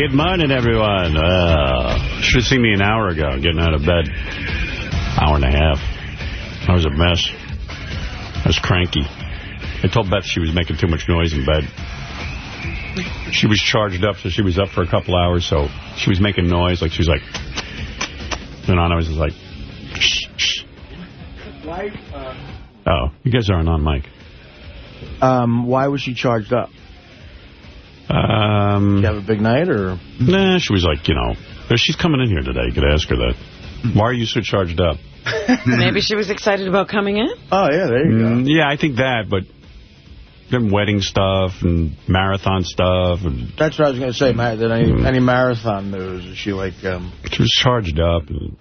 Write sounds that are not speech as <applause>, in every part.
good morning, everyone. Uh, should have seen me an hour ago getting out of bed. Hour and a half. I was a mess. I was cranky. I told Beth she was making too much noise in bed. She was charged up, so she was up for a couple hours, so she was making noise, like she was like... And on, I was just like... Shh, shh. Oh, you guys aren't on mic. Um, why was she charged up? Um, Did you have a big night, or? Nah, she was like, you know, she's coming in here today. You could ask her that. Why are you so charged up? <laughs> Maybe she was excited about coming in. Oh, yeah, there you Mm, yeah, I think that, but then wedding stuff and marathon stuff. and That's what I was going to say. Ma did any, Mm. any marathon news? Is she like... Um, She was charged up. and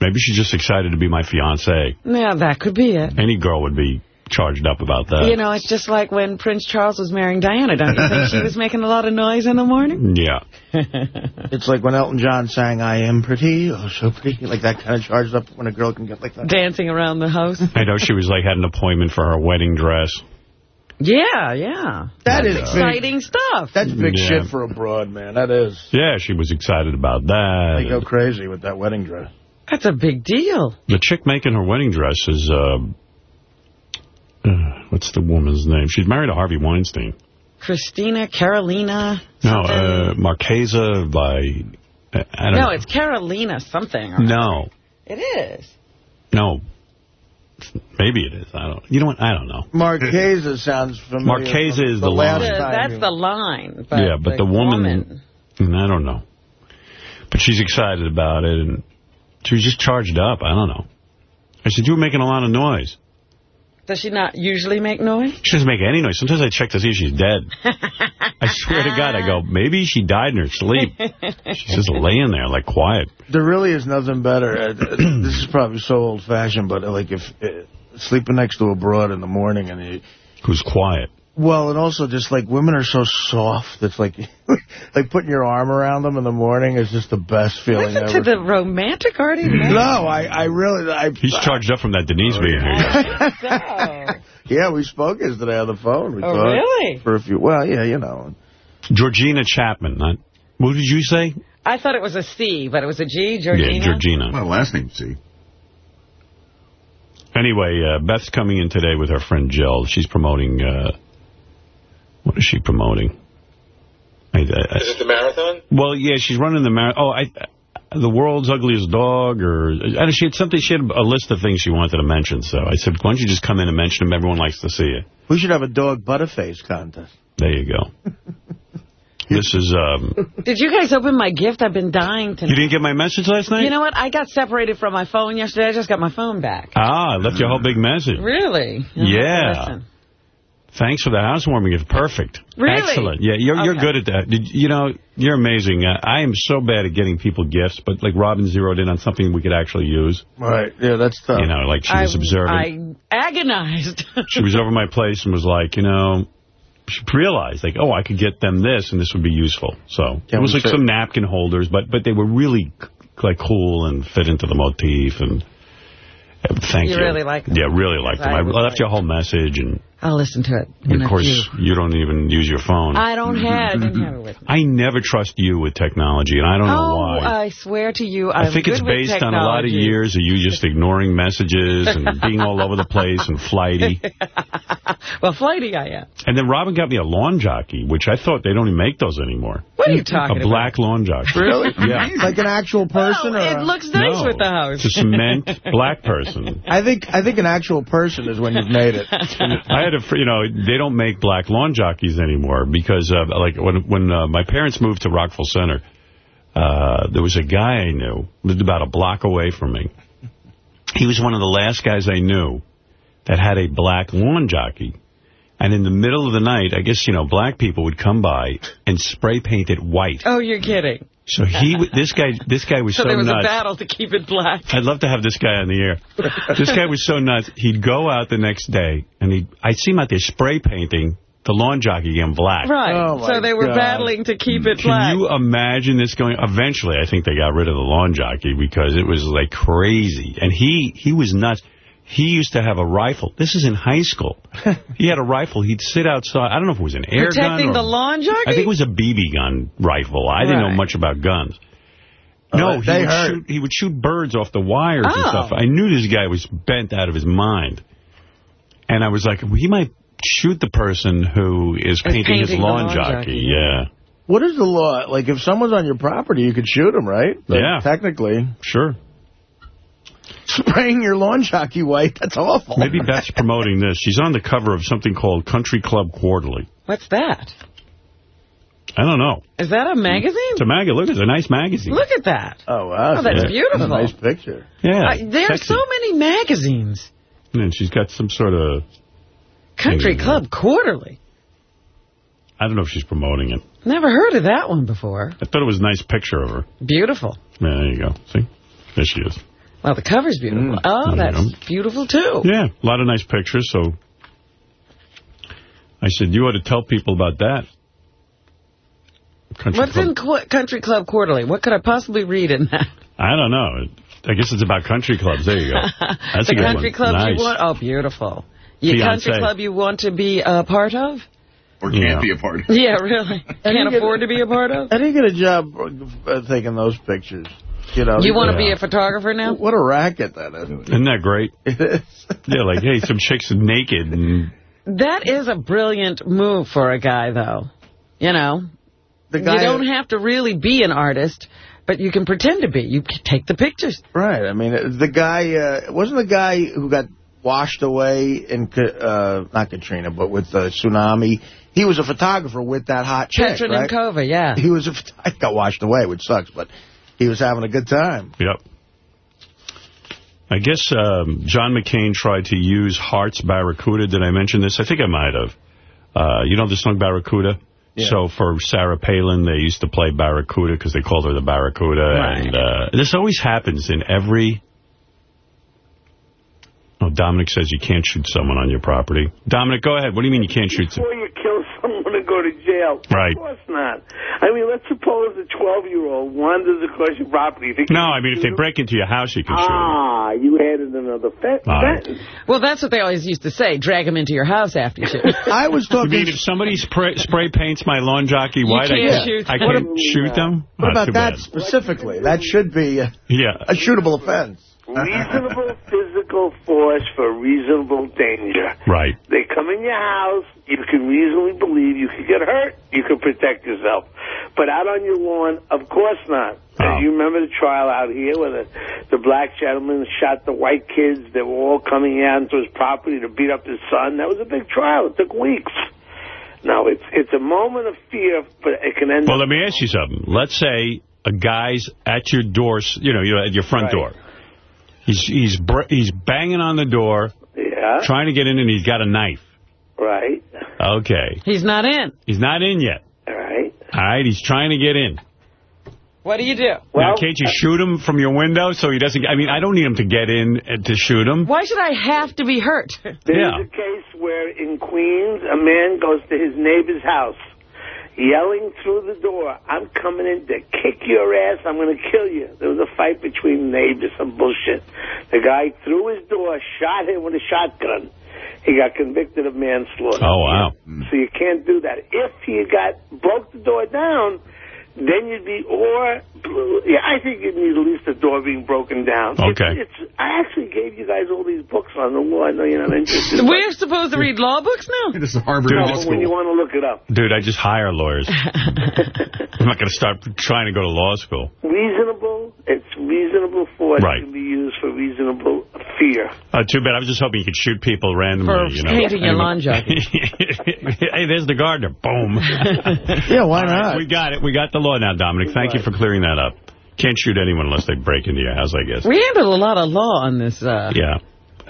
Maybe she's just excited to be my fiance. Yeah, that could be it. Any girl would be charged up about that. You know, it's just like when Prince Charles was marrying Diana. Don't you think she was <laughs> making a lot of noise in the morning? Yeah. <laughs> it's like when Elton John sang I Am Pretty, oh, so pretty. Like that kind of charged up when a girl can get like that. Dancing around the house. <laughs> I know she was like had an appointment for her wedding dress. Yeah, yeah. That is exciting stuff. That's big Yeah. shit for a broad, man. That is. Yeah, she was excited about that. They go crazy with that wedding dress. That's a big deal. The chick making her wedding dress is, uh, uh, <sighs> what's the woman's name? She's married to Harvey Weinstein. Christina, Carolina. No, uh, Marchesa by, uh, I don't No, know. it's Carolina something. No, It is. no. Maybe it is. I don't. You know what? I don't know. Marchesa sounds familiar. Marchesa is the last line. That's the line. But yeah, but the, woman, mm, I don't know. But she's excited about it, and she was just charged up. I don't know. I said, you were making a lot of noise. Does she not usually make noise? She doesn't make any noise. Sometimes I check to see if she's dead. I swear to God, I go, maybe she died in her sleep. She's just laying there, like, quiet. There really is nothing better. Uh, this is probably so old-fashioned, but like if uh, sleeping next to a broad in the morning and you, Who's quiet. Well, and also just like women are so soft. It's like <laughs> like putting your arm around them in the morning is just the best feeling Listen ever. to the romantic Artie. no, I I really I He's charged up from that Denise being here. <laughs> yeah, we spoke yesterday on the phone. We Oh, really? For a few. Well, yeah, you know. Georgina Chapman. Not, what did you say? I thought it was a C, but it was a G, Georgina. Yeah, Georgina. Well, last name C. Anyway, uh, Beth's coming in today with her friend Jill. She's promoting, uh, what is she promoting? I, I, I, Is it the marathon? well, yeah, she's running the marathon. Oh, I, the world's ugliest dog, or I don't, she had something. She had a list of things she wanted to mention. So I said, "Why don't you just come in and mention them? Everyone likes to see you." We should have a dog butterface contest. There you go. <laughs> this is. um Did you guys open my gift? I've been dying to You didn't get my message last night? You know what? I got separated from my phone yesterday. I just got my phone back. ah, I left you a whole big message. Really? Yeah. Listen. Thanks for the housewarming. It's perfect. Really? Excellent. Yeah, you're you're good at that. Did, you know, you're amazing. Uh, I am so bad at getting people gifts, but like Robin zeroed in on something we could actually use. Right. Yeah, that's tough. You know, like she was I, observant. I agonized. she was over my place and was like, you know, she realized like, oh, I could get them this and this would be useful. So Can it was like say- some napkin holders, but but they were really like cool and fit into the motif and. uh, Thank You you. really like them. Yeah, really liked them. I I left like you a whole message, and I'll listen to it. in of a course, few. you don't even use your phone. I don't have, I didn't have it with me. I never trust you with technology, and I don't know Oh, why. I swear to you, I'm I think it's good with based on a lot of years of you just ignoring messages and <laughs> being all over the place and flighty. <laughs> Well, flighty I am. And then Robin got me a lawn jockey, which I thought they don't even make those anymore. What are you talking A about? black lawn jockey. Really? <laughs> Yeah. Like an actual oh, person? Oh, or it a- looks nice No, with the house. It's a cement black person. I think I think an actual person is when you've made it. I had a, you know, they don't make black lawn jockeys anymore because, uh, like, when when uh, my parents moved to Rockville Centre, uh, there was a guy I knew, lived about a block away from me. He was one of the last guys I knew that had a black lawn jockey. And in the middle of the night, I guess, you know, black people would come by and spray paint it white. Oh, you're kidding. So he, w- this guy, this guy was So so, there was nuts. a battle to keep it black. I'd love to have this guy on the air. This guy was so nuts. He'd go out the next day, and he I'd see him out there spray painting the lawn jockey in black. Right. Oh, so they were God. battling to keep it Can black. you imagine this going? Eventually, I think they got rid of the lawn jockey because it was like crazy. And he he was nuts. He used to have a rifle. This is in high school. <laughs> he had a rifle. He'd sit outside. I don't know if it was an air Protecting gun. Protecting the lawn jockey? I think it was a BB gun rifle. I didn't know much about guns. No, uh, he, would shoot, he would shoot birds off the wires oh. and stuff. I knew this guy was bent out of his mind. And I was like, well, he might shoot the person who is painting, painting, his lawn, lawn jockey. jockey. Yeah. What is the law? Like, if someone's on your property, you could shoot them, right? Like, yeah. Technically. Sure. Spraying your lawn jockey white, that's awful. Maybe Beth's promoting this. She's on the cover of something called Country Club Quarterly. What's that? I don't know. Is that a magazine? It's a magazine. Look, it's a nice magazine. Look at that. Oh, wow. Oh, that's yeah. beautiful. That's a nice picture. Yeah. Uh, there sexy. are so many magazines. And she's got some sort of... Country Club Quarterly. I don't know if she's promoting it. Never heard of that one before. I thought it was a nice picture of her. Beautiful. Yeah, there you go. See? There she is. Well, the cover's beautiful. Mm. Oh, there that's beautiful, too. Yeah, a lot of nice pictures, so... I said, you ought to tell people about that. Country What's Club. in Qu Country Club Quarterly? What could I possibly read in that? I don't know. I guess it's about country clubs. There you go. <laughs> That's the a good country one. clubs nice. you want? Oh, beautiful. Your Fiancé. country club you want to be a part of? Or can't yeah. be a part of. Yeah, really. Can't afford to be a part of? I didn't get a job uh, taking those pictures. You know, you want to be a photographer now? What a racket that is. Isn't that great? <laughs> It is. yeah, like, hey, some chicks naked. And... That is a brilliant move for a guy, though. You know, the guy, you don't have to really be an artist, but you can pretend to be. You take the pictures. Right. I mean, the guy, uh, wasn't the guy who got washed away in, uh, not Katrina, but with the tsunami. He was a photographer with that hot chick, Petra right? Nemcova, yeah. He was a, I <laughs> got washed away, which sucks, but he was having a good time. Yep. I guess um, John McCain tried to use Heart's Barracuda. Did I mention this? I think I might have. Uh, you know the song Barracuda? Yeah. So for Sarah Palin, they used to play Barracuda because they called her the Barracuda. Right. And uh, this always happens in every... Oh, Dominic says you can't shoot someone on your property. Dominic, go ahead. What do you mean you can't shoot someone? Before you kill someone and go to jail. Right. Of course not. I mean, let's suppose a 12-year-old wanders across your property. no, I mean, if they break into your house, you can shoot them. Ah, you added another fence. Right. Well, that's what they always used to say, drag them into your house after you shoot. <laughs> I was talking... You mean if somebody spray, spray paints my lawn jockey white, I can't, shoot, I can't shoot them? What about that bad. specifically? That should be a, yeah. a shootable offense. Reasonable <laughs> physical force for reasonable danger. Right. They come in your house, you can reasonably believe you could get hurt, you can protect yourself. But out on your lawn, of course not. Oh. You remember the trial out here where the, the black gentleman shot the white kids that were all coming out into his property to beat up his son? That was a big trial. It took weeks. No, it's it's a moment of fear, but it can end Well, let me ask you something. Let's say a guy's at your door, you know, you're at your front right. door. He's he's he's banging on the door, yeah, trying to get in, and he's got a knife. Right. Okay. He's not in. He's not in yet. All right. All right, he's trying to get in. What do you do? Well, now, can't you shoot him from your window so he doesn't... I mean, I don't need him to get in uh, to shoot him. Why should I have to be hurt? There's yeah. a case where in Queens, a man goes to his neighbor's house yelling through the door, I'm coming in to kick your ass, I'm going to kill you. There was a fight between neighbors, some bullshit. The guy threw his door, shot him with a shotgun. He got convicted of manslaughter. Oh, wow. So you can't do that. If he got broke the door down, then you'd be, or, yeah, I think you'd need at least a door being broken down. Okay. It's, it's, I actually gave you guys all these books on the law. I know you're not interested. We're supposed to read law books now? This is Harvard Dude, Law School. When you want to look it up. Dude, I just hire lawyers. <laughs> I'm not going to start trying to go to law school. Reasonable, it's reasonable force right. can be used for reasonable fear. Uh, too bad. I was just hoping you could shoot people randomly. For you know? painting your lawn jockey. <laughs> hey, there's the gardener. Boom. <laughs> yeah, why not? Right, we got it. We got the law now, Dominic. Thank right. you for clearing that up. Can't shoot anyone unless they break into your house, I guess. We handle a lot of law on this uh, yeah.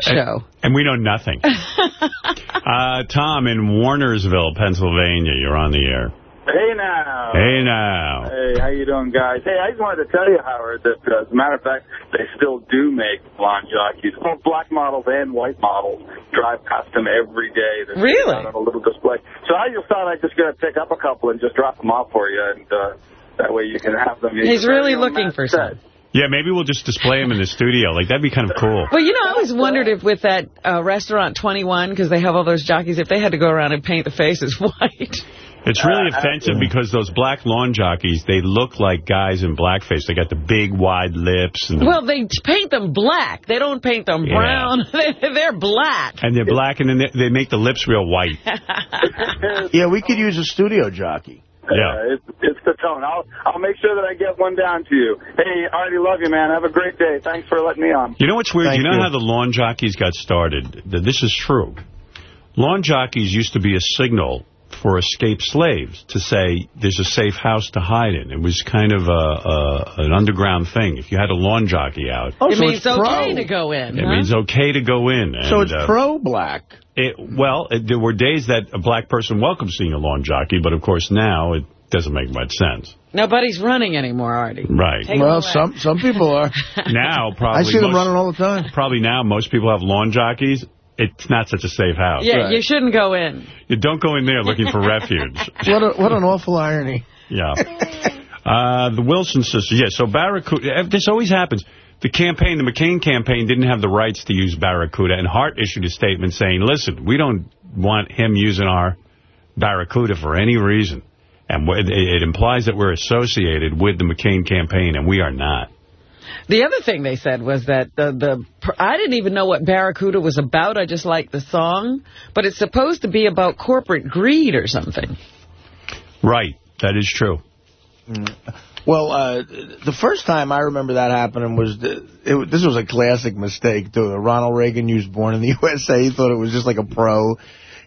show. And, and we know nothing. <laughs> uh, Tom in Warnersville, Pennsylvania, you're on the air. Hey now. Hey now. Hey, how you doing, guys? Hey, I just wanted to tell you, Howard, that uh, as a matter of fact, they still do make lawn jockeys. Both black models and white models drive custom every day. They're really? On a little display. So I just thought I'd just going to pick up a couple and just drop them off for you, and uh, that way you can have them. He's really looking for set. some. Yeah, maybe we'll just display them in the studio. Like, that'd be kind of cool. Well, you know, I always wondered if with that uh, restaurant 21, because they have all those jockeys, if they had to go around and paint the faces <laughs> white. It's really uh, offensive because those black lawn jockeys, they look like guys in blackface. They got the big, wide lips. And well, they paint them black. They don't paint them yeah. brown. <laughs> they're black. And they're black, and then they, they make the lips real white. <laughs> yeah, we could use a studio jockey. Yeah, uh, it's, it's the tone. I'll I'll make sure that I get one down to you. Hey, I already love you, man. Have a great day. Thanks for letting me on. You know what's weird? you know you. how the lawn jockeys got started? This is true. Lawn jockeys used to be a signal for escaped slaves to say there's a safe house to hide in. It was kind of a, a an underground thing. If you had a lawn jockey out. Oh, it so means okay to go in. It huh? means okay to go in. And, so it's uh, pro-black. It, well, it, there were days that a black person welcomed seeing a lawn jockey, but of course now it doesn't make much sense. Nobody's running anymore, Artie. Right. Take well, some some people are. <laughs> now, probably. I see them running all the time. Probably now, most people have lawn jockeys. It's not such a safe house. Yeah, right. you shouldn't go in. You don't go in there looking for refuge. <laughs> What, a, what an awful irony. Yeah. Uh, the Wilson sisters, yeah, so Barracuda, this always happens. The campaign, the McCain campaign, didn't have the rights to use Barracuda, and Heart issued a statement saying, listen, we don't want him using our Barracuda for any reason. And it implies that we're associated with the McCain campaign, and we are not. The other thing they said was that the the I didn't even know what Barracuda was about. I just liked the song. But it's supposed to be about corporate greed or something. Right. That is true. Mm. Well, uh, the first time I remember that happening was, the, it, this was a classic mistake, too. Ronald Reagan used Born in the <laughs> USA. He thought it was just like a pro.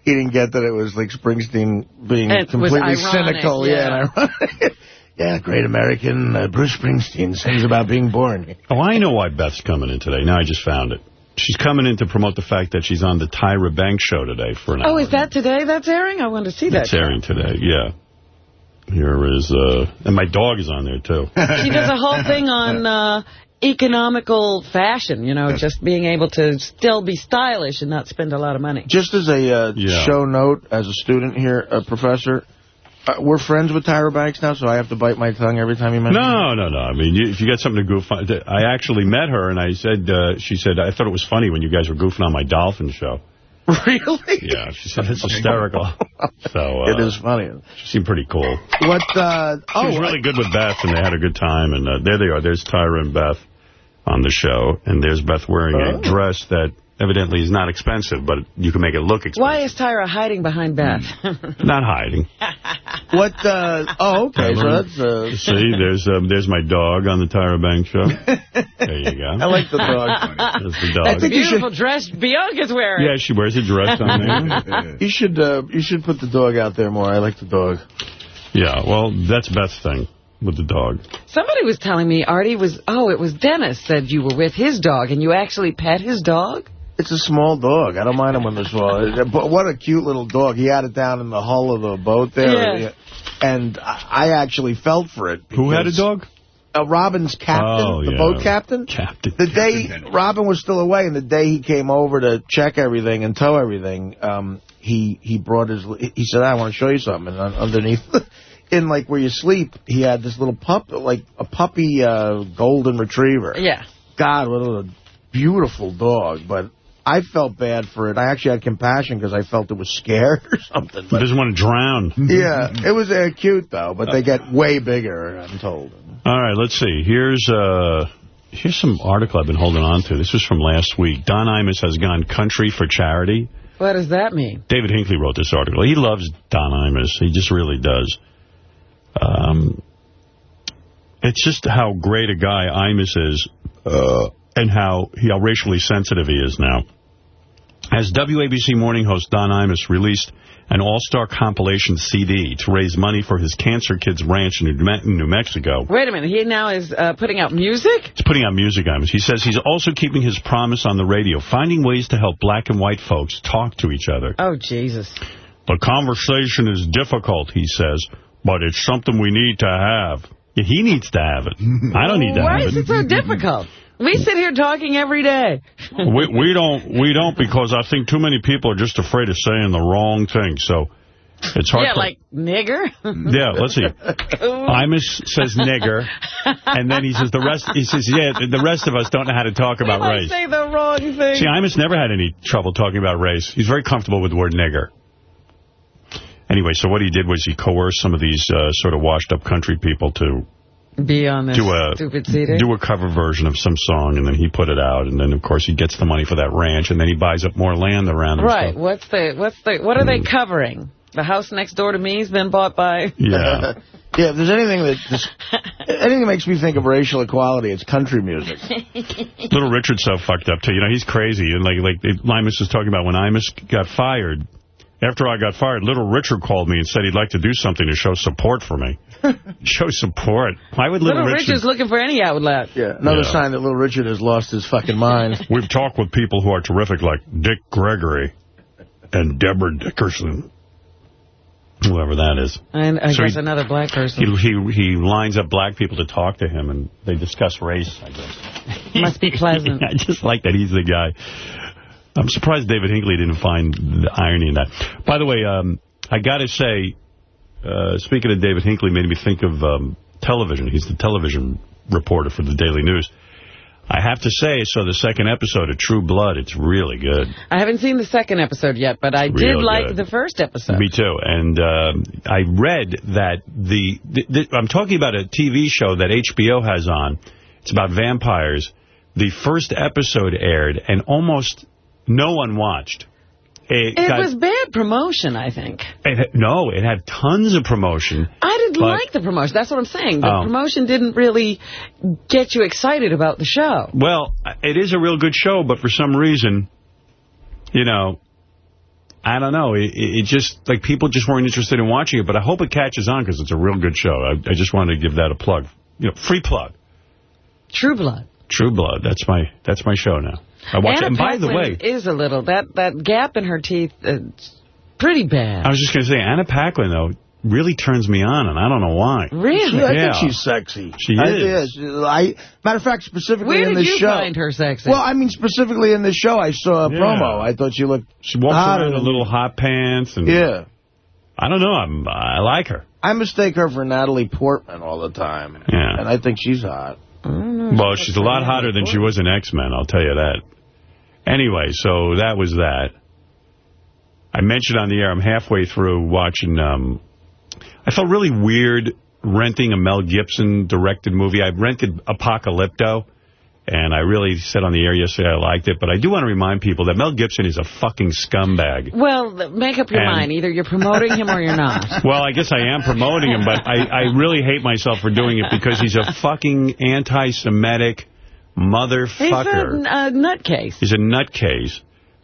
He didn't get that it was like Springsteen being it completely cynical. Yeah, yeah <laughs> Yeah, great American uh, Bruce Springsteen sings about being born. Oh, I know why Beth's coming in today. Now I just found it. She's coming in to promote the fact that she's on the Tyra Banks show today for an oh, hour. Oh, is that today that's airing? I want to see that. It's airing today, yeah. Here is, uh, and my dog is on there, too. <laughs> she does a whole thing on uh, economical fashion, you know, just being able to still be stylish and not spend a lot of money. Just as a uh, yeah. show note, as a student here, a professor, uh, we're friends with Tyra Banks now, so I have to bite my tongue every time you mention No, no, no. I mean, you, if you got something to goof on. I actually met her, and I said, uh, she said, I thought it was funny when you guys were goofing on my dolphin show. <laughs> Really? Yeah, she said it's hysterical. <laughs> so uh, It is funny. She seemed pretty cool. What? Uh, oh, she was really good with Beth, and they had a good time. And uh, there they are. There's Tyra and Beth on the show, and there's Beth wearing oh. a dress that evidently is not expensive, but you can make it look expensive. Why is Tyra hiding behind Beth? <laughs> not hiding. <laughs> what? Uh, oh, okay. So that's. Uh... See, there's um, there's my dog on the Tyra Banks show. There you go. <laughs> I like the dog. There's the dog. That's a beautiful dress Bianca's wearing. Yeah, she wears a dress on there. you should uh, you should put the dog out there more. I like the dog. Yeah, well, that's Beth's thing with the dog. Somebody was telling me Artie was, oh, it was Dennis said you were with his dog, and you actually pet his dog? It's a small dog. I don't mind him when they're small. <laughs> But what a cute little dog. He had it down in the hull of the boat there. Yeah. And I actually felt for it. Who had a dog? Uh, Robin's captain, oh, the yeah. boat captain. Captain. The day Robin was still away, and the day he came over to check everything and tow everything, um, he he brought his. He said, "I want to show you something." And underneath, <laughs> in like where you sleep, he had this little pup, like a puppy uh, golden retriever. Yeah. God, what a beautiful dog, but I felt bad for it. I actually had compassion because I felt it was scared <laughs> or something. But, doesn't want to drown. yeah, it was uh, cute, though, but they get way bigger, I'm told. All right, let's see. Here's uh, here's some article I've been holding on to. This was from last week. Don Imus has gone country for charity. What does that mean? David Hinckley wrote this article. He loves Don Imus. He just really does. Um, it's just how great a guy Imus is uh, and how, how racially sensitive he is now. As WABC morning host Don Imus released an all-star compilation CD to raise money for his Cancer Kids Ranch in New Mexico. Wait a minute. He now is uh, putting out music? He's putting out music, Imus. He says he's also keeping his promise on the radio, finding ways to help black and white folks talk to each other. Oh, Jesus. The conversation is difficult, he says, but it's something we need to have. He needs to have it. I don't need to Why have it. Why is it so difficult? We sit here talking every day. we we don't we don't because I think too many people are just afraid of saying the wrong thing. So It's hard. Yeah, to, like nigger. yeah, let's see. <laughs> Imus says nigger, and then he says the rest. He says, yeah, the rest of us don't know how to talk about I race. say the wrong thing. See, Imus never had any trouble talking about race. He's very comfortable with the word nigger. Anyway, so what he did was he coerced some of these uh, sort of washed-up country people to be on this do a stupid CD. do a cover version of some song, and then he put it out, and then of course he gets the money for that ranch, and then he buys up more land around. Right. Stuff. What's the what's the what are they hmm. covering? The house next door to me has been bought by. <laughs> Yeah. <laughs> yeah. If there's anything that just, anything that makes me think of racial equality, it's country music. <laughs> Little Richard's so fucked up too. You know, he's crazy, and like like Limus was talking about when Imus got fired. After I got fired, Little Richard called me and said he'd like to do something to show support for me. <laughs> show support? Why would Little, Little Richard... Richard's looking for any outlet. Yeah, another Yeah. sign that Little Richard has lost his fucking mind. <laughs> We've talked with people who are terrific, like Dick Gregory and Deborah Dickerson. Whoever that is. And I So guess he- another black person. He, he he lines up black people to talk to him, and they discuss race, I guess. <laughs> Must be pleasant. I just like that he's the guy. I'm surprised David Hinckley didn't find the irony in that. By the way, um, I got to say, uh, speaking of David Hinckley, made me think of um, television. He's the television reporter for the Daily News. I have to say, so the second episode of True Blood. It's really good. I haven't seen the second episode yet, but I did Real like good. the first episode. Me too. And um I read that the, the, the... I'm talking about a TV show that HBO has on. It's about vampires. The first episode aired, and almost no one watched. It, It got- was bad promotion, I think. it no, it had tons of promotion. I didn't But- like the promotion. That's what I'm saying. The Oh. promotion didn't really get you excited about the show. Well, it is a real good show, but for some reason, you know, I don't know. It, it just, like, people just weren't interested in watching it, but I hope it catches on because it's a real good show. I, I just wanted to give that a plug. You know, free plug. True Blood. True Blood. That's my that's my show now. I watch Anna it. And by the Paquin way, is a little that that gap in her teeth. is pretty bad. I was just going to say, Anna Paquin, though, really turns me on, and I don't know why. really? I Yeah. think she's sexy. She I, is. yeah, uh, I, matter of fact, specifically Where in did this you show. find her sexy? Well, I mean, specifically in this show, I saw a Yeah. promo. I thought she looked She walks hotter around in than- little hot pants, and Yeah. I don't know. I'm I like her. I mistake her for Natalie Portman all the time. Yeah. And I think she's hot. Well, she's a lot hotter than she was in X-Men, I'll tell you that. Anyway, so that was that. I mentioned on the air, I'm halfway through watching, um, I felt really weird renting a Mel Gibson directed movie. I rented Apocalypto, and I really said on the air yesterday I liked it, but I do want to remind people that Mel Gibson is a fucking scumbag. well, make up your And- mind. Either you're promoting him or you're not. <laughs> Well, I guess I am promoting him, but I, I really hate myself for doing it because he's a fucking anti-Semitic motherfucker. a, a nutcase. He's a nutcase.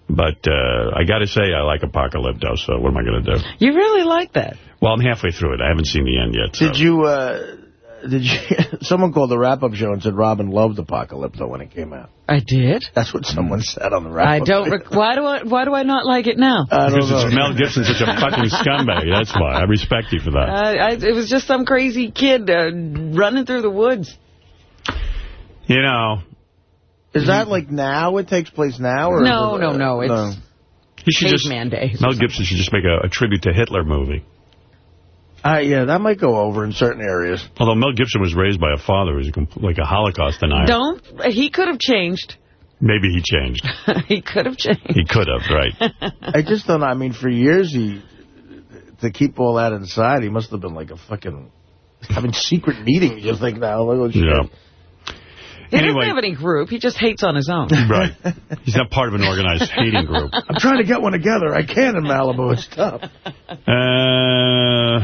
But uh, I got to say, I like Apocalypto, so what am I going to do? You really like that. Well, I'm halfway through it. I haven't seen the end yet. So. Did you, uh, did you, <laughs> someone called the wrap-up show and said Robin loved Apocalypto when it came out. I did. That's what someone said on the wrap-up. I don't. Rec why do I? Why do I not like it now? I don't Because know. it's Mel Gibson's such a <laughs> fucking scumbag. That's why. I respect you for that. I, I, it was just some crazy kid uh, running through the woods. You know, Is that like now? It takes place now? Or No, is no, no. uh, It's he should just... caveman days. Mel Gibson should just make a, a tribute to Hitler movie. Uh, yeah, that might go over in certain areas. Although Mel Gibson was raised by a father who's a like a Holocaust denier. Don't. He could have changed. Maybe he changed. <laughs> he could have changed. He could have, right. <laughs> I just don't know. I mean, for years, he to keep all that inside, he must have been like a fucking having secret meetings. You think now? Like, oh, shit. Yeah. He Anyway. doesn't have any group. He just hates on his own. <laughs> Right. <laughs> He's not part of an organized hating group. I'm trying to get one together. I can't in Malibu. It's tough. Uh,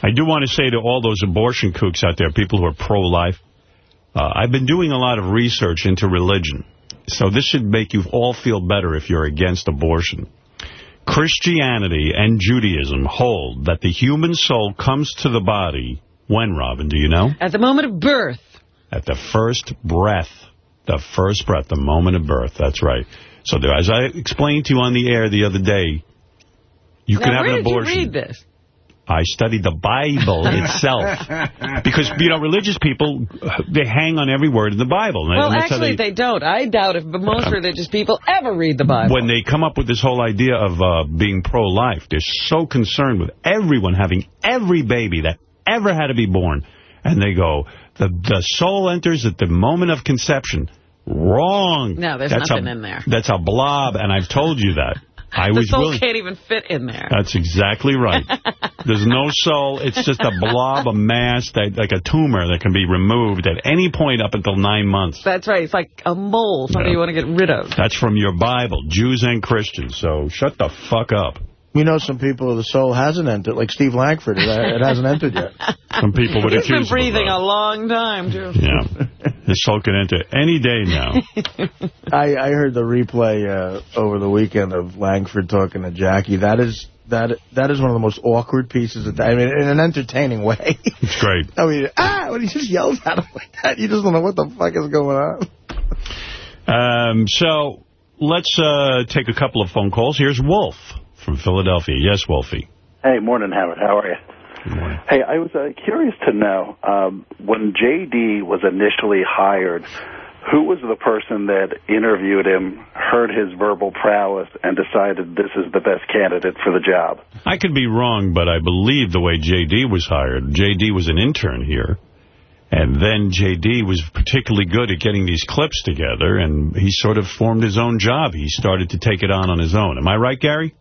I do want to say to all those abortion kooks out there, people who are pro-life, uh, I've been doing a lot of research into religion. So this should make you all feel better if you're against abortion. Christianity and Judaism hold that the human soul comes to the body when, Robin, do you know? At the moment of birth. At the first breath. The first breath, the moment of birth. That's right. So there, as I explained to you on the air the other day, you now, can have where an did abortion. you read this? I studied the Bible <laughs> itself. because, you know, religious people, they hang on every word in the Bible. Well, actually, they, they, don't. I doubt if most uh, religious people ever read the Bible. When they come up with this whole idea of uh, being pro-life, they're so concerned with everyone having every baby that ever had to be born. And they go, the, the soul enters at the moment of conception. Wrong. No, there's that's nothing a, in there. That's a blob, and I've told you that. <laughs> I the was soul willing. can't even fit in there. That's exactly right. <laughs> There's no soul. It's just a blob, a mass, that, like a tumor that can be removed at any point up until nine months. That's right. It's like a mole, something yeah. you want to get rid of. That's from your Bible, Jews and Christians. So shut the fuck up. We know some people the soul hasn't entered, like Steve Langford. It, hasn't entered yet. <laughs> Some people would He's accuse been breathing a long time, too. Yeah. The soul can enter any day now. <laughs> I, I heard the replay uh, over the weekend of Langford talking to Jackie. That is that that is one of the most awkward pieces of that. I mean, in an entertaining way. It's great. <laughs> I mean, ah, when he just yells at him like that, you just don't know what the fuck is going on. Um, so let's uh, take a couple of phone calls. Here's Wolf from Philadelphia. Yes, Wolfie. Hey, morning, Howard. How are you? Hey, I was uh, curious to know, um, when J.D. was initially hired, who was the person that interviewed him, heard his verbal prowess, and decided this is the best candidate for the job? I could be wrong, but I believe the way J.D. was hired, J.D. was an intern here. And then J.D. was particularly good at getting these clips together, and he sort of formed his own job. He started to take it on on his own. Am I right, Gary?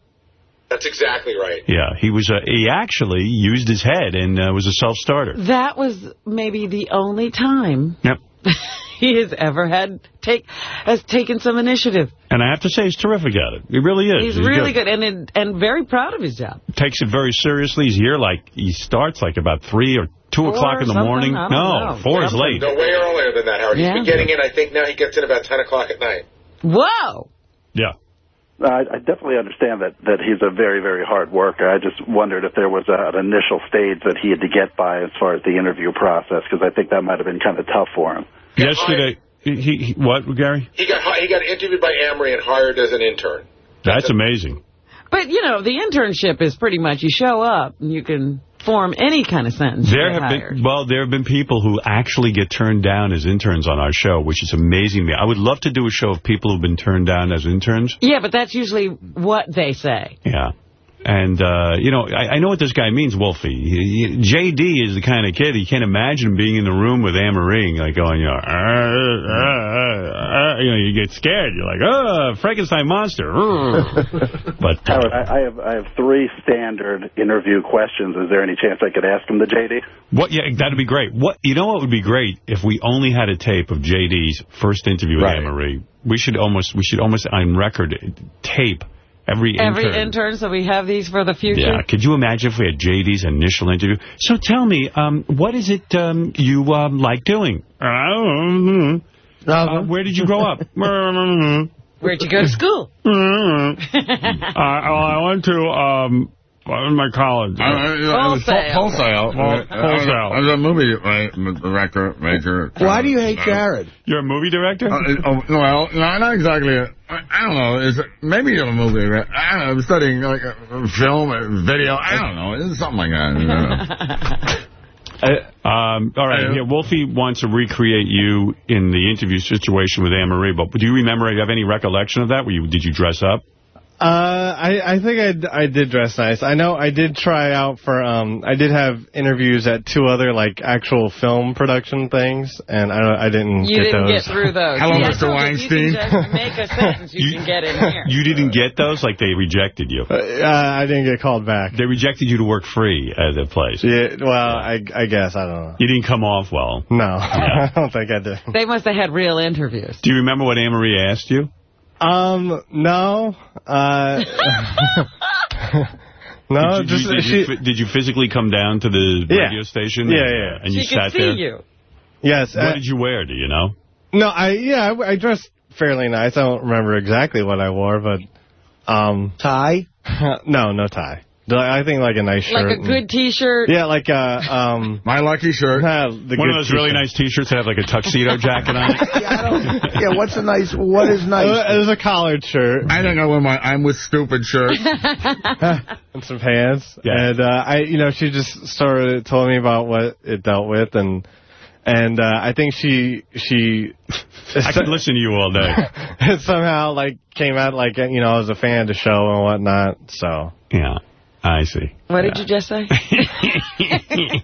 That's exactly right. Yeah, he was. Uh, he actually used his head and uh, was a self-starter. That was maybe the only time. Yep. <laughs> he has ever had take has taken some initiative. And I have to say, he's terrific at it. He really is. He's, he's really good. good, and and very proud of his job. Takes it very seriously. He's here like he starts like about three or two o'clock in the morning. No, know. four is late. No, way earlier than that, Howard. He's been getting in. I think now he gets in about ten o'clock at night. Whoa. Yeah. I, I definitely understand that, that he's a very, very hard worker. I just wondered if there was a, an initial stage that he had to get by as far as the interview process, because I think that might have been kind of tough for him. Yesterday, he, he, what, Gary? He got he got interviewed by Amory and hired as an intern. That's amazing. But, you know, the internship is pretty much you show up and you can form any kind of sentence. There have hired. been well, there have been people who actually get turned down as interns on our show, which is amazing. To me. I would love to do a show of people who've been turned down as interns. Yeah, but that's usually what they say. Yeah. And, uh, you know, I, I, know what this guy means, Wolfie. He, he, J.D. is the kind of kid, he can't imagine being in the room with Anne-Marie, like going, you know, uh, uh, you know, you get scared. You're like, oh, Frankenstein monster. <laughs> but Howard, I, I, have I have three standard interview questions. Is there any chance I could ask him to J.D.? What? Yeah, that'd be great. What? You know what would be great? If we only had a tape of J.D.'s first interview with right. We should almost, we should almost on record tape Every intern. Every intern, so we have these for the future? Yeah. Could you imagine if we had J.D.'s initial interview? So tell me, um, what is it um, you um, like doing? Uh, where did you grow up? <laughs> Where'd you go to school? <laughs> uh, I went to um, in my college. Uh, uh, I, I, wholesale. Wholesale. Uh, wholesale. I was a movie right, director, major. Why do you hate Jared? You're a movie director? Uh, oh, well, not, not exactly. A, I don't know. Is it, maybe you're a movie director. I don't know. I'm studying like a film, a video. I don't know. It's something like that. <laughs> Uh, um, all right, yeah, Wolfie wants to recreate you in the interview situation with Anne-Marie, but do you remember, do you have any recollection of that? Were you, did you dress up? Uh, I, I think I, I did dress nice. I know I did try out for, um, I did have interviews at two other, like, actual film production things, and I I didn't you get didn't those. get through <laughs> those. Hello, Mr. Weinstein. You can make a <laughs> sentence, you, you, can get in here. You didn't get those? Like, they rejected you? Uh, I didn't get called back. They rejected you to work free at the place? Yeah, well, I, I guess, I don't know. You didn't come off well? No, yeah. <laughs> I don't think I did. They must have had real interviews. Do you remember what Anne-Marie asked you? Um, no. Uh, <laughs> no, did you, just did, she, you, did you physically come down to the yeah. radio station? Yeah, and, yeah. And you she sat could see there? you. Yes. What uh, did you wear? Do you know? No, I yeah, I, I dressed fairly nice. I don't remember exactly what I wore, but um, tie? <laughs> no, no tie. I think like a nice shirt. Like a good T-shirt? Yeah, like a... Um, <laughs> My lucky shirt. Uh, One of those really nice T-shirts that have like a tuxedo <laughs> jacket on it. yeah, yeah, what's a nice... What is nice? It was a collared shirt. I don't know wear my I'm with stupid shirt. <laughs> and some pants. Yeah. And, uh, I, you know, she just sort of told me about what it dealt with and... And uh, I think she she I could listen to you all day. it somehow like came out like you know I was a fan of the show and whatnot. So yeah, I see. What did you just say? <laughs>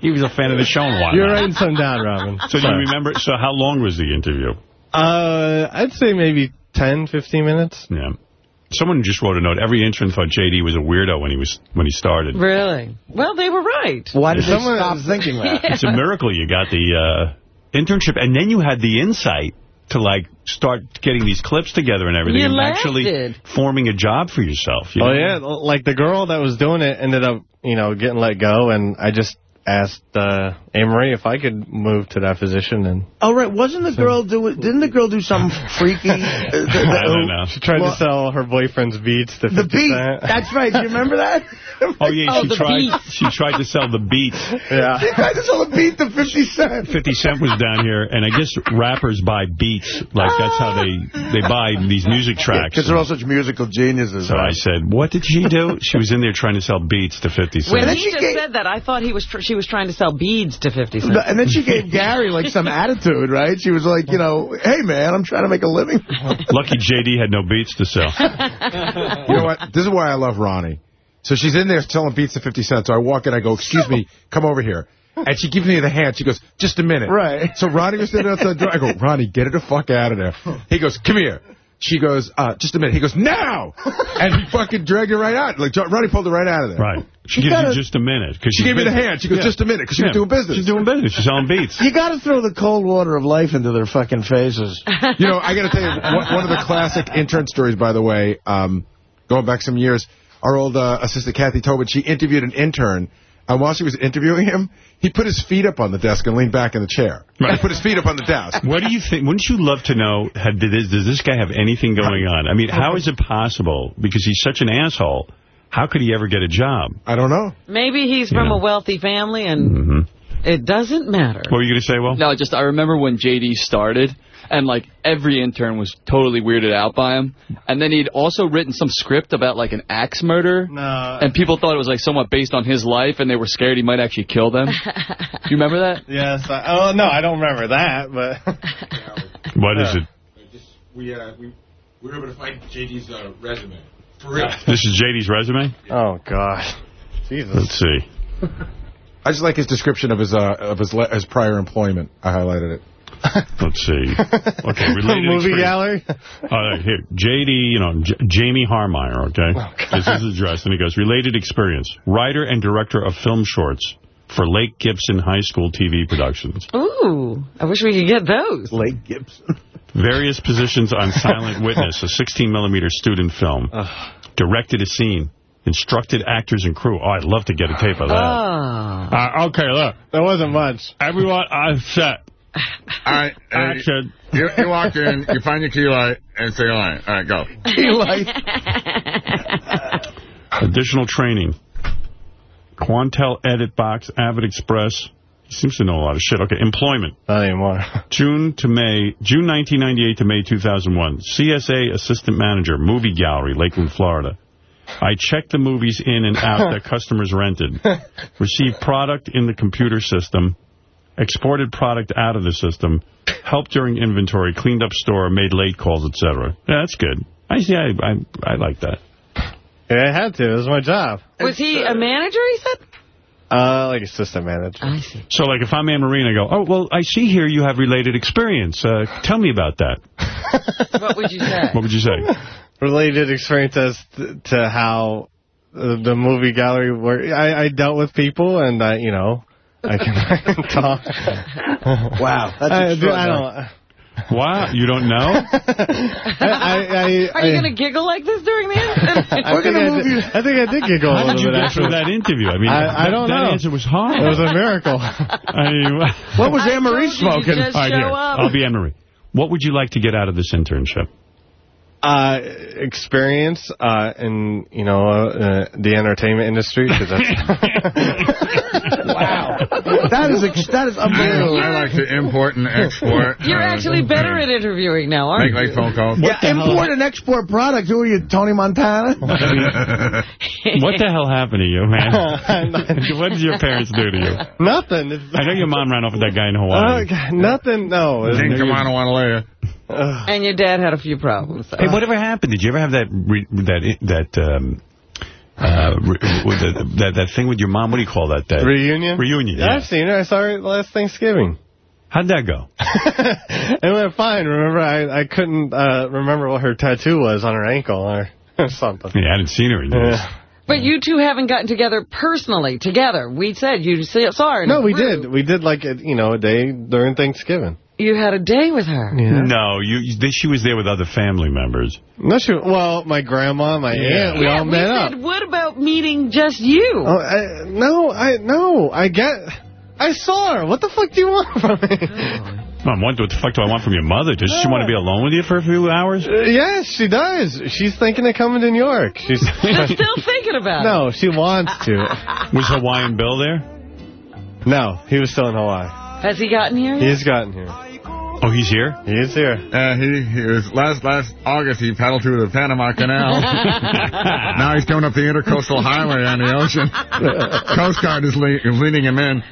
he was a fan of the show and whatnot. You're writing some down, Robin. So do you remember? So how long was the interview? Uh, I'd say maybe 10, 15 minutes. Yeah. Someone just wrote a note. Every intern thought J.D. was a weirdo when he was when he started. Really? Well, they were right. Why did someone stop thinking that? It's a miracle you got the uh, internship, and then you had the insight to like start getting these clips together and everything, You and actually lasted. forming a job for yourself. You Oh know? yeah, like the girl that was doing it ended up, you know, getting let go, and I just asked uh, Amory if I could move to that position, and Oh, right. Wasn't the girl do it? Didn't the girl do something freaky? <laughs> Uh, the- the- I don't know. she tried Well- to sell her boyfriend's beats to The beat. Cent. That's right. Do you remember that? <laughs> Oh yeah, Oh, she tried. beats. She tried to sell the beats. Yeah. <laughs> She tried to sell a beat to 50 Cent. 50 Cent was down here, and I guess rappers buy beats. Like, that's how they, they buy these music tracks. Because they're all such musical geniuses. so I said, what did she do? She was in there trying to sell beats to 50 Cent. When then he she just gave- said that, I thought he was tr she was trying to sell beads to 50 Cent. And then she gave Gary, like, some attitude, right? She was like, you know, hey, man, I'm trying to make a living. Lucky JD had no beats to sell. <laughs> You know what? This is why I love Ronnie. So she's in there selling beats at 50 cents. So I walk in, I go, excuse me, come over here. And she gives me the hand. She goes, just a minute. Right. So Ronnie was sitting outside the door. I go, Ronnie, get her the fuck out of there. He goes, come here. She goes, uh, just a minute. He goes, now! <laughs> And he fucking dragged her right out. Like, Ronnie pulled her right out of there. Right. She You gives gotta- you just a minute. Cause She she's gave me the hand. She goes, Yeah. just a minute, because she was doing business. She's doing business. She's on beats. You got to throw the cold water of life into their fucking faces. You know, I got to tell you, one, one of the classic intern stories, by the way, um, going back some years, our old uh, assistant Kathy Tobin, she interviewed an intern, and while she was interviewing him, he put his feet up on the desk and leaned back in the chair. Right. He put his feet up on the desk. What do you think? Wouldn't you love to know, had, does, does this guy have anything going on? I mean, how is it possible? Because he's such an asshole. How could he ever get a job? I don't know. Maybe he's from Yeah. a wealthy family and Mm-hmm. it doesn't matter. What were you going to say, Will? No, just I remember when JD started, and like every intern was totally weirded out by him. And then he'd also written some script about like an axe murder, No. and people thought it was like somewhat based on his life, and they were scared he might actually kill them. <laughs> Do you remember that? Yes. I, oh no, I don't remember that, but <laughs> What is it? We, uh, we, we were able to find JD's uh, resume. For real. This is JD's resume? oh gosh, Jesus. Let's see. <laughs> I just like his description of his uh, of his, le- his prior employment. I highlighted it. <laughs> Let's see. Okay, <laughs> related Movie experience. gallery. All right, here, JD, you know, J Jamie Harmeyer, okay? this is his address, and he goes, related experience, writer and director of film shorts for Lake Gibson High School TV productions. Ooh, I wish we could get those. Lake Gibson. Various positions on <laughs> Silent Witness, a 16-millimeter student film. Directed a scene. Instructed actors and crew. Oh, I'd love to get a tape of that. Oh. Uh, okay, look. There wasn't much. Everyone on set. All right. uh, Action. you, you walk in, you find your key light, and say, all right, all right, go. <laughs> Key light. Additional training. Quantel Edit Box, Avid Express. He seems to know a lot of shit. Okay, employment. Not anymore. <laughs> June to May, June 1998 to May 2001. CSA Assistant Manager, Movie Gallery, Lakeland, Florida. I checked the movies in and out <laughs> that customers rented. Received product in the computer system. Exported product out of the system. Helped during inventory. Cleaned up store. Made late calls, etc. Yeah, that's good. I see. I, I, I like that. Yeah, I had to. It was my job. Was he a manager, he said? Uh, like assistant manager. I see. So, like, if I'm Anne Marie, I go, oh, well, I see here you have related experience. Uh, tell me about that. <laughs> What would you say? What would you say? Related experience as to how the movie gallery worked. I, I dealt with people, and I, you know, I can, I <laughs> can talk. Wow, that's I, do- I extraordinary. don't. Wow, you don't know? <laughs> I, I, Are you going to giggle like this during the interview? <laughs> I, think I, did, I think I did giggle How a did you little bit. get through actually. that interview? I mean, I- that, I don't that know. answer was hard. It was a miracle. I mean, What was I Anne Marie told you, you smoking? just all right, show here. up. I'll be Anne Marie. What would you like to get out of this internship? Uh, experience uh, in, you know, uh, the entertainment industry. Cause that's <laughs> wow. That is, that is unbelievable. I like to import and export. You're uh, actually better at interviewing now, aren't Make you? like phone calls. Yeah, import and export products. Who are you, Tony Montana? <laughs> what the hell happened to you, man? <laughs> what did your parents do to you? Nothing. I know your mom ran off with that guy in Hawaii. uh, nothing, no. It's- Think Kamana Wanalea. And your dad had a few problems. So. Hey, whatever happened? Did you ever have that re that that um, uh, re the, that that thing with your mom? What do you call that? that Reunion? Reunion. Yeah, Yeah. I've seen her. I saw her last Thanksgiving. How'd that go? <laughs> it went fine. Remember, I, I couldn't uh, remember what her tattoo was on her ankle or <laughs> something. Yeah, I hadn't seen her in years. Yeah. But you two haven't gotten together personally, together. We said you saw her. in No, we group. did. We did like a, you know, a day during Thanksgiving. You had a day with her. Yeah. No, you, you- she was there with other family members. No, she, well, my grandma, my Yeah. aunt, we yeah, all we met said, up. what about meeting just you? Oh, I, no, I no, I get. I saw her. What the fuck do you want from me? Mom, what, what the fuck do I want from your mother? Does she want to be alone with you for a few hours? Uh, yes, she does. She's thinking of coming to New York. She's <laughs> still thinking about it. no, she wants to. Was Hawaiian Bill there? No, he was still in Hawaii. Has he gotten here yet? He's gotten here. Oh, he's here? He is here. Uh, he, he was last last August. He paddled through the Panama Canal. <laughs> now he's coming up the intercoastal highway on the ocean. Coast Guard is, le is leading him in.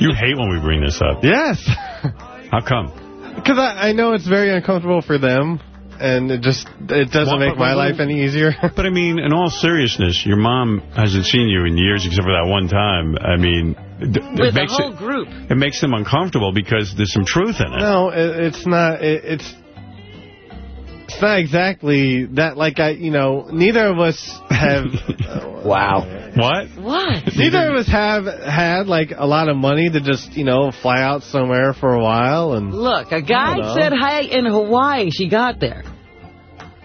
You hate when we bring this up. Yes, How come? because I, I know it's very uncomfortable for them, and it just it doesn't Well, make my but- life any easier. <laughs> But, I mean, in all seriousness, your mom hasn't seen you in years except for that one time. I mean, it, it With the makes whole it, group. it makes them uncomfortable because there's some truth in it. No, it's not. It's it's not exactly that. Like I, you know, neither of us have. <laughs> Uh, wow. What? What? <laughs> Neither of us have had like a lot of money to just you know fly out somewhere for a while and. Look, a guy said hi in Hawaii. She got there.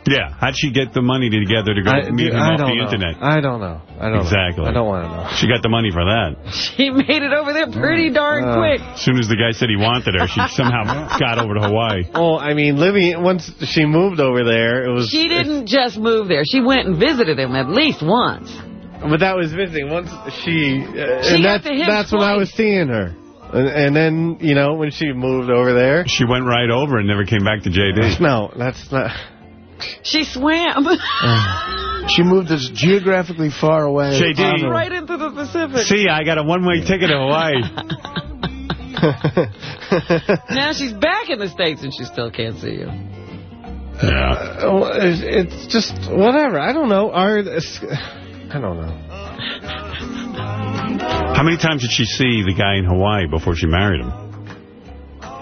Yeah. How'd she get the money together to go I, meet him I off the know. internet? I don't know. I don't know. Exactly. Know. I don't want to know. She got the money for that. <laughs> She made it over there pretty darn Uh. quick. As soon as the guy said he wanted her, she <laughs> somehow got over to Hawaii. Well, I mean, Libby, once she moved over there, it was. She didn't just move there. She went and visited him at least once. But that was visiting. Once she. Uh, She and got that's, to him that's when I was seeing her. And, and then, you know, when she moved over there. She went right over and never came back to JD. No, that's not. She swam. <laughs> Uh, she moved us geographically far away. JD. right into the Pacific. See, I got a one-way ticket to Hawaii. <laughs> now she's back in the States and she still can't see you. Yeah. Uh, well, it's, it's just whatever. I don't know. Our, I don't know. How many times did she see the guy in Hawaii before she married him?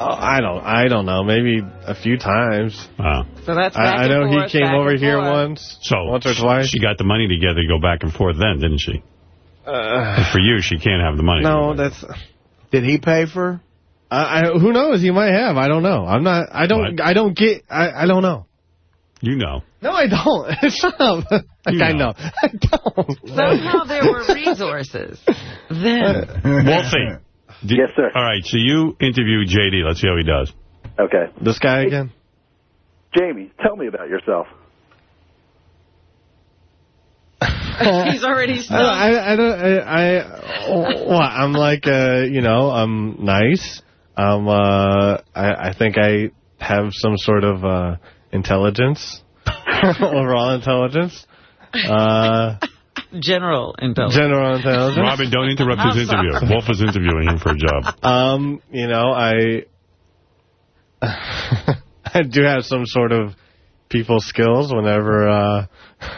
Oh, I don't. I don't know. Maybe a few times. Wow. So that's back I, I and know forth, he came over here once. So Once or twice. She got the money together to go back and forth then, didn't she? Uh, for you, she can't have the money. no, that's. Did he pay for? I, I, who knows? He might have. I don't know. I'm not. I don't. What? I don't get. I, I don't know. You know. No, I don't. <laughs> Shut up. Like, You I know. know. <laughs> I don't. Somehow there were resources. Then. Wolfie. Did- Yes, sir. All right, so you interview JD. Let's see how he does. Okay. This guy again. Jamie, tell me about yourself. <laughs> He's already I. I, I don't. I, I. What? I'm like. Uh, you know. I'm nice. I'm. Uh. I. I think I have some sort of uh intelligence. <laughs> Overall intelligence. Uh. General intelligence. General intelligence. Robin, don't interrupt his interview. Wolf is interviewing him for a job. Um, you know, I <laughs> I do have some sort of people skills whenever uh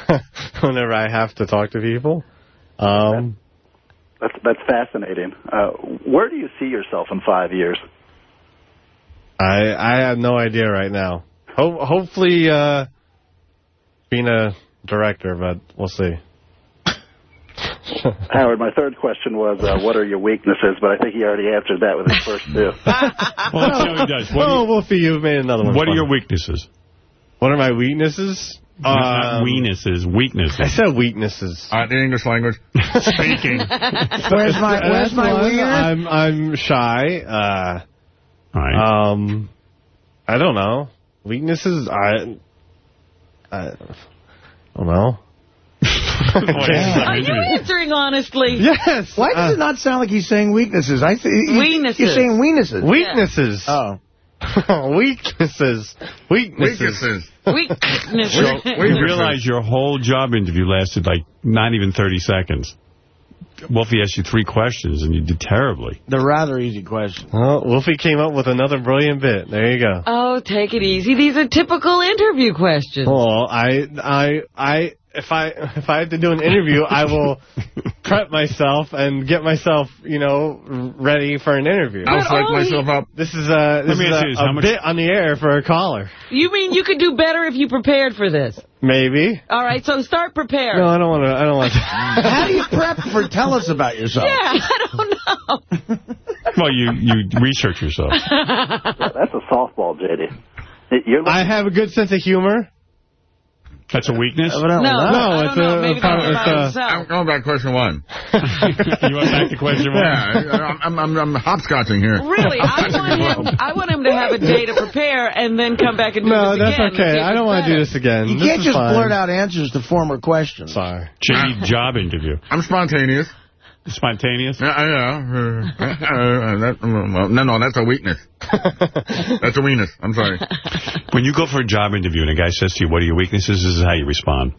<laughs> whenever I have to talk to people. Um That's that's fascinating. Uh, where do you see yourself in five years? I I have no idea right now. Ho- hopefully uh being a director, but we'll see. <laughs> Howard, my third question was, uh, what are your weaknesses? But I think he already answered that with his first two. <laughs> Well, let's see how he does. What, oh, are, Wolfie, you've made another one. what are your weaknesses? What are my weaknesses? Not Um, weaknesses, weaknesses. I said weaknesses. Uh, the English language. Speaking. <laughs> Where's my Where's my one. wiener? I'm I'm shy. Uh All right. Um, I don't know. Weaknesses, I I don't know. <laughs> Are you answering honestly? Yes. Why does it uh. not sound like he's saying weaknesses? I th Weenesses. You're saying weaknesses. Weaknesses. Oh. <laughs> Weaknesses. Weaknesses. Weaknesses. So you realize your whole job interview lasted like not even 30 seconds. Wolfie asked you three questions, and you did terribly. They're rather easy questions. Well, Wolfie came up with another brilliant bit. There you go. Oh, take it easy. These are typical interview questions. Well, I, I, I, if I, if I had to do an interview, I will <laughs> prep myself and get myself, you know, ready for an interview. I'll psych myself up. This is uh, a, this is a, this, a much- bit on the air for a caller. You mean you could do better if you prepared for this? Maybe. All right, so start prepared. No, I don't want to. I don't want <laughs> to. How do you prep for tell us about yourself? Yeah, I don't know. <laughs> Well, you, you research yourself. That's a softball, JD. I have a good sense of humor. That's a weakness? Evidently No, not. No, I it's don't know. a- Maybe a part- that's it's about a- himself. I'm going back to question one. <laughs> <laughs> you went back to question one? Yeah, I'm, I'm, I'm hopscotching here. Really, I want him. I want him to have a day to prepare and then come back and do No, this that's again. and see okay. I don't want to do this again. You This can't just fine. blurt out answers to former questions. Sorry. JD job interview. I'm spontaneous. Spontaneous? Yeah, yeah. <laughs> That, well, no, no, that's a weakness. <laughs> That's a weakness. I'm sorry. When you go for a job interview and a guy says to you, what are your weaknesses? This is how you respond.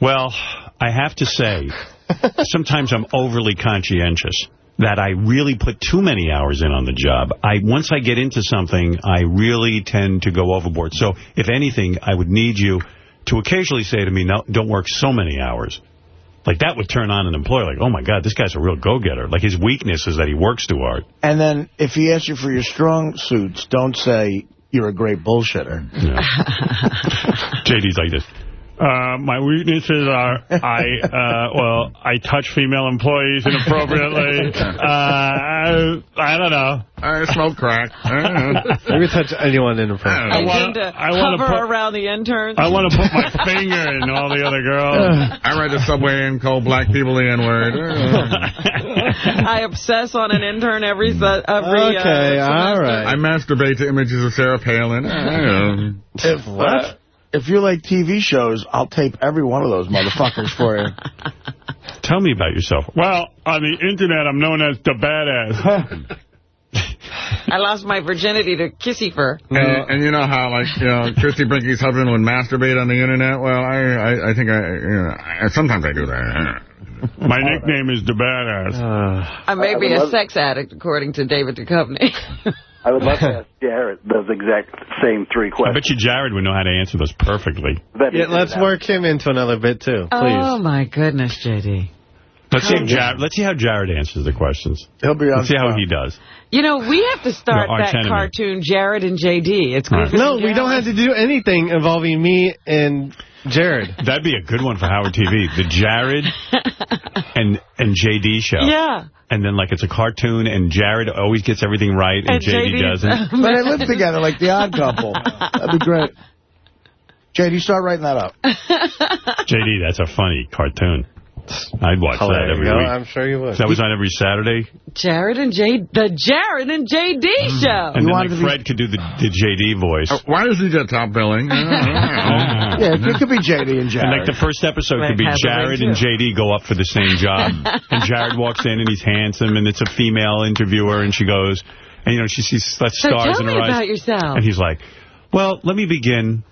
Well, I have to say, <laughs> sometimes I'm overly conscientious that I really put too many hours in on the job. I Once I get into something, I really tend to go overboard. So, if anything, I would need you to occasionally say to me, no, don't work so many hours. Like, that would turn on an employer, like, oh, my God, this guy's a real go-getter. Like, his weakness is that he works too hard. And then if he asks you for your strong suits, don't say you're a great bullshitter. Yeah. <laughs> JD's like this. Uh, my weaknesses are I, uh, well, I touch female employees inappropriately. <laughs> Uh, I, I don't know. I smoke crack. <laughs> I don't know. Maybe touch anyone in the front. I, I wanna- tend I wanna hover put- around the interns. I want to put my <laughs> finger in all the other girls. I ride the subway and call black people the N-word. I obsess on an intern every se- every Okay, uh, all I masturbate to images of Sarah Palin. I. If, uh, if you like TV shows, I'll tape every one of those motherfuckers for you. <laughs> Tell me about yourself. Well, on the internet, I'm known as the badass. <laughs> I lost my virginity to Kissy Fur. And, and you know how, like, you know, Christie Brinkley's husband would masturbate on the internet? Well, I I, I think I, you know, I, sometimes I do that. <laughs> My nickname is the badass. I may I be a sex addict, according to David Duchovny. I would love <laughs> to ask Jared those exact same three questions. I bet you Jared would know how to answer those perfectly. Yeah, let's work him into another bit, too. Please. oh, my goodness, J.D. Let's see, if Jared, let's see how Jared answers the questions. He'll be on Let's see how he does. You know, we have to start No, arch that enemy. cartoon, Jared and J.D. It's Right. No, we don't have to do anything involving me and Jared. That'd be a good one for Howard TV. The Jared <laughs> and and JD show. Yeah. And then, like, it's a cartoon, and Jared always gets everything right, and, And JD, JD doesn't. <laughs> But they live together like the odd couple. That'd be great. JD, start writing that up. JD, that's a funny cartoon. I'd watch that every go. week. I'm sure you would. That was on every Saturday. Jared and J. The Jared and J.D. Mm. show. And then, like, Fred could do the, the JD voice. Uh, Why doesn't he get top billing? <laughs> Yeah, it could be JD and Jared. And like the first episode Like could be Jared and JD go up for the same job. <laughs> and Jared walks in and he's handsome and it's a female interviewer and she goes, and you know, she sees such So stars in her eyes. Tell me about yourself. And he's like, well, let me begin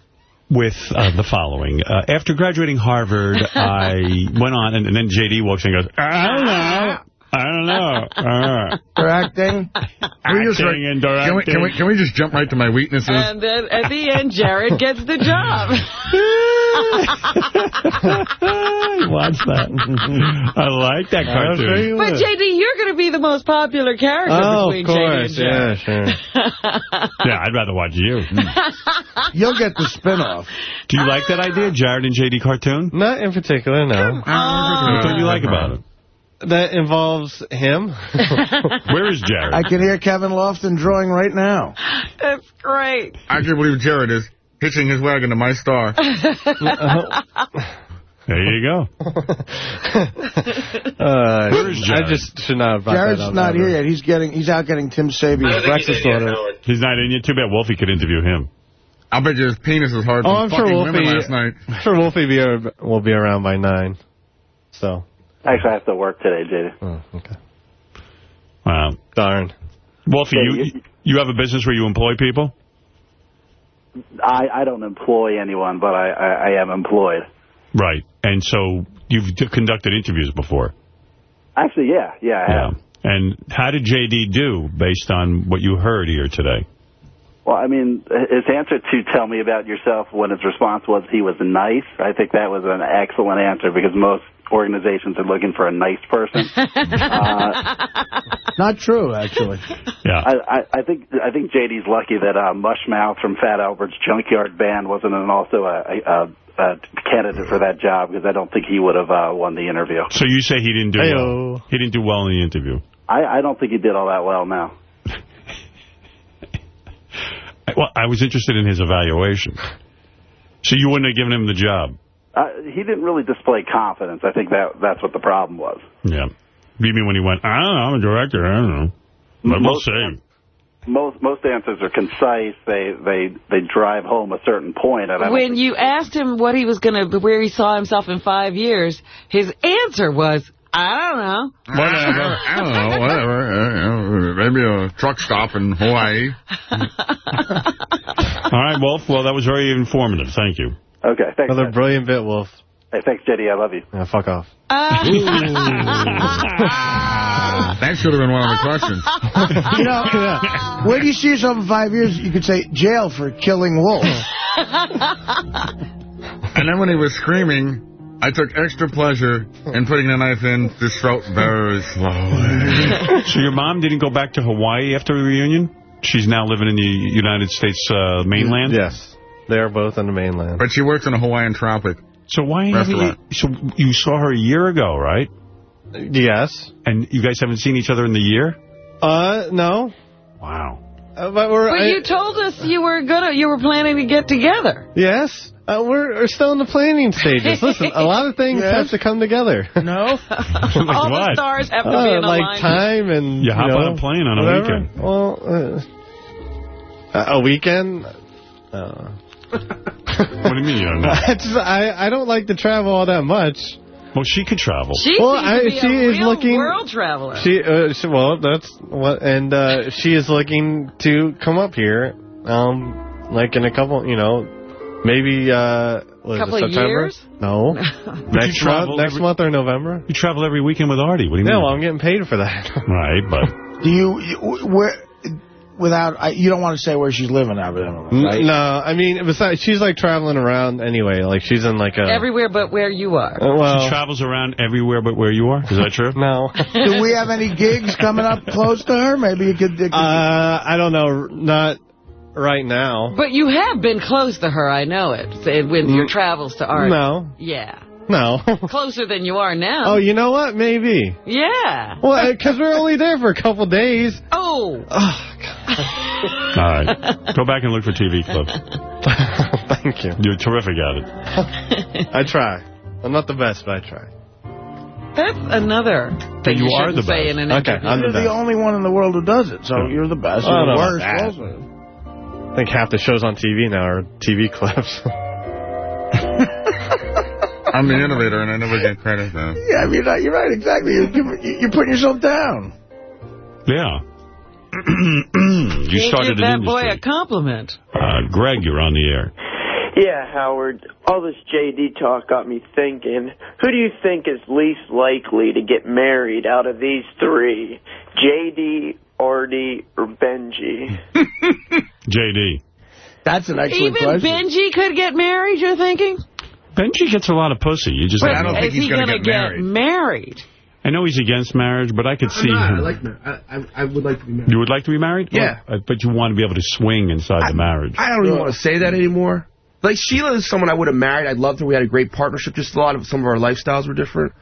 with uh, the following. Uh, after graduating Harvard, <laughs> I went on, and, and then JD walks in and goes, I don't know. I don't know. Uh, For acting. Just, Acting and can, we, can, we, directing. can we just jump right to my weaknesses? And then at the end, Jared gets the job. <laughs> Watch that. I like that I'm cartoon. but. JD, you're going to be the most popular character Oh, of between JD and course. Jared. Yeah, sure. <laughs> Yeah, I'd rather watch you. You'll get the spin-off. Do you like that idea, Jared and JD cartoon? Not in particular, no. What do you like about it? That involves him. <laughs> Where is Jared? I can hear Kevin Lofton drawing right now. That's great. I can't believe Jared is hitching his wagon to my star. <laughs> There you go. <laughs> Uh, Where is Jared? I just should not have Jared's that not here yet. He's getting. He's out getting Tim Sabean's breakfast order. He's not in yet. Too bad Wolfie could interview him. I bet you his penis is hard Oh, from I'm sure Wolfie. women last night. I'm sure Wolfie be, will be around by nine. So. Actually, I have to work today, JD. Oh, okay. Wow. Darn. Wolfie, Yeah, you, you have a business where you employ people? I, I don't employ anyone, but I, I, I am employed. Right. And so you've d- conducted interviews before. Actually, yeah, yeah, I have. And how did J.D. do based on what you heard here today? Well, I mean, his answer to tell me about yourself when his response was he was nice, I think that was an excellent answer because most organizations are looking for a nice person. <laughs> uh, Not true, actually. Yeah. I, I, I think I think JD's lucky that uh, Mushmouth from Fat Albert's Junkyard Band wasn't an also a, a, a candidate for that job because I don't think he would have uh, won the interview. So you say he didn't do Heyo. well. He didn't do well in the interview. I, I don't think he did all that well now. <laughs> Well, I was interested in his evaluation. So you wouldn't have given him the job? Uh, he didn't really display confidence. I think that that's what the problem was. Yeah. You mean when he went, I don't know, I'm a director, I don't know. But we'll Most- see. Most most answers are concise. They they they drive home a certain point. And I When you asked him what he was going to, where he saw himself in five years, his answer was, I don't know. Whatever. <laughs> I don't know. Whatever. Uh, uh, Maybe a truck stop in Hawaii. <laughs> All right, Wolf. Well, that was very informative. Thank you. Okay, thanks. Another brilliant bit, Wolf. Hey, thanks, JD. I love you. Yeah, fuck off. That should have been one of the questions. <laughs> You know, <laughs> where do you see yourself in five years? You could say jail for killing wolves. <laughs> And then when he was screaming, I took extra pleasure in putting the knife in his throat very slowly. So your mom didn't go back to Hawaii after the reunion? She's now living in the United States uh, mainland? Yes. They are both on the mainland. But she works in a Hawaiian tropic. So why haven't you... Restaurant. So you saw her a year ago, right? Yes. And you guys haven't seen each other in the year? Uh, no. Wow. Uh, but we're... But I- you told us you were gonna, you were planning to get together. Yes. Uh, we're, we're still in the planning stages. Listen, a lot of things <laughs> Yes. have to come together. <laughs> No? <laughs> All the what? stars have to be Uh, in like alignment. time and You hop know, on a plane on a whatever. weekend. Well, uh, a weekend. Uh, What do you mean you don't <laughs> know? I, just, I I don't like to travel all that much. Well, she could travel. She Well, seems I- to be she a is real looking- world traveler. She, uh, she well, that's what, and uh, she is looking to come up here, um, like in a couple, you know, maybe uh, what is Couple it, of September? years? No, <laughs> next month, next every- month or November. You travel every weekend with Artie. What do you Yeah, mean? well, I'm getting paid for that. Right, but... Do you, you where, without, I, you don't want to say where she's living, evidently, right? No, I mean, besides, she's like traveling around anyway. Like she's in like a. Everywhere but where you are. Uh, well, She travels around everywhere but where you are? Is that true? no. <laughs> Do we have any gigs coming up close to her? Maybe you could... Uh, I don't know. Not right now. But you have been close to her, I know it, say, with your travels to art. No. Yeah. No. <laughs> Closer than you are now. oh, you know what? Maybe. Yeah. Well, uh, because we're only there for a couple days. Oh. oh <laughs> All right. Go back and look for TV clips. <laughs> Thank you. You're terrific at it. I try. I'm not the best, but I try. That's another thing You you, are shouldn't the say best. in an Okay, interview. I'm the You're the best. only one in the world who does it, so Yeah. you're the best. I don't You're the know worst. about also. I think half the shows on TV now are TV clips. I'm the innovator, and I never get credit, though. Yeah, I mean, you're, you're right, exactly. You're, you're putting yourself down. Yeah. <clears throat> you Can't started give that an boy a compliment. Uh, Greg, you're on the air. Yeah, Howard. All this JD talk got me thinking. Who do you think is least likely to get married out of these three? JD, Artie, or Benji? <laughs> JD. That's an excellent Even question. Benji could get married, you're thinking? Benji gets a lot of pussy. You just But I don't think is he's he gonna gonna get get married. married? I know he's against marriage, but I could see I'm not. him. I like mar- I, I, I would like to be married. you would like to be married? Yeah. Well, but you want to be able to swing inside the marriage. I don't even want to say that anymore. Like, Sheila is someone I would have married. I loved her. We had a great partnership. Just a lot of some of our lifestyles were different.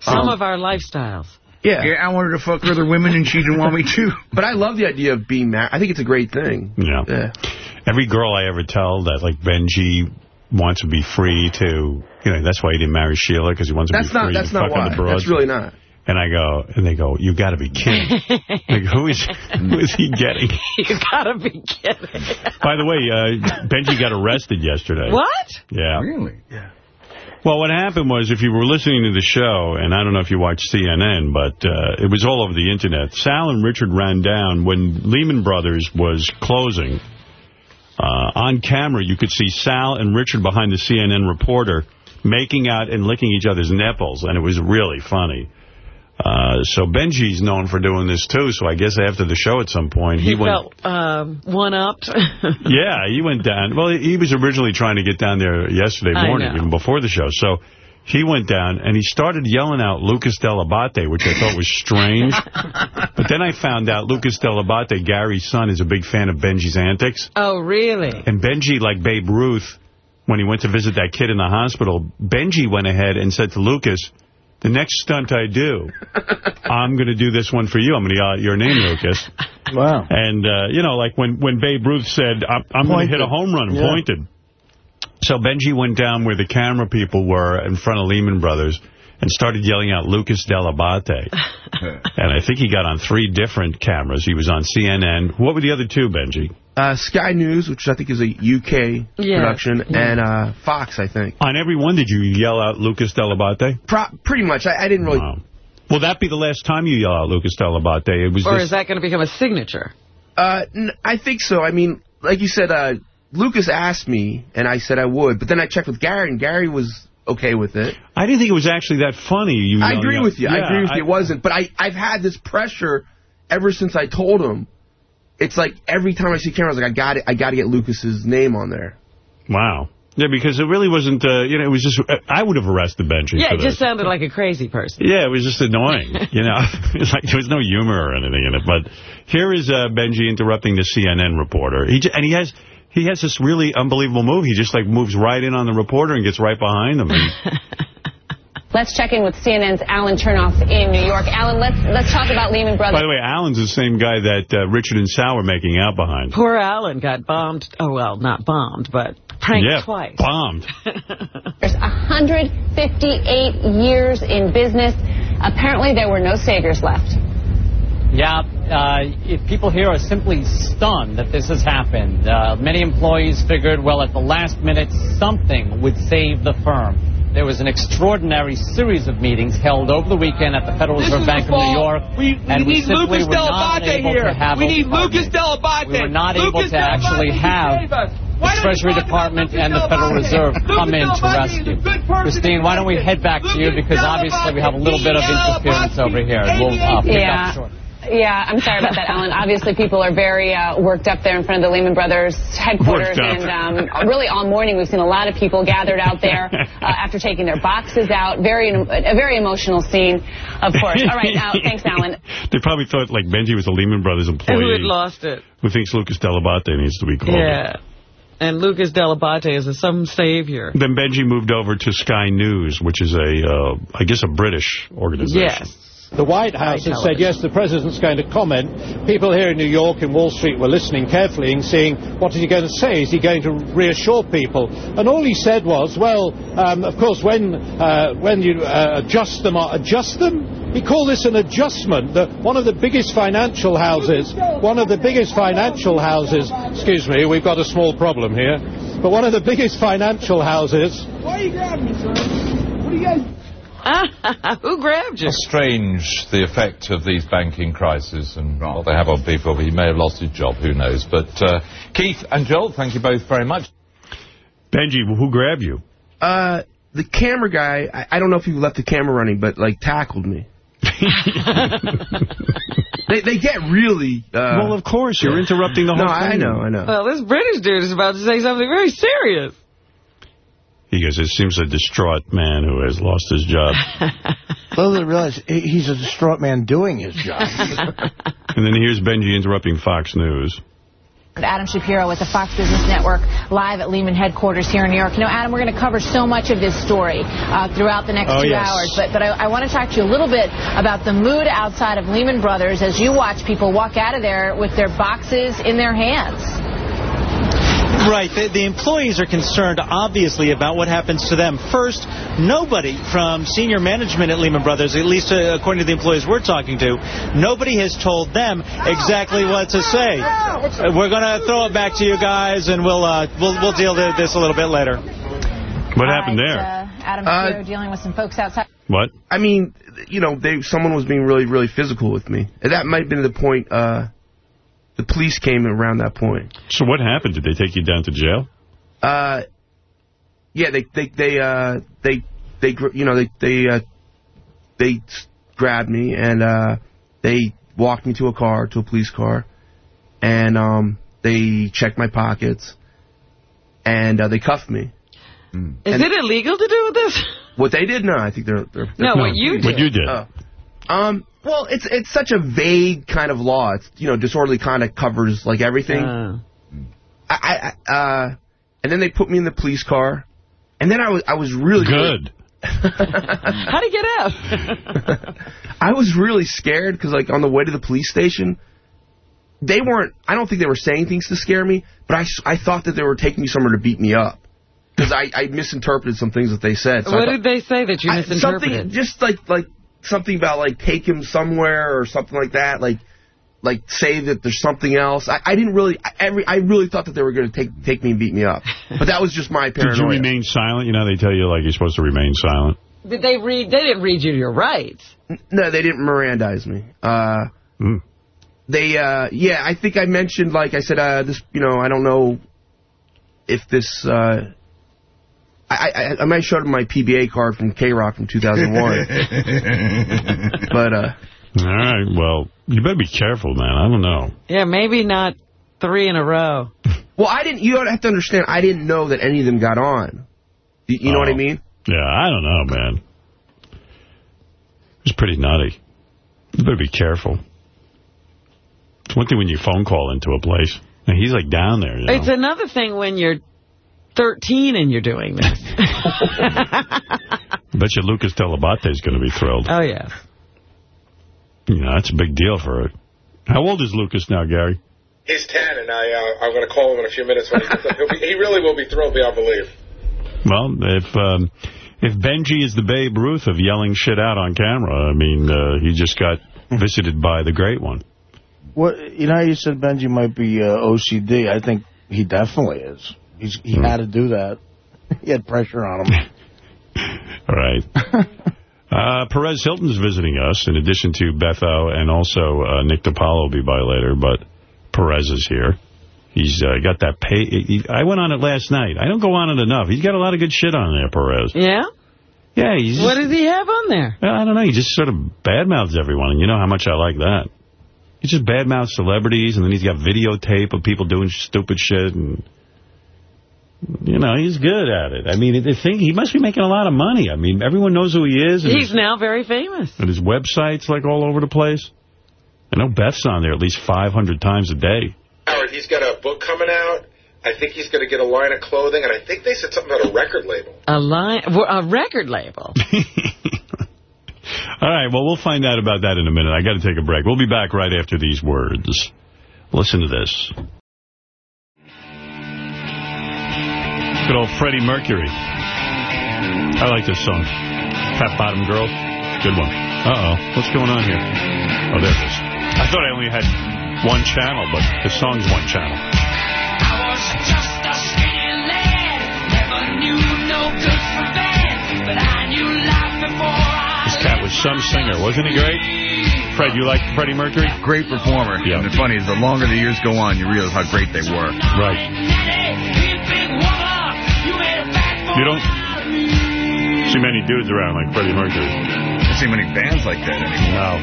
Some Um, of our lifestyles. Yeah. Yeah, I wanted to fuck other women, and she didn't want me to. <laughs> But I love the idea of being married. I think it's a great thing. Yeah. Yeah. Every girl I ever tell that, like, Benji wants to be free to, you know, that's why he didn't marry Sheila, because he wants to That's be not. free That's to not fuck why. other broads. That's really not. And I go, and they go, you got to be kidding. <laughs> like, who is, who is he getting? <laughs> you got to be kidding. By the way, uh, Benji got arrested yesterday. What? Yeah. Really? Yeah. Well, what happened was, if you were listening to the show, and I don't know if you watched CNN, but uh, it was all over the Internet, Sal and Richard ran down when Lehman Brothers was closing. Uh, on camera, you could see Sal and Richard behind the CNN reporter making out and licking each other's nipples, and it was really funny. Uh, so Benji's known for doing this, too, so I guess after the show at some point, he, he went... felt um, one-upped. <laughs> yeah, he went down. Well, he was originally trying to get down there yesterday morning, even before the show. So he went down, and he started yelling out Lucas Dell'Abate, which I thought was strange. <laughs> but then I found out Lucas Dell'Abate, Gary's son, is a big fan of Benji's antics. Oh, really? And Benji, like Babe Ruth, when he went to visit that kid in the hospital, Benji went ahead and said to Lucas, the next stunt I do, <laughs> I'm going to do this one for you. I'm going to yell out your name, Lucas. Wow. And, uh, you know, like when, when Babe Ruth said, I'm, I'm going to hit a home run and Yeah. pointed. So Benji went down where the camera people were in front of Lehman Brothers and started yelling out Lucas Dell'Abate. <laughs> and I think he got on three different cameras. He was on CNN. What were the other two, Benji? Uh, Sky News, which I think is a UK Yeah. production, Yeah. and uh, Fox, I think. On every one, did you yell out Lucas Dell'Abate? Pro pretty much. I, I didn't really... Will that be the last time you yell out Lucas Dell'Abate? It was Or this- is that going to become a signature? Uh, n I think so. I mean, like you said, uh, Lucas asked me, and I said I would, but then I checked with Gary, and Gary was okay with it. I didn't think it was actually that funny. You I yelling agree out- with you. I agree with you. It wasn't. But I, I've had this pressure ever since I told him. It's like every time I see cameras, like I got it. I got to get Lucas's name on there. Wow. Yeah, because it really wasn't, uh, you know, it was just, I would have arrested Benji Yeah, for it this. just sounded like a crazy person. Yeah, it was just annoying, <laughs> you know. <laughs> it's like there was no humor or anything in it. But here is uh, Benji interrupting the CNN reporter. He j And he has he has this really unbelievable move. He just, like, moves right in on the reporter and gets right behind him. <laughs> Let's check in with CNN's Alan Chernoff in New York. Alan, let's let's talk about Lehman Brothers. by the way, Alan's the same guy that uh, Richard and Sal were making out behind. Poor Alan got bombed. Oh, well, not bombed, but pranked yeah, twice. bombed. <laughs> There's 158 years in business. Apparently, there were no saviors left. Yeah, uh, if people here are simply stunned that this has happened. Uh, many employees figured, well, at the last minute, something would save the firm. There was an extraordinary series of meetings held over the weekend at the Federal This Reserve Bank of New. York. We, we and we need simply Lucas were not able here. to have we need Lucas. Dell'Abate. We were not Lucas able to actually have can save us. the Why don't we Treasury Department and the Federal Reserve come in to Dell'Abate rescue. Christine, why don't we head back to you because obviously we have a little bit of interference over here. We'll uh, pick Yeah. up shortly. Yeah, I'm sorry about that, <laughs> Alan. Obviously, people are very uh, worked up there in front of the Lehman Brothers headquarters, and um, really all morning we've seen a lot of people gathered out there <laughs> uh, after taking their boxes out. Very, a very emotional scene, of course. All right, now thanks, Alan. <laughs> They probably thought, like, Benji was a Lehman Brothers employee. Who had lost it. Who thinks Lucas Dell'Abate needs to be called. Yeah. And Lucas Dell'Abate is a, some savior. Then Benji moved over to Sky News, which is a, uh, I guess, a British organization. Yes. The White House has said, yes, the president's going to comment. People here in New York and Wall Street were listening carefully and seeing, what is he going to say? Is he going to reassure people? And all he said was, well, um, of course, when, uh, when you uh, adjust them, or adjust them? He called this an adjustment. The, one of the biggest financial houses, one of the biggest financial houses, excuse me, we've got a small problem here, but one of the biggest financial houses Why are you grabbing me, sir? What are you guys... <laughs> Who grabbed you? Strange the effect of these banking crises and what they have on people. He may have lost his job, who knows. But uh, Keith and Joel, thank you both very much. Benji, who grabbed you? Uh, the camera guy, I, I don't know if he left the camera running, but, like, tackled me. <laughs> they, they get really... Uh, well, of course, you're interrupting the whole no, thing. I know, I know. Well, this British dude is about to say something very serious. He goes, it seems a distraught man who has lost his job. <laughs> Little did they realize he's a distraught man doing his job. <laughs> and then here's Benji interrupting Fox News. Adam Shapiro with the Fox Business Network live at Lehman headquarters here in New York. You know, Adam, we're going to cover so much of this story uh, throughout the next Oh, two yes. hours, but, but I, I want to talk to you a little bit about the mood outside of Lehman Brothers as you watch people walk out of there with their boxes in their hands. Right. The, the, employees are concerned, obviously, about what happens to them. First, nobody from senior management at Lehman Brothers, at least uh, according to the employees we're talking to, nobody has told them exactly what to say. Uh, we're going to throw it back to you guys, and we'll uh, we'll we'll deal with this a little bit later. What happened there? Uh, Adam uh, dealing with some folks outside. What? I mean, you know, they someone was being really, really physical with me. And that might have been the point. Uh, the police came around that point. So what happened? Did they take you down to jail? Uh, yeah, they they they uh they they you know they they uh, they grabbed me and uh they walked me to a car to a police car and um they checked my pockets and uh, they cuffed me. Mm. Is and it illegal to do this? What they did? No, I think they're... they're, they're no, what you did. What you did. Uh, um, well, it's it's such a vague kind of law. It's, you know, disorderly conduct covers, like, everything. Uh. I, I, uh, and then they put me in the police car. And then I was I was really... Good. <laughs> How to get out? <laughs> I was really scared because, like, on the way to the police station, they weren't... I don't think they were saying things to scare me, but I, I thought that they were taking me somewhere to beat me up because I, I misinterpreted some things that they said. So what thought, did they say that you misinterpreted? I, something just like like something about like take him somewhere or something like that. Like like say that there's something else. I, I didn't really. I, every I really thought that they were going to take take me and beat me up. But that was just my paranoia. <laughs> Did you remain silent? You know they tell you like you're supposed to remain silent. Did they read? They didn't read you your rights. No, they didn't Mirandize me. Uh, mm. They, uh, yeah, I think I mentioned, like I said, uh, this, you know, I don't know if this, uh, I, I, I might show them my PBA card from K-Rock from 2001. <laughs> but, uh... All right, well, you better be careful, man. I don't know. Yeah, maybe not three in a row. Well, I didn't, you don't have to understand, I didn't know that any of them got on. You, you oh. know what I oh. mean? Yeah, I don't know, man. It's pretty nutty. You better be careful. It's one thing when you phone call into a place. And he's like down there. You know? It's another thing when you're 13 and you're doing this. <laughs> bet you Lucas Dell'Abate is going to be thrilled. Oh, yeah. You know, that's a big deal for it. How old is Lucas now, Gary? He's 10, and I, uh, I'm going to call him in a few minutes. When he, be, he really will be thrilled beyond belief. Well, if um, if Benji is the Babe Ruth of yelling shit out on camera, I mean, uh, he just got visited by the great one. What You know you said Benji might be uh, OCD? I think he definitely is. He's, he mm. had to do that. <laughs> he had pressure on him. <laughs> All right. <laughs> uh, Perez Hilton's visiting us, in addition to Beth O, and also uh, Nick DiPaolo will be by later, but Perez is here. He's uh, got that pay. He, I went on it last night. I don't go on it enough. He's got a lot of good shit on there, Perez. Yeah? Yeah. He's just, what does he have on there? Well, I don't know. He just sort of badmouths everyone, and you know how much I like that. He just badmouths celebrities, and then he's got videotape of people doing stupid shit, and you know, he's good at it. I mean, the thing, he must be making a lot of money. I mean, everyone knows who he is. He's his, now very famous. And his website's, like, all over the place. I know Beth's on there at least 500 times a day. Howard, he's got a book coming out. I think he's going to get a line of clothing, and I think they said something about a record label. A line, a record label? <laughs> all right, well, we'll find out about that in a minute. I got to take a break. We'll be back right after these words. Listen to this. Good old Freddie Mercury. I like this song. Fat Bottom Girl. Good one. Uh-oh. What's going on here? Oh, there it is. I thought I only had one channel, but the song's one channel. This cat was some singer. Wasn't he great? Fred, you like Freddie Mercury? Great performer. Yeah. And the funny is, the longer the years go on, you realize how great they were. Right. You don't see many dudes around like Freddie Mercury. I don't see many bands like that anymore. No.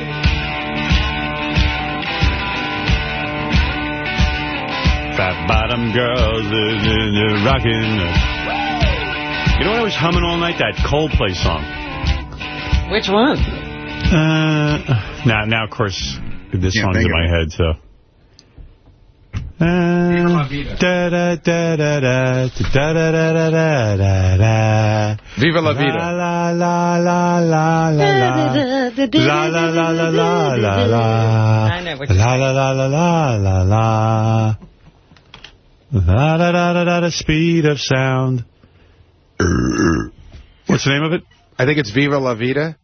Fat bottom girls uh, rocking. You know what I was humming all night? That Coldplay song. Which one? Uh, now, now, of course, this song's in my head, so. Viva la vida. Da da da da da da da da da da da. Viva la vida. La la la la la la la la la la la la la I know what La la la la la la la. Da da da da da, the speed of sound. What's the name of it? I think it's Viva La Vida.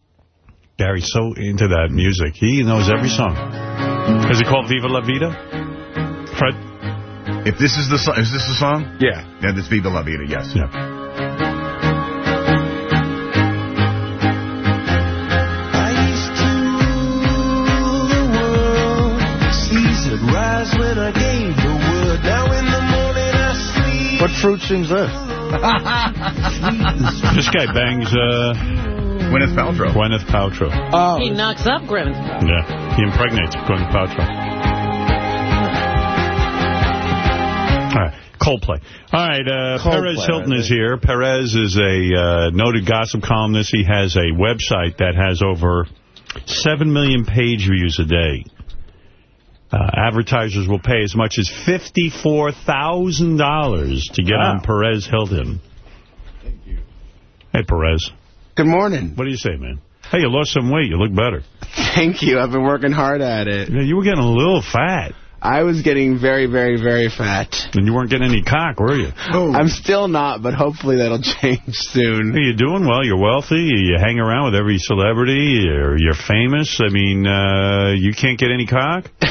Gary's so into that music. He knows every song. Is it called Viva La Vida? Fred? If this is the song, is this the song? Yeah. Yeah, this Viva La Vida, yes. Yeah. What fruit sings this? <laughs> this guy bangs uh, Gwyneth Paltrow. Gwyneth Paltrow. Oh. He knocks up Gwyneth. Yeah, he impregnates Gwyneth Paltrow. Coldplay. All right, uh, Coldplay, Perez Hilton is here. Perez is a uh, noted gossip columnist. He has a website that has over 7 million page views a day. Uh, advertisers will pay as much as $54,000 to get Wow. on Perez Hilton. Thank you. Hey, Perez. Good morning. What do you say, man? Hey, you lost some weight. You look better. Thank you. I've been working hard at it. Yeah, you were getting a little fat. I was getting very, very, very fat. And you weren't getting any cock, were you? I'm still not, but hopefully that'll <laughs> change soon. Hey, you're doing well. You're wealthy. You hang around with every celebrity. You're, you're famous. I mean, uh, you can't get any cock? <laughs>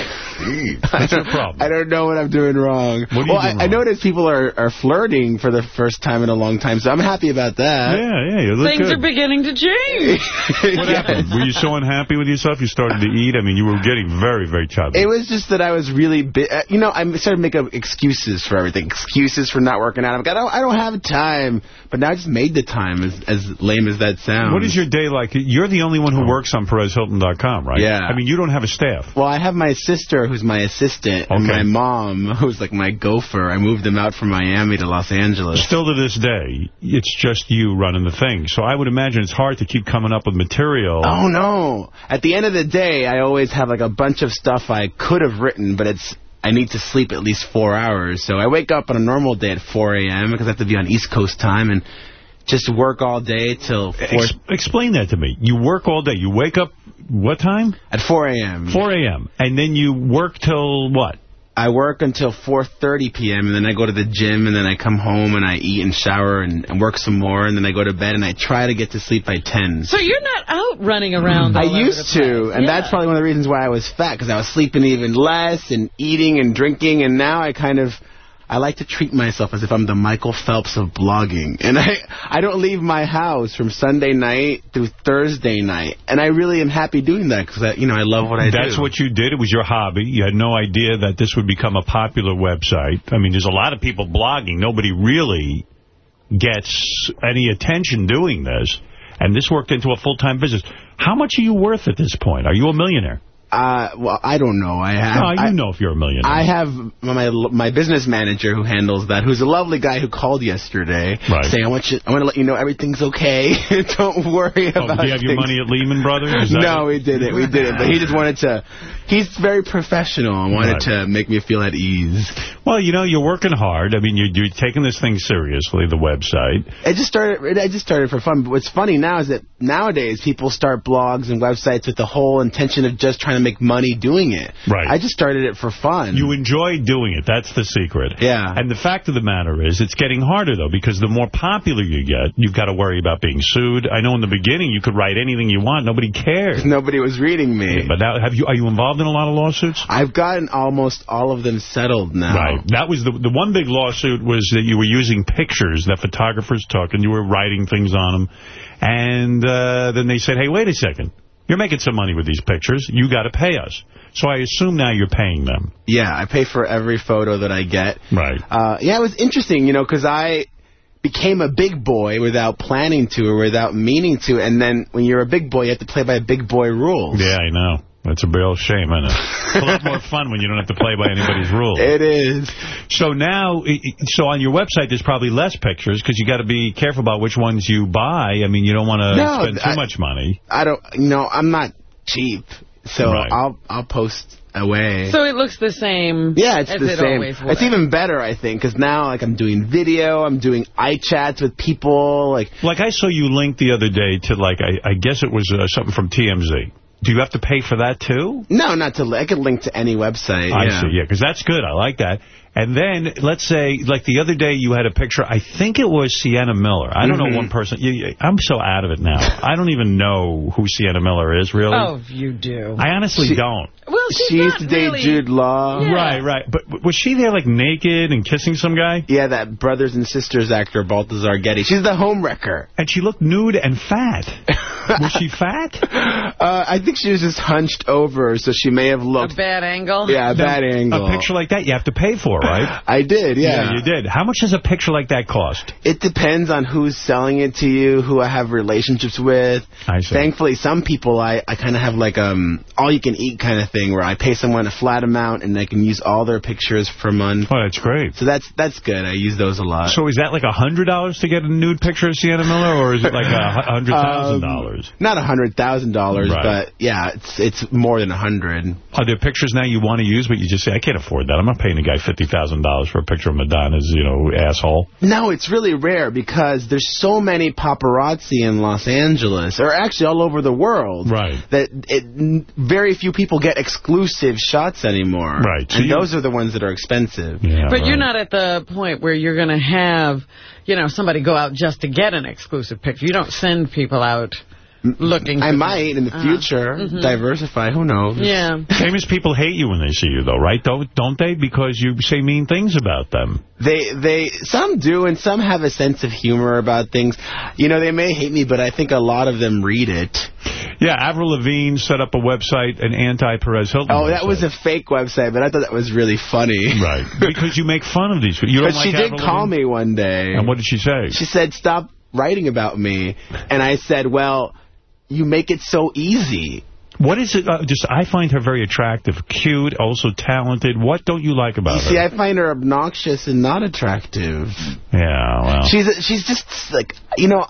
What's your problem? I don't know what I'm doing wrong. What are you well, doing I, I noticed people are, are flirting for the first time in a long time, so I'm happy about that. Yeah, yeah, you look Things good. are beginning to change. <laughs> What happened? Were you so unhappy with yourself you started to eat? I mean, you were getting very, very chubby. It was just that I was really, uh, you know, I started to make excuses for everything. Excuses for not working out. I'm like, I don't, I don't have time. But now I just made the time, as, as lame as that sounds. What is your day like? You're the only one who works on PerezHilton.com, right? Yeah. I mean, you don't have a staff. Well, I have my sister, who's my assistant, and my mom, who's like my gopher. I moved them out from Miami to Los Angeles. Still to this day, it's just you running the thing. So I would imagine it's hard to keep coming up with material. Oh, no. At the end of the day, I always have like a bunch of stuff I could have written, but it's I need to sleep at least four hours. So I wake up on a normal day at 4 a.m. because I have to be on East Coast time and just work all day till 4, Ex explain that to me. You work all day. You wake up, what time? at 4 a.m. 4 a.m. And then you work till what? I work until 4.30 p.m. and then I go to the gym and then I come home and I eat and shower and, and work some more and then I go to bed and I try to get to sleep by 10. So you're not out running around I used to, and Yeah. that's probably one of the reasons why I was fat, because I was sleeping even less and eating and drinking, and now I kind of, I like to treat myself as if I'm the Michael Phelps of blogging. <laughs> And I, I don't leave my house from Sunday night through Thursday night, and I really am happy doing that, because, you know, I love what I do. That's what you did. It was your hobby. You had no idea that this would become a popular website. I mean, there's a lot of people blogging. Nobody really gets any attention doing this. And this worked into a full-time business. How much are you worth at this point? Are you a millionaire? Uh, well, I don't know. I have. No, you I, know if you're a millionaire. I have my my business manager who handles that, who's a lovely guy who called yesterday, Right. saying, "I want you, I want to let you know everything's okay. <laughs> don't worry Oh, about." do you have your money at Lehman Brothers? No, it? we didn't. We didn't. But he just wanted to. He's very professional and wanted Right. to make me feel at ease. Well, you know, you're working hard. I mean, you're, you're taking this thing seriously, the website. I just started. I just started for fun. But what's funny now is that nowadays people start blogs and websites with the whole intention of just trying to make money doing it. Right. I just started it for fun. You enjoy doing it. That's the secret. Yeah. And the fact of the matter is, it's getting harder, though, because the more popular you get, you've got to worry about being sued. I know in the beginning you could write anything you want. Nobody cared. <laughs> Nobody was reading me. But now, have you? are you involved in a lot of lawsuits? I've gotten almost all of them settled now. Right. That was the the one big lawsuit was that you were using pictures that photographers took and you were writing things on them. And uh, then they said, hey, wait a second. You're making some money with these pictures. You got to pay us. So I assume now you're paying them. Yeah, I pay for every photo that I get. Right. Uh, yeah, it was interesting, you know, because I became a big boy without planning to or without meaning to. And then when you're a big boy, you have to play by big boy rules. Yeah, I know. That's a real shame, isn't it? It's a lot more <laughs> fun when you don't have to play by anybody's rules. It is. So now, i- i- so on your website, there's probably less pictures because you got to be careful about which ones you buy. I mean, you don't want to No, spend too I- much money. I don't, No, I'm not cheap. So Right. I'll I'll post away. So it looks the same yeah, it's as the it same. It's even better, I think, because now like I'm doing video, I'm doing iChats with people, like Like I saw you link the other day to like I, I guess it was uh, something from TMZ. Do you have to pay for that, too? No, not to. I could link to any website. I yeah. see, yeah, because that's good. I like that. And then, let's say, like the other day you had a picture, I think it was Sienna Miller. I don't Mhm. know one person. You, you- I'm so out of it now. <laughs> I don't even know who Sienna Miller is, really. Oh, you do. I honestly She- don't. Well, she's She used not to date really- Jude Law. Yeah. Right, right. But was she there, like, naked and kissing some guy? Yeah, that brothers and sisters actor Balthazar Getty. She's the homewrecker. And she looked nude and fat. <laughs> was she fat? Uh, I think she was just hunched over, so she may have looked... A bad angle? Yeah, a Now, bad angle. A picture like that you have to pay for, right? <laughs> I did, yeah. you did. How much does a picture like that cost? It depends on who's selling it to you, who I have relationships with. I see. Thankfully, some people I, I kind of have like um all you can eat kind of thing where I pay someone a flat amount and they can use all their pictures for month. Oh, that's great. So that's that's good. I use those a lot. So is that like a $100 to get a nude picture of Sienna Miller, or is it like a $100,000? Um, not a hundred thousand dollars, Right. but yeah, it's it's more than a hundred. Are there pictures now you want to use, but you just say, I can't afford that. I'm not paying a guy $50,000 for a picture of Madonna's, you know, asshole. No, it's really rare because there's so many paparazzi in Los Angeles, or actually all over the world, Right. that it, very few people get exclusive shots anymore. Right, so and you- those are the ones that are expensive. Yeah, But you're not at the point where you're going to have, you know, somebody go out just to get an exclusive picture. You don't send people out looking. I to- might in the Uh-huh. future Mhm. diversify. Who knows? Yeah. Famous people hate you when they see you, though, right? Don't, don't they? Because you say mean things about them. They they some do and some have a sense of humor about things. You know, they may hate me, but I think a lot of them read it. Yeah, Avril Lavigne set up a website, an anti-Perez Hilton Oh, that was a fake website, but I thought that was really funny. <laughs> Right. Because you make fun of these people. But like she did Avril call Lavigne? me one day. And what did she say? She said, stop writing about me. And I said, well, you make it so easy. What is it? Uh, just I find her very attractive, cute, also talented. What don't you like about You her? see, I find her obnoxious and not attractive. yeah, well. She's she's just like, you know,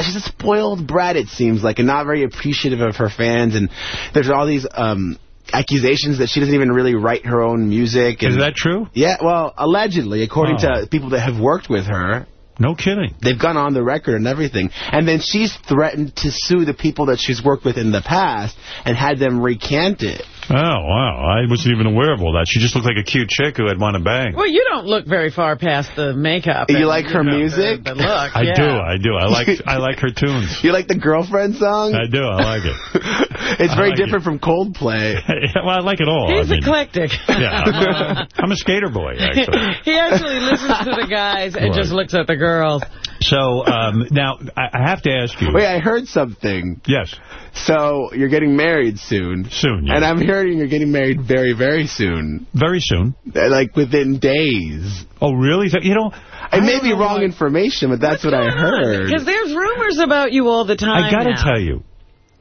she's a spoiled brat, it seems like, and not very appreciative of her fans. And there's all these um, accusations that she doesn't even really write her own music. And, Is that true? Yeah, well, allegedly, according Oh. to people that have worked with her. No kidding. They've gone on the record and everything. And then she's threatened to sue the people that she's worked with in the past and had them recant it. Oh, wow. I wasn't even aware of all that. She just looked like a cute chick who had won a bang. Well, you don't look very far past the makeup. You and, like her know, music? The, the look, I yeah. do, I do. I like <laughs> I like her tunes. You like the girlfriend song? I do, I like it. <laughs> it's I very like different from Coldplay. <laughs> Yeah, well, I like it all. He's I mean, eclectic. Yeah, I'm a, I'm a skater boy, actually. he actually listens to the guys and Right. just looks at the girls. So, um, now, I, I have to ask you. Wait, I heard something. Yes. So, you're getting married soon. Soon, yeah. And I'm hearing you're getting married very, very soon. Very soon. Uh, Like within days. Oh, really? So, You know... It may be wrong information, but that's what I heard. Because there's rumors about you all the time I got to tell you,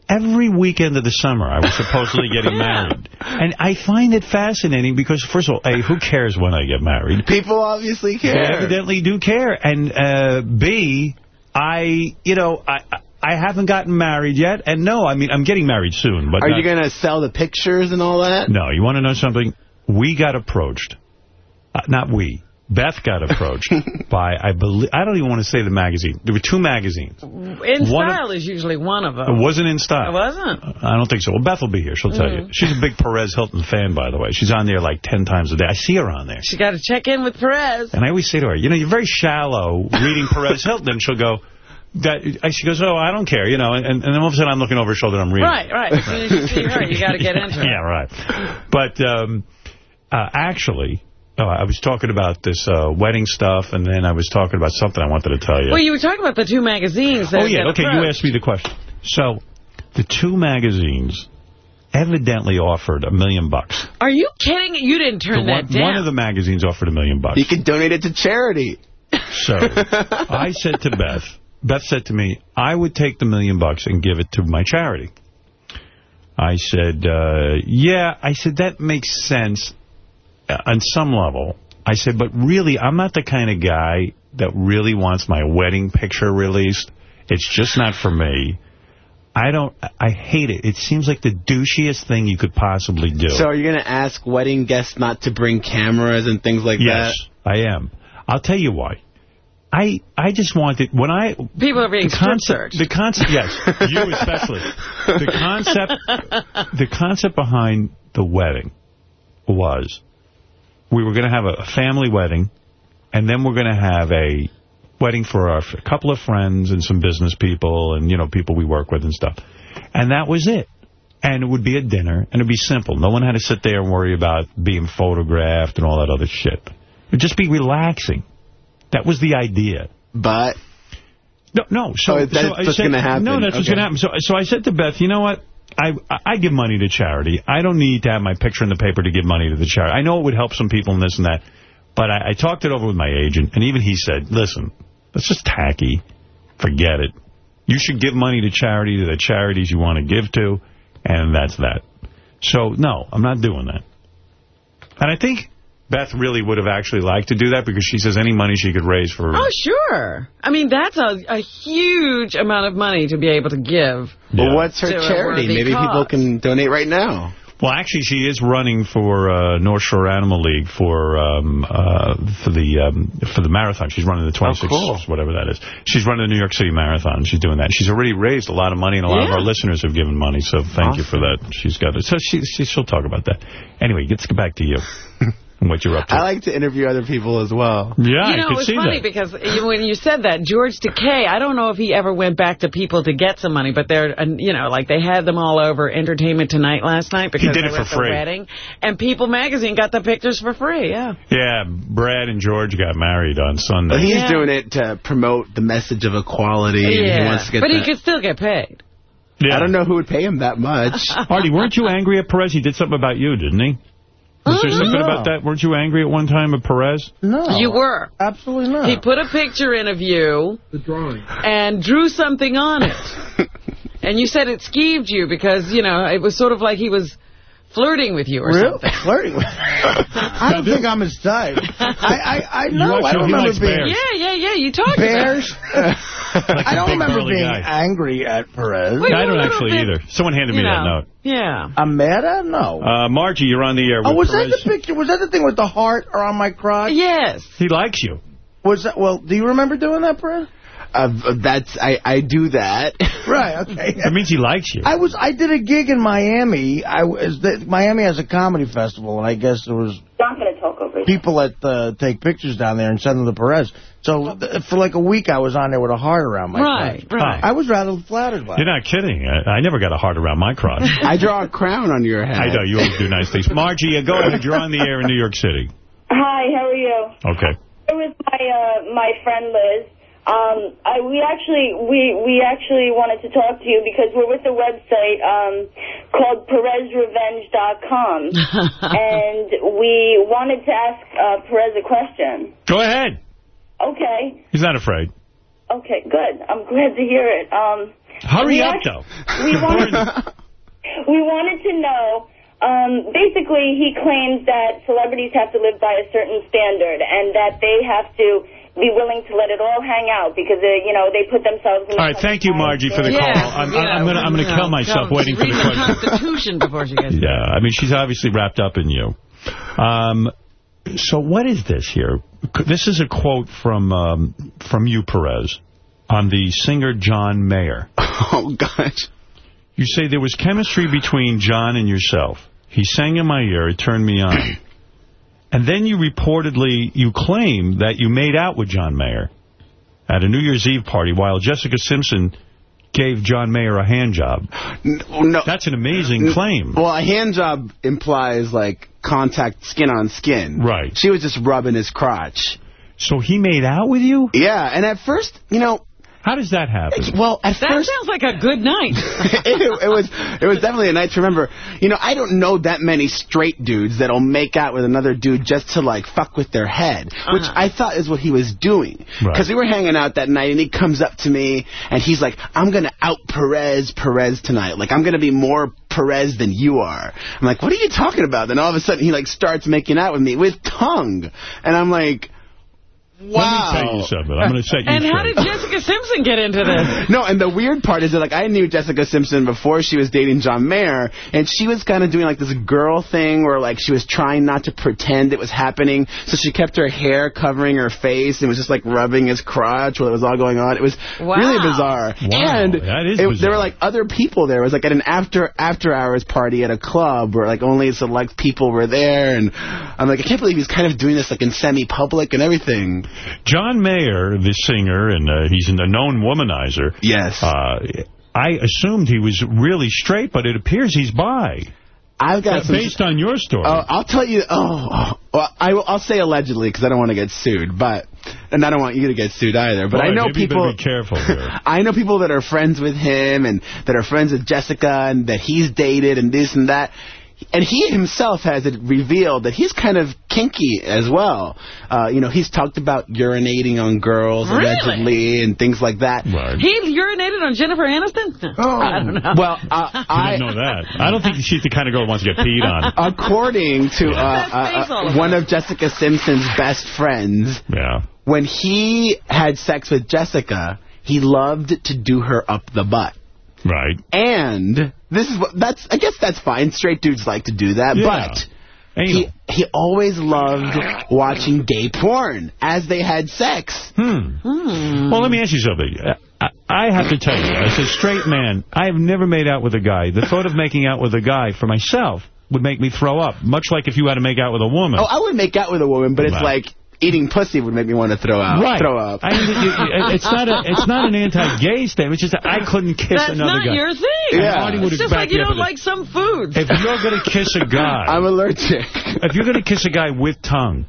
every weekend of the summer I was supposedly getting <laughs> married. And I find it fascinating because, first of all, A, who cares when I get married? People obviously care. They evidently do care. And uh, B, I, you know, I... I haven't gotten married yet, and no, I mean, I'm getting married soon. But Are not- you going to sell the pictures and all that? No, you want to know something? We got approached. Uh, not we. Beth got approached <laughs> by, I believe, I don't even want to say the magazine. There were two magazines. In One of- Style is usually one of them. It wasn't in style. It wasn't. I don't think so. Well, Beth will be here. She'll tell Mhm. you. She's a big Perez Hilton fan, by the way. She's on there like 10 times a day. I see her on there. She got to check in with Perez. And I always say to her, you know, you're very shallow reading Perez Hilton. And she'll go, that, she goes, oh, I don't care, you know. And, and then all of a sudden I'm looking over her shoulder and I'm reading. Right, right. As soon as you see her, you got to get into it. <laughs> Yeah, right. But um, uh, actually, uh, I was talking about this uh, wedding stuff, and then I was talking about something I wanted to tell you. Well, you were talking about the two magazines. That oh, yeah, that okay, you asked me the question. So, the two magazines evidently offered a million bucks. Are you kidding? You didn't turn The that down. one of the magazines offered a million bucks. You can donate it to charity. So, I said to Beth, Beth said to me, I would take the million bucks and give it to my charity. I said, uh, yeah. I said, that makes sense uh, on some level. I said, but really, I'm not the kind of guy that really wants my wedding picture released. It's just not for me. I don't, I hate it. It seems like the douchiest thing you could possibly do. So are you going to ask wedding guests not to bring cameras and things like that? yes, I am. I'll tell you why. I I just wanted when I people are being the concept the concept yes you especially. The <laughs> concept the concept behind the wedding was we were going to have a family wedding and then we're going to have a wedding for our, a couple of friends and some business people and you know people we work with and stuff. And that was it. And it would be a dinner and it would be simple. No one had to sit there and worry about being photographed and all that other shit. It would just be relaxing that was the idea. But? No, no. So, oh, that's so what's going to happen. No, that's okay. what's going to happen. So, so I said to Beth, you know what? I I give money to charity. I don't need to have my picture in the paper to give money to the charity. I know it would help some people and this and that. But I, I talked it over with my agent, and even he said, listen, that's just tacky. Forget it. You should give money to charity, to the charities you want to give to, and that's that. So, no, I'm not doing that. And I think Beth really would have actually liked to do that because she says any money she could raise for... Oh, sure. I mean, that's a, a huge amount of money to be able to give. Well, what's her charity? Maybe cause. people can donate right now. Well, actually, she is running for uh, North Shore Animal League for um, uh, for the um, for the marathon. She's running the 26, cool. whatever that is. She's running the New York City Marathon. She's doing that. She's already raised a lot of money, and a lot of our listeners have given money. So thank you for that. She's got it. So she, she she'll talk about that. Anyway, let's get back to you and what you're up to. I like to interview other people as well. Yeah, you I know, could it was funny that. because when you said that, George Takei, I don't know if he ever went back to people to get some money, but they're, uh, you know, like they had them all over Entertainment Tonight last night because he did they it were for free. wedding. And People Magazine got the pictures for free, yeah. Yeah, Brad and George got married on Sunday. But he's Yeah. doing it to promote the message of equality. And yeah. he wants to get but he could still get paid. Yeah. I don't know who would pay him that much. Artie, weren't you angry at Perez? He did something about you, didn't he? Was there Oh, something no. about that? Weren't you angry at one time at Perez? No. You were. Absolutely not. He put a picture in of you The drawing. and drew something on it. <laughs> and you said it skeeved you because, you know, it was sort of like he was flirting with you or Really? something. <laughs> Flirting with <laughs> I don't think I'm his type. I, I, I know. like- I don't remember being... bears. Yeah, yeah, yeah. You talked Bears? about <laughs> I don't remember being guy. angry at Perez. Wait, I don't actually bit, either. Someone handed me you that note. Yeah. I'm mad at him? No. Uh, Margie, you're on the air with oh, was Perez. that the picture? Was that the thing with the heart around my crotch? Yes. He likes you. Was that? Well, do you remember doing that, Perez? Uh, that's I, I do that. <laughs> Right. Okay. That means he likes you. I was. I did a gig in Miami. I was. The, Miami has a comedy festival, and I guess there was Not going to talk over people that uh, take pictures down there and send them to Perez. So th for like a week, I was on there with a heart around my Right, crotch. right. I was rather flattered by it. You're not kidding. I, I never got a heart around my crotch. <laughs> I draw a crown on your head. I know. You always do nice things. Margie, uh, go ahead. You're on the air in New York City. Hi, how are you? Okay. It was my uh, my friend Liz. Um, I we actually we we actually wanted to talk to you because we're with a website um, called PerezRevenge.com, <laughs> and we wanted to ask uh, Perez a question. Go ahead. Okay, He's not afraid. okay, good. I'm glad to hear it. Um, Hurry we up, act- though. We <laughs> wanted we wanted to know. Um, basically, he claims that celebrities have to live by a certain standard and that they have to be willing to let it all hang out because, they, you know, they put themselves in... All right. Thank you, Margie, for the Yeah, call. I'm, yeah, I'm, gonna I'm gonna kill know, myself waiting for read the the question. Constitution before she gets Yeah, I mean, she's obviously wrapped up in you. Um, so what is this here? This is a quote from um, from you, Perez, on the singer John Mayer. <laughs> Oh, gosh. You say there was chemistry between John and yourself. He sang in my ear. It turned me on. <laughs> and then you reportedly, you claim that you made out with John Mayer at a New Year's Eve party while Jessica Simpson gave John Mayer a hand job. No. That's an amazing claim. Well, a hand job implies, like, contact skin on skin. Right. She was just rubbing his crotch. So he made out with you? Yeah, and at first, you know... How does that happen? Well, at That first... sounds like a good night. <laughs> it, it was it was definitely a night to remember. You know, I don't know that many straight dudes that'll make out with another dude just to like fuck with their head, which Uh-huh. I thought is what he was doing. Right. Because we were hanging out that night, and he comes up to me and he's like, "I'm gonna out Perez Perez tonight. Like I'm gonna be more Perez than you are." I'm like, "What are you talking about?" Then all of a sudden he like starts making out with me with tongue, and I'm like. Wow. Let me tell you something. I'm going to set you And how did Jessica Simpson get into this? <laughs> No, and the weird part is that, like, I knew Jessica Simpson before she was dating John Mayer, and she was kind of doing, like, this girl thing where, like, she was trying not to pretend it was happening, so she kept her hair covering her face and was just, like, rubbing his crotch while it was all going on. It was Wow. really bizarre. Wow, and that is it- bizarre. there were, like, other people there. It was, like, at an after after hours party at a club where, like, only select people were there, and I'm like, I can't believe he's kind of doing this, like, in semi-public and everything. John Mayer, the singer, and uh, he's a known womanizer. Yes. Uh, I assumed he was really straight, but it appears he's bi. I've got Uh, based on your story. Oh, I'll tell you. Oh, well, I, will- I'll say allegedly because I don't want to get sued, but and I don't want you to get sued either. But Boy, I know people. be careful here. <laughs> I know people that are friends with him and that are friends with Jessica and that he's dated and this and that. And he himself has it revealed that he's kind of kinky as well. Uh, you know, he's talked about urinating on girls Really? allegedly and things like that. He urinated on Jennifer Aniston? <laughs> Oh. I don't know. Well, uh, <laughs> I I didn't know that. I don't think she's the kind of girl who wants to get peed on. <laughs> according to uh, What's that face uh, uh, one of Jessica Simpson's best friends, Yeah. when he had sex with Jessica, he loved to do her up the butt. Right. And this is what that's I guess that's fine. Straight dudes like to do that, Yeah. but Anal. he he always loved watching gay porn as they had sex. Hmm. Well, let me ask you something. I, I have to tell you, as a straight man, I have never made out with a guy. The thought of making out with a guy for myself would make me throw up, much like if you had to make out with a woman. Oh, I would make out with a woman, but it's like eating pussy would make me want to throw out. Right. Throw up. I mean, you- you- it's not a, it's not an anti-gay statement. It's just that I couldn't kiss That's another not guy. your thing. And Artie would It's just like you don't like some foods. If you're going to kiss a guy, <laughs> I'm allergic. if you're going to kiss a guy with tongue,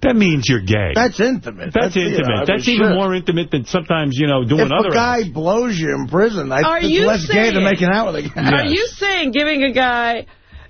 that means you're gay. That's intimate. That's, you know, intimate. I mean, That's even sure. more intimate than sometimes, you know, doing If other a guy blows you in prison, I, Are it's you less gay than making out with a guy. Are you saying giving a guy,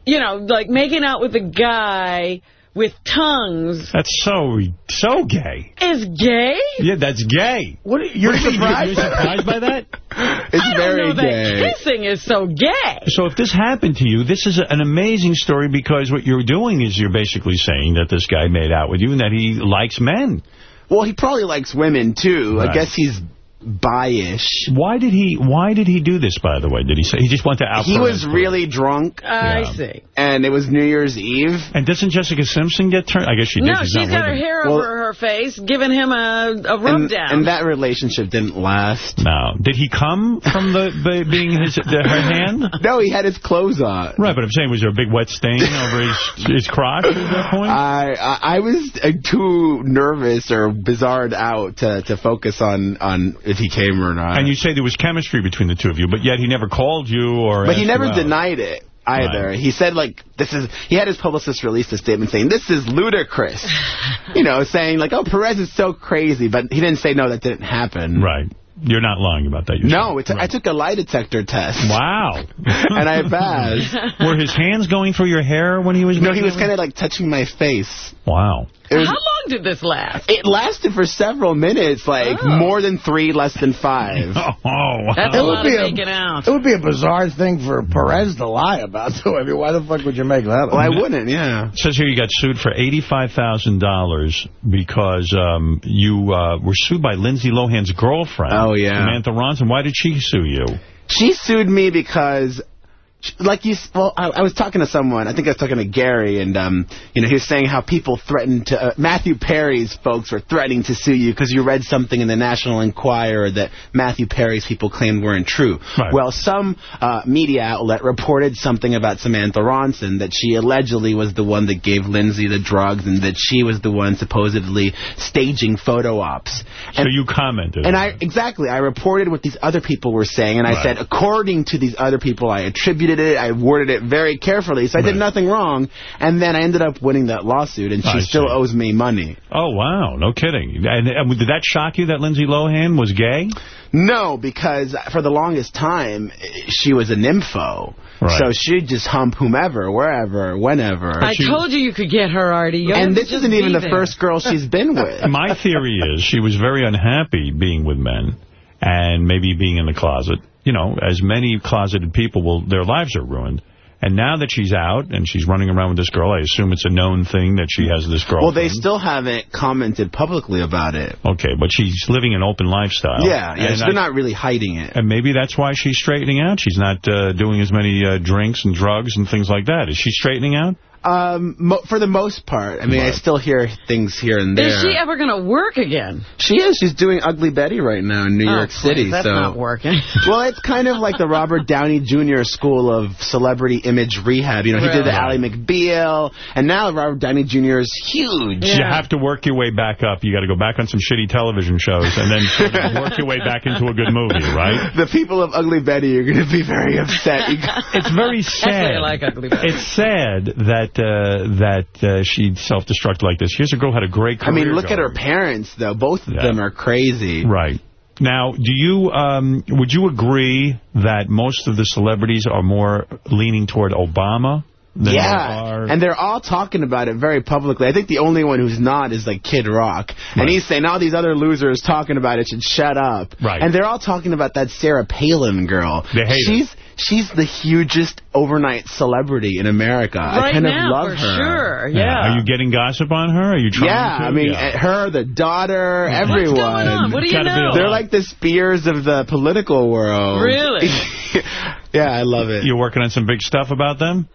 you know, like making out with a guy with tongues That's so so gay. is gay? Yeah, that's gay. What? You're What do you- surprised? You're surprised by that? <laughs> It's I don't very know gay. that kissing is so gay. So if this happened to you, this is an amazing story because what you're doing is you're basically saying that this guy made out with you and that he likes men. Well, he probably likes women too. Right. I guess he's bi-ish. Why did he Why did he do this? By the way, did he say he just wanted to out? He was really drunk, uh, I Yeah. see. and it was New Year's Eve. And doesn't Jessica Simpson get turned? I guess she did. No, she's she's not got her with him. hair Well- over her face, giving him a, a rub And, down. and that relationship didn't last. No. Did he come from the, the being his the, her hand? <laughs> No, he had his clothes on. Right, but I'm saying, was there a big wet stain over his his crotch at that point? I, I I was uh, too nervous or bizarred out to, to focus on, on if he came or not. and you say there was chemistry between the two of you, but yet he never called you or. but he never denied it either. Right. He said like this is. He had his publicist release a statement saying this is ludicrous. <laughs> you know, saying like, oh, Perez is so crazy, but he didn't say no, that didn't happen. Right. You're not lying about that. You're No, it's, I took a lie detector test. Wow. <laughs> and I passed. <laughs> Were his hands going through your hair when he was No, he was kind of like touching my face. Wow. It was- How long did this last? It lasted for several minutes, like Oh. more than three, less than five. <laughs> Oh, wow. That's It a would lot be of a- out. It would be a bizarre thing for Perez to lie about, too. I mean, why the fuck would you make that up? Well, I wouldn't, yeah. It says here you got sued for $85,000 because um, you uh, were sued by Lindsay Lohan's girlfriend. Oh, Oh, yeah. Samantha Ronson. Why did she sue you? She sued me because, like you, well, I, I was talking to someone. I think I was talking to Gary, and um, you know, he was saying how people threatened to. Uh, Matthew Perry's folks were threatening to sue you because you read something in the National Enquirer that Matthew Perry's people claimed weren't true. Right. Well, some uh, media outlet reported something about Samantha Ronson that she allegedly was the one that gave Lindsay the drugs, and that she was the one supposedly staging photo ops. So you commented. And I exactly, I reported what these other people were saying, and I Right. said, according to these other people, I attributed it, I worded it very carefully, so I Right. did nothing wrong. And then I ended up winning that lawsuit, and she I still see. owes me money. Oh, wow. No kidding. And, and did that shock you that Lindsay Lohan was gay? No, because for the longest time, she was a nympho. Right. So she'd just hump whomever, wherever, whenever. I told you you could get her, Artie. You and this isn't even be the there. first girl she's been <laughs> with. My theory is she was very unhappy being with men and maybe being in the closet. You know, as many closeted people will, their lives are ruined. And now that she's out and she's running around with this girl, I assume it's a known thing that she has this girl. Well, they still haven't commented publicly about it. Okay, but she's living an open lifestyle. Yeah, yeah, And they're I- not really hiding it. And maybe that's why she's straightening out. She's not uh, doing as many uh, drinks and drugs and things like that. Is she straightening out? Um, mo for the most part. I mean, I still hear things here and there. Is she ever going to work again? She is. She's doing Ugly Betty right now in New Oh, York City. please, that's so not working. <laughs> well, it's kind of like the Robert Downey Jr. school of celebrity image rehab. You know, he did the Ally McBeal, and now Robert Downey Jr. is huge. You have to work your way back up. You got to go back on some shitty television shows and then sort of work your way back into a good movie, right? <laughs> The people of Ugly Betty are going to be very upset. It's very sad. Actually, I like Ugly Betty. It's sad that uh, that uh, she self-destructed like this. Here's a girl who had a great career. I mean, look at her parents, though. Both of them are crazy. Right. Now, do you um, would you agree that most of the celebrities are more leaning toward Obama Yeah, are? and they're all talking about it very publicly. I think the only one who's not is like Kid Rock, and he's saying all these other losers talking about it should shut up. Right. And they're all talking about that Sarah Palin girl. They hate her. she's she's the hugest overnight celebrity in America. I Right kind of now, love for her. sure, yeah. Are you getting gossip on her? Are you trying Yeah, to? I mean, Yeah. uh, her, the daughter, What's everyone. going on? What do you Gotta know? They're like the Spears of the political world. Really? <laughs> yeah, I love it. You're working on some big stuff about them?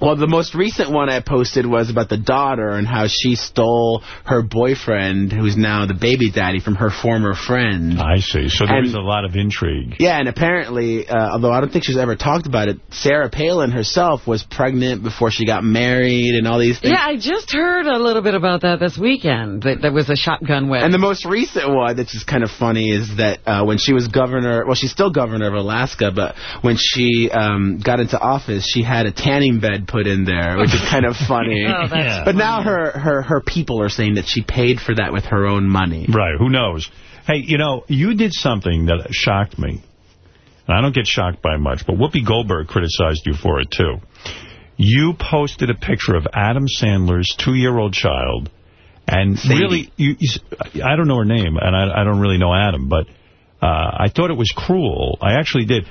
Well, the most recent one I posted was about the daughter and how she stole her boyfriend, who's now the baby daddy, from her former friend. I see. So And- there's a lot of intrigue. Yeah, and apparently, uh, although I don't think she's ever talked about it, Sarah Palin herself was pregnant before she got married and all these things. Yeah, I just heard a little bit about that this weekend. That there was a shotgun wedding. And the most recent one that's just kind of funny is that uh, when she was governor, well, she's still governor of Alaska, but when she um, got into office, she had a tanning bed put in there, which is kind of funny. <laughs> Oh, that's Yeah. But now her, her, her people are saying that she paid for that with her own money. Right, who knows? Hey, you know, you did something that shocked me. And I don't get shocked by much, but Whoopi Goldberg criticized you for it, too. You posted a picture of Adam Sandler's two-year-old child, and Sadie. really, you, you, I don't know her name, and I, I don't really know Adam, but uh, I thought it was cruel. I actually did.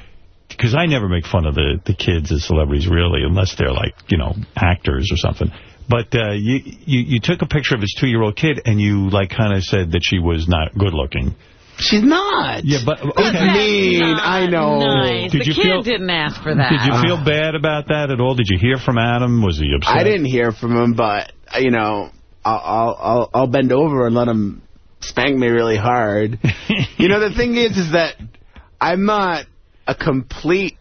Because I never make fun of the, the kids as celebrities, really, unless they're, like, you know, actors or something. But uh, you, you you took a picture of his two-year-old kid, and you, like, kind of said that she was not good-looking. She's not. Yeah, but... That's mean. I know. Nice. Did the you kid feel- didn't ask for that. Did you feel bad about that at all? Did you hear from Adam? Was he upset? I didn't hear from him, but, uh, you know, I'll, I'll, I'll, I'll bend over and let him spank me really hard. <laughs> you know, the thing is, is that I'm not a complete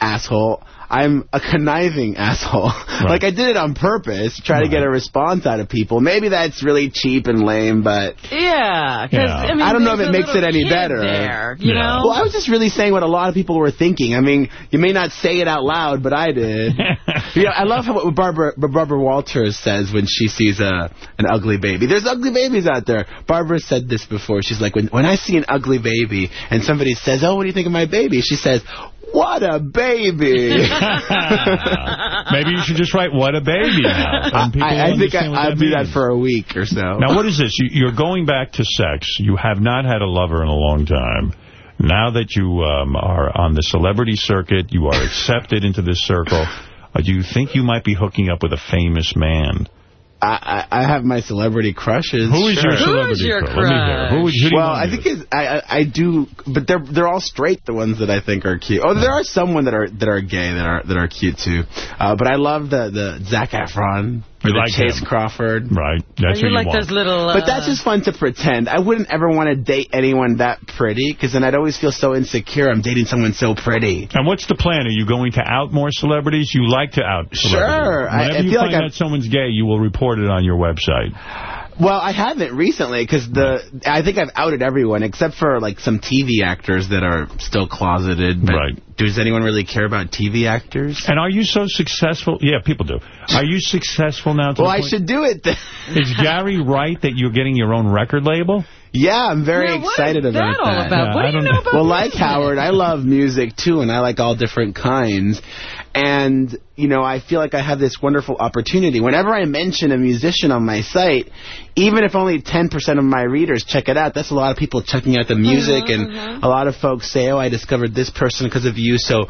asshole. I'm a conniving <laughs> asshole. Like, I did it on purpose, try to get a response out of people. Maybe that's really cheap and lame, but... Yeah, because Yeah. I, mean, I don't know if it makes it any better. There, you know. Well, I was just really saying what a lot of people were thinking. I mean, you may not say it out loud, but I did. <laughs> yeah, I love how what Barbara Barbara Walters says when she sees a an ugly baby. There's ugly babies out there. Barbara said this before. She's like, when when I see an ugly baby and somebody says, "Oh, what do you think of my baby?" She says. What a baby! <laughs> <laughs> Maybe you should just write, what a baby now. <laughs> I, I think I, understand what I'll that do that for a week or so. Now, what is this? You, you're going back to sex. You have not had a lover in a long time. Now that you um, are on the celebrity circuit, you are accepted into this circle, uh, do you think you might be hooking up with a famous man? I, I I have my celebrity crushes. Who is your celebrity crush? Let me hear. Who, who well, I think it's, I, I I do, but they're they're all straight. The ones that I think are cute. Oh, there are someone that are that are gay that are that are cute too. Uh, but I love the the Zac Efron. You or like Chase him. Crawford. Right. That's you who you like want. those little. Uh, But that's just fun to pretend. I wouldn't ever want to date anyone that pretty, because then I'd always feel so insecure. I'm dating someone so pretty. And what's the plan? Are you going to out more celebrities? You like to out celebrities. Sure. I- Whenever I you feel find like out I'm- someone's gay, you will report it on your website. Well, I haven't recently because the I think I've outed everyone except for like some TV actors that are still closeted. But Right. Does anyone really care about TV actors? And are you so successful? Yeah, people do. Are you successful now? To Well, the I should do it. Then. <laughs> Is Gary right that you're getting your own record label? Yeah, I'm very Now, excited about that all that. about? What I do you know know. about Well, like? Howard, I love music too, and I like all different kinds. And, you know, I feel like I have this wonderful opportunity. Whenever I mention a musician on my site, even if only 10% of my readers check it out, that's a lot of people checking out the music. Uh-huh, and uh-huh. a lot of folks say, oh, I discovered this person because of you. So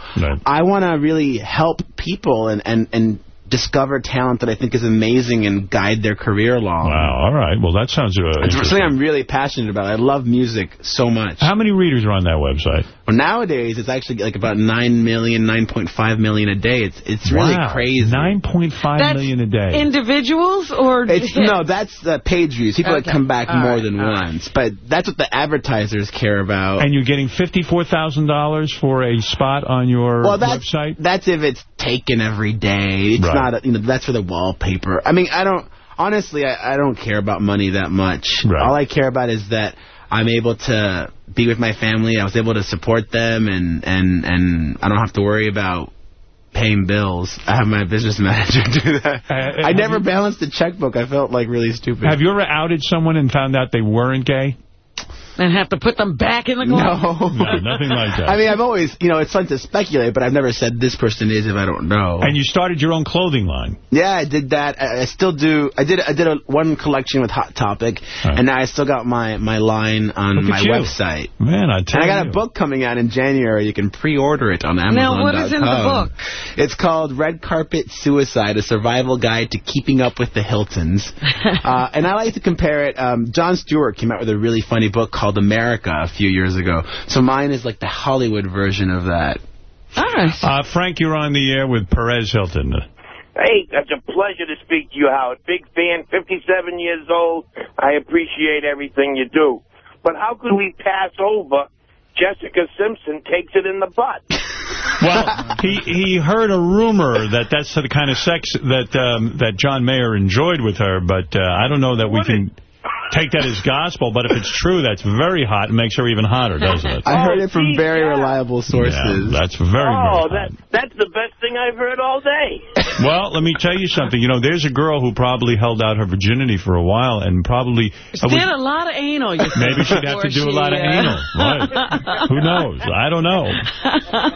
I want to really help people and, and, and discover talent that I think is amazing and guide their career along. Wow, all right. Well, that sounds uh, It's something I'm really passionate about. I love music so much. How many readers are on that website? Well, nowadays, it's actually like about 9 million, 9.5 million a day. It's it's really Wow, crazy. 9.5 million a day. Individuals or It's, no, that's the page views. People Okay. that come back All more right, than all right. once. But that's what the advertisers care about. And you're getting $54,000 for a spot on your well, that's, website? That's if it's taken every day. It's Right. Not, a, you know, that's for the wallpaper. I mean, I don't, honestly, I, I don't care about money that much. All I care about is that I'm able to be with my family. I was able to support them, and, and, and I don't have to worry about paying bills. I have my business <laughs> manager do that. Uh, I never balanced the checkbook. I felt like really stupid. Have you ever outed someone and found out they weren't gay? And have to put them back in the No. glove? <laughs> No, nothing like that. I mean, I've always, you know, it's fun to speculate, but I've never said this person is if I don't know. And you started your own clothing line. Yeah, I did that. I, I still do. I did. I did a one collection with Hot Topic, and now I still got my my line on Look at my you. website. Man, I tell And I got you. a book coming out in January. You can pre-order it on Amazon. Now, what is in the book? It's called Red Carpet Suicide: A Survival Guide to Keeping Up with the Hiltons. <laughs> uh, and I like to compare it. Um, Jon Stewart came out with a really funny book called America a few years ago. So mine is like the Hollywood version of that. All right. Uh, Frank, you're on the air with Perez Hilton. Hey, it's a pleasure to speak to you, Howard. Big fan, 57 years old. I appreciate everything you do. But how could we pass over Jessica Simpson takes it in the butt? <laughs> Well, he he heard a rumor that that's the kind of sex that um, that John Mayer enjoyed with her, but uh, I don't know that we can take that as gospel. But if it's true, that's very hot and makes her even hotter, doesn't it? I heard it oh, from very reliable sources. Yeah, that's very, oh, very that that's the best thing I've heard all day. <laughs> Well, let me tell you something. You know, there's a girl who probably held out her virginity for a while and probably... Uh, she did a lot of anal. You Maybe she'd have to do a lot of anal. Right. <laughs> Who knows? I don't know.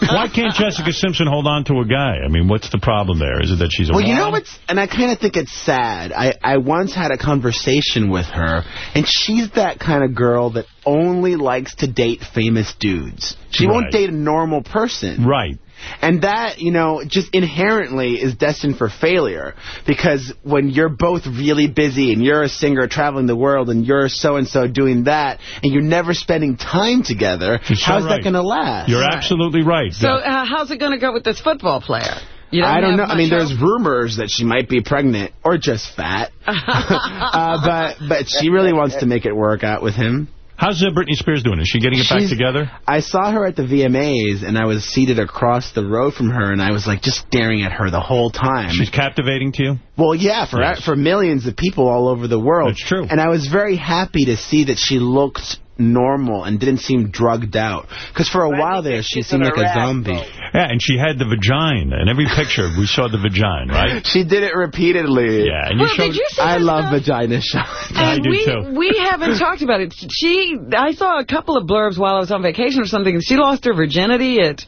Why can't Jessica Simpson hold on to a guy? I mean, what's the problem there? Is it that she's a Well, you know woman? what's, and I kind of think it's sad. I, I once had a conversation with her, and she's that kind of girl that only likes to date famous dudes. She Right. won't date a normal person. Right. And that, you know, just inherently is destined for failure. Because when you're both really busy and you're a singer traveling the world and you're so-and-so doing that, and you're never spending time together, You're so how's right. that going to last? You're absolutely right. So uh, how's it going to go with this football player? You I don't know. I mean, there's rumors that she might be pregnant or just fat. <laughs> uh, but but she really wants to make it work out with him. How's uh, Britney Spears doing? Is she getting it back together? I saw her at the VMAs, and I was seated across the road from her, and I was like just staring at her the whole time. She's captivating to you? Well, yeah, for Yes. for millions of people all over the world. That's true. And I was very happy to see that she looked normal and didn't seem drugged out. Because for a while there, she seemed like a zombie. Yeah, and she had the vagina. In every picture, we saw the vagina, right? <laughs> She did it repeatedly. Yeah, and you Well, showed... you I love stuff? vagina shots. <laughs> And do we, too. we haven't <laughs> talked about it. She, I saw a couple of blurbs while I was on vacation or something. and She lost her virginity at...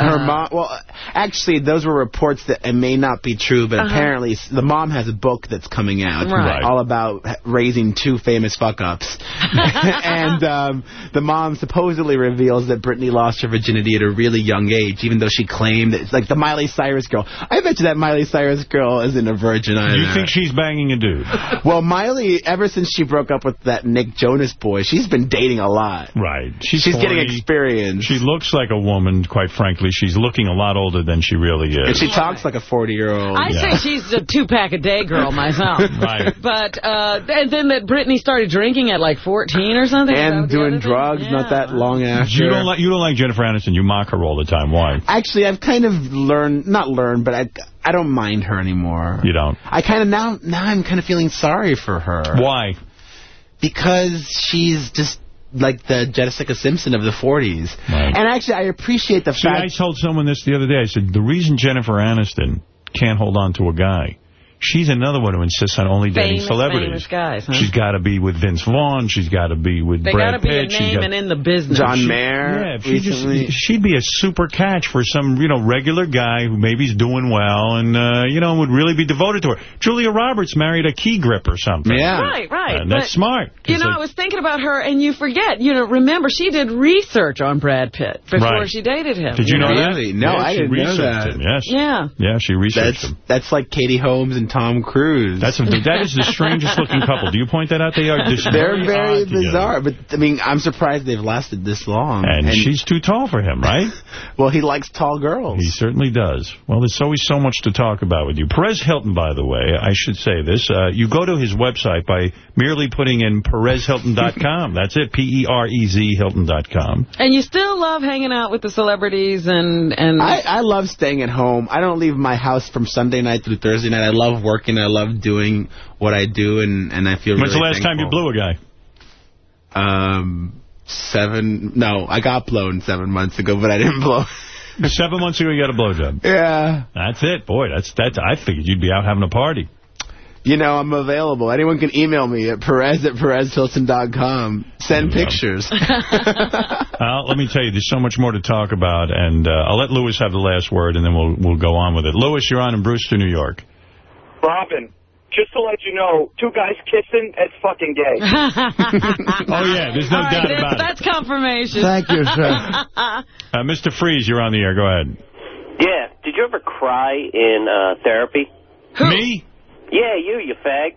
Her mom, well, actually, those were reports that it may not be true, but Uh-huh. apparently the mom has a book that's coming out Right. all about raising two famous fuck-ups. <laughs> <laughs> and um, the mom supposedly reveals that Britney lost her virginity at a really young age, even though she claimed that it's like the Miley Cyrus girl. I bet you that Miley Cyrus girl isn't a virgin either. You think she's banging a dude? <laughs> well, Miley, ever since she broke up with that Nick Jonas boy, she's been dating a lot. Right. She's, She's getting horny. experience. She looks like a woman, quite frankly. She's looking a lot older than she really is. And she talks like a 40-year-old. I say she's a two-pack-a-day girl myself. <laughs> Right. But, uh, and then that Britney started drinking at like 14 or something. And doing other thing? drugs not that long after. You don't like you don't like Jennifer Aniston. You mock her all the time. Why? Actually, I've kind of learned, not learned, but I, I don't mind her anymore. You don't. I kind of now, now I'm kind of feeling sorry for her. Why? Because she's just like the Jessica Simpson of the 40s. Right. And actually, I appreciate the fact. See, I told someone this the other day. I said the reason Jennifer Aniston can't hold on to a guy She's another one who insists on only dating Famous, celebrities. famous guys, huh? She's got to be with Vince Vaughn. She's got to be with They Brad got to be a Pitt. Name got- and in the business. John Mayer yeah, she just, she'd be a super catch for some, you know, regular guy who maybe's doing well and, uh, you know, would really be devoted to her. Julia Roberts married a key grip or something. Yeah. Right, right. And that's but, smart. You know, like- I was thinking about her, and you forget. You know, remember, she did research on Brad Pitt before Right. she dated him. Did you know that? No, Yeah, I she didn't know researched that. Him, yes. Yeah. Yeah, she researched That's him. that's like Katie Holmes and Tom Cruise. That's a, that is the strangest looking couple. Do you point that out? They are just They're very, very odd together. bizarre, but I mean, I'm surprised they've lasted this long. And, she's too tall for him, right? <laughs> well, he likes tall girls. He certainly does. Well, there's always so much to talk about with you. Perez Hilton, by the way, I should say this. Uh, you go to his website by merely putting in PerezHilton.com. That's it, P-E-R-E-Z Hilton.com. And you still love hanging out with the celebrities and... and I, I love staying at home. I don't leave my house from Sunday night through Thursday night. I love working. I love doing what I do, and, and I feel When's really the last time you blew a guy? Um, seven. No, I got blown seven months ago, but I didn't <laughs> blow. Seven months ago, you got a blowjob. Yeah. That's it. Boy, that's that's. I figured you'd be out having a party. You know, I'm available. Anyone can email me at Perez at PerezHilton.com. Send pictures. <laughs> Uh, let me tell you, there's so much more to talk about, and uh, I'll let Lewis have the last word, and then we'll we'll go on with it. Lewis, you're on in Brewster, New York. Robin, just to let you know, two guys kissing, it's fucking gay. <laughs> oh, yeah, there's no All right, doubt that's, about it. that's confirmation. Thank you, sir. Uh, Mr. Freeze, you're on the air. Go ahead. Yeah. Did you ever cry in uh, therapy? Me? Yeah, you, you fag.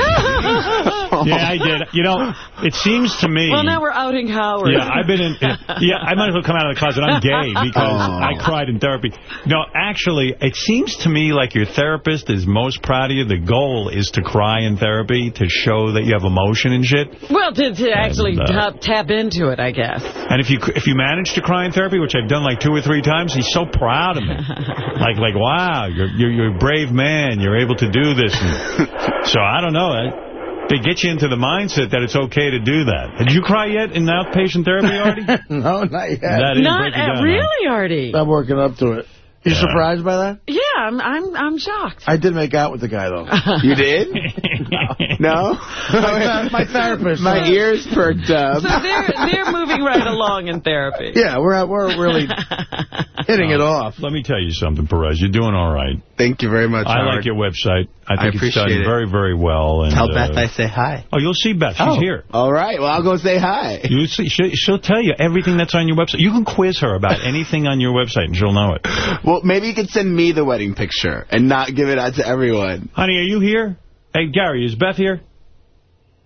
<laughs> Yeah, I did. You know, it seems to me... Well, now we're outing Howard. Yeah, I've been in. Yeah, I might as well come out of the closet. I'm gay <laughs> because Oh. I cried in therapy. No, actually, it seems to me like your therapist is most proud of you. The goal is to cry in therapy to show that you have emotion and shit. Well, to, to actually And, uh, tap, tap into it, I guess. And if you if you manage to cry in therapy, which I've done like two or three times, he's so proud of me. <laughs> like like wow, you're you're, you're a brave man. You're able to do this. And so I don't know. I, they get you into the mindset that it's okay to do that. Did you cry yet in outpatient therapy, Artie? <laughs> no, not yet. That didn't Not break you uh, huh? really, Artie. I'm working up to it. You Yeah. surprised by that? Yeah, I'm I'm I'm shocked. I did make out with the guy, though. <laughs> you did? <laughs> <laughs> no? my, my therapist. My uh, ears perked up. So they're they're moving right along in therapy. <laughs> Yeah, we're we're really <laughs> hitting it off. Let me tell you something, Perez. You're doing all right. Thank you very much, I Howard. like your website. I I think it's done appreciate it. very, very well. And, Tell uh, Beth I say hi. Oh, you'll see Beth. She's Oh, here. All right. Well, I'll go say hi. You see, she'll, she'll tell you everything that's on your website. You can quiz her about anything on your website, and she'll know it. Well, maybe you could send me the wedding picture and not give it out to everyone. Honey, are you here? Hey, Gary, is Beth here?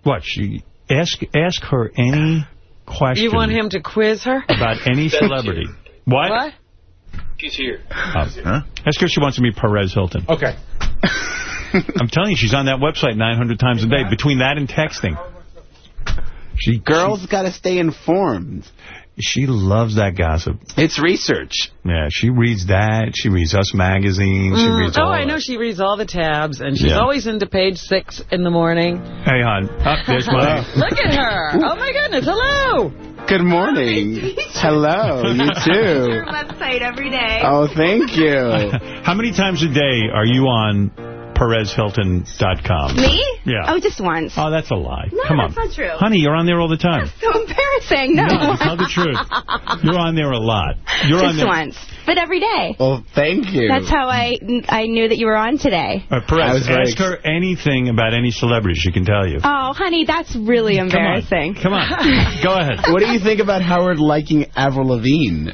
What? She ask ask her any question You want him to quiz her? about any celebrity. What? What? She's here. Uh, Ask her if she wants to meet Perez Hilton. Okay. <laughs> I'm telling you, she's on that website 900 times a day. Between that and texting. She Girls got to stay informed. She loves that gossip. It's research. Yeah, she reads that. She reads Us Magazine. She Mm, reads oh, all I that. know she reads all the tabs, and she's Yeah. always into page six in the morning. Hey, hon. Oh, there's my... Look at her. Oh, my goodness. Hello. Good morning. Hello. You <laughs> too. website every day. Oh, thank you. <laughs> How many times a day are you on PerezHilton.com? Me? Yeah. Oh, just once. Oh, that's a lie. No, Come on. that's not true. Honey, you're on there all the time. So embarrassing. No. No, tell the truth. <laughs> You're on there a lot. You're on just there. once. But every day. Well, thank you. That's how I I knew that you were on today. Uh, Perez, was very ask her anything about any celebrity. She can tell you. Oh, honey, that's really embarrassing. Come on. Come <laughs> on. Go ahead. What do you think about Howard liking Avril Lavigne?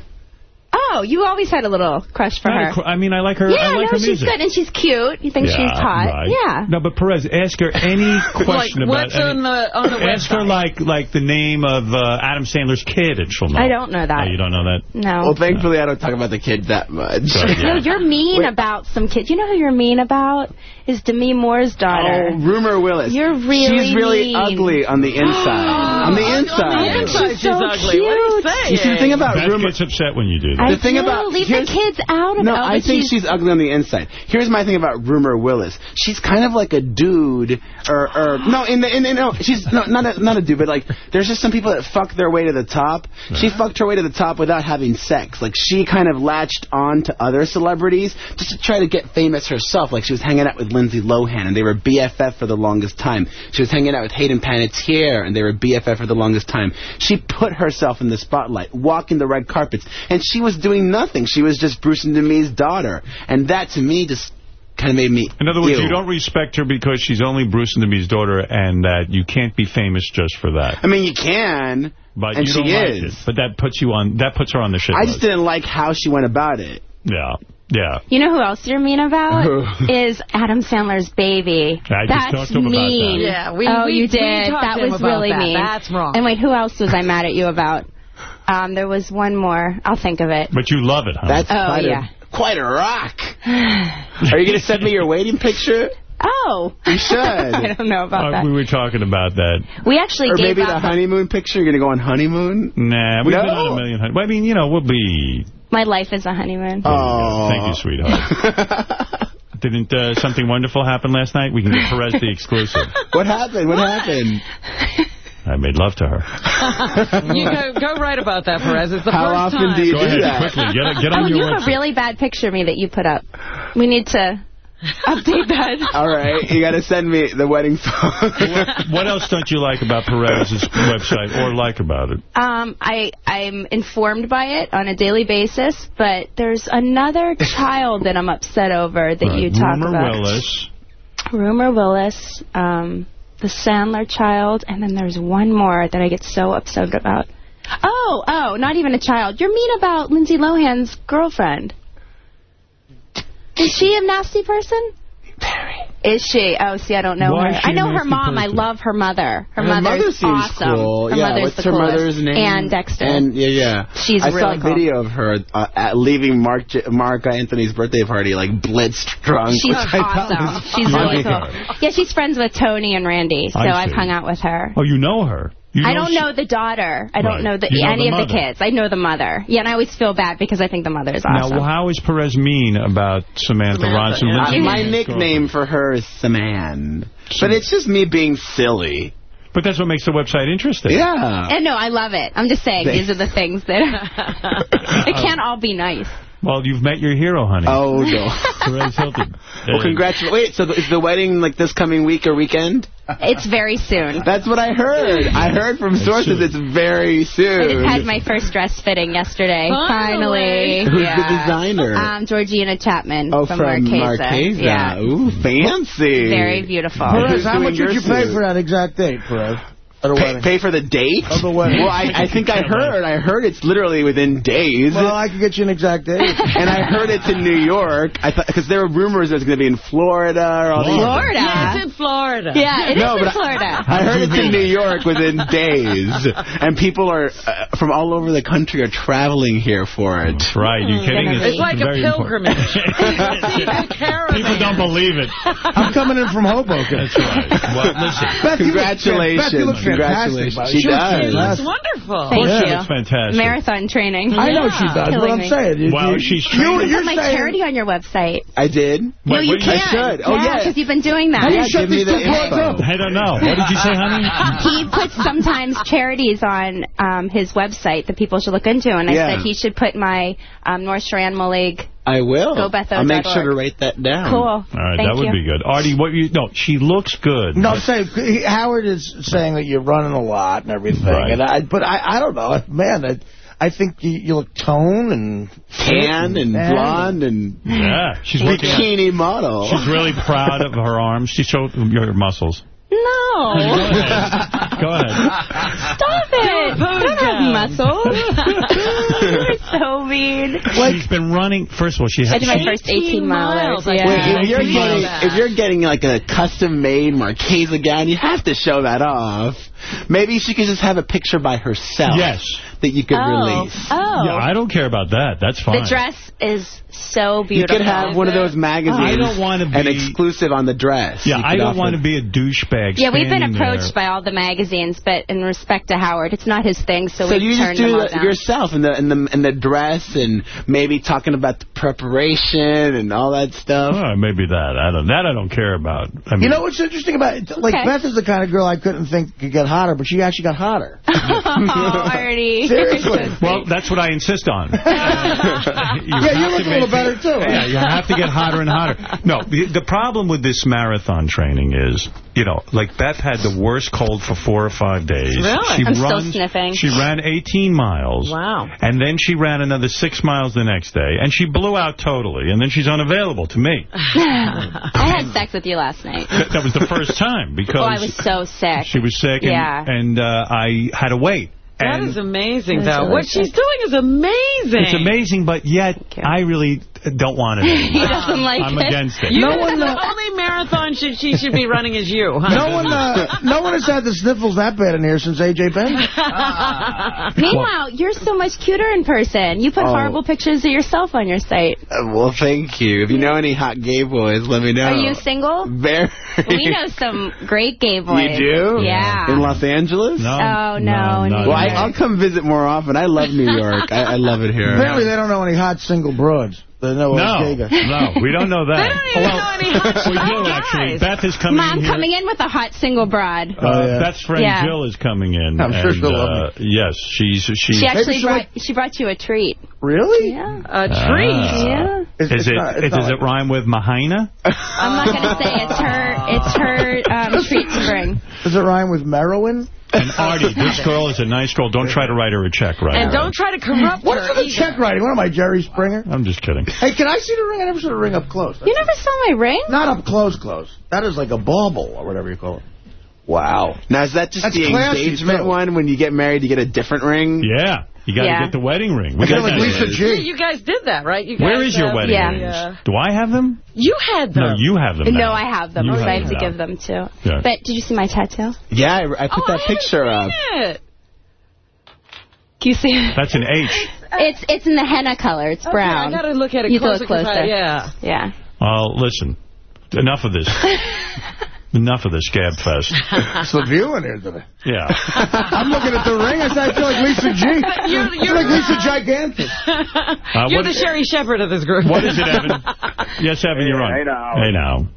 Oh, you always had a little crush for Not her. cr- I mean, I like her. yeah, I like no, her she's music. good and she's cute. You think Yeah, she's hot? right. Yeah. No, but Perez, ask her any <laughs> question about. what's on the on the Ask her like like the name of uh, Adam Sandler's kid, and she'll know. I don't know that. Oh, you don't know that? No. Well, thankfully, I don't talk about the kids that much. Good, yeah. No, you're mean about some kids. You know who you're mean about? Is Demi Moore's daughter. Oh, Rumor Willis. You're really She's really mean. ugly on the <gasps> inside. on the On inside. the inside, She's she's so ugly. What are you cute. saying? You see, the thing about Beth Rumor... gets upset when you do that. I The thing do. about- leave the kids out of No, it. Oh, I think she's ugly on the inside. Here's my thing about Rumor Willis. she's kind of like a dude, or, or no, in the, in, in no, she's no, not a, not a dude, but like there's just some people that fuck their way to the top. She fucked her way to the top without having sex. Like she kind of latched on to other celebrities just to try to get famous herself. Like she was hanging out with Lindsay Lohan, and they were BFF for the longest time. She was hanging out with Hayden Panettiere, and they were BFF for the longest time. She put herself in the spotlight, walking the red carpets, and she was doing nothing. She was just Bruce and Demi's daughter, and that to me just kind of made me. In other words, ew. you don't respect her because she's only Bruce and Demi's daughter, and that you can't be famous just for that. I mean, you can, But and you she don't like is. it. But that puts you on. That puts her on the shit I list. just didn't like how she went about it. Yeah, yeah. You know who else you're mean about? <laughs> is Adam Sandler's baby. I just That's talked to him about that. mean. Yeah, we- oh, we- you did. talked that was really that. mean. That's wrong. And wait, who else was I mad at you about? Um, there was one more. I'll think of it. But you love it, huh? That's Oh, quite, yeah. a, quite a rock. <sighs> Are you going to send me your waiting picture? Oh. You should. <laughs> I don't know about Uh, that. we were talking about that. We actually Or gave maybe the honeymoon picture? You're going to go on honeymoon? Nah, we've No. been on a million. hun- Well, I mean, you know, we'll be. My life is a honeymoon. Oh. Thank you, sweetheart. <laughs> Didn't uh, something wonderful happen last night? We can give Perez the exclusive. What happened? What happened? <laughs> I made love to her. <laughs> you go, go right about that, Perez. It's the How first often do you Go do ahead, that? quickly. Get, get oh, on you your have a really bad picture of me that you put up. We need to <laughs> update that. All right, you got to send me the wedding photo. What else don't you like about Perez's website or like about it? Um, I, I'm informed by it on a daily basis, but there's another child that I'm upset over that you talk Rumor about. Rumor Willis. Rumor Willis, um, the Sandler child, and then there's one more that I get so upset about. Oh, oh, not even a child. You're mean about Lindsay Lohan's girlfriend. Is she a nasty person? Is she? Oh, see, I don't know Why her. I know her nasty mom. I love her mother. Her, Her mother's mother seems awesome. cool. Her yeah, mother's what's the her coolest. mother's name? Ann Dexter. And yeah, yeah. She's I really saw a cool. video of her uh, at leaving Mark J Marc Anthony's birthday party, like blitzed drunk. She's which I awesome. was She's really cool. Yeah, she's friends with Tony and Randy, so I I've hung out with her. Oh, you know her. You I don't she- know the daughter. I don't Right. know the, You know any the of the kids. I know the mother. Yeah, and I always feel bad because I think the mother is awesome. Now, how is Perez mean about Samantha, Ronson? Uh, Lindsay my nickname for her is Saman. But it's just me being silly. But that's what makes the website interesting. Yeah. And no, I love it. I'm just saying Thanks. these are the things that <laughs> <laughs> it can't all be nice. Well, you've met your hero, honey. Oh, no. <laughs> Perez Hilton. Well, congratulations. Wait, so is the wedding like this coming week or weekend? It's very soon. That's what I heard. I heard from sources it's very soon. I just had my first dress fitting yesterday. Finally. Finally. Who's yeah. the designer? Um, Georgina Chapman oh, from, from Marchesa. Marchesa. Yeah. Ooh, fancy. Very beautiful. Perez, how much would your you pay for that exact date, Perez? At a Pay, pay for the date? Of the wedding. Well, I, I think I heard. I heard it's literally within days. Well, I can get you an exact date. and I heard it's in New York. I thought because there were rumors it was going to be in Florida or all these. Florida? Yeah, it's in Florida. Yeah, it is No, in but I- Florida. I heard it's in New York within days, and people are uh, from all over the country are traveling here for it. That's right. You kidding? It's like a pilgrimage. <laughs> <laughs> People don't believe it. I'm coming in from Hoboken. That's right. Well, listen. Beth, you look fan- Congratulations. Beth, fantastic, Congratulations. by the way. She She does. It looks wonderful. Thank Yeah, you. that's fantastic. Marathon training. I know she does, but Killing I'm me. saying. You, Well, she's you, training. you're Put my saying, charity on your website. I did. no, Wait, you what did can. I should. Oh, yeah. because you've been doing that. How do you Yeah, shut give these two broads up? I don't know. What did you say, honey? <laughs> he puts sometimes charities on um, his website that people should look into, and I Yeah. said he should put my um, North Shore Animal League. I will. Go Beth O I'll make sure to write that down. Cool. All right, Thank that would be good. Artie, what you... No, she looks good. No, I'm saying Howard is saying that you're running a lot and everything, Right. and I, but I, I don't know, man. I, I think you, you look toned and Tan and Man. blonde and Yeah, she's working out. bikini model. She's really proud of her arms. She showed your muscles. No. Go ahead. Go ahead. Stop it. Don't have muscles. You're <laughs> so mean. She's been running. First of all, she I did my first 18 miles. miles. Yeah. Wait, if you're, getting, if you're getting like a custom-made Marchesa gown, you have to show that off. Maybe she could just have a picture by herself. Yes. That you could Oh. release. Oh. Yeah, I don't care about that. That's fine. The dress is so beautiful. You could have one of those magazines. I don't wanna be... An exclusive on the dress. Yeah, I don't offer- want to be a douchebag Yeah, we've been approached there. by all the magazines, but in respect to Howard, it's not his thing, so, So we you just turned them do all it down. yourself in the in the in the dress and maybe talking about the preparation and all that stuff. Oh, maybe that. I don't. That I don't care about. I mean, You know what's interesting about it? Like, Okay. Beth is the kind of girl I couldn't think could get hotter, but she actually got hotter. <laughs> oh, Artie. Seriously. <laughs> well, that's what I insist on. <laughs> yeah, you have look a little make better, too. Yeah, you have to get hotter and hotter. No, the, the problem with this marathon training is, you know, like Beth had the worst cold for four or five days. Really? She I'm still sniffing. She ran 18 miles. Wow. And then she ran another six miles the next day, and she blew out totally, and then she's unavailable to me. <laughs> I had sex with you last night. That, that was the first time, because Oh, I was so sick. she was sick, and, Yeah. and uh, I had to wait. That And is amazing, though. what she's doing is amazing. It's amazing, but yet I really don't want it <laughs> he doesn't like I'm it. against it. You, No one, the uh, only marathon should, she should be running is you. Huh? No one, uh, no one has had the sniffles that bad in here since A.J. Benza. <laughs> Meanwhile, you're so much cuter in person. You put Oh. horrible pictures of yourself on your site. Uh, well, thank you. If you know any hot gay boys, let me know. Are you single? Very. We know some great gay boys. <laughs> You do? Yeah. In Los Angeles? No. Oh, no. no, Well, I, I'll come visit more often. I love New York. I, I love it here. Apparently they don't know any hot single broads. They know No, gay no, we don't know that. <laughs> They don't even well, know any hot we do, actually. Beth is coming Mom in here. coming in with a hot single broad. Uh, Oh, yeah. Beth's friend Yeah. Jill is coming in. I'm sure and, she'll love uh, Yes, she's... she's She actually she'll brought, she brought you a treat. Really? Yeah. A treat. Ah. Yeah. It's- Is it's it, not- it- does like- it rhyme with Mahina? I'm not going to say it's her. It's her um, treat to bring. Does it rhyme with Merowin? And Artie, <laughs> this girl is a nice girl. Don't try to write her a check right And now. don't try to corrupt hmm. What her What's it the either. check writing? What am I, Jerry Springer? I'm just kidding. Hey, can I see the ring? I never saw the ring up close. You never saw my ring? Not up close, close. That is like a bauble or whatever you call it. Wow. Now, is that just That's the engagement too. one? When you get married, you get a different ring? Yeah, you got to Yeah. get the wedding ring. We got like that. Lisa Yeah, G. you guys did that, right? You guys, Where is your uh, wedding yeah. rings? Yeah. Do I have them? You had them. No, you have them. No, now. I have them. You so have I have them to now. give them too. Yeah. But did you see my tattoo? Yeah, I, I put Oh, that I picture haven't up. it. Can you see it? That's an H. <laughs> It's it's in the henna color. It's Okay, brown. I got to look at it You closer. look 'cause I- closer. yeah. Yeah. Well, listen. Enough of this. <laughs> Enough of this gab fest. <laughs> It's the view in here today. Yeah. <laughs> I'm looking at the ring. I I feel like Lisa G. <laughs> You're- I feel you're- like Lisa Gigantic. Uh, You're what- the Sherri Shepherd of this group. What is it, Evan? Yes, Evan, you're on. Hey, now. Hey, now.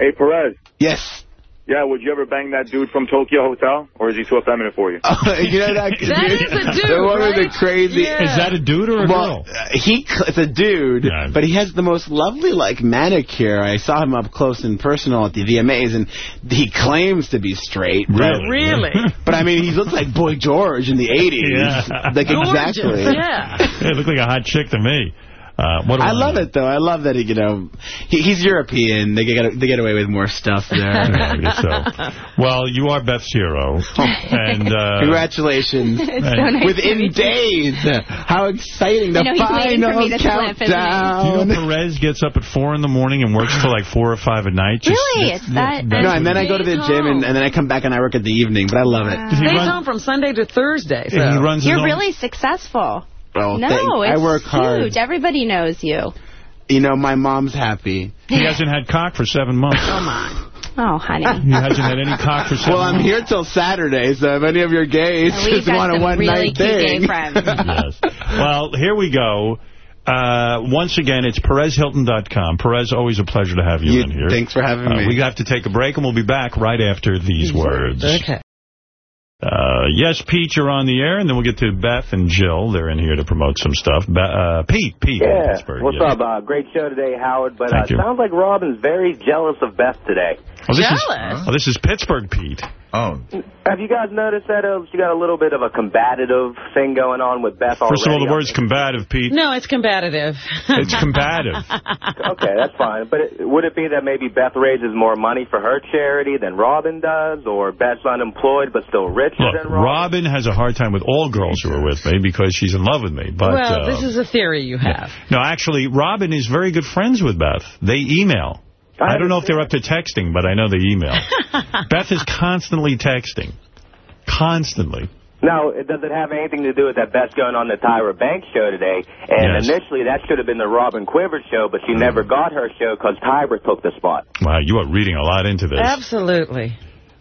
Hey, Perez. Yes. Yeah, would you ever bang that dude from Tokio Hotel? Or is he too effeminate for you? <laughs> Oh, you know that, <laughs> That is a dude, the one with the crazy. Yeah. Is that a dude or a Well, girl? uh, he it's a dude, Yeah. but he has the most lovely like manicure. I saw him up close and personal at the VMAs, and he claims to be straight. but- Really? Really? <laughs> But I mean, he looks like Boy George in the 80s. Yeah. Like Gorgeous, exactly. Yeah. It looked like a hot chick to me. Uh, what I love know? it though. I love that he, you know, he, he's European. They get they get away with more stuff there. <laughs> Yeah, so. Well, you are Beth's hero. And uh, <laughs> Congratulations. <laughs> It's so nice Within days. How exciting. The I know, he's waiting for final me to slip, do you know Perez gets up at 4 in the morning and works till like 4 or 5 at night? Just- Really? It's that- No, and then I go to the gym, and, and then I come back and I work at the evening, but I love it. He Stays runs- home from Sunday to Thursday. So. He runs You're really successful. Oh, no, thank- it's I work hard. huge. Everybody knows you. You know, my mom's happy. He hasn't had cock for seven months. Come on. Oh, honey. He hasn't had any cock for seven Well, I'm here till Saturday, so if any of your gays And we've just want got a one-night cute thing. <laughs> yes. Well, here we go. Uh, once again, it's PerezHilton.com. Perez, always a pleasure to have you, You- in here. thanks for having Uh, me. We have to take a break, and we'll be back right after these words. Okay. Uh, yes, Pete, you're on the air, and then we'll get to Beth and Jill. They're in here to promote some stuff. Be uh, Pete, Pete Yeah. Pittsburgh. What's yeah. up? Uh, great show today, Howard. But uh, sounds like Robin's very jealous of Beth today. Oh, this Jealous? Is, oh, this is Pittsburgh, Pete. Oh. Have you guys noticed that uh, she got a little bit of a combative thing going on with Beth already? First of all, the word's combative, Pete. No, it's combative. It's combative. <laughs> Okay, that's fine. But it, would it be that maybe Beth raises more money for her charity than Robin does, or Beth's unemployed but still richer Look, than Robin? Robin has a hard time with all girls who are with me because she's in love with me. But well, uh, this is a theory you have. No, actually, Robin is very good friends with Beth. They email. I don't know if they're up to texting, but I know they email. <laughs> Beth is constantly texting. Constantly. Now, it- does it have anything to do with that Beth's going on the Tyra Banks show today? And Yes. initially, that should have been the Robin Quivers show, but she never got her show because Tyra took the spot. Wow, you are reading a lot into this. Absolutely.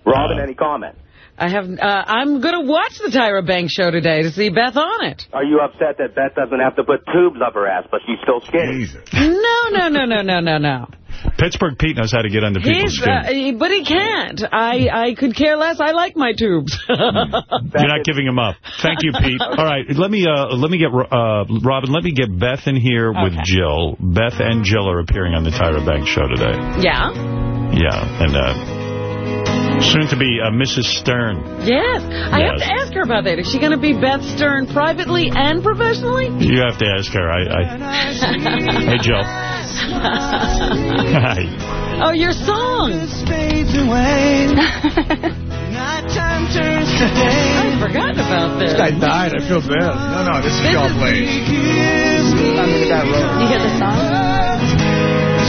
Robin, any comment? I have. Uh, I'm going to watch the Tyra Banks show today to see Beth on it. Are you upset that Beth doesn't have to put tubes up her ass, but she's still skinny? No, no, no, no, no, no, no. Pittsburgh Pete knows how to get under people's He's, skin. uh, but he can't. I, I could care less. I like my tubes. <laughs> You're not giving him up. Thank you, Pete. <laughs> All right, let me uh, let me get uh, Robin. Let me get Beth in here with Jill. Beth and Jill are appearing on the Tyra Banks show today. yeah. Yeah, and uh, soon to be uh, Mrs. Stern. Yes. I have to ask her about that. Is she going to be Beth Stern privately and professionally? You have to ask her. I, I... <laughs> Hey, Joe. <laughs> Hi. oh, your song. <laughs> I'd forgotten about this. This guy died. I feel bad. No, no, this is y'all playing. You hear the song?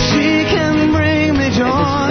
She can bring me joy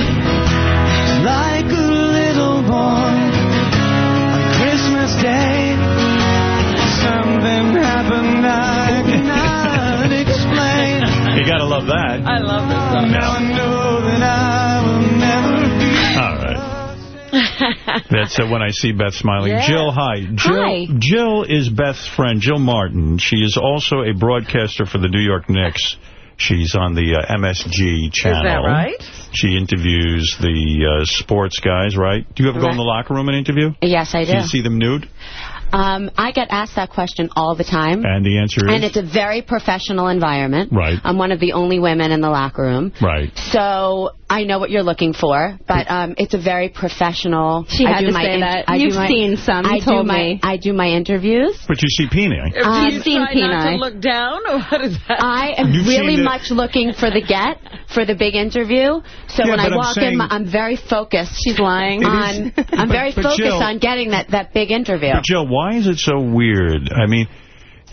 Something happened I cannot explain. <laughs> You gotta love that. I love this song. Now I know that I will never be. All right. <laughs> That's uh, when I see Beth smiling. Yeah. Jill, hi. Jill, Hi. Jill is Beth's friend, Jill Martin. She is also a broadcaster for the New York Knicks. She's on the uh, MSG channel. Is that right? She interviews the uh, sports guys, right? Do you ever go in the locker room and interview? Yes, I Do Do you see them nude? Um, I get asked that question all the time. And the answer is? And it's a very professional environment. Right. I'm one of the only women in the locker room. Right. So I know what you're looking for, but um, it's a very professional. She I had do to my say that. I You've my- seen some, you I do told my, me. I do my interviews. But you see Peni. I've Do you seen try not to look down, <laughs> or what is that? I am You've really much looking for the get, for the big interview. So Yeah, when I I'm walk saying- in, I'm very focused. She's lying. On, <laughs> I'm But- very but focused Jill- on getting that, that big interview. But, Jill, why is it so weird? I mean,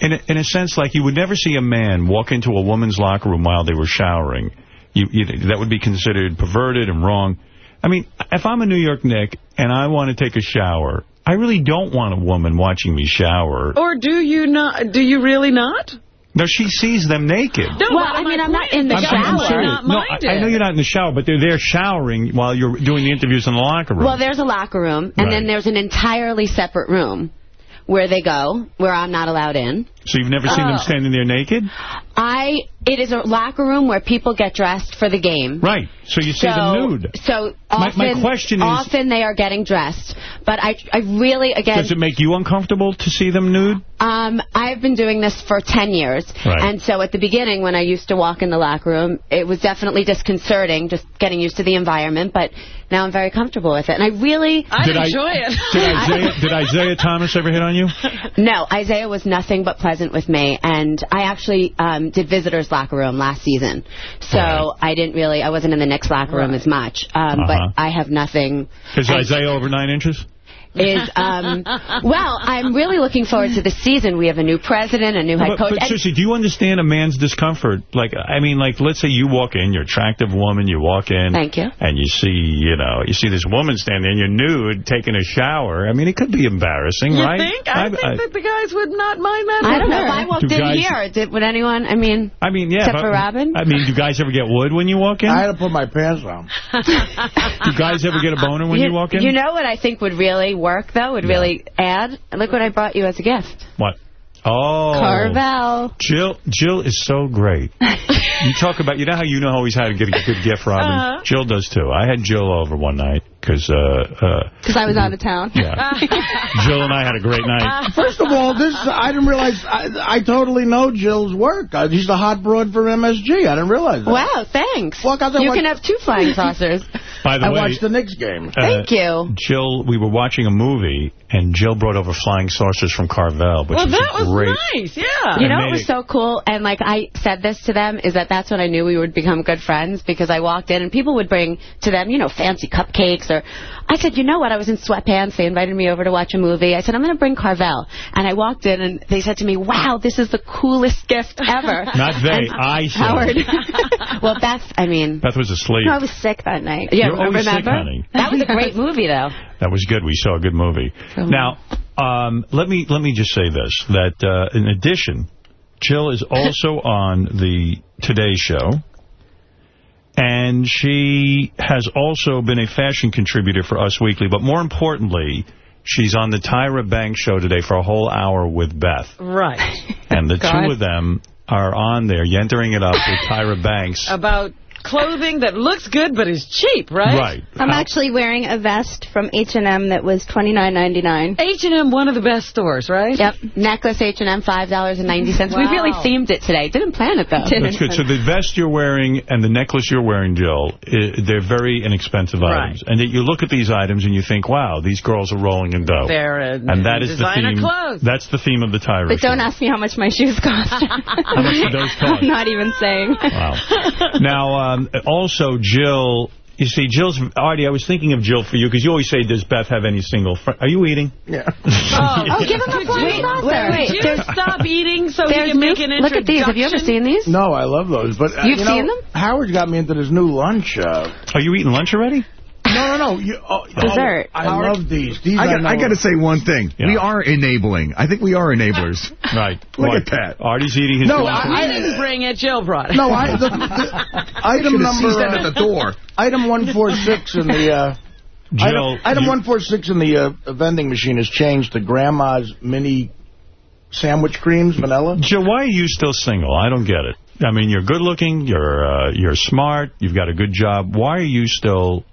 in a, in a sense, like you would never see a man walk into a woman's locker room while they were showering. You, you, that would be considered perverted and wrong. I mean, if I'm a New York Nick and I want to take a shower, I really don't want a woman watching me shower. Or do you not? Do you really not? No, she sees them naked. No, well, I mean, I'm not in the I'm- shower. I'm serious. Not no, I, minded. I know you're not in the shower, but they're there showering while you're doing the interviews in the locker room. Well, there's a locker room, and Right. then there's an entirely separate room where they go, where I'm not allowed in. So you've never seen them Oh. standing there naked? I it is a locker room where people get dressed for the game. Right. So you see so, them nude. So My- often, my question is- often they are getting dressed. But I, I really, again, Does it make you uncomfortable to see them nude? um, I've been doing this for 10 years. Right. And so at the beginning, when I used to walk in the locker room, it was definitely disconcerting, just getting used to the environment. But now I'm very comfortable with it. And I really Did I- Did Isaiah, <laughs> did Isaiah Thomas ever hit on you? No, Isaiah was nothing but pleasant with me, and I actually um, did visitors locker room last season, so I didn't really, I wasn't in the Knicks locker room as much, um, Uh-huh. but I have nothing. Is Isaiah over nine inches? Is <laughs> um, well, I'm really looking forward to the season. We have a new president, a new head But, coach. but and- seriously, do you understand a man's discomfort? Like, I mean, like, let's say you walk in, you're an attractive woman, you walk in. Thank you. And you see, you know, you see this woman standing there, and you're nude, taking a shower. I mean, it could be embarrassing, You right? think? I, think that the guys would not mind that. I don't know. If I walked Do in guys- here, did, would anyone? I mean, I mean, yeah. except but- for Robin. I mean, do guys ever get wood when you walk in? I had to put my pants on. Do guys ever get a boner when you, <laughs> walk in? You know what I think would really work though? Would really add. Look what I brought you as a gift. What? Oh. Carvel. Jill Jill is so great. <laughs> you talk about, you know how you know always how to get a good gift, Robin? Uh-huh. Jill does too. I had Jill over one night because uh, uh, Because I was out of town. Yeah. <laughs> Jill and I had a great night. <laughs> First of all, this I didn't realize. I, I totally know Jill's work. Uh, she's the hot broad for MSG. I didn't realize that. Wow, thanks. Well, 'cause I you watched- can have two flying <laughs> saucers. By the I way, watched the Knicks game. uh, Thank you. Jill, we were watching a movie, and Jill brought over flying saucers from Carvel, which Well, is that was great. nice, yeah. You know made what was so cool? And, like, I said this to them, is that that's when I knew we would become good friends, because I walked in, and people would bring to them, you know, fancy cupcakes, or... I said, you know what? I was in sweatpants. They invited me over to watch a movie. I said, I'm going to bring Carvel. And I walked in, and they said to me, wow, this is the coolest gift ever. <laughs> Not they, And I said. Howard. <laughs> well, Beth, I mean... Beth was asleep. No, I was sick that night. Yeah, You're remember? sick, honey. That was a great movie, though. <laughs> That was good. We saw a good movie. Now, um, let me let me just say this, that uh, in addition, Jill is also on the Today Show. And she has also been a fashion contributor for Us Weekly. But more importantly, she's on the Tyra Banks show today for a whole hour with Beth. Right. And the <laughs> God. two of them are on there, yentering it up with Tyra Banks. About clothing that looks good but is cheap, right? Right. I'm actually wearing a vest from H&M that was $29.99. H&M, one of the best stores, right? Yep. Necklace H&M, $5.90. Wow. We really themed it today. Didn't plan it, though. That's good. So the vest you're wearing and the necklace you're wearing, Jill, they're very inexpensive items. And you look at these items and you think, wow, these girls are rolling in dough. They're uh, and that is the theme. clothes. That's the theme of the Tyra But show. don't ask me how much my shoes cost. How much do those <laughs> cost? I'm not even saying. Wow. now, um, also, Jill, you see, Jill's, Artie, I was thinking of Jill for you, because you always say, does Beth have any single friend? Are you eating? Yeah. <laughs> Oh, give him a flying saucer. Wait, wait. Wait, Could you stop eating so he There's can new- make an Look at these. Have you ever seen these? No, I love those. But uh, You've you know, seen them? Howard got me into this new lunch. Uh, Are you eating lunch already? No, no, no. You, oh, Dessert. Oh, I love these. These I I, got. I got to say one thing. Yeah. We are enabling. I think we are enablers. <laughs> Right. Look What? at that. Artie's eating his No, lunch. I- didn't bring it. Jill brought it. No, I, the, <laughs> the, item Should have number seized that uh, at the door. <laughs> Item one four six in the uh, Jill, item, item you- one four six in the uh, vending machine has changed to Grandma's mini sandwich creams, vanilla. Jill, why are you still single? I don't get it. I mean, you're good looking, you're uh, you're smart, you've got a good job. Why are you still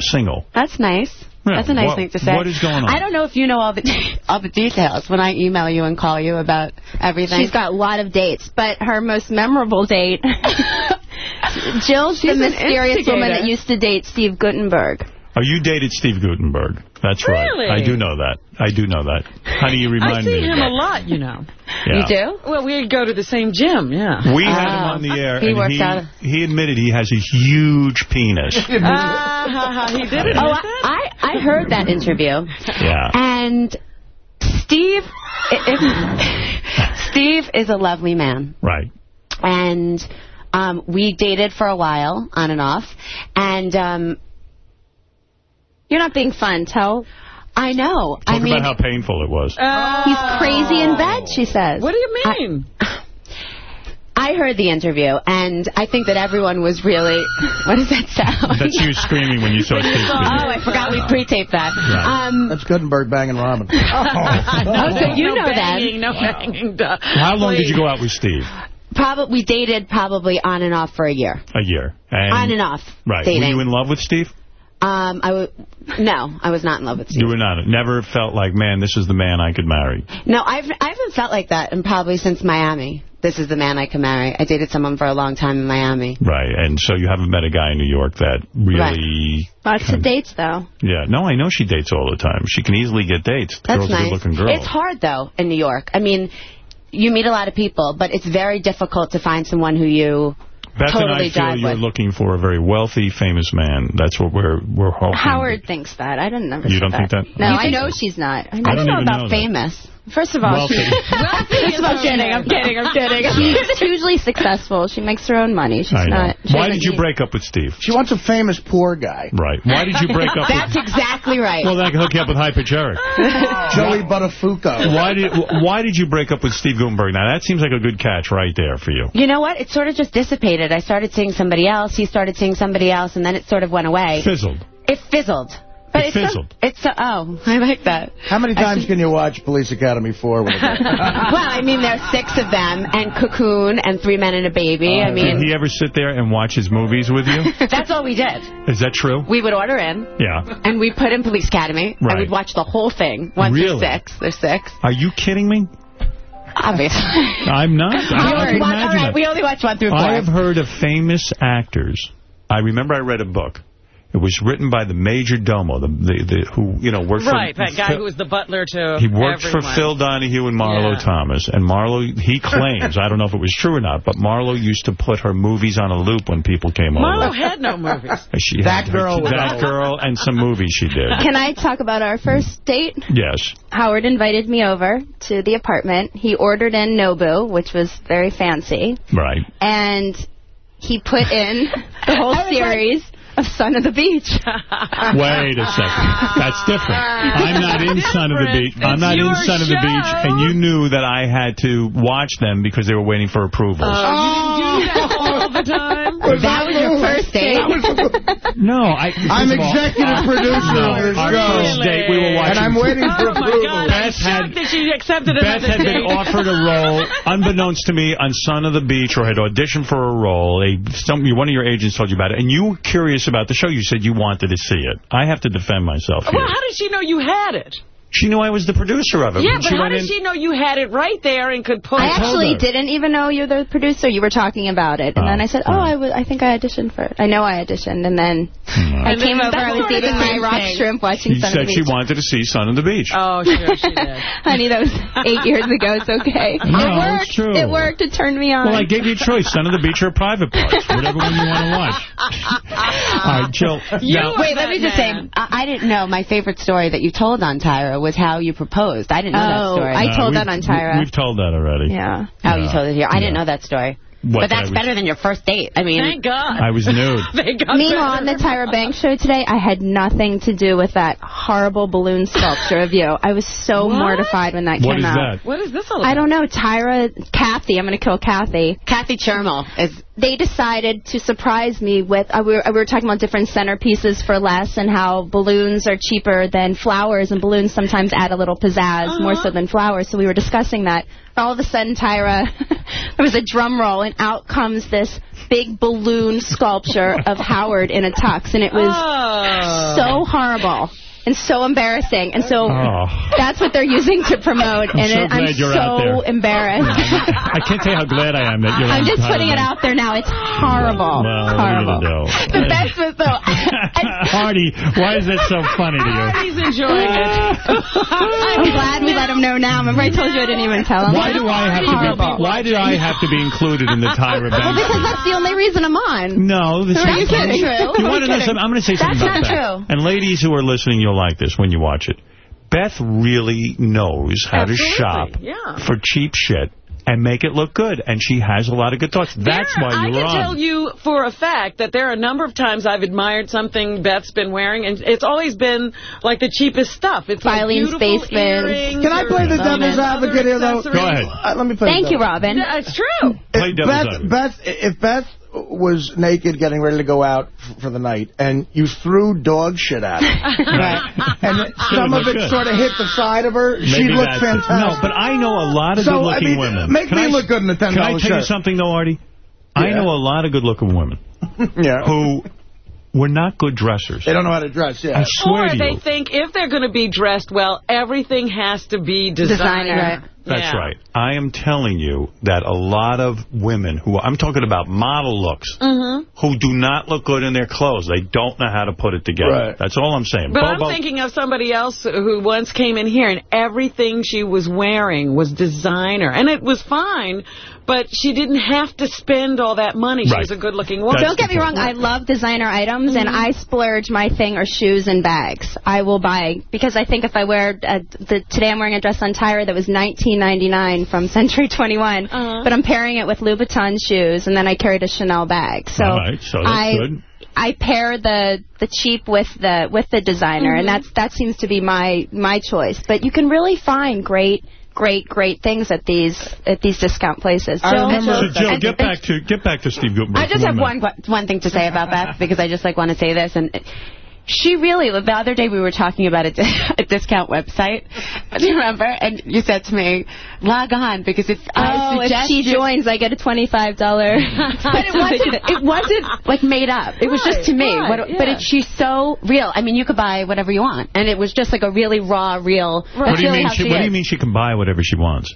single? That's nice. Yeah, That's a nice what- thing to say. what is going on? I don't know if you know all the <laughs> all the details when I email you and call you about everything. She's got a lot of dates, but her most memorable date, <laughs> Jill's She's the mysterious woman that used to date Steve Guttenberg. Oh, you dated Steve Guttenberg. That's right. I do know that. I do know that. Honey, you remind me. I remind see me. him a lot, you know. Yeah. You do? Well, we go to the same gym, yeah. We had him on the air, He and he, out. he admitted he has a huge penis. Ah, ha, ha, he did it. Oh, I, I I heard that interview. Yeah. And Steve, i- if, Steve is a lovely man. Right. And um, we dated for a while, on and off. And um, You're not being fun. Tell. I know. Talk I mean, about how painful it was. He's crazy in bed, she says. What do you mean? I <laughs> heard the interview, and I think that everyone was really... <laughs> What does that sound? That's you screaming when you saw <laughs> Steve Oh, I forgot we pre-taped that. Right. Um, That's Guttenberg banging Robin. oh, so you no know banging, that. No banging. duh. How long did you go out with Steve? Probably, we dated probably on and off for a year. A year. And, on and off. Right. Dating. Were you in love with Steve? Um, I w no, I was not in love with Steve. You were not. Never felt like, man, this is the man I could marry. No, I've I haven't felt like that, and probably since Miami. This is the man I can marry. I dated someone for a long time in Miami. Right. And so you haven't met a guy in New York that really... Lots of dates, though. Yeah. No, I know she dates all the time. She can easily get dates. The That's girl's a nice. good-looking girl. It's hard though in New York. I mean, you meet a lot of people, but it's very difficult to find someone who you Beth totally and I feel you're with. looking for a very wealthy, famous man. That's what we're we're hoping. Howard thinks that. I didn't never You don't think that? No, You I think- know she's not. I I know, don't even about know that. Famous. First of all, Wealthy. she, <laughs> First of all, I'm kidding. I'm kidding. I'm kidding. <laughs> She's hugely successful. She makes her own money. She's not. she Why did you need- break up with Steve? She wants a famous poor guy. Right. Why did you break up <laughs> That's with... exactly right. Well, that can hook you up with Hyper Eric. Joey Buttafuoco. Why did Why did you break up with Steve Guttenberg? Now, that seems like a good catch right there for you. you know what? It sort of just dissipated. I started seeing somebody else. He started seeing somebody else, and then it sort of went away. Fizzled. It fizzled. But It it's so- fizzled. it's so, oh, I like that. How many times can you watch Police Academy 4? <laughs> Well, I mean, there's six of them, and Cocoon, and Three Men and a Baby. Uh, I mean, Did mean, he ever sit there and watch his movies with you? <laughs> that's all we did. Is that true? We would order in, Yeah. and we'd put in Police Academy, and Right. we'd watch the whole thing. One Really? through six. There's six. Are you kidding me? Obviously. <laughs> I'm not. I, I can One- imagine all right, that. we only watch one through four. I have heard of famous actors. I remember I read a book. It was written by the Major Domo, the, the, the who you know worked Right, for that guy who was the butler to He worked everyone. for Phil Donahue and Marlo Yeah. Thomas. And Marlo, he <laughs> claims, I don't know if it was true or not, but Marlo used to put her movies on a loop when people came Marlo over. had no movies. <laughs> She That had girl That old. girl and some movies she did. Can I talk about our first date? Yes. Howard invited me over to the apartment. He ordered in Nobu, which was very fancy. Right. And he put in <laughs> the whole series of Son of the Beach. <laughs> Wait a second. That's different. I'm not in Son of the Beach. I'm not in your Son of the Beach, and you knew that I had to watch them because they were waiting for approvals. Oh, you didn't do that all the time? That was your first date? no, I. I'm first of all- executive uh, producer uh, No, on this our show. first date, we were watching. And I'm waiting for Oh, my approval. God. I'm Beth had- that she accepted Beth another had been offered a role, unbeknownst to me, on Son of the Beach, or had auditioned for a role. A, some, one of your agents told you about it, and you were curious about the show. You said you wanted to see it. I have to defend myself here. Well, how did she know you had it? She knew I was the producer of it. Yeah, When but how did in- she know you had it right there and could pull I it? actually didn't even know you're the producer. You were talking about it. And then oh. I said, oh, I, was, I think I auditioned for it. I know I auditioned. And then hmm. I And came then over. I was eating my same rock thing. shrimp watching She Son of said the she Beach. wanted to see Son of the Beach. Oh, sure she <laughs> did. Honey, that was eight years ago. It's okay. <laughs> No, it worked. it's true. It worked. It turned me on. Well, I gave you a choice, Son of the Beach or Private Parts, whatever one you want to watch. <laughs> All right, Jill. now, Wait, let me just say, I, I didn't know my favorite story that you told on Tyra was how you proposed. I didn't know that Oh, story. I told that on Tyra. We've told that already. Yeah. Oh, you told it here. I didn't know that story. What, but that's was- better than your first date. I mean, Thank God. I was nude. <laughs> They got Meanwhile, on better. the Tyra Banks show today, I had nothing to do with that horrible balloon sculpture of you. I was so What? mortified when that What came is out. that? What is this all I don't know. Tyra, Kathy, I'm going to kill Kathy. Kathy Chermel is They decided to surprise me with, uh, we, were, we were talking about different centerpieces for less and how balloons are cheaper than flowers, and balloons sometimes add a little pizzazz more so than flowers. So we were discussing that. All of a sudden, Tyra, <laughs> there was a drum roll, and out comes this big balloon sculpture of Howard in a tux, and it was Oh. so horrible and so embarrassing. And so Oh. that's what they're using to promote, I'm and so it, glad I'm you're out so there. embarrassed. <laughs> I can't tell you how glad I am that you're I'm just putting it out there now. It's horrible. Well, what are you horrible. gonna? <laughs> The best was though. <laughs> Artie, why is that so funny to you? He's enjoying it. I'm glad we let him know now. Remember, I told you I didn't even tell him. Why do I have to be? Why did I have to be included in the Tyra Well, because that's the only reason I'm on. No, this Are is you kidding? You want to know kidding. something? I'm going to say something That's about not Beth. true. And ladies who are listening, you'll like this when you watch it. Beth really knows how Absolutely, to shop yeah. for cheap shit and make it look good. And she has a lot of good thoughts. That's There, why you I can on. tell you for a fact that there are a number of times I've admired something Beth's been wearing, and it's always been like the cheapest stuff. It's like Filene's beautiful basement. earrings Can I play the or devil's other advocate here, though? accessories. Go ahead. Uh, let me play Thank you. Robin. Yeah, it's true. Play devil's Beth, advocate. Beth, if Beth was naked getting ready to go out for the night and you threw dog shit at her, <laughs> and <laughs> some of it good. sort of hit the side of her, she looked fantastic. No, but I know a lot of So, good-looking mean, women. make Can me I- look good in a $10 Can I tell you something, though, Artie? I know a lot of good-looking women <laughs> yeah. who were not good dressers. They don't know how to dress, yeah. I swear Or to they you. think if they're going to be dressed well, everything has to be designer. Designer. That's Yeah. right. I am telling you that a lot of women who, I'm talking about model looks, Mm-hmm. who do not look good in their clothes. They don't know how to put it together. Right. That's all I'm saying. But Bobo, I'm thinking of somebody else who once came in here and everything she was wearing was designer. And it was fine, but she didn't have to spend all that money. She was a good-looking woman. That's Don't get me wrong, I love designer items, and Mm-hmm. I splurge my thing or shoes and bags. I will buy, because I think if I wear, uh, the, today I'm wearing a dress on Tyra that was 19.99 from Century 21, Uh-huh. but I'm pairing it with Louboutin shoes, and then I carried a Chanel bag. So, All right, so that's I, good. I pair the the cheap with the with the designer, and Mm-hmm. that's that seems to be my my choice. But you can really find great great great things at these at these discount places. I Jill? remember- So, Jill, get back to get back to Steve Guttenberg. I just have minute. one one thing to say about that because I just like want to say this and. She really, the other day we were talking about a, <laughs> a discount website. <laughs> Do you remember? And you said to me, log on because it's, I Oh, if she joins, I get a twenty-five dollar. <laughs> but it wasn't. It wasn't like made up. It was just to me. Right, what, right, But yeah. it, she's so real. I mean, you could buy whatever you want, and it was just like a really raw, real. What do you really mean? She, she what do you mean she can buy whatever she wants?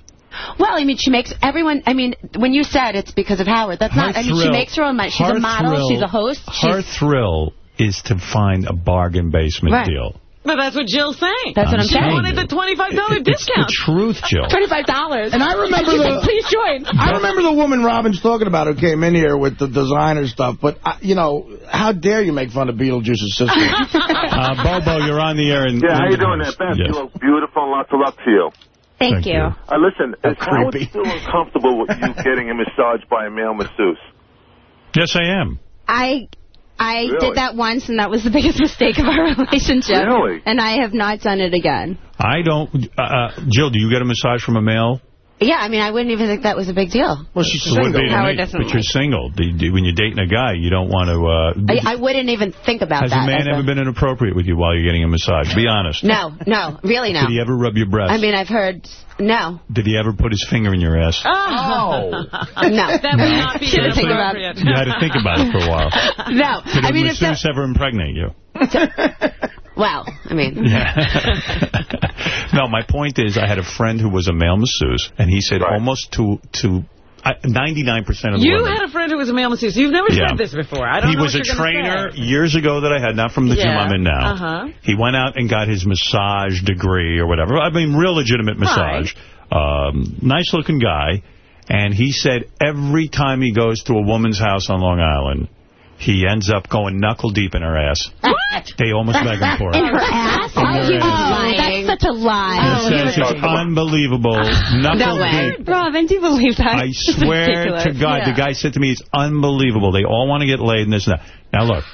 Well, I mean, she makes everyone. I mean, when you said it's because of Howard, that's not. I mean, she makes her own money. She's a model. thrill- she's a host. Her She's, thrill is to find a bargain basement Right. deal. But that's what Jill's saying. That's what I'm She saying. wanted the $25 It's discount. the truth, Jill. Twenty-five dollars. And I remember <laughs> the- like, please join. I remember the woman Robin's talking about who came in here with the designer stuff, but, uh, you know, how dare you make fun of Beetlejuice's sister? <laughs> Uh, Bobo, you're on the air. And Yeah, how you doing there, Beth? Yes. You look beautiful and lots of luck to you. Thank, Thank you. you. Uh, listen, is Howard creepy. still uncomfortable with you <laughs> getting a massage by a male masseuse? Yes, I am. I I Really? did that once, and that was the <laughs> biggest mistake of our <laughs> relationship. Really? And I have not done it again. I don't... Uh, uh, Jill, do you get a massage from a male? Yeah, I mean, I wouldn't even think that was a big deal. Well, she's It would be to Howard doesn't but you're single. Do you- do- when you're dating a guy, you don't want to... Uh, I, I wouldn't even think about has that. a man as ever been inappropriate with you while you're getting a massage? Be honest. No, no, really no. Did he ever rub your breast? I mean, I've heard, no. Did he ever put his finger in your ass? Oh. No. <laughs> That would not be Shouldn't think about inappropriate. You had to think about it for a while. No. Did I a mean, if masseuse ever impregnate you? <laughs> <laughs> Well, I mean. <laughs> no, my point is I had a friend who was a male masseuse, and he said almost to to I- 99% of the You women. had a friend who was a male masseuse. You've never Yeah. said this before. I don't he know was a you're trainer years ago that I had, not from the gym I'm in now. Uh-huh. He went out and got his massage degree or whatever. I mean, real legitimate massage. Um, nice looking guy. And he said every time he goes to a woman's house on Long Island, he ends up going knuckle deep in her ass. What? They almost beg him for it. <laughs> In her ass? In her oh, ass. that's such a lie. He says it's unbelievable. <laughs> Knuckle deep. Robin, do you believe that? I swear ridiculous. to God, Yeah. the guy said to me, it's unbelievable. They all want to get laid and this and that. Now, look,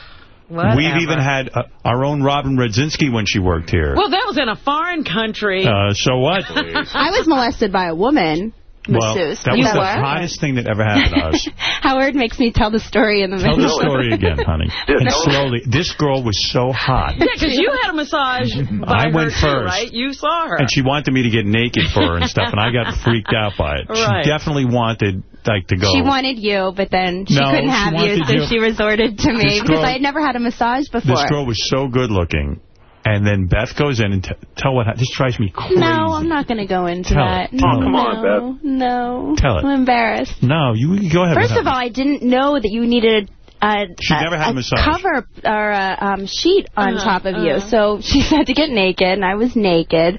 Whatever. we've even had uh, our own Robin Redzinski when she worked here. Well, that was in a foreign country. Uh, so what? <laughs> I was molested by a woman. Well, masseuse. that You was the were? hottest thing that ever happened to us. <laughs> Howard makes me tell the story in the middle. Tell the story again, <laughs> honey. And slowly. This girl was so hot. Yeah, because you had a massage by I her went too, first. right? You saw her. And she wanted me to get naked for her and stuff, and I got freaked out by it. Right. She definitely wanted, like, to go. She wanted you, but then she No, couldn't she have you, so you. she resorted to me This because girl- I had never had a massage before. This girl was so good looking. And then Beth goes in and t tell what happened. This drives me crazy. No, I'm not going to go into Tell that. it. Tell no, it. Come on, Beth. No, Tell it. I'm embarrassed. No, you go ahead. First of all, I didn't know that you needed a, She a, never had a a massage. cover or a um, sheet on Uh-huh, top of you. uh-huh. So she <laughs> had to get naked, and I was naked.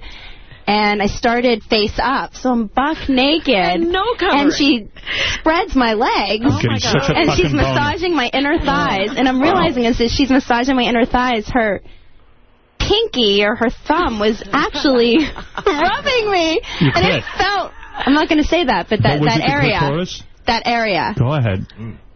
And I started face up, so I'm buck naked. no covering. And she spreads my legs. I'm getting such a and she's fucking boner. massaging my inner thighs. And I'm realizing as she's massaging my inner thighs, her pinky or her thumb was actually <laughs> rubbing me. You and it felt... I'm not going to say that, but that, What was that it, area. clitoris? That area. Go ahead.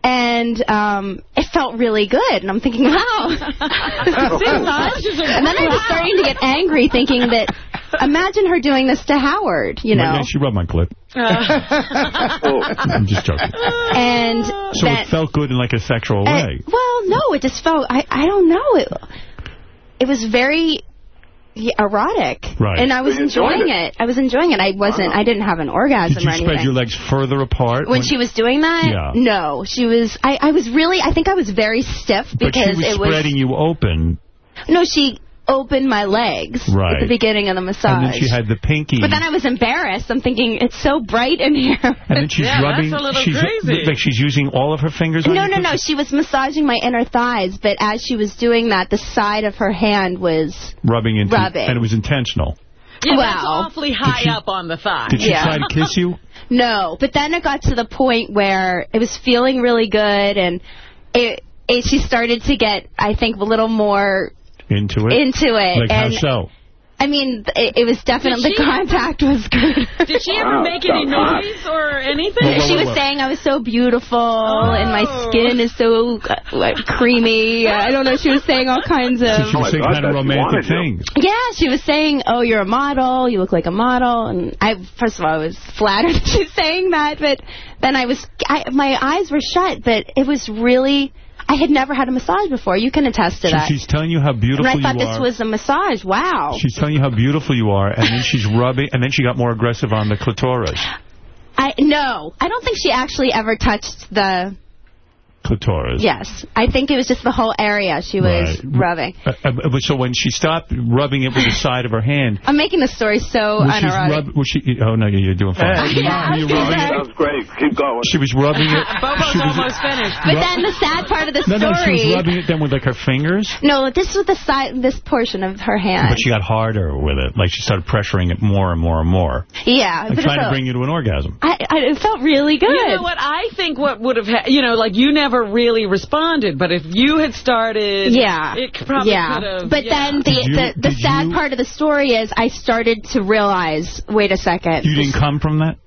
And um, it felt really good. And I'm thinking, wow. <laughs> This massage- and then I was starting to get angry, thinking that, imagine her doing this to Howard, you know. She rubbed my clit. <laughs> I'm just joking. And So that, it felt good in like a sexual uh, way. well, no, it just felt, I, I don't know. It, it was very erotic. Right. And I was So you enjoyed enjoying it. it. I was enjoying it. I wasn't, I didn't have an orgasm Did you or anything. spread your legs further apart? When she was doing that? Yeah. No. She was, I, I was really, I think I was very stiff But she because was it was, spreading you open, no, she opened my legs Right. at the beginning of the massage. and then she had the pinky. But then I was embarrassed. I'm thinking, it's so bright in here. and then she's <laughs> Yeah, rubbing. that's a little she's crazy. like she's using all of her fingers. No, no, no. She was massaging my inner thighs, but as she was doing that, the side of her hand was... Rubbing into, Rubbing. and it was intentional. yeah, that's Wow. awfully high she- up on the thigh. Did she Yeah. try to kiss you? <laughs> No, but then it got to the point where it was feeling really good, and it, it she started to get, I think, a little more Into it? into it. Like how and so? I mean, it, it was definitely, the she- contact was good. <laughs> Did she ever make any noise or anything? Whoa, whoa, she whoa, was whoa. saying I was so beautiful and my skin is so uh, like, creamy. I don't know. She was saying all kinds So of. she was saying kind of romantic things. Yeah, she was saying, "Oh, you're a model. You look like a model." And I, first of all, I was flattered <laughs> that she was saying that, but then I was, I, my eyes were shut. But it was really, I had never had a massage before. You can attest to So that. she's telling you how beautiful you and I thought this are. was a massage. Wow. She's telling you how beautiful you are, and then <laughs> she's rubbing, and then she got more aggressive on the clitoris. I no, I don't think she actually ever touched the. Clitoris. Yes, I think it was just the whole area she was Right. rubbing. Uh, uh, so when she stopped rubbing it with the side of her hand, I'm making the story so was she, unerotic. rub, was she? Oh no, you're doing fine. Yeah, Were you rubbing it? Sounds great. Keep going. She was rubbing it. <laughs> Bobo's she was, almost finished. But then the sad part of the no, no, she was rubbing it then with like her fingers. No, this was the side, this portion of her hand. But she got harder with it. Like she started pressuring it more and more and more. yeah, And but it trying to bring you to an orgasm. I, I, it felt really good. You know what? I think what would have, you know, like you never really responded, but if you had started, Yeah, it probably yeah. could have. But yeah. then the you- the, the sad you- part of the story is I started to realize, wait a second. You didn't come from that?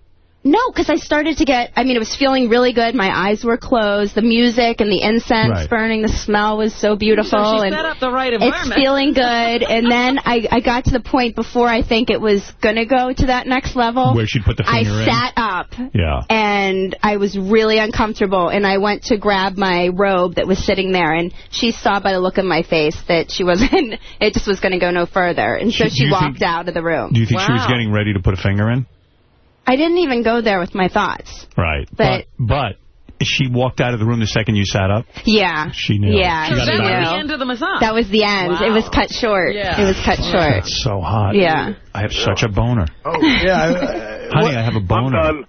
No, because I started to get, I mean, it was feeling really good. My eyes were closed. The music and the incense Right. burning, the smell was so beautiful. So she and set up the right It's feeling good. and then I, I got to the point before I think it was going to go to that next level. Where she'd put the I finger in? sat up. Yeah. And I was really uncomfortable, and I went to grab my robe that was sitting there, and she saw by the look in my face that she wasn't, <laughs> it just was going to go no further, and so Do she walked think- out of the room. Do you think she was getting ready to put a finger in? I didn't even go there with my thoughts. Right. But- but, but she walked out of the room the second you sat up? Yeah. She knew. Yeah, She got she it knew. back. the end of the massage. That was the end. It was cut short. Yeah. It was cut short. That's so hot. Yeah. I have such a boner. Oh, yeah. <laughs> Honey, I have a boner.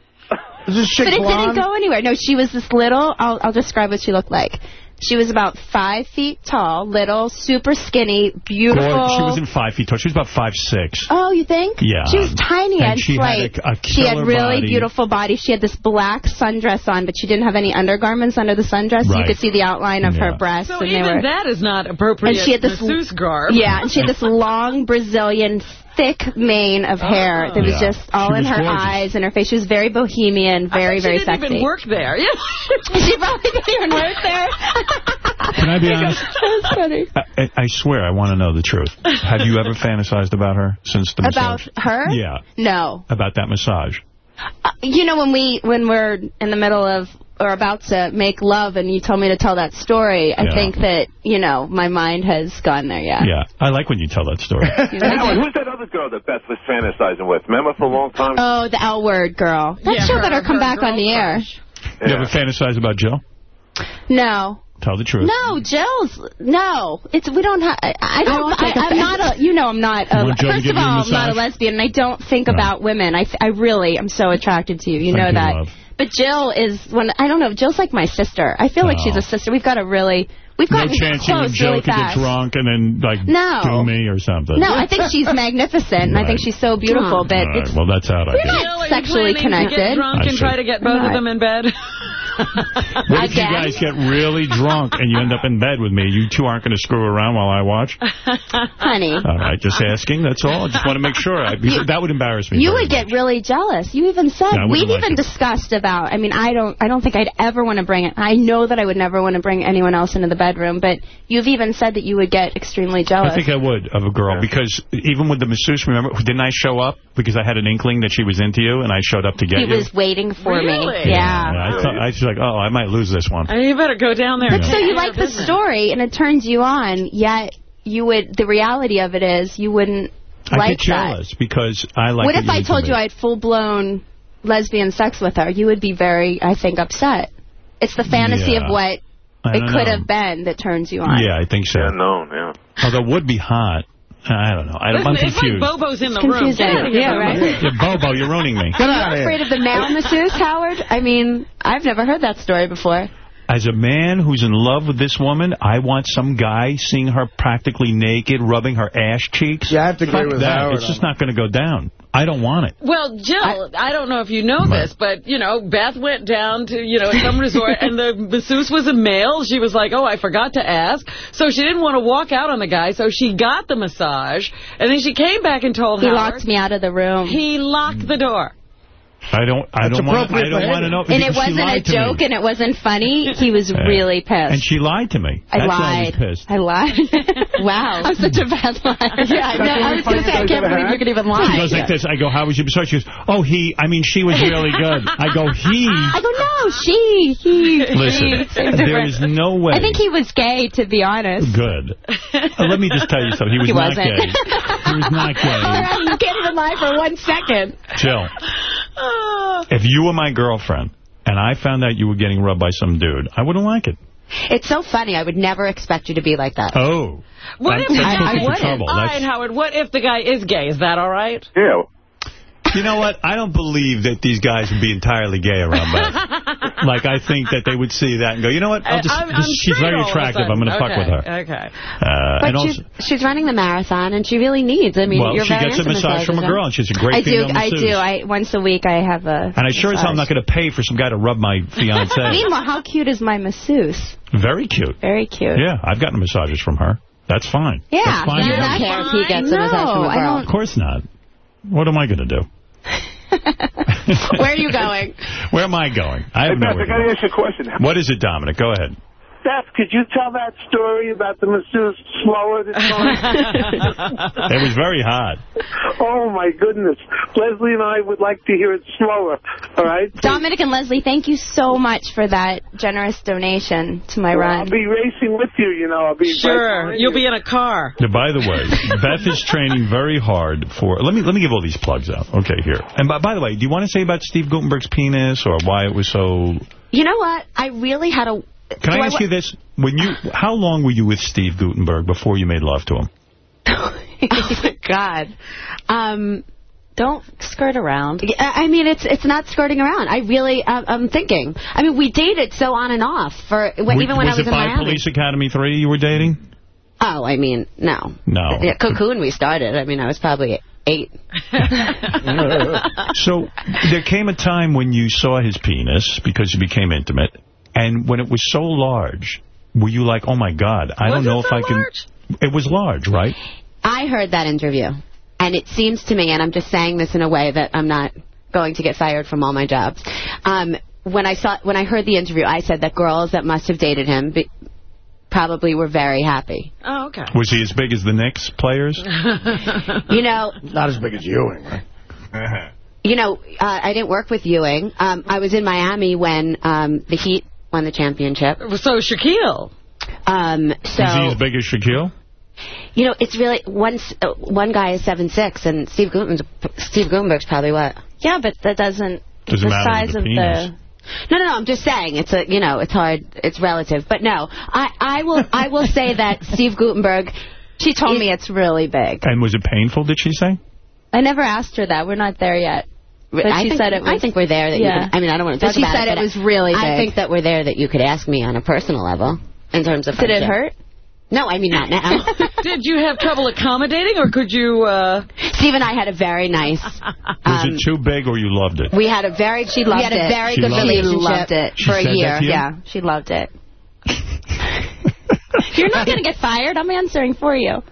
Is this chick But it didn't go anywhere. No, she was this little. I'll, I'll describe what she looked like. She was about five feet tall, little, super skinny, beautiful. Gorgeous. She wasn't five feet tall. She was about five six. Oh, you think? Yeah. She was tiny And and, she had slight. a- a she had really body. beautiful body. She had this black sundress on, but she didn't have any undergarments under the sundress. So you could see the outline of Yeah. her breasts. So and they even were, that is not appropriate and she had this masseuse garb. Yeah, and she had this <laughs> long Brazilian thick mane of hair that was Yeah. just all She in her gorgeous. eyes and her face. She was very bohemian, very, she very didn't sexy. even work there. <laughs> Yeah. she probably didn't even work there. Can I be <laughs> honest? That's funny. I, I- I swear, I want to know the truth. Have you ever fantasized about her since the About massage? her? Yeah, No. about that massage. Uh, you know, when we when we're in the middle of or about to make love, and you told me to tell that story, I Yeah. think that you know my mind has gone there. Yeah. Yeah, I like when you tell that story. <laughs> Howard, who's that other girl that Beth was fantasizing with? Remember for a long time? Oh, the L word girl. That Yeah, show her- better come her back on the air. You ever fantasize about Jill? No. Tell the truth. No, Jill's no. It's we don't have. I, I don't. Oh. I, I'm not a. You know, I'm not. A, want Jill to first of all, I'm not a lesbian, and I don't think about women. I, I really am so attracted to you. You Thank know you, that. But Jill is when I don't know. Jill's like my sister. I feel like she's a oh. sister. We've got a really. We've No gotten chance you and close Jill really could get drunk and then, like, No. do me or something. No, I think she's <laughs> magnificent, and I think she's so beautiful. But All right, it's well, that's out, I We're not you sexually to connected. get drunk I and see. try to get both of them in bed? <laughs> <laughs> What if you guys get really drunk and you end up in bed with me? You two aren't going to screw around while I watch? Honey. All right, just asking, that's all. I just want to make sure. I, because that would embarrass me. You very would get really jealous. You even said Yeah, we've like even it. discussed about. I mean, I don't. I don't think I'd ever want to bring it. I know that I would never want to bring anyone else into the bedroom. But you've even said that you would get extremely jealous. I think I would of a girl because even with the masseuse, remember, didn't I show up because I had an inkling that she was into you and I showed up to get he you? was waiting for Really? me. Yeah, Yeah. I, thought, I was like, oh, I might lose this one. You better go down there. But and so you like the business. story, and it turns you on. Yet you would. The reality of it is, you wouldn't I like get jealous because I like. What if I told me. you I had full blown lesbian sex with her? You would be very, I think, upset. It's the fantasy Yeah. of what I it could know. have been that turns you on. Yeah, I think so. Yeah, yeah. Although it would be hot. I don't know. I, I'm Listen, it's like confused. Bobo's in the room. confusing. Get out of here, Yeah, right? Yeah, Bobo, you're ruining me. Get Are you afraid of the male masseuse, Howard? I mean, I've never heard that story before. As a man who's in love with this woman, I want some guy seeing her practically naked, rubbing her ass cheeks. Yeah, I have to agree with that. Howard It's just not going to go down. I don't want it. Well, Jill, I, don't know if you know this, but, you know, Beth went down to, you know, some resort, and the masseuse was a male. She was like, oh, I forgot to ask. So she didn't want to walk out on the guy, so she got the massage. And then she came back and told He Howard. locked me out of the room. He locked the door. I don't. I That's don't want. I don't want to know. and it wasn't a lied me. joke and it wasn't funny. He was Yeah. really pissed. And she lied to me. I That's I lied. was pissed. I lied. <laughs> wow. I'm such a bad liar. <laughs> Yeah, I, know. I was going to say, I can't believe you could even lie. She goes like this. I go, how was your massage? She goes, oh, he. I mean, she was really good. I go, he. <laughs> I go, no, she, he, Listen, he. Same there difference. is no way. I think he was gay, to be honest. Good. Uh, let me just tell you something. He was He not wasn't. gay. He was not All gay. right, you can't even lie for one second. Jill, Ah. if you were my girlfriend and I found out you were getting rubbed by some dude, I wouldn't like it. It's so funny. I would never expect you to be like that. Oh. What That- if the that's guy... looking for trouble. All right, That's- Howard, what if the guy is gay? Is that all right? Yeah. You know what? I don't believe that these guys would be entirely gay around Beth. <laughs> like, I think that they would see that and go, you know what? I'll just, I'm- just- I'm she's very all of a attractive. I'm going to fuck with her. Okay. Uh, But and she's, also, she's running the marathon, and she really needs. I mean, well, you're she gets a massage from a girl, and she's a great I do, female I do. I Once a week, I have a and I sure as hell am not going to pay for some guy to rub my <laughs> fiance. Meanwhile, how cute is my masseuse? Very cute. Very cute. Yeah, I've gotten massages from her. That's fine. Yeah, That's fine. you don't care if he gets a massage from a I girl. Of course not. What am I going to do? <laughs> Where are you going? Where am I going? I Hey, have Beth, I got to to ask you a question. go. What is it, Dominic? Go ahead. Beth, could you tell that story about the masseuse slower this <laughs> morning? It was very hot. oh, my goodness. Leslie and I would like to hear it slower, all right? Dominic and Leslie, thank you so much for that generous donation to my Well, run. I'll be racing with you, you know. I'll be Sure, you'll you. be in a car. Now, by the way, <laughs> Beth is training very hard for... Let me let me give all these plugs out. Okay, here. And by, by the way, do you want to say about Steve Guttenberg's penis or why it was so... You know what? I really had a... Can Do I ask you this? When you, How long were you with Steve Guttenberg before you made love to him? <laughs> oh, my God. Um... Don't skirt around. I I mean, it's it's not skirting around. I really, uh, I'm thinking. I mean, we dated so on and off for when, Were- even when I was it in by Miami. Police Academy 3 you were dating? Oh, I mean, no. No. Yeah, Cocoon we started. I mean, I was probably eight. <laughs> <laughs> So there came a time when you saw his penis because you became intimate, and when it was so large, were you like, oh, my God, I Was don't it know if so I can... It was large, right? I heard that interview, and it seems to me, and I'm just saying this in a way that I'm not going to get fired from all my jobs. Um, when I saw, when I heard the interview, I said that girls that must have dated him be, probably were very happy. Oh, okay. Was he as big as the Knicks players? <laughs> You know, Not as big as Ewing, right? <laughs> you know, uh, I didn't work with Ewing. Um, I was in Miami when um, the Heat won the championship. So Shaquille. Um, so Was he as big as Shaquille? you know, it's really one s- uh, one guy is seven six, and Steve Guttenberg's Steve Guttenberg's probably what? Yeah, but that doesn't. Doesn't the size the of penis. the. No, no, no. I'm just saying it's a you know it's hard. It's relative, but no. I I will I will say that <laughs> Steve Guttenberg. She told me it's really big. And was it painful, did she say? I never asked her that. We're not there yet. But I she think, said it was. I think we're there. That yeah. you could, I mean, I don't want to But she said it. it was really I think that we're there that you could ask me on a personal level in terms of. Did it hurt? No, I mean not now. <laughs> Did you have trouble accommodating, or could you... Uh... Steve and I had a very nice. Was Um, it too big or you loved it? we had a very. She loved it. we loved had a it. very She good relationship She loved it She for said a year. Yeah, she loved it. <laughs> You're not going to get fired. I'm answering for you.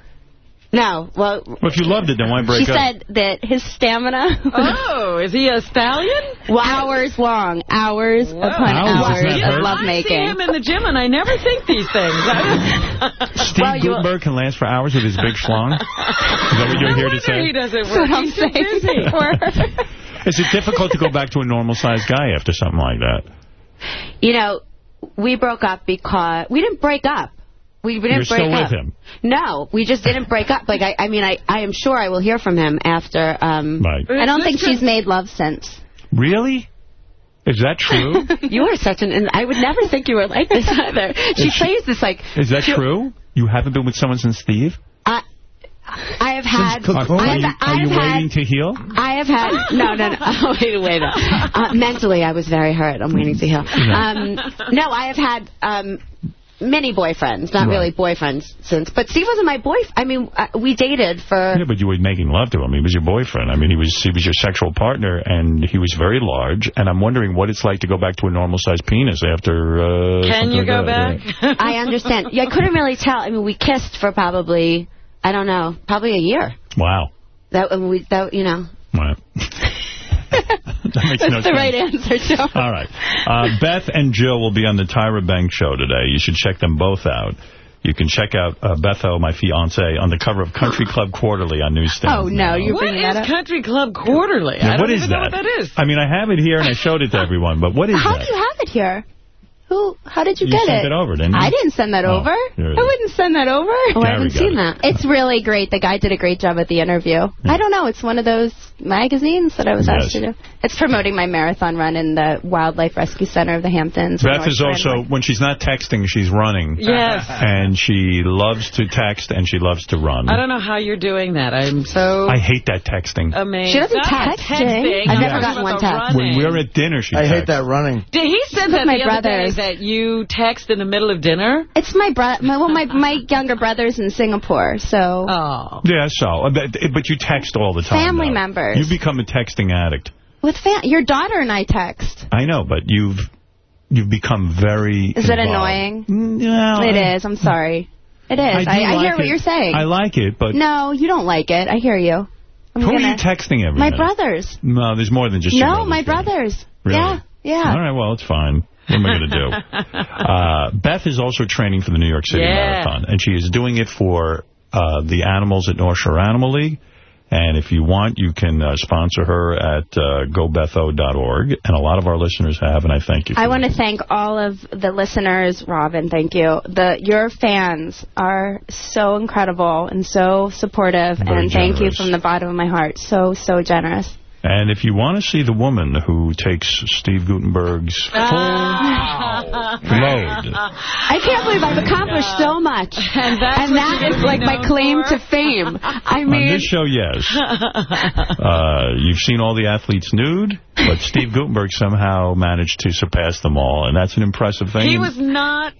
No, well, Well, if you loved it, then why break She up? said that his stamina Oh, is he a stallion? hours long, hours upon Hours, hours of hurt? love I see him in the gym, and I never think these things. <laughs> Steve Well, you- Guttenberg can last for hours with his big schlong? Is that what you're no here to say? he doesn't That's what work. I'm He's saying busy. <laughs> Is it difficult to go back to a normal-sized guy after something like that? you know, we broke up because we didn't break up. We, we didn't You're break still up. with him? No, we just didn't break up. Like I, I mean, I, I am sure I will hear from him after. Um, Right. I don't think she's made love since. Really? Is that true? <laughs> you are such an. And I would never think you were like this either. She Is she- plays this like. Is that she- true? You haven't been with someone since Steve? I, I have had. Are, are I have, you, are you have had- waiting to heal? I have had no, no, no. <laughs> Oh, wait, wait. Uh, mentally, I was very hurt. I'm waiting to heal. Um, no, I have had um, many boyfriends, not Right. really boyfriends since. But Steve wasn't my boyfriend. I mean, uh, we dated for. Yeah, but you were making love to him. He was your boyfriend. I mean, he was he was your sexual partner, and he was very large. And I'm wondering what it's like to go back to a normal-sized penis after. Uh, Can you like go that. back? <laughs> I understand. Yeah, I couldn't really tell. I mean, we kissed for probably, I don't know, probably a year. Wow. That and we, that you know. Wow. That makes That's no the sense. right answer, Joe. <laughs> All right. Uh, Beth and Jill will be on the Tyra Banks show today. You should check them both out. You can check out uh, Betho, my fiance, on the cover of Country Club Quarterly on newsstands. Oh, no, you're What bringing is that up. Country Club Quarterly? Now, I don't what is even know what that is. I mean, I have it here and I showed it to everyone, but what is How that? do you have it here? Who? How did you, You get sent it? it over, didn't you? I didn't send that Oh, over. I wouldn't send that over. Oh, I haven't seen it. that. It's really great. The guy did a great job at the interview. I don't know. It's one of those magazines that I was asked Yes. to do. It's promoting my marathon run in the Wildlife Rescue Center of the Hamptons. Beth is also, Brentwood. when she's not texting, she's running. Yes. <laughs> And she loves to text and she loves to run. I don't know how you're doing that. I'm so I hate that texting. amazed. She doesn't text. texting. I've I'm never talking gotten one the text. When we're at dinner, she I hate that running. Did he said that my the other day brothers. that you text in the middle of dinner? It's my bro. Well, my my younger brother's in Singapore, so Oh. Yeah, so, but, but you text all the time. Family though. members. You become a texting addict. with your daughter and I text. I know, but you've you've become very Is it annoying? No. It I- is. I'm sorry. It is. I, I, do I, like hear what you're saying. I like it, but no, you don't like it. I hear you. I'm Who are gonna- you texting every My minute? brothers. No, there's more than just No, brothers, my brothers. Really? Yeah, yeah. All right, well, it's fine. What am I going to do? <laughs> Uh, Beth is also training for the New York City Yeah. Marathon, and she is doing it for uh, the animals at North Shore Animal League. And if you want, you can uh, sponsor her at uh, gobetho.org. And a lot of our listeners have, and I thank you. For I want to thank all of the listeners, Robin. Thank you. The your fans are so incredible and so supportive, Very and thank you from the bottom of my heart. So so generous. And if you want to see the woman who takes Steve Guttenberg's full load, I can't believe I've accomplished so much. <laughs> And that's and what that you're is gonna like my claim for? to fame. I on mean, this show, yes. <laughs> Uh, you've seen all the athletes nude, but Steve Guttenberg somehow managed to surpass them all, and that's an impressive thing. He was not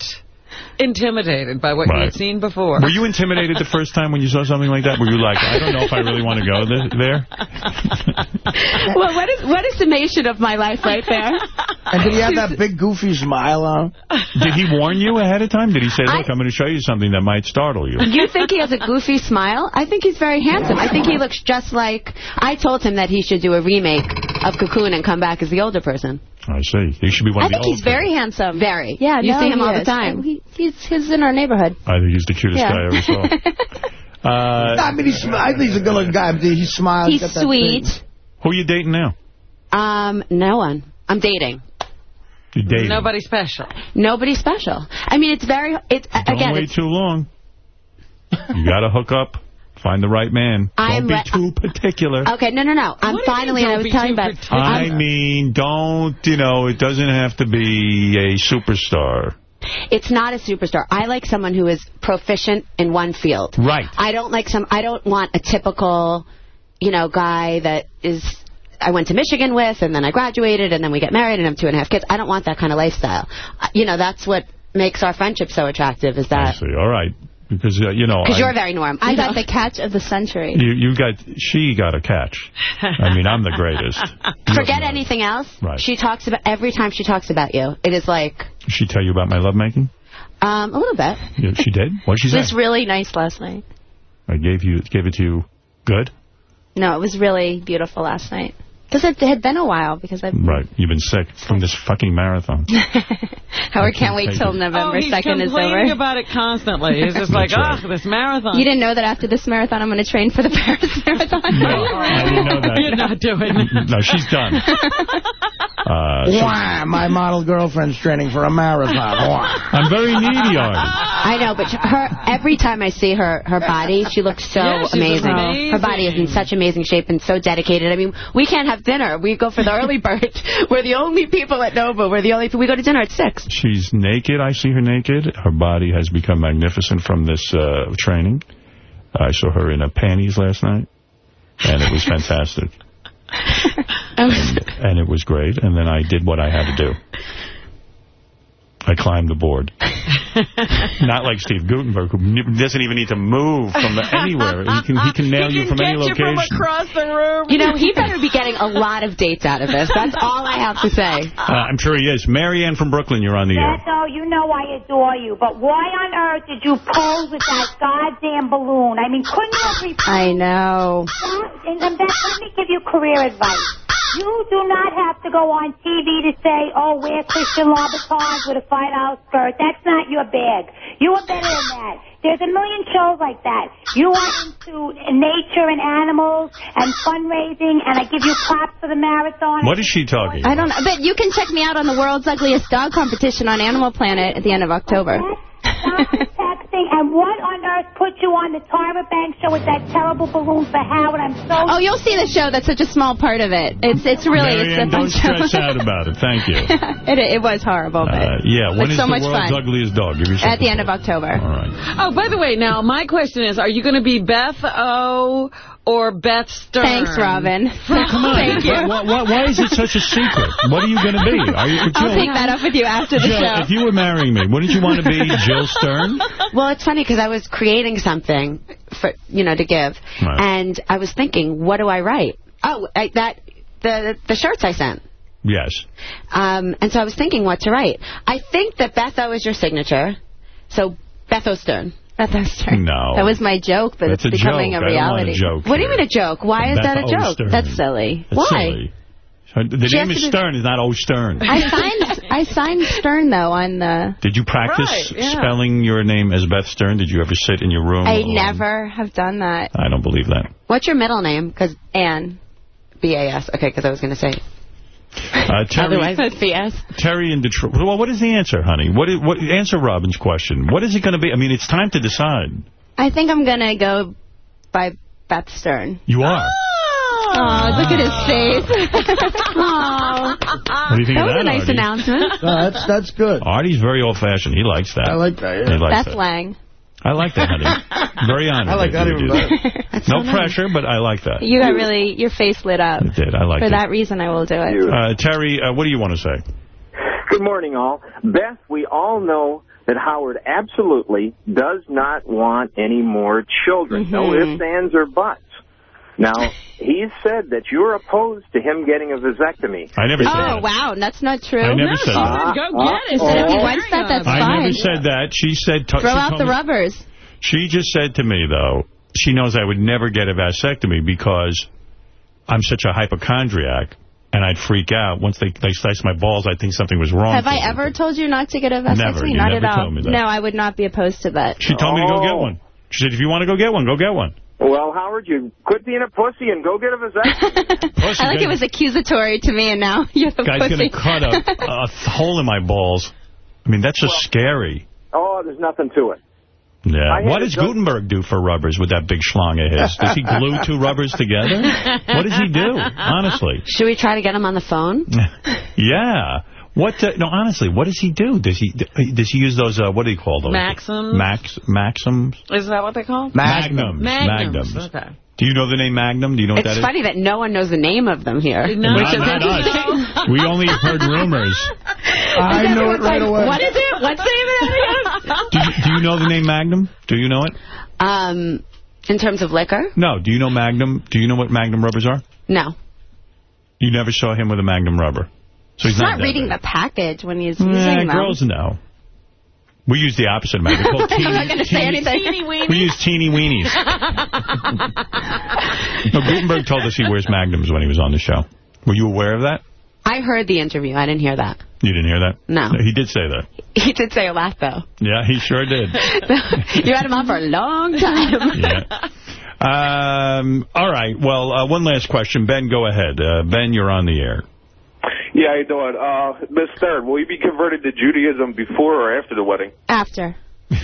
intimidated by what you Right. had seen before. Were you intimidated the first time when you saw something like that? Were you like, I don't know if I really want to go th there? <laughs> well, what is what a summation of my life right there. And did he have that big goofy smile on? Did he warn you ahead of time? Did he say, look, I'm going to show you something that might startle you? You think he has a goofy smile? I think he's very handsome. I think he looks just like... I told him that he should do a remake of Cocoon and come back as the older person. I see. He should be one I of the think old he's very handsome. Very. Yeah, You no, see him he all the time. He, he's he's in our neighborhood. I think he's the cutest Yeah. guy I ever saw. <laughs> Uh, I mean, he's, I think he's a good-looking guy. He smiles. He's that sweet. who are you dating now? Um, no one. I'm dating. You dating? Nobody special. Nobody special. I mean, it's very... It's Don't again. wait It's, too long. You got to hook up. Find the right man. I'm Don't be too particular. okay, no, no, no. I'm What do you finally... mean, I don't was be telling too particular? I mean, don't, you know, it doesn't have to be a superstar. It's not a superstar. I like someone who is proficient in one field. Right. I don't like some. I don't want a typical, you know, guy that is. I went to Michigan with, and then I graduated, and then we get married, and i have two and a half kids. I don't want that kind of lifestyle. Uh, You know, that's what makes our friendship so attractive. Is I that see. All right. Because, uh, you know. because you're very norm. I you got know. the catch of the century. You, you got, she got a catch. I mean, I'm the greatest. <laughs> Forget anything else. Right. She talks about every time she talks about you. It is like Did she tell you about my lovemaking? um, a little bit. Yeah, she did? What did she It was really nice last night. I gave you, gave it to you good? No, it was really beautiful last night. Because it had been a while. Because I've Right. You've been sick from this fucking marathon. <laughs> Howard can't wait till it. November oh, he's 2nd is complaining over. about it constantly. He's just <laughs> like, That's right. oh, this marathon. You didn't know that after this marathon I'm going to train for the <laughs> Paris Marathon? No, I didn't know that. You're not doing it. No, she's done. Uh, so- Wah, my model girlfriend's training for a marathon. Wah. I'm very needy, Artie. I know, but her every time I see her her body, she looks so Yeah, amazing. amazing. Her body is in such amazing shape and so dedicated. I mean, we can't have dinner. We go for the early <laughs> bird. We're the only people at Nova. We're the only we go to dinner at six. She's naked. I see her naked. Her body has become magnificent from this uh, training. I saw her in a panties last night, and it was <laughs> fantastic. and, and it was great. And then I did what I had to do. I climbed the board. <laughs> Not like Steve Guttenberg, who doesn't even need to move from the, anywhere. He can he can nail he you can from any get you from location. across the room. You know, he better be getting a lot of dates out of this. That's all I have to say. Uh, I'm sure he is. Marianne from Brooklyn, you're on the air. Beto, you know I adore you, but why on earth did you pose with that goddamn balloon? I mean, couldn't you have reposed I know. And, and Beth, let me give you career advice. You do not have to go on TV to say, oh, we're Christian Louboutins with a $5 skirt. That's not your bag. You are better than that. There's a million shows like that. You are into nature and animals and fundraising, and I give you props for the marathon. What is she talking I don't know. But you can check me out on the world's ugliest dog competition on Animal Planet at the end of October. Stop and what on earth put you on the Tyra Banks show with that terrible balloon for Howard? I'm so... Oh, you'll see the show. That's such a small part of it. It's it's really Marianne, it's a fun don't stress show. out about it. Thank you. <laughs> it it was horrible, but Uh, yeah, when it's is so the much world's fun. ugliest dog? Give yourself At the end of October. All right. Oh, by the way, now, my question is, are you going to be Beth O or Beth Stern? Thanks, Robin. <laughs> Come on. Thank you. Why, why, why is it such a secret? What are you going to be? Are you, I'll Jill, take that up with you after the Jill, show. if you were marrying me, wouldn't you want to be <laughs> Jill Stern? Well, it's funny because I was creating something for you know to give, Right. and I was thinking, what do I write? Oh, I, that the the shirts I sent. Yes. Um, and so I was thinking what to write. I think that Betho is your signature. So Betho Stern. Beth O. Stern. No. That was my joke, but That's it's a becoming joke. a want a reality. joke What do you mean a joke? Why is that a joke? Stern. That's silly. That's Why? silly. The She name is Stern, is not O. Stern. I signed I signed Stern though on the. Did you practice Right, yeah. spelling your name as Beth Stern? Did you ever sit in your room? I alone? never have done that. I don't believe that. What's your middle name? Because Anne. B-A-S. Okay, because I was going to say. Uh, <laughs> Terry, Otherwise, it's B-S. Terry in Detroit. Well, what is the answer, honey? What, is, what Answer Robin's question. What is it going to be? I mean, it's time to decide. I think I'm gonna go by Beth Stern. You are. Oh, look at his face. <laughs> oh. What do you think that of was that, a nice Artie? announcement. No, that's that's good. Artie's very old-fashioned. He likes that. I like that, He likes Beth that. Lang. I like that, honey. <laughs> Very honored. I like that you even did better. <laughs> No pressure, but I like that. You got really, your face lit up. It did. I like For it. that reason, I will do it. Uh, Terry, uh, what do you want to say? Good morning, all. Beth, we all know that Howard absolutely does not want any more children. No Mhm. ifs, ands, or buts. Now, he said that you're opposed to him getting a vasectomy. I never said Oh, that. wow. That's not true. I never said that. Go get it. Said if he Oh. wants that, that's I fine. never said that. She said... Throw she out the me- rubbers. She just said to me, though, she knows I would never get a vasectomy because I'm such a hypochondriac and I'd freak out. Once they, they slice my balls, I'd think something was wrong. Have I ever told you not to get a vasectomy? Never. You Not never at all. told me that. No, I would not be opposed to that. She told me to go get Oh. one. She said, if you want to go get one, go get one. Well, Howard, you quit being a pussy and go get a vasectomy. <laughs> I like it was accusatory to me, and now you're the Guy's pussy. going to cut a, a <laughs> hole in my balls. I mean, that's just scary. oh, there's nothing to it. Yeah. What does Guttenberg do for rubbers with that big schlong of his? Does he glue two rubbers together? What does he do? Honestly. Should we try to get him on the phone? <laughs> Yeah. What? Uh, no, honestly, what does he do? Does he does he use those? Uh, what do you call those? Maxims? Max Maxims. Is that what they call? Magnums. Magnums. Magnums. Okay. Do you know the name Magnum? Do you know what It's that is? funny that no one knows the name of them here. No. which Not- is not interesting. us. We only heard rumors. <laughs> I know it right away. What is it? What's the name of it <laughs> Do you, do you know the name Magnum? Do you know it? Um, in terms of liquor? No. Do you know Magnum? Do you know what Magnum rubbers are? No. You never saw him with a Magnum rubber. So he's He's not, not reading big. the package when he's Yeah, using them. girls know. We use the opposite of We're <laughs> called I'm not going to say teeny- anything. We use teeny weenies. <laughs> No, Guttenberg told us he wears Magnums when he was on the show. Were you aware of that? I heard the interview. I didn't hear that. You didn't hear that? No. He did say that. He did say a lot, though. Yeah, he sure did. <laughs> you had him on for a long time. yeah. Um, all right. Well, uh, one last question. Ben, go ahead. Uh, ben, you're on the air. Yeah, how you doing? Uh, Miss Stern, will you be converted to Judaism before or after the wedding? After. <laughs>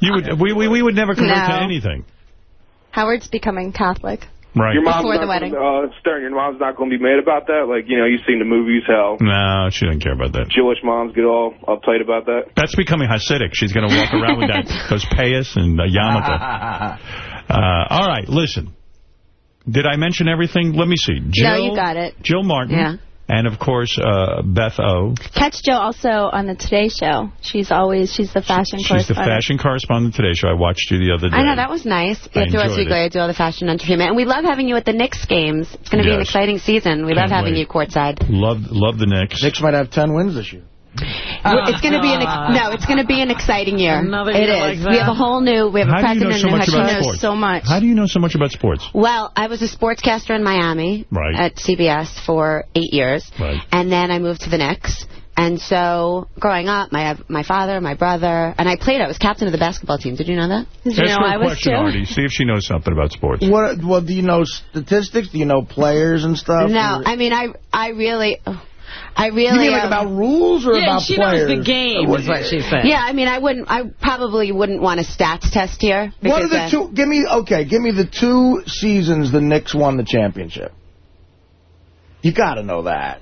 You would. We, we, we would never convert No. to anything. Howard's becoming Catholic. Right. Your mom's Before the wedding. Gonna, uh, Stern, your mom's not going to be mad about that? Like, you know, you've seen the movies, how No, she doesn't care about that. Jewish moms get all uptight about that. That's becoming Hasidic. She's going to walk around with that <laughs> those payas and uh, yarmulke. <laughs> Uh, all right, listen. Did I mention everything? Let me see. Jill, No, you got it. Jill Martin. Yeah. And, of course, uh, Beth O. Catch Joe also on the Today Show. She's always, she's the fashion She's the correspondent. fashion correspondent today, Show. I watched you the other day. I know, that was nice. You I have to watch enjoyed you go it. do all the fashion entertainment. And we love having you at the Knicks games. It's going to be an exciting season. We love Can't having wait. you courtside. Love, love the Knicks. Knicks might have 10 wins this year. Ah, it's going to be an ex- no. It's going to be an exciting year. Another It year is. like we have a whole new. We have a How do you know president so and much who about knows sports? so much. How do you know so much about sports? Well, I was a sportscaster in Miami Right. at CBS for eight years, Right. and then I moved to the Knicks. And so, growing up, my my father, my brother, and I played. I was captain of the basketball team. Did you know that? Did you Ask know her I a was question, too? Artie. See if she knows something about sports. What? Well, do you know statistics? Do you know players and stuff? No, Or- I mean, I I really, oh, I really. you mean like um, about rules or Yeah, about she players? knows the game, is what she's saying. Yeah, I mean, I wouldn't. I probably wouldn't want a stats test here. What are the then- two? Give me okay. Give me the two seasons the Knicks won the championship. You got to know that.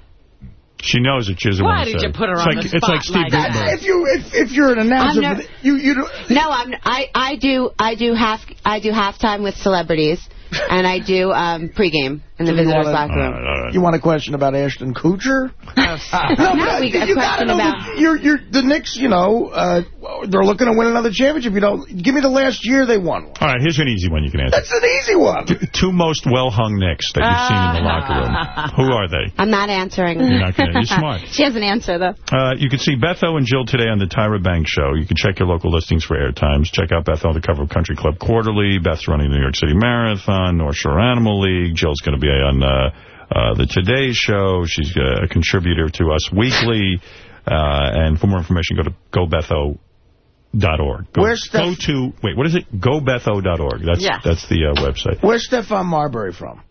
She knows it. She doesn't Why did say. you put her it's on like, the It's like spot Steve like that? Guttenberg. If you if if you're an announcer, no- you you don't- No, I'm. I I do I do half I do halftime with celebrities, and I do um pregame in the So you visitors' wanna- locker room. All right, all right. You want a question about Ashton Kutcher? <laughs> <laughs> No, but we- a you gotta know about- that you're, you're, the Knicks, you know, uh, they're looking to win another championship. You don't give me the last year they won one. All right, here's an easy one you can answer. That's an easy one. T- Two most well-hung Knicks that you've seen in the locker room. Who are they? I'm not answering. You're not gonna- you're smart. <laughs> She has an answer, though. Uh, you can see Beth O and Jill today on the Tyra Banks Show. You can check your local listings for airtimes. Check out Beth O, the cover of Country Club Quarterly. Beth's running the New York City Marathon, North Shore Animal League. Jill's going to be on uh, uh, the Today Show. She's uh, a contributor to Us Weekly. Uh, and for more information, go to gobetho.org. Go, Where's Steph- go to, wait, what is it? Gobetho.org. That's, Yes. that's the uh, website. Where's Stephon Marbury from?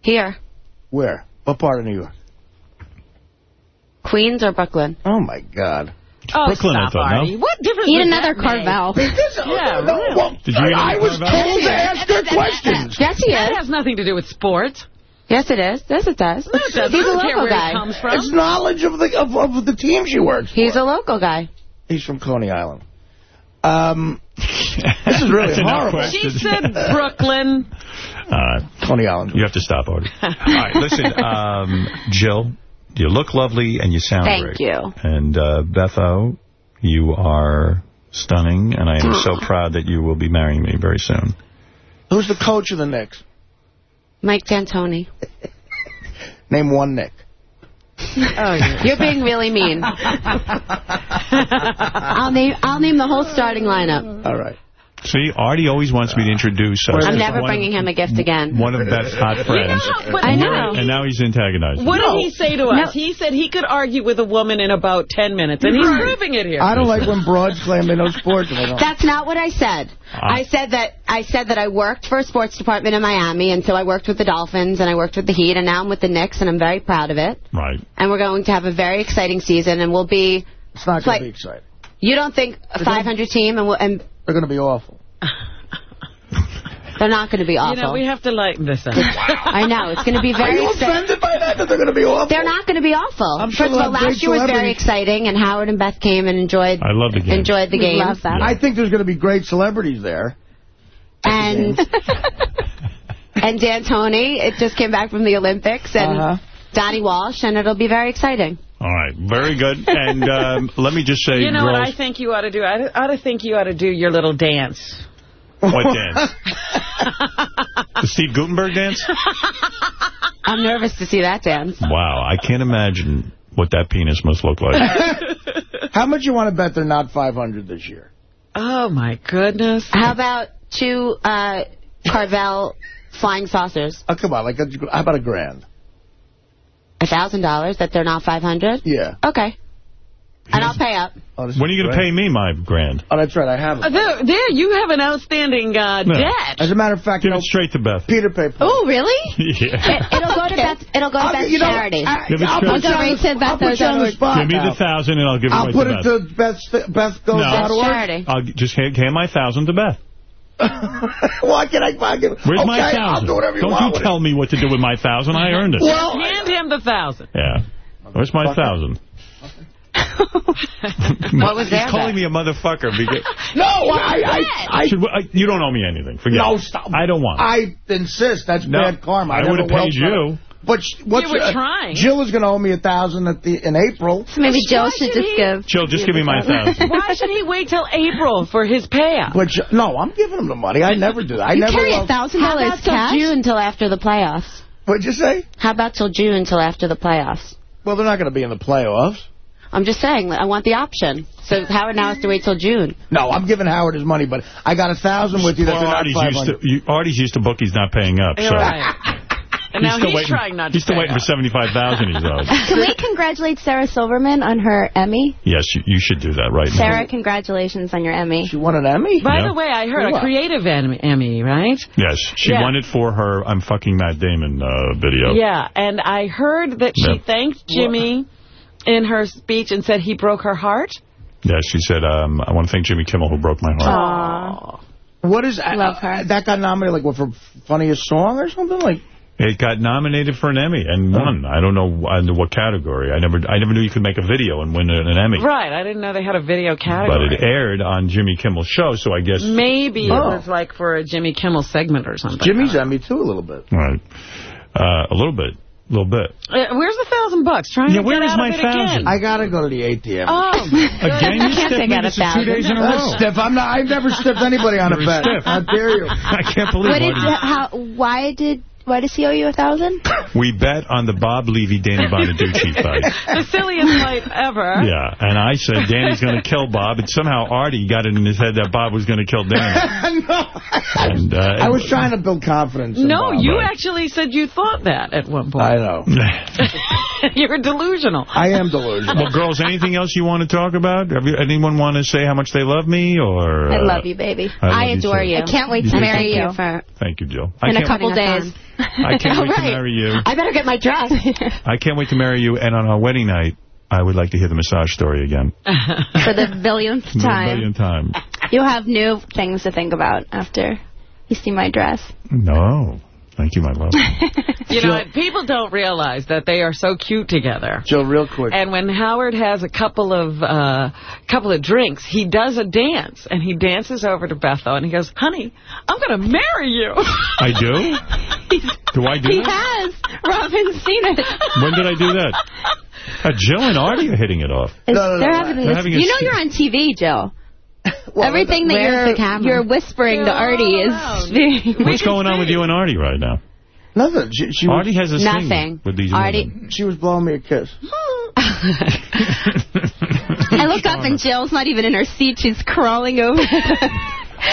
Here. Where? What part of New York? Queens or Brooklyn? Oh, my God. Oh, Brooklyn, I stop, thought, no? Artie. What difference Eat does another that make? Carvel. Yeah, no, really. well, Did you eat I any was Carvel? told to ask her questions. Yes, he That is. has nothing to do with sports. Yes, it is. Yes, it does. No, it doesn't. He's a local guy. it from. It's knowledge of the of, of the team she works He's for. a local guy. He's from Coney Island. Um, this is <laughs> really horrible. She said Brooklyn. Uh, Coney Island. You have to stop, Artie. <laughs> All right, listen, um, Jill, you look lovely and you sound Thank great. you. And uh, Betho, you are stunning, and I am so <laughs> proud that you will be marrying me very soon. Who's the coach of the Knicks? Mike D'Antoni. <laughs> Name one Nick. Oh, yeah. You're being really mean. <laughs> I'll name I'll name the whole starting lineup. All right. See, Artie always wants me to introduce us. I'm never bringing of- him a gift again. One of Beth's hot friends. how- but- I know. And now he's antagonizing. What me. did he say to us? He said he could argue with a woman in about 10 minutes, and he's proving it here. I don't like when broads claim they know sports. And they don't. That's not what I said. Ah. I said that I said that I worked for a sports department in Miami, and so I worked with the Dolphins and I worked with the Heat, and now I'm with the Knicks, and I'm very proud of it. Right. And we're going to have a very exciting season, and we'll be. It's not going to be exciting. You don't think a 500 team, and, we'll, and They're going to be awful. they're not going to be awful. You know, we have to lighten this up. I know it's going to be very... Are you offended by that? That they're going to be awful? They're not going to be awful. I'm sure First of all, last year was very exciting, and Howard and Beth came and enjoyed I love the game. enjoyed the We game. love that. I think there's going to be great celebrities there. And <laughs> and D'Antoni, it just came back from the Olympics, and Uh-huh. Donnie Walsh, and it'll be very exciting. All right. Very good. And um, <laughs> let me just say, You know girls, what I think you ought to do? I ought to think you ought to do your little dance. what dance? <laughs> the Steve Guttenberg dance? I'm nervous to see that dance. Wow. I can't imagine what that penis must look like. <laughs> How much you want to bet they're not 500 this year? Oh, my goodness. How about two uh, Carvel flying saucers? Oh, come on. Like, a, how about a grand? A thousand dollars that they're not five hundred? Yeah. Okay. And I'll pay up. Oh, When are you going to pay me my grand? Oh, that's right. I have Uh. There, there, you have an outstanding uh, No. debt. As a matter of fact, you Give know, it straight to Beth. Peter paid for it. Oh, really? <laughs> Yeah. It, will go to Beth. It'll go to I'll- Beth's you know, charity. I, Give it I'll straight. put you on to the, I'll put you on the spot. Give me the thousand and I'll give it I'll right put to it Beth. to Beth. Beth goes No. out Beth's of work. charity. I'll g- just hand, hand my thousand to Beth. <laughs> Why can I? I give, Where's okay, my thousand? I'll do whatever you Don't want you tell it. me what to do with my thousand. I earned it. Well, Hand him the thousand. yeah. Where's my thousand? <laughs> What was there? He's calling me a motherfucker. Because, <laughs> no, I, I, I, Should we- I- you don't owe me anything. Forget No, it. stop. I don't want it. I insist. That's No, bad karma. I never would have will paid try to- you. But sh- what's You were uh, trying. Jill is going to owe me a thousand at the in April. So maybe Jill Why should should just he- give... Jill, just give me my <laughs> thousand. Why should he wait till April for his payout? But J- no, I'm giving him the money. I never do that. I You never. carry a will- thousand How dollars about till cash? June until after the playoffs? What'd you say? How about till June until after the playoffs? Well, they're not going to be in the playoffs. I'm just saying, I want the option. So Howard now has to wait till June. No, I'm giving Howard his money, but I got a thousand with you. That Well, they're not Artie's used, to, you, Artie's used to bookies not paying up. So right. And now still he's waiting, trying not to He's still pay waiting for 75000 he's owed. <laughs> Can we congratulate Sarah Silverman on her Emmy? Yes, you, you should do that right Sarah, now. congratulations on your Emmy. She won an Emmy. By Yeah. the way, I heard a creative Emmy, Emmy, right? Yes, she Yeah. won it for her I'm fucking Matt Damon uh, video. Yeah, and I heard that she Yeah. thanked Jimmy in her speech and said he broke her heart. Yeah, she said, um, I want to thank Jimmy Kimmel who broke my heart. Aww. What is Love uh, her. that got nominated like what for funniest song or something like? It got nominated for an Emmy and won. I don't know under what category. I never I never knew you could make a video and win an Emmy. Right, I didn't know they had a video category. But it aired on Jimmy Kimmel's show, so I guess... Maybe Oh. it was like for a Jimmy Kimmel segment or something. Jimmy's Emmy, too, a little bit. Right. Uh, a little bit. A little bit. Uh, where's the thousand bucks? Trying Yeah, to where get is out my of it thousand? again. I got to go to the ATM. Oh, <laughs> Again, you can't stiff take me. out a This is two days in a That's row. stiff. I'm not, I've never stiffed <laughs> anybody on a bet. stiff. How dare you? <laughs> I can't believe What did, how, why did why does he owe you a thousand? <coughs> We bet on the Bob Levy, Danny Bonaduce <laughs> fight. the silliest fight ever. Yeah, and I said Danny's going to kill Bob, and somehow Artie got it in his head that Bob was going to kill Danny. <laughs> no. And, uh, I was trying to build confidence. in No, Bob. you actually said you thought that at one point. I know. <laughs> You're delusional. I am delusional. well, girls, anything else you want to talk about? Have you, anyone want to say how much they love me? or? I uh, love you, baby. I love I you, adore too. you. I can't wait You to do. marry Thank you. you for Thank you, Jill. In a couple Having us days. <laughs> I can't wait to marry you. I better get my dress. I can't wait to marry you, and on our wedding night, I would like to hear the massage story again. <laughs> For the billionth The time. million time. You'll have new things to think about after you see my dress. No. Thank you, my love. <laughs> You know, people don't realize that they are so cute together. Joe, real quick. And when Howard has a couple of uh, couple of drinks, he does a dance, and he dances over to Bethel, and he goes, "Honey, I'm going to marry you." I do? <laughs> Do I do He that? has. Robin's seen it. When did I do that? <laughs> Uh, Jill and Artie are hitting it off. It's- no, no, they're no. having They're this- having a you know you're on TV, Jill. <laughs> Well, Everything that you're, you're whispering to They're Artie all is. <laughs> What's going on with you and Artie right now? Nothing. She, she, was, Artie has a Nothing. thing with these Artie- women. she was blowing me a kiss. <laughs> I look up and Jill's not even in her seat. She's crawling over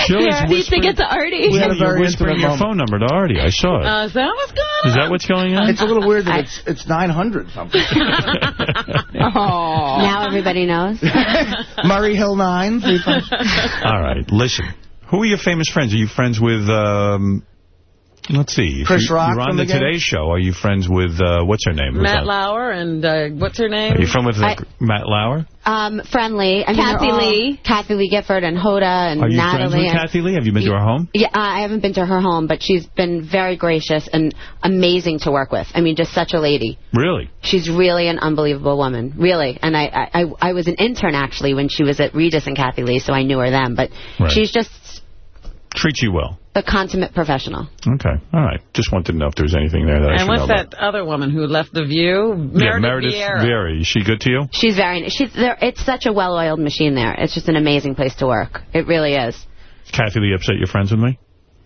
Jill is her seat to whispering- get to Artie. We had a You're very whispering your moment. phone number to Artie. I saw it. Uh, is that what's going on? Is that what's going on? It's a little weird that it's it's 900 something. <laughs> Oh. Now everybody knows. <laughs> Murray Hill 9. All right, listen. Who are your famous friends? Are you friends with, um, let's see. Chris you, Rock You're on from the the? Today Show. Are you friends with, uh, what's her name? Matt Lauer and uh, what's her name? Are you friends with uh, I- Matt Lauer? Um, friendly. I mean, Kathy all- Lee. Kathie Lee Gifford and Hoda and Natalie. Are you friends Natalie. with and- Kathie Lee? Have you been to her home? Yeah, uh, I haven't been to her home, but she's been very gracious and amazing to work with. I mean, just such a lady. Really? She's really an unbelievable woman, really. And I, I, I- I was an intern, actually, when she was at Regis and Kathie Lee, so I knew her then. But Right. she's just Treat you well. A consummate professional. Okay. All right. Just wanted to know if there was anything there that I and should what's know that other woman who left The View? about. Yeah, Meredith, Meredith Vieira. Vieira. Is she good to you? She's very, she's there. It's such a well-oiled machine there. It's just an amazing place to work. It really is. Is Kathie Lee upset you're friends with me?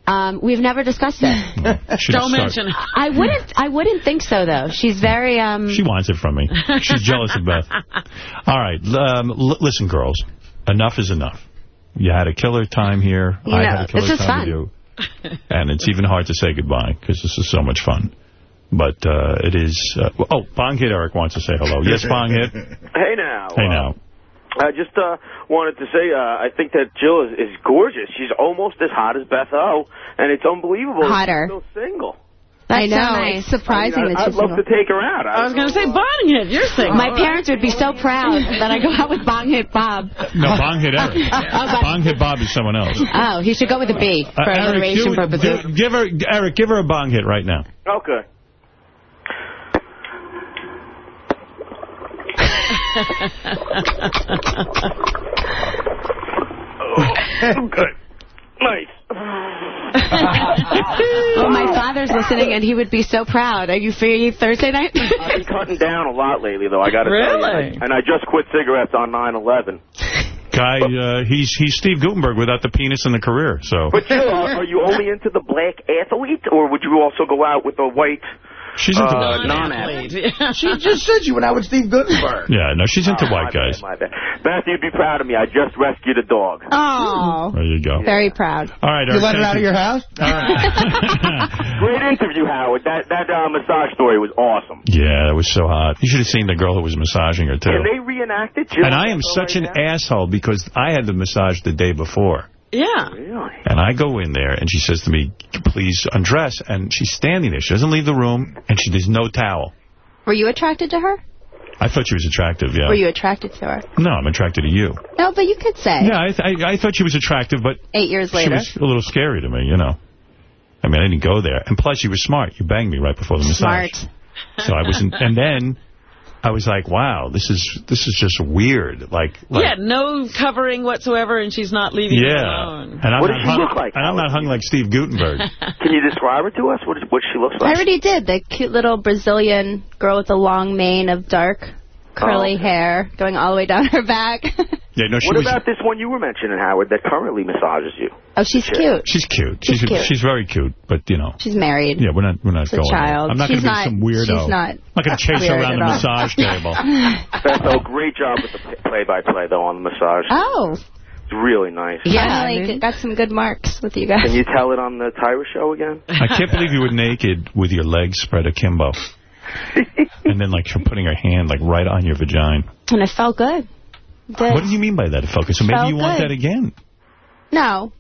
Um, we've never discussed it. <laughs> She Don't mention it. I wouldn't. I wouldn't think so, though. She's very. Um, She wants it from me. She's jealous of Beth. <laughs> All right. Um, l- listen, girls. Enough is enough. You had a killer time here. You I know, had a killer this is time fun. with you. <laughs> And it's even hard to say goodbye because this is so much fun. But uh, it is... Uh, oh, Bong Hit Eric wants to say hello. Yes, Bong Hit? <laughs> Hey now. Hey, now. I just uh, wanted to say uh, I think that Jill is, is gorgeous. She's almost as hot as Beth O, and it's unbelievable. Hotter. She's still single. That's I know. so nice. Surprising I mean, that I, she's I'd love to take her out. I was going to say Bonham You're single. my parents would be so proud that I go out with Bong Hit Bob. No, Bong Hit Eric. <laughs> Bong Hit Bob is someone else. Oh, he should go with a B for Uh, Eric, alliteration purposes. do- give her, Eric, give her a Bong Hit right now. Okay. <laughs> Oh, good. Nice. <laughs> Oh, my father's listening, and he would be so proud. Are you free Thursday night? I've been cutting down a lot lately, though. I got to tell you, Really? and I just quit cigarettes on 9/11. Guy, uh, he's he's Steve Guttenberg without the penis in the career. So But Jill, are, are you only into the black athlete, or would you also go out with the white she's into uh, Non-athlete. <laughs> non-athlete? She just said she went out with Steve Guttenberg. yeah, no, she's into Oh, white guys. Bad, my bad. Beth, you'd be proud of me. I just rescued a dog. Oh, There you go. very proud. All right, You let her thank out of your house? All right. <laughs> Great interview, Howard. That that uh, massage story was awesome. Yeah, it was so hot. You should have seen the girl who was massaging her, too. Can they reenact it? Jill And I am Bethel such an now? asshole because I had the massage the day before. Yeah. Really? And I go in there, and she says to me, please undress. And she's standing there. She doesn't leave the room, and she there's no towel. Were you attracted to her? I thought she was attractive, yeah. Were you attracted to her? No, I'm attracted to you. No, but you could say. Yeah, I, th I, I thought she was attractive, but Eight years later. she later. was a little scary to me, you know. I mean, I didn't go there. And plus, you were smart. You banged me right before the massage. Smart. So I wasn't. And then I was like, wow, this is this is just weird. Like, like yeah, no covering whatsoever, and she's not leaving you yeah. alone. And I'm What does she hung, look like, And I'm not hung like Steve Guttenberg. <laughs> Can you describe her to us? What, what she looks like? I already did. The cute little Brazilian girl with the long mane of dark curly Oh, okay. hair going all the way down <laughs> her back. <laughs> yeah, no, she what was. about this one you were mentioning, Howard, that currently massages you? oh, she's cute. She's cute. She's She's cute. she's very cute. But you know. She's married. Yeah, we're not we're not She's a going. there. child. I'm not going to be some weirdo. she's not I'm not going <laughs> to chase her around the massage table. Beth, oh, great job with the play-by-play, though, on the massage. Oh. It's really nice. Yeah, Finally got some good marks with you guys. Can you tell it on the Tyra show again? I can't believe you were naked with your legs spread akimbo. And then, like, her putting her hand, like, right on your vagina. And it felt good. It. What do you mean by that, Focus? So maybe Felt you want good. that again. No.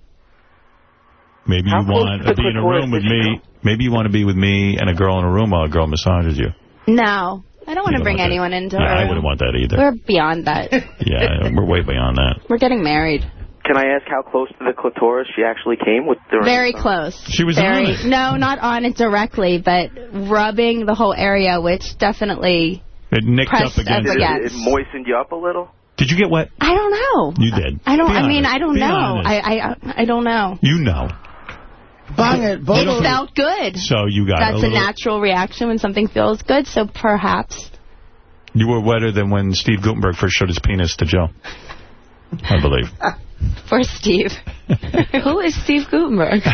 Maybe How you close want to to be in a room with did you me. Maybe you want to be with me and a girl in a room while a girl massages you. No. I don't want to bring want anyone into Yeah, our I wouldn't want that either. We're beyond that. <laughs> Yeah, we're way beyond that. We're getting married. Can I ask how close to the clitoris she actually came with during Very the- close. She was Very, on it. No, not on it directly, but rubbing the whole area, which definitely... It nicked Pressed up against up it. against. It moistened you up a little? Did you get wet? I don't know. You did. I don't. I mean. I don't Be know. honest. I, I I don't know. You know. Bang it. Both It felt good. So you got That's a a, natural reaction when something feels good. So perhaps. You were wetter than when Steve Guttenberg first showed his penis to Joe. I believe. <laughs> For Steve. <laughs> Who is Steve Guttenberg? <laughs>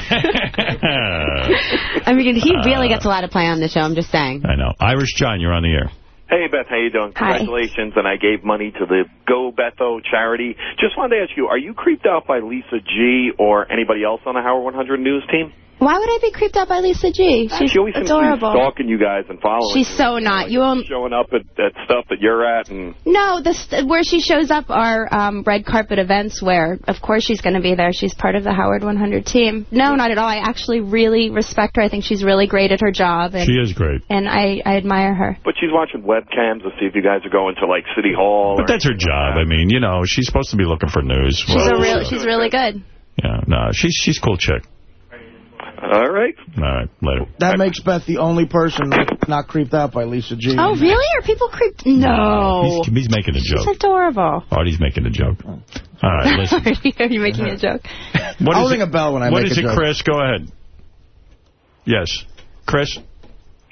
I mean, he really uh, gets a lot of play on the show, I'm just saying. I know. Irish John, you're on the air. Hey, Beth, how you doing? Hi. Congratulations, and I gave money to the Go Betho charity. Just wanted to ask you, are you creeped out by Lisa G or anybody else on the Howard 100 News team? Why would I be creeped out by Lisa G? She's she always seems to be adorable. stalking you guys and following She's you, so not. You own showing up at, at stuff that you're at, and no. The st- where she shows up are um, red carpet events where, of course, she's going to be there. She's part of the Howard 100 team. No, not at all. I actually really respect her. I think she's really great at her job, and She is great. and I I admire her. but she's watching webcams to see if you guys are going to like City Hall. But or that's her job. I mean, you know, she's supposed to be looking for news. She's Well, a real. She's really good. Yeah, no, she's she's cool chick. All right. All right, later. That makes Beth the only person not creeped out by Lisa G. Oh, really? Are people creeped? No. He's, he's making a She's joke. adorable. Artie's making a joke. All right, <laughs> listen. Are you making a joke? <laughs> What I'll is ring it- a bell when I What make is a it. Chris? Go ahead. Yes. Chris?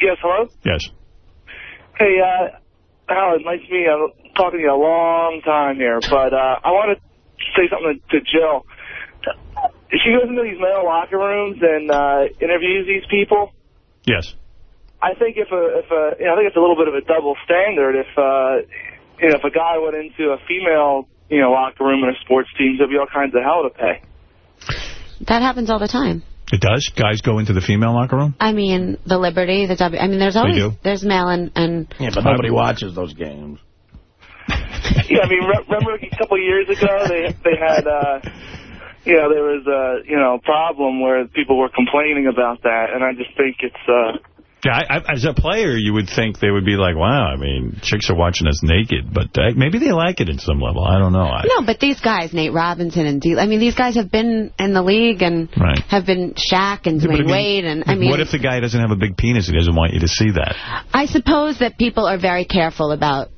Yes, hello? Yes. Hey, uh, Howard, nice to meet you. I'm talking to you a long time here, but uh, I want to say something to, to Jill. She goes into these male locker rooms and uh, interviews these people. Yes. I think if a, if a, you know, I think it's a little bit of a double standard. If uh, you know, if a guy went into a female, you know, locker room in a sports team, there'd be all kinds of hell to pay. That happens all the time. It does? Guys go into the female locker room? I mean, the Liberty, the W. I mean, there's always do? there's male and and. Yeah, but nobody watches those games. yeah, I mean, re remember a couple of years ago they they had, uh, you know, there was a you know problem where people were complaining about that, and I just think it's. uh Yeah, I, I, as a player, you would think they would be like, wow, I mean, chicks are watching us naked, but uh, maybe they like it at some level. I don't know. I, No, but these guys, Nate Robinson and D. I mean, these guys have been in the league and Right. have been Shaq and Yeah, but I Dwyane mean, Wade, and I mean, what if the guy doesn't have a big penis? He doesn't want you to see that. I suppose that people are very careful about.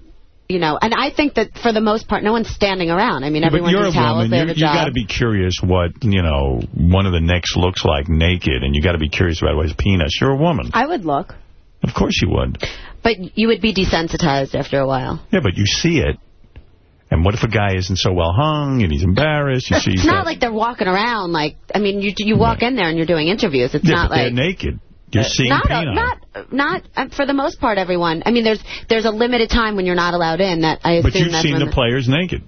You know, and I think that for the most part, no one's standing around. I mean, Yeah, but everyone's you're in a towels. woman. They You, have a you got to be curious what, you know, one of the Knicks looks like naked, and you got to be curious about his penis. You're a woman. I would look. Of course you would. But you would be desensitized after a while. Yeah, but you see it. And what if a guy isn't so well hung and he's embarrassed? You <laughs> see It's not got- like they're walking around like. I mean, you you walk in there and you're doing interviews. It's yeah, not but they're like. naked. You're seeing not, penis. not, not, uh, for the most part, everyone. I mean, there's there's a limited time when you're not allowed in. That I assume But you've that's seen the players naked.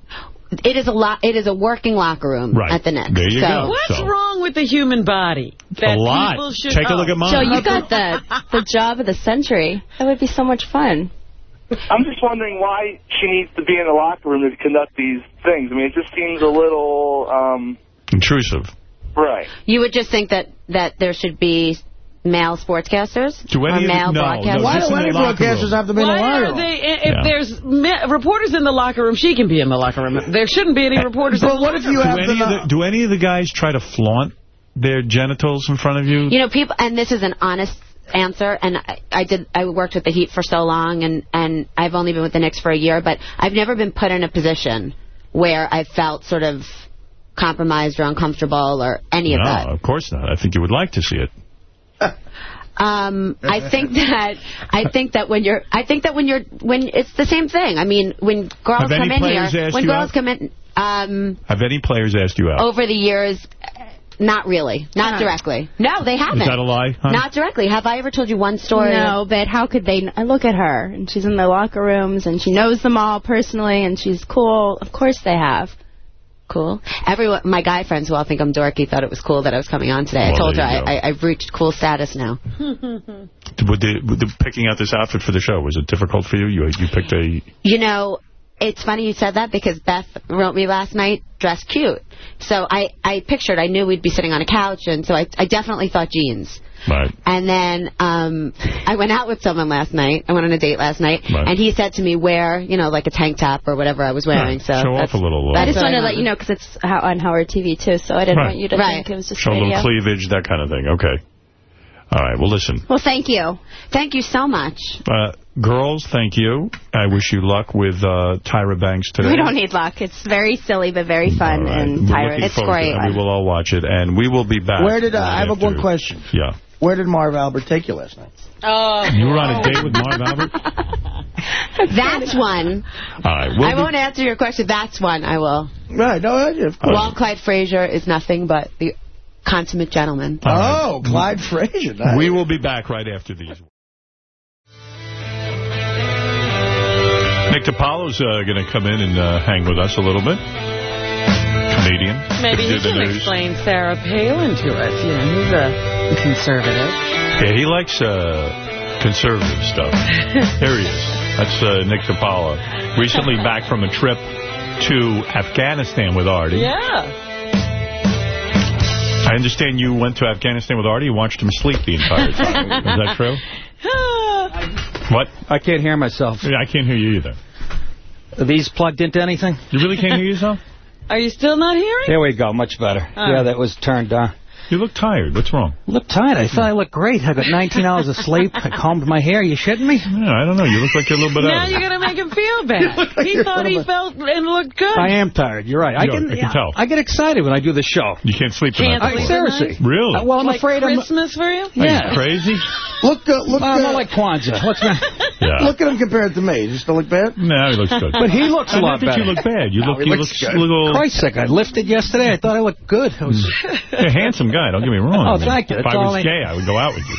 It is a lot. It is a working locker room Right. at the Knicks. There you so. go. What's So- wrong with the human body? That A lot. People should, Take a look at mine. Joe, you got the <laughs> the job of the century. That would be so much fun. I'm just wondering why she needs to be in the locker room to conduct these things. I mean, it just seems a little, um, Intrusive. right. You would just think that that there should be male sportscasters Do any or male no, broadcasters. no, Why do any the broadcasters room. have to be in the Why locker are room? they, if Yeah. there's reporters in the locker room, she can be in the locker room. There shouldn't be any eh, reporters in the what if you have Do any, of the, do any of the guys try to flaunt their genitals in front of you? You know, people, and this is an honest answer, and I, I did. I worked with the Heat for so long, and and I've only been with the Knicks for a year, but I've never been put in a position where I felt sort of compromised or uncomfortable or any no, of that. of course not. I think you would like to see it. <laughs> Um, I think that I think that when you're I think that when you're when it's the same thing. I mean, when girls Have any come in here, asked when you girls out? come in, um, Have any players asked you out? over the years, uh, not really, not directly. No, they haven't. Is that a lie? Huh? Not directly. Have I ever told you one story? No, but how could they? I look at her, and she's in the locker rooms, and she knows them all personally, and she's cool. Of course they have. Cool. Everyone, my guy friends who all think I'm dorky thought it was cool that I was coming on today. I told her you I, I, I've reached cool status now. With the, with the picking out this outfit for the show, was it difficult for you? You you picked a... You know, it's funny you said that because Beth wrote me last night, dressed cute. So I, I pictured, I knew we'd be sitting on a couch, and so I, I definitely thought jeans. Right. And then um, I went out with someone last night. I went on a date last night, Right. and he said to me, wear, you know, like a tank top or whatever I was wearing. so show off a little. I just wanted to let you know because it's on Howard TV too, so I didn't Right. want you to Right. think it was just Show a little cleavage, that kind of thing. Okay. All right, well, listen. Well, thank you. Thank you so much. Uh, girls, thank you. I wish you luck with uh, Tyra Banks today. We don't need luck. It's very silly but very fun and We're tiring. looking forward to it, and we will all watch it, and we will be back. Where did uh, I have after- one question? Yeah. Where did Marv Albert take you last night? Oh. You were on a date with Marv Albert? <laughs> That's one. All right. We'll I won't answer your question. That's one I will. Right. No, I just... Walt Clyde Frazier is nothing but the consummate gentleman. Oh, Clyde Frazier. Nice. We will be back right after these. Nick DiPaolo's uh, going to come in and uh, hang with us a little bit. Comedian. Maybe he can news. explain Sarah Palin to us. You know, he's a conservative. Yeah, he likes uh, conservative stuff. <laughs> Here he is. That's uh, Nick DiPaolo. Recently back from a trip to Afghanistan with Artie. Yeah. I understand you went to Afghanistan with Artie. You watched him sleep the entire time. Is that true? <laughs> What? I can't hear myself. Yeah, I can't hear you either. Are these plugged into anything? You really can't hear yourself? Are you still not hearing? There we go. Much better. Oh. Yeah, that was turned on. You look tired. What's wrong? Look tired. I thought I looked great. I got 19 hours of sleep. I combed my hair. You shitting me? Yeah, I don't know. You look like you're a little bit Now out. you're going to make him feel <laughs> bad. he thought he felt and looked good. I am tired. You're right. I Yeah, can, I can tell. I get excited when I do the show. You can't sleep Can't tonight. sleep seriously. tonight? Really? Uh, well, I'm like afraid I'm... Christmas for you? Yeah. Crazy? Look, uh, look, Well, uh, more like Kwanzaa. What's that? <laughs> Yeah. look at him compared to me. Does he still look bad? No, he looks good. But he looks a I lot don't think better. you look bad. You No, look, he you looks look good. a little... Christ sake, I lifted yesterday. I thought I looked good. I was... <laughs> A handsome guy. Don't get me wrong. Oh, I mean, thank you. If That's I was I- gay, I would go out with you.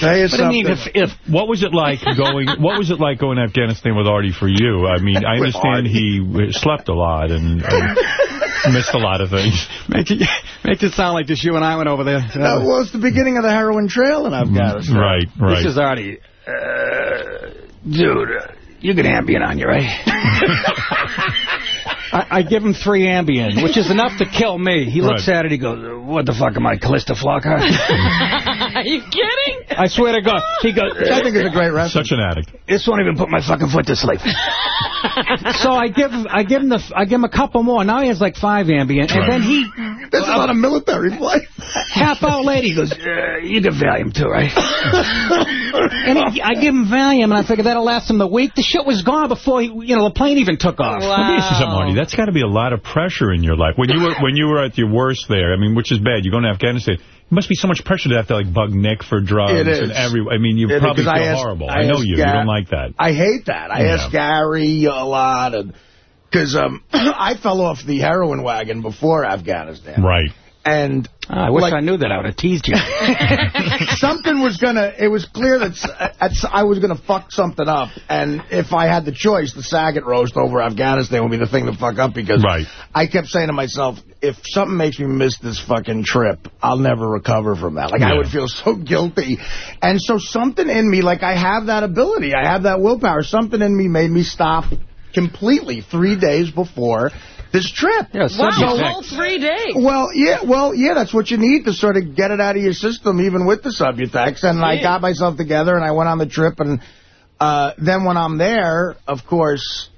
Tell you But I mean, if, if What was it like going? What was it like going to Afghanistan with Artie for you? I mean, I understand he slept a lot and, and missed a lot of things. make it make it sound like just you and I went over there. Uh, well, it's the beginning of the heroin trail in Afghanistan. Right, right. This is Artie. Uh, dude, uh, you get Ambien on you, right? <laughs> I, I give him three Ambien, which is enough to kill me. He looks Right. at it, he goes, what the fuck am I, Calista Flockhart? <laughs> Are you kidding? I swear to God. He goes, I think it's a great wrestler. Such an addict. this won't even put my fucking foot to sleep. <laughs> so I give I give him the I give him a couple more. Now he has like five Ambien, and then he There's a lot of military play. half hour later he goes, uh, you get Valium too, right? and he, I give him Valium, and I figure that'll last him the week. The shit was gone before he, you know the plane even took off. Let me ask you something, Artie. That's got to be a lot of pressure in your life. When you were when you were at your worst there, I mean, which is bad. You go to Afghanistan. It must be so much pressure to have to like bug Nick for drugs It is. and every. I mean, you It probably feel asked- horrible. I I, know you. Gar- you don't like that. I hate that. I Yeah. asked Gary a lot, and because um, <clears throat> I fell off the heroin wagon before Afghanistan. Right. And Ah, I wish like, I knew that. I would have teased you. <laughs> <laughs> something was gonna. It was clear that s- I was gonna fuck something up, and if I had the choice, the Saget roast over Afghanistan would be the thing to fuck up because Right. I kept saying to myself, if something makes me miss this fucking trip, I'll never recover from that. Like I would feel so guilty, and so something in me, like I have that ability, I have that willpower. Something in me made me stop completely three days before this trip. Yeah, Wow, subject a X. whole three days. Well, yeah, well, yeah, that's what you need to sort of get it out of your system, even with the Subutex. And I got myself together, and I went on the trip. And uh, then when I'm there, of course,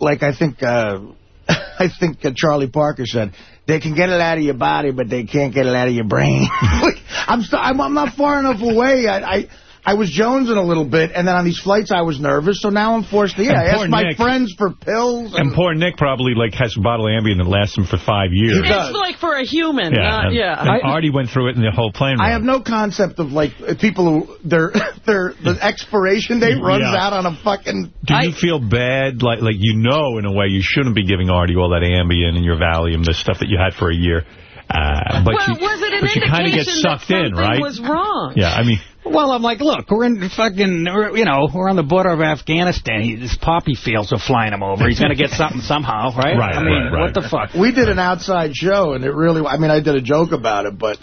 like I think uh, <laughs> I think uh, Charlie Parker said, they can get it out of your body, but they can't get it out of your brain. Like, <laughs> I'm, st I'm I'm not far enough away. I, I I was jonesing a little bit, and then on these flights I was nervous, so now I'm forced to, yeah, And I poor asked my Nick- friends for pills. And poor Nick probably like has a bottle of Ambien that lasts him for five years. It's like for a human, not, and, yeah. and Artie went through it in the whole plane I have no concept of, like, people who, their, <laughs> their, the expiration date runs Yeah. out on a fucking... Do you feel bad, like like you know in a way you shouldn't be giving Artie all that Ambien and your Valium, the stuff that you had for a year, uh, but well, you, was it an but you kind of get sucked in, something right? was wrong? Yeah, I mean, Well, I'm like, look, we're in fucking, you know, we're on the border of Afghanistan. He, his poppy fields are flying him over. He's going to get <laughs> something somehow, right? Right, I mean, right, right. what the fuck? We did an outside show, and it really, I mean, I did a joke about it, but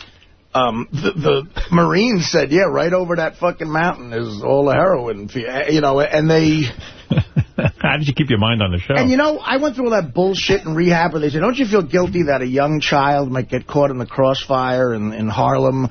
um, the, the Marines said, yeah, right over that fucking mountain is all the heroin, you know, and they... <laughs> how did you keep your mind on the show? And, you know, I went through all that bullshit in rehab where they said, don't you feel guilty that a young child might get caught in the crossfire in, in Harlem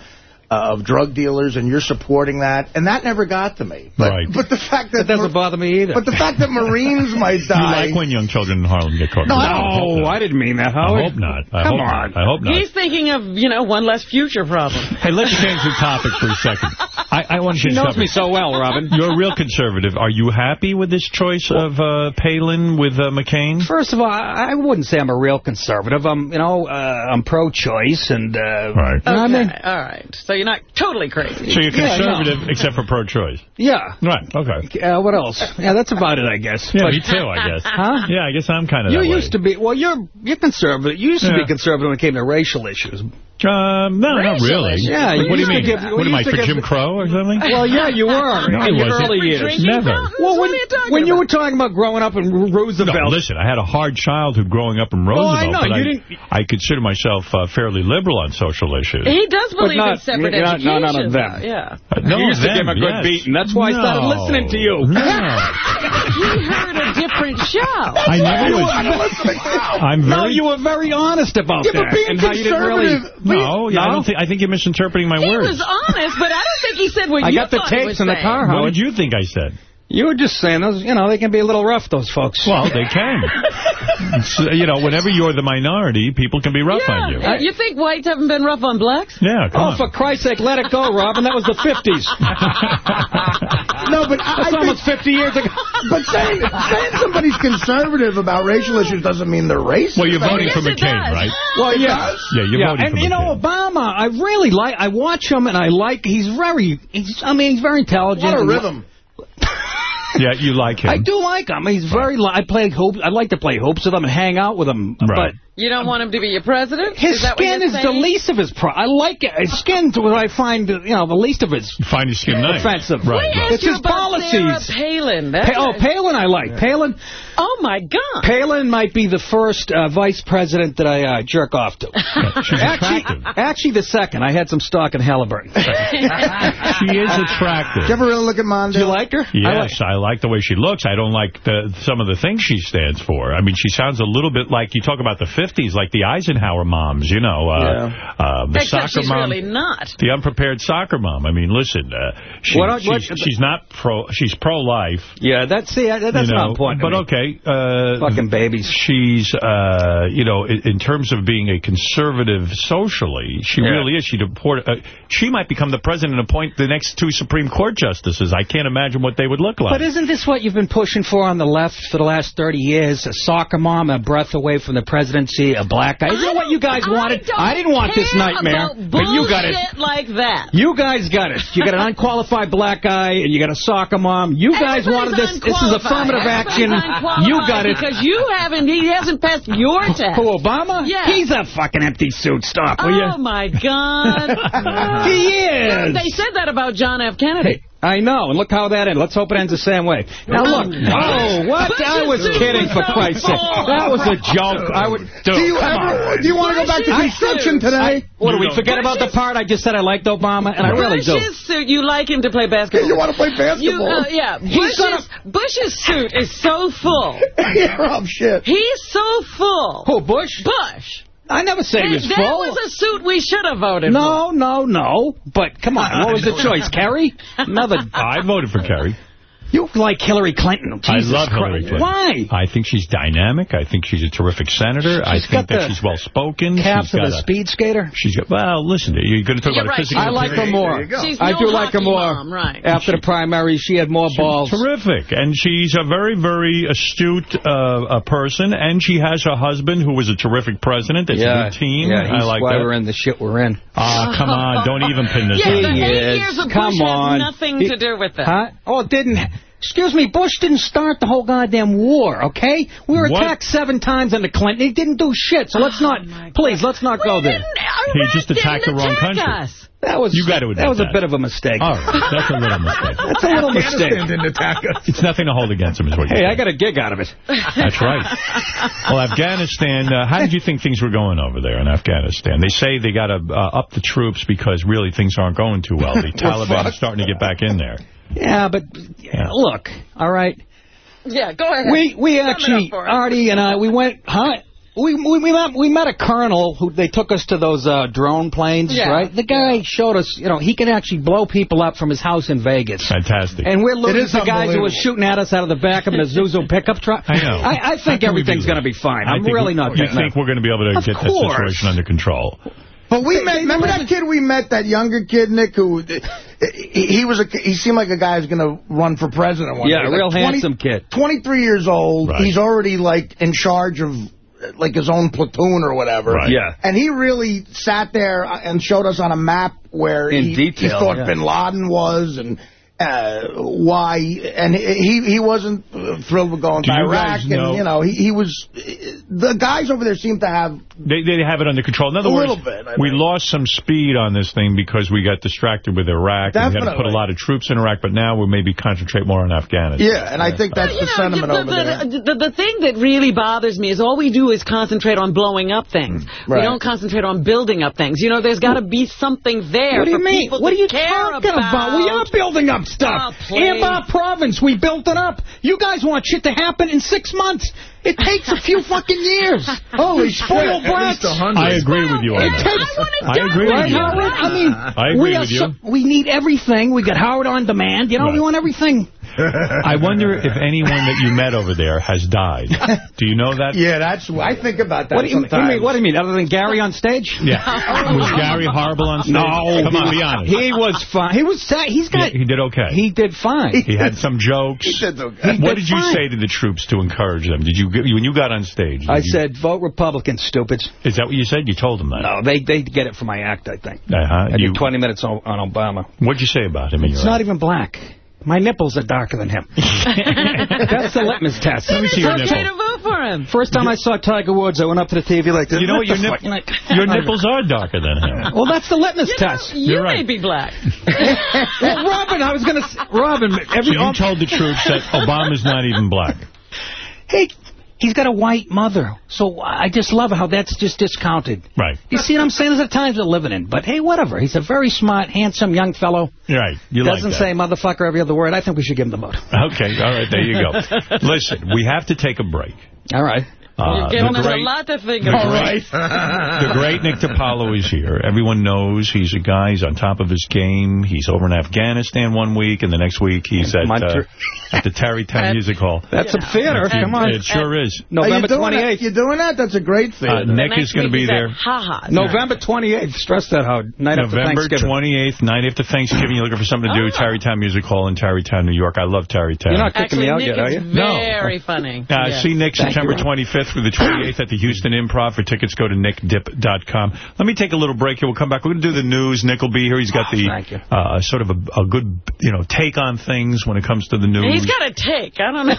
of drug dealers, and you're supporting that? And that never got to me. But, right. But the fact that... That doesn't bother me either. But the fact that Marines might die... <laughs> You like when young children in Harlem get caught? No, I no, not. I didn't mean that, I hope not. I Come hope on. Not. I hope not. He's thinking of, you know, one less future problem. <laughs> Hey, let's change the topic for a second. I, I want to She change knows the me so well, Robin. You're a real conservative. Are you happy with this choice of uh, Palin with uh, McCain? First of all, I I wouldn't say I'm a real conservative. I'm, you know, uh, I'm pro-choice, and uh, right. you know what I mean? Okay, all right. So you're not totally crazy. So you're Yeah, conservative except for pro-choice. Yeah. Right, okay. Uh, what else? Yeah, that's about it, I guess. Yeah, But- me too, I guess. <laughs> Huh? Yeah, I guess I'm kind of You that way. used to be, well, you're you're conservative. You used to be conservative when it came to racial issues. Um, no, not really. Yeah, you what do you used to mean? give- what am I, for give- Jim Crow or something? <laughs> Well, yeah, you were No, in your wasn't. early years. Never. Well, What when, are you when you were talking about growing up in Roosevelt. No, listen, I had a hard childhood growing up in Roosevelt, I know, but you I, didn't- I consider myself uh, fairly liberal on social issues. He does But believe in not- separate you're not- education. no, none of them. Yeah. Uh, no, you used to them, give a good yes. beat, and that's why I started listening to you. <laughs> No. He heard a different show. I never was. I'm No, very. you were very honest about Yeah, that. but being you didn't conservative- no, yeah, I don't think. I think you're misinterpreting my He words. was honest, but I don't think he said what I you got the tapes in the saying. car, what Howard. did you think I said? You were just saying those. You know, they can be a little rough. Those folks. Well, they can. <laughs> It's, uh, you know, whenever you're the minority, people can be rough on you. Yeah. You think whites haven't been rough on blacks? Yeah, come Oh, on. for Christ's sake, let it go, Robin. That was the 50s. <laughs> No, but I, I That's think... almost 50 years ago. <laughs> But saying, saying somebody's conservative about racial issues doesn't mean they're racist. Well, you're voting Yes, for McCain, does. right? Well, It yeah. Yeah, you're yeah, voting and for you know McCain. Obama, I really like. I watch him, and I like. He's very. He's. I mean, he's very intelligent. What a and- rhythm. Yeah, you like him. I do like him. He's very. li- I play hoops. I like to play hoops with him and hang out with him. Right. You don't want him to be your president? His is skin you're is the least of his pro. I like it. His skin's what I find. You know, the least of his You find his skin nice. offensive. Right. We right. asked It's you his about Sarah. Palin. Pa- oh, Palin, I like. Palin. Oh, my God. Palin might be the first uh, vice president that I uh, jerk off to. <laughs> She's actually, attractive. actually, the second. I had some stock in Halliburton. <laughs> She is attractive. Did you ever really look at Mondo? Do you like her? Yes, I like, the way she looks. I don't like the, some of the things she stands for. I mean, she sounds a little bit like, you talk about the 50s, like the Eisenhower moms, you know, uh, uh, the Except soccer she's mom. really not. The unprepared soccer mom. I mean, listen, uh, she, What- what- she's, she's not pro, she's pro-life. Yeah, that's see, that- that's you know, not important. to But me. okay. Uh, Fucking babies. She's, uh, you know, in, in terms of being a conservative socially, she Yeah. really is. She deport, uh, she might become the president and appoint the next two Supreme Court justices. I can't imagine what they would look like. But isn't this what you've been pushing for on the left for the last 30 years? A soccer mom, a breath away from the presidency, a black guy. Isn't what you guys wanted? don't I didn't want this nightmare, but you got it. like that. You guys got it. You got an unqualified black guy, and you got a soccer mom. You guys wanted this. This is affirmative action. You got it. Because you haven't, he hasn't passed your test. Who, Obama? Yeah. He's a fucking empty suit. Stop, will Oh, you? my God. <laughs> He is. They said that about John F. Kennedy. I know, and look how that ended. Let's hope it ends the same way. Now look, oh, what? I was kidding, for Christ's sake. That was a joke. I would. Do you ever? Do you want to go back to construction today? What, do we forget about the part I just said I liked Obama? And I really do. Bush's suit, you like him to play basketball. You want to play You, basketball? uh, yeah, Bush's, Bush's suit is so full. <laughs> Rob, shit. He's so full. Who, Bush? Bush. I never said he was that full. was a suit we should have voted No, no, no. But come on, what was the <laughs> choice? Kerry? <laughs> Another. I voted for Kerry. You like Hillary Clinton. Jesus I love Hillary Clinton. Why? I think she's dynamic. I think she's a terrific senator. I think got that the she's well-spoken. Caps She's of got a a- speed skater. She's got, well, listen, you're going to talk You're about right, a physical... she's I like her more. I no do like her hockey more. mom, right. After the primary, she had more balls. Terrific. And she's a very, very astute uh, a person. And she has a husband who was a terrific president. It's yeah, a good team. Yeah, he's I like why that. we're in the shit we're in. Ah, come on. Don't even pin this <laughs> Yeah, on the me. eight years of Come Bush on. has nothing He- to do with it. Huh? Oh, it didn't. Excuse me, Bush didn't start the whole goddamn war, okay? We were What? attacked seven times under Clinton. He didn't do shit, so let's not, please, let's not go there. He just attacked the wrong country. That was, You got to admit that was a bit of a mistake. All right. That's a little mistake. <laughs> That's a little mistake. didn't attack us. It's nothing to hold against him, is what Hey, you're I got a gig out of it. That's right. Well, Afghanistan, uh, how did you think things were going over there in Afghanistan? They say they got to uh, up the troops because really things aren't going too well. The <laughs> Taliban is starting to get back in there. Yeah, but look, all right. Yeah, go ahead. We we Sum actually, up for us. Artie and I, we went, huh? We, we we met we met a colonel who they took us to those uh, drone planes, Yeah. right? The guy showed us, you know, he can actually blow people up from his house in Vegas. Fantastic. And we're looking is at the guys who was unbelievable. shooting at us out of the back of an Isuzu <laughs> pickup truck. I know. I, I think everything's going to be fine. I I'm really we- not You getting think we're going to be able to Of get course. that situation under control? But we met, remember that kid we met, that younger kid, Nick, who, he, he was a, he seemed like a guy who's going to run for president one Yeah, day. a real Like 20 handsome kid. 23 years old. Right. He's already, like, in charge of, like, his own platoon or whatever. Right. Yeah. And he really sat there and showed us on a map where In he, detail, he thought yeah. Bin Laden was and uh, why. And he he wasn't uh, thrilled with going Do to Iraq. guys And, know- you know, he, he was... The guys over there seem to have... They they have it under control. In other A words, little bit, I we think. lost some speed on this thing because we got distracted with Iraq. And we had to put a lot of troops in Iraq, but now we'll maybe concentrate more on Afghanistan. Yeah, and I think that's You the know, sentiment the, over there. the, the, the thing that really bothers me is all we do is concentrate on blowing up things. We don't concentrate on building up things. You know, there's got to be something there What do you for mean? people What to are you care talking about? We are building up stuff. Please. Anbar Province, we built it up. You guys want shit to happen in six months. It takes a few fucking years. <laughs> Holy spoiled brats. I agree with you on It that. takes, I agree right, with you. Howard? I mean, I agree we with you. so- we need everything. We got Howard on demand. You know, we want everything. <laughs> I wonder if anyone that you met over there has died. Do you know that? Yeah, that's... I think about that What do, you, sometimes. you mean, what do you mean? Other than Gary on stage? <laughs> Yeah. Was Gary horrible on stage? No. Come on, be honest. He was fine. He was. sa- He's Yeah, got. he did okay. He did fine. He had some jokes. He did okay. What did did you say to the troops to encourage them? Did you when you got on stage? I you- said, vote Republican, stupids. Is that what you said? You told them that. No, they they get it from my act, I think. Uh-huh. I You, did 20 minutes on, on Obama. what'd you say about him? in It's your not even black. My nipples are darker than him. <laughs> That's the litmus test. Let me see your okay nipple. to vote for him. First time I saw Tiger Woods, I went up to the TV like this. You know what? Your, the nip- Like- <laughs> your nipples are darker than him. <laughs> Well, that's the litmus You, know, test. you You're may right. be black. well, Robin, I was going to... Robin, So every... you told the troops that Obama's not even black. Hey, he's got a white mother. So I just love how that's just discounted. Right. You see what I'm saying? There's the times we're living in. But hey, whatever. He's a very smart, handsome young fellow. Right. You Doesn't like that. say motherfucker every other word. I think we should give him the vote. Okay. All right. There you go. <laughs> Listen, we have to take a break. All right. Uh, You're giving the us a great- lot to think about. great- the great Nick DiPaolo is here. Everyone knows he's a guy. He's on top of his game. He's over in Afghanistan one week, and the next week he's at uh, at the Tarrytown Music Hall. That's a theater. It- Come on. It sure is. Are you November doing that? 28th. You doing that? That's a great thing. Uh, Nick is going to be there. Ha-ha. November 28th. Stress that hard. Night after November 28th, night after Thanksgiving. You're looking for something to do. Oh. Tarrytown Music Hall in Tarrytown, New York. I love Tarrytown. You're not kicking Actually, me out Nick yet, are is you? No. very funny. Uh, Yes. See Nick September you. 25th through the <coughs> 28th at the Houston Improv. For tickets, go to nickdip.com. Let me take a little break here. We'll come back. We're going to do the news. Nick will be here. He's got the thank you. uh, sort of a, a good, you know, take on things when it comes to the news. He's got a take. I don't know.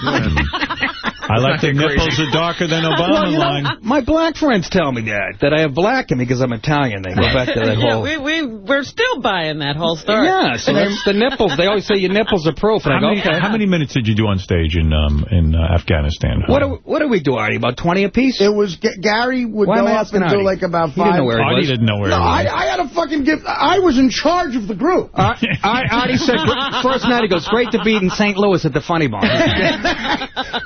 I like the nipples are darker than <laughs> Obama Well, you know, line. my black friends tell me that, that I have black in me because I'm Italian. They go back to that yeah, whole... we, we, we're still buying that whole story. Yeah, so the nipples. They always say your nipples are proof. And I How go, many, okay. how many minutes did you do on stage in um, in uh, Afghanistan? What do, what do we do, Artie? About 20 apiece? It was G- Gary would Why go am I up and do like about He didn't five. know where he Artie was. didn't know where no, he was. I, I had a fucking gift. I was in charge of the group. Uh, I, Artie said, first night he goes, great to be in St. Louis at the Funny Bone. <laughs>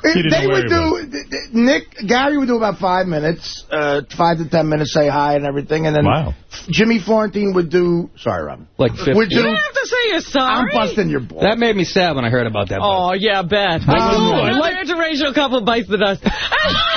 they would do th- th- Nick Gary would do about five minutes, uh, five to ten minutes, say hi and everything, and then Wow. Jimmy Florentine would do. Sorry, Robin. Like 50. Would You do don't have to say you're sorry? I'm busting your balls. That made me sad when I heard about that. Oh, yeah, bet. Oh, Another interracial couple bites the dust. <laughs>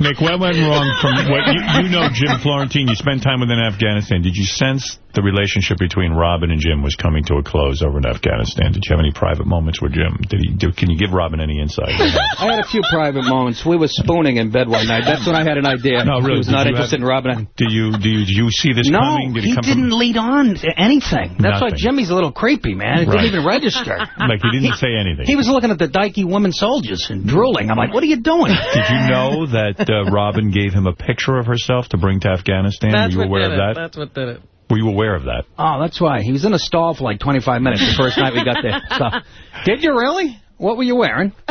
Nick, what went wrong from <laughs> what you, you know Jim Florentine, you spent time with in Afghanistan. Did you sense the relationship between Robin and Jim was coming to a close over in Afghanistan? Did you have any private moments with Jim? Did he do, can you give Robin any insight? <laughs> I had a few private moments. We were spooning in bed one night. That's when I had an idea. No, really, He was not interested have- in Robin. Do you do you, do you see this no, coming? Did he come didn't lead on to anything. That's why Nothing. Jimmy's a little creepy, man. It Right. didn't even register. <laughs> Like, he didn't say anything. He was looking at the dykey women soldiers and drooling. I'm like, what are you doing? Did you know that uh, Robin gave him a picture of herself to bring to Afghanistan? That's Were you aware did of it. that? That's what did it. Were you aware of that? Oh, that's why. He was in a stall for like 25 minutes the first night we got there. So, did you really? What were you wearing? <laughs>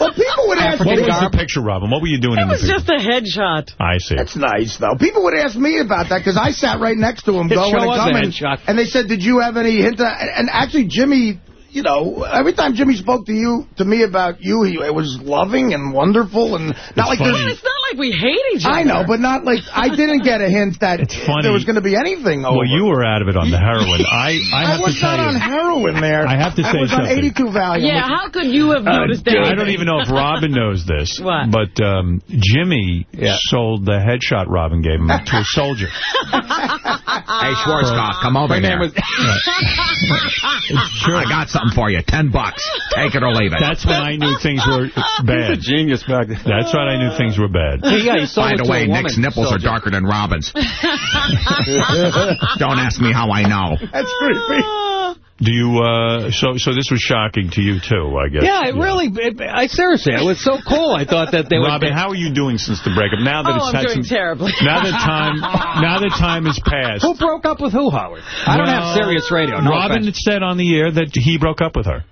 Well, people would ask What me. was the picture, Robin? What were you doing It in the was picture? just a headshot. I see. That's nice, though. People would ask me about that because I sat right next to him It going and was a coming. headshot. And they said, did you have any hint? Of, and actually, Jimmy, you know, every time Jimmy spoke to you, to me about you, he it was loving and wonderful and not like Well, this. it's not like we hate each other. I know, but not like I didn't get a hint that there was going to be anything over. Well, you were out of it on the heroin. I, I I was to tell not on you. heroin there. I have to say, I say was on 82 Valium. Yeah, how could you have noticed that? I don't even know if Robin knows this, What? but um, Jimmy sold the headshot Robin gave him to a soldier. <laughs> Hey, Schwarzkopf, come over My here. name was... <laughs> I got something for you. Ten bucks. Take it or leave it. That's when I knew things were bad. <laughs> He's a genius back then. That's when I knew things were bad. Yeah, he sold By it the to way, a woman Nick's nipples are darker than Robin's. <laughs> Don't ask me how I know. That's creepy. Do you, uh, so so this was shocking to you, too, I guess. Yeah, it really, it, I seriously, it was so cool. I thought that they would... Robin, how are you doing since the breakup? Now that Oh, it's I'm had doing some, terribly. Now that time, now that time has passed. Who broke up with who, Howard? I don't have serious radio. No Robin offense. said on the air that he broke up with her.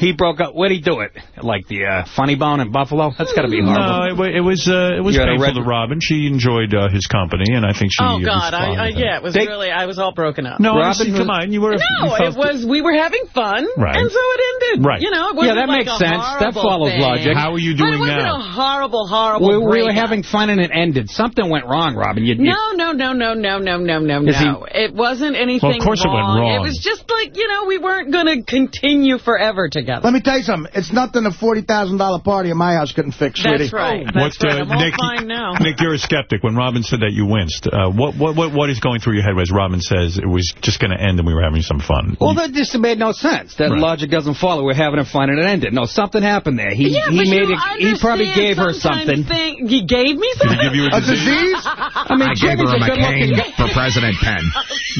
He broke up. Where'd he do it? Like the uh, Funny Bone in Buffalo? That's got to be horrible. No, it, it was uh, it was You had a painful red- to Robin. She enjoyed uh, his company, and I think she. Oh, was God. fine I, I, yeah, it was They- really, I was all broken up. No, Robin honestly, was- come on, you were. you No, felt- it was, we were having fun, Right. and so it ended. Right. You know, it Yeah, wasn't that like makes a sense. That follows thing. logic. How are you But doing it wasn't now? a horrible, horrible We, we were having fun and it ended. Something went wrong, Robin. You, you, No, no, no, no, no, no, no, no, no. It wasn't anything Well, of course it went wrong. It was just like, you know, we weren't going to continue forever together. Let me tell you something. It's nothing a $40,000 party in my house couldn't fix, That's right. What, That's right. uh, I'm all Nick, fine now. Nick, you're a skeptic. When Robin said that, you winced. Uh, what, what, what, what is going through your head as Robin says it was just going to end and we were having some fun? Well, that just made no sense. That Right. logic doesn't follow. We're having a fun and it ended. No, something happened there. He yeah, he made it. He probably gave her something. Thing, he gave me Did he something? give you a A disease? disease? I mean, I gave her a a McCain for President pen.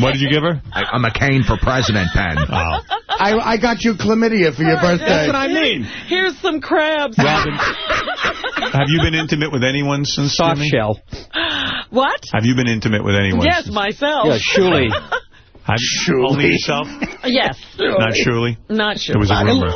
What did you give her? A, a McCain for President pen. Oh. I, I got you chlamydia for your birthday. That's what I mean. Here's some crabs. Robin, <laughs> have you been intimate with anyone since Soft Jimmy? shell. What? Have you been intimate with anyone? Yes, since- myself. Yeah, Shuli. Have you, only yourself? yes. Not Shirley? Not sure. It was a rumor.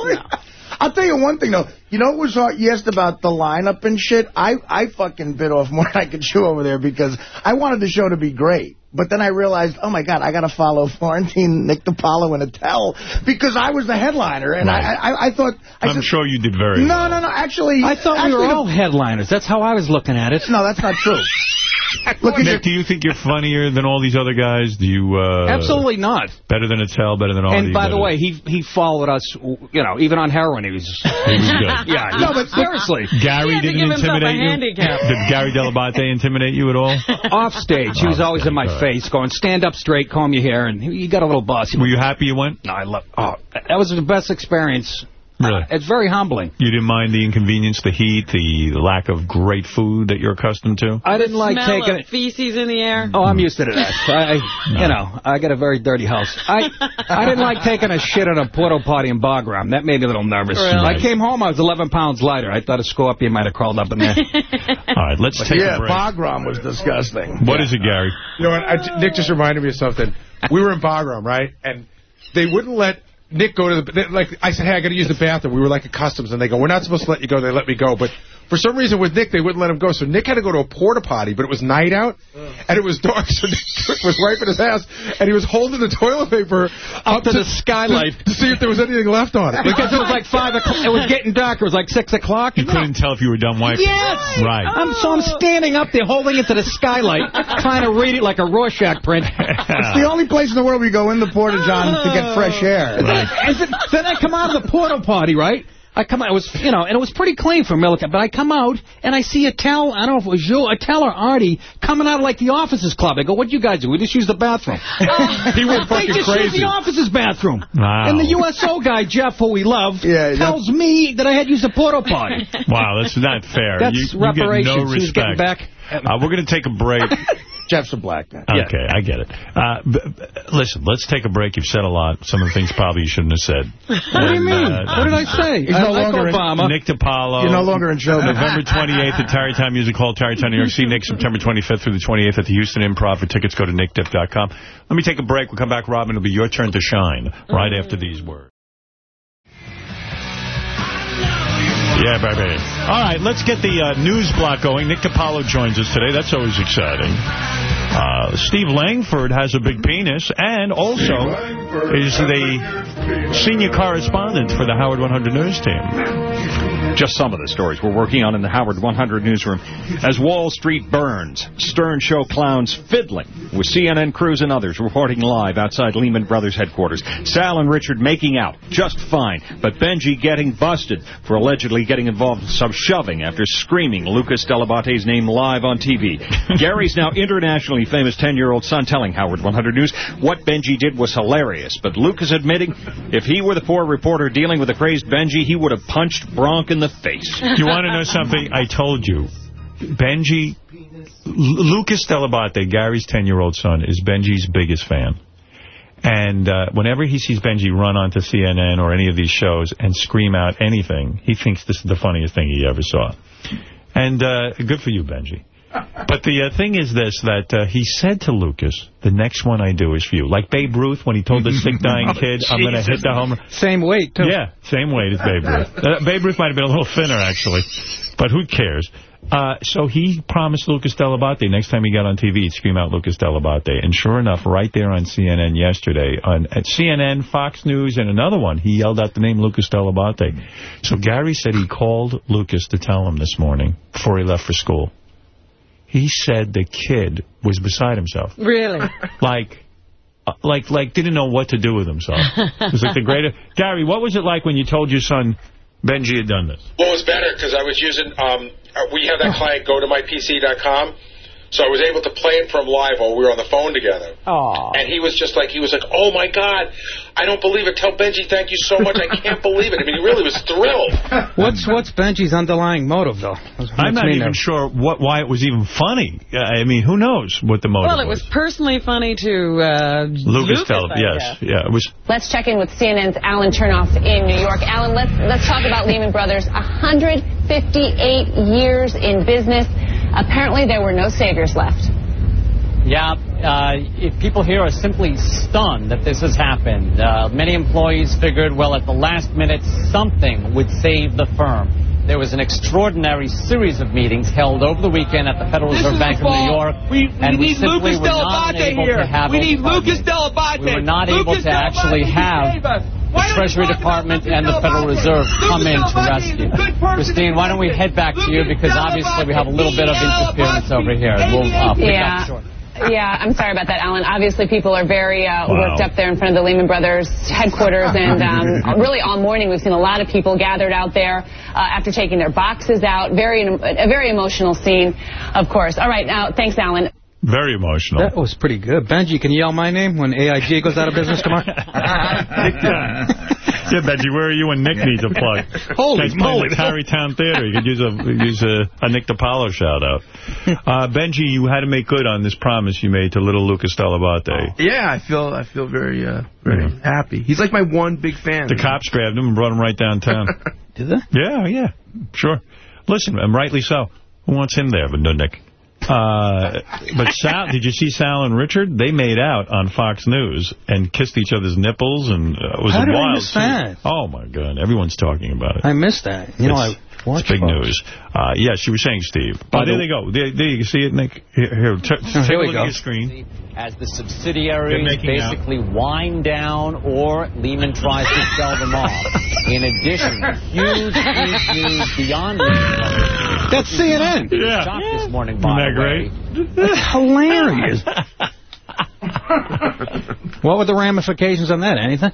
I'll tell you one thing, though. You know what was hard? You asked about the lineup and shit. I, I fucking bit off more than I could chew over there because I wanted the show to be great. But then I realized, oh, my God, I got to follow <laughs> Florentine, Nick DiPaolo, and Attell because I was the headliner. And Right. I, I, I thought... I I'm said, sure you did very No, well. no, no. Actually... I thought we actually, were all headliners. That's how I was looking at it. No, that's not true. <laughs> Look at Nick, do you think you're funnier than all these other guys? Do you... Uh, Absolutely not. Better than Attell, better than Artie? And by the way, he he followed us, you know, even on heroin, he was... <laughs> He was good. Yeah, <laughs> No, but- seriously. Gary He had to didn't give himself a intimidate you? Did Gary Dell'Abate intimidate you at all? <laughs> Off stage, he was always in my Good. face, going, stand up straight, comb your hair, and you got a little bossy. Were you happy you went? No, I love... Oh, that was the best experience. Really? <laughs> It's very humbling. You didn't mind the inconvenience, the heat, the lack of great food that you're accustomed to? I didn't like Smell taking of it... feces in the air. Oh, I'm used to that. I, I- you know, I got a very dirty house. I I didn't like taking a shit at a porta potty in Bagram. That made me a little nervous. Really? I came home, I was 11 pounds lighter. I thought a scorpion might have crawled up in there. <laughs> All right, let's take Yeah, a break. Yeah, Bagram was disgusting. What is it, Gary? You know what? I, Nick just reminded me of something. We were in Bagram, right? And they wouldn't let Nick go to the... they- Like, I said, hey, I got to use the bathroom. We were like at customs, and they go, we're not supposed to let you go. They let me go. But for some reason with Nick, they wouldn't let him go. So Nick had to go to a porta potty, but it was night out, and it was dark. <laughs> So Nick was wiping his ass, and he was holding the toilet paper up, to the skylight. to, to see if there was anything left on it. Because it was like 5 o'clock. It was getting dark. It was like 6 o'clock. You couldn't tell if you were done wiping. Yes. Right. I'm, so I'm standing up there holding it to the skylight, trying to read it like a Rorschach print. It's the only place in the world we go in the porta john to get fresh air. And then- then I come out of the porta potty, right? I come out, it was, you know, and it was pretty clean for Milliken, but I come out and I see Attell, I don't know if it was you, Attell or Artie, coming out of like the offices club. I go, what you guys do? We just use the bathroom. <laughs> Oh. <laughs> He went fucking they fucking just use crazy. the offices bathroom. Wow. And the USO guy, Jeff, who we love, Yeah, tells me that I had used a porta potty. <laughs> Wow, that's not fair. That's you, you get reparations. no He's getting back. Uh, we're going to take a break. <laughs> Jeff's a black guy. Okay, I get it. Uh, b- b- listen, let's take a break. You've said a lot. Some of the things probably you shouldn't have said. <laughs> What do you mean? what did I say? He's I no like longer in- Obama. Nick DiPaolo. You're no longer in show. November 28th at Tarrytown Music Hall, Tarrytown, New York. See Nick September 25th through the 28th at the Houston Improv. For tickets, go to nickdip.com. Let me take a break. We'll come back, Robin. It'll be your turn to shine right after these words. Yeah, baby. All right, let's get the uh, news block going. Nick DiPaolo joins us today. That's always exciting. Uh, Steve Langford has a big penis and also is the senior correspondent for the Howard 100 News team. Just some of the stories we're working on in the Howard 100 newsroom. As Wall Street burns, Stern Show clowns fiddling with CNN crews and others reporting live outside Lehman Brothers headquarters. Sal and Richard making out just fine, but Benji getting busted for allegedly getting involved in some shoving after screaming Lucas Dell'Abate's name live on TV. <laughs> Gary's now internationally famous 10-year-old son telling Howard 100 News what Benji did was hilarious, but Lucas admitting if he were the poor reporter dealing with the crazed Benji, he would have punched Bronk in the face. <laughs> You want to know something? I told you. Benji, Lucas Dell'Abate, Gary's 10-year-old son, is Benji's biggest fan. And uh, whenever he sees Benji run onto CNN or any of these shows and scream out anything, he thinks this is the funniest thing he ever saw. And uh, good for you, Benji. But the uh, thing is this, that uh, he said to Lucas, the next one I do is for you. Like Babe Ruth, when he told the sick dying <laughs> kid, I'm going to hit the homer. Same weight, too. Yeah, same weight as Babe Ruth. <laughs> Uh, Babe Ruth might have been a little thinner, actually. But who cares? Uh, so he promised Lucas Dell'Abate next time he got on TV, he'd scream out Lucas Dell'Abate. And sure enough, right there on CNN yesterday, on at CNN, Fox News, and another one, he yelled out the name Lucas Dell'Abate. So Gary said he called Lucas to tell him this morning before he left for school. He said the kid was beside himself. Really? <laughs> Like, uh, like, like didn't know what to do with himself. It was like the greatest. <laughs> Gary, what was it like when you told your son Benji had done this? Well, it was better because I was using, um, uh, we have that <laughs> client, go to mypc.com. So I was able to play it from live while we were on the phone together. Aw. And he was just like, he was like, oh my God, I don't believe it. Tell Benji thank you so much. I can't <laughs> believe it. I mean, he really was thrilled. What's what's Benji's underlying motive, though? What's I'm not even there? sure what why it was even funny. I mean, who knows what the motive was? Well, it was personally funny to uh, Lucas, Lucas Del- yes, yeah, it was. Let's check in with CNN's Alan Chernoff in New York. Alan, let's let's talk about Lehman Brothers. 158 years in business. Apparently, there were no saviors left. Yeah, uh, if people here are simply stunned that this has happened. Uh, many employees figured, well, at the last minute, something would save the firm. There was an extraordinary series of meetings held over the weekend at the Federal Reserve Bank of New. York. We- we and need simply Lucas were not able here. To have We need Lucas. Dell'Abate. We were not able Lucas to actually have can save us. the we Treasury Department and the Federal Dell'Abate? Reserve come in to rescue. a good person Christine, why don't we head back to you because obviously we have a little bit of interference over here. We'll uh, pick Yeah. up shortly. Yeah, I'm sorry about that, Alan. Obviously, people are very uh, Wow. worked up there in front of the Lehman Brothers headquarters, <laughs> and um, really all morning we've seen a lot of people gathered out there uh, after taking their boxes out. Very, a very emotional scene, of course. All right, now thanks, Alan. Very emotional. That was pretty good. Benji, can you yell my name when AIG goes out of business tomorrow? <laughs> yeah, Benji, where are you when Nick needs a plug? <laughs> Holy Guy's playing moly. at Tarrytown Theater. You could use a use a, a Nick DiPaolo shout-out. <laughs> Uh, Benji, you had to make good on this promise you made to little Lucas Dell'Abate. Yeah, I feel I feel very uh, very happy. He's like my one big fan. The cops grabbed him and brought him right downtown. Did they? Yeah, yeah, sure. Listen, and rightly so. Who wants him there but no Nick? Uh, but Sal, did you see Sal and Richard? They made out on Fox News and kissed each other's nipples, and uh, it was How a did I wild miss scene. that? Oh my God, everyone's talking about it. I missed that. You know, I, It's big news. Uh, yes, you were saying, Steve. By Oh, there they go. There, there you see it, Nick. Here, here, t- take here a we look go. at your screen. As the subsidiaries making out. basically wind down or Lehman tries to sell them off. In addition, huge, huge news beyond Lehman <laughs> That's CNN. Yeah. Shocked this morning, by Isn't that great? That's hilarious. <laughs> what were the ramifications on that? Anything?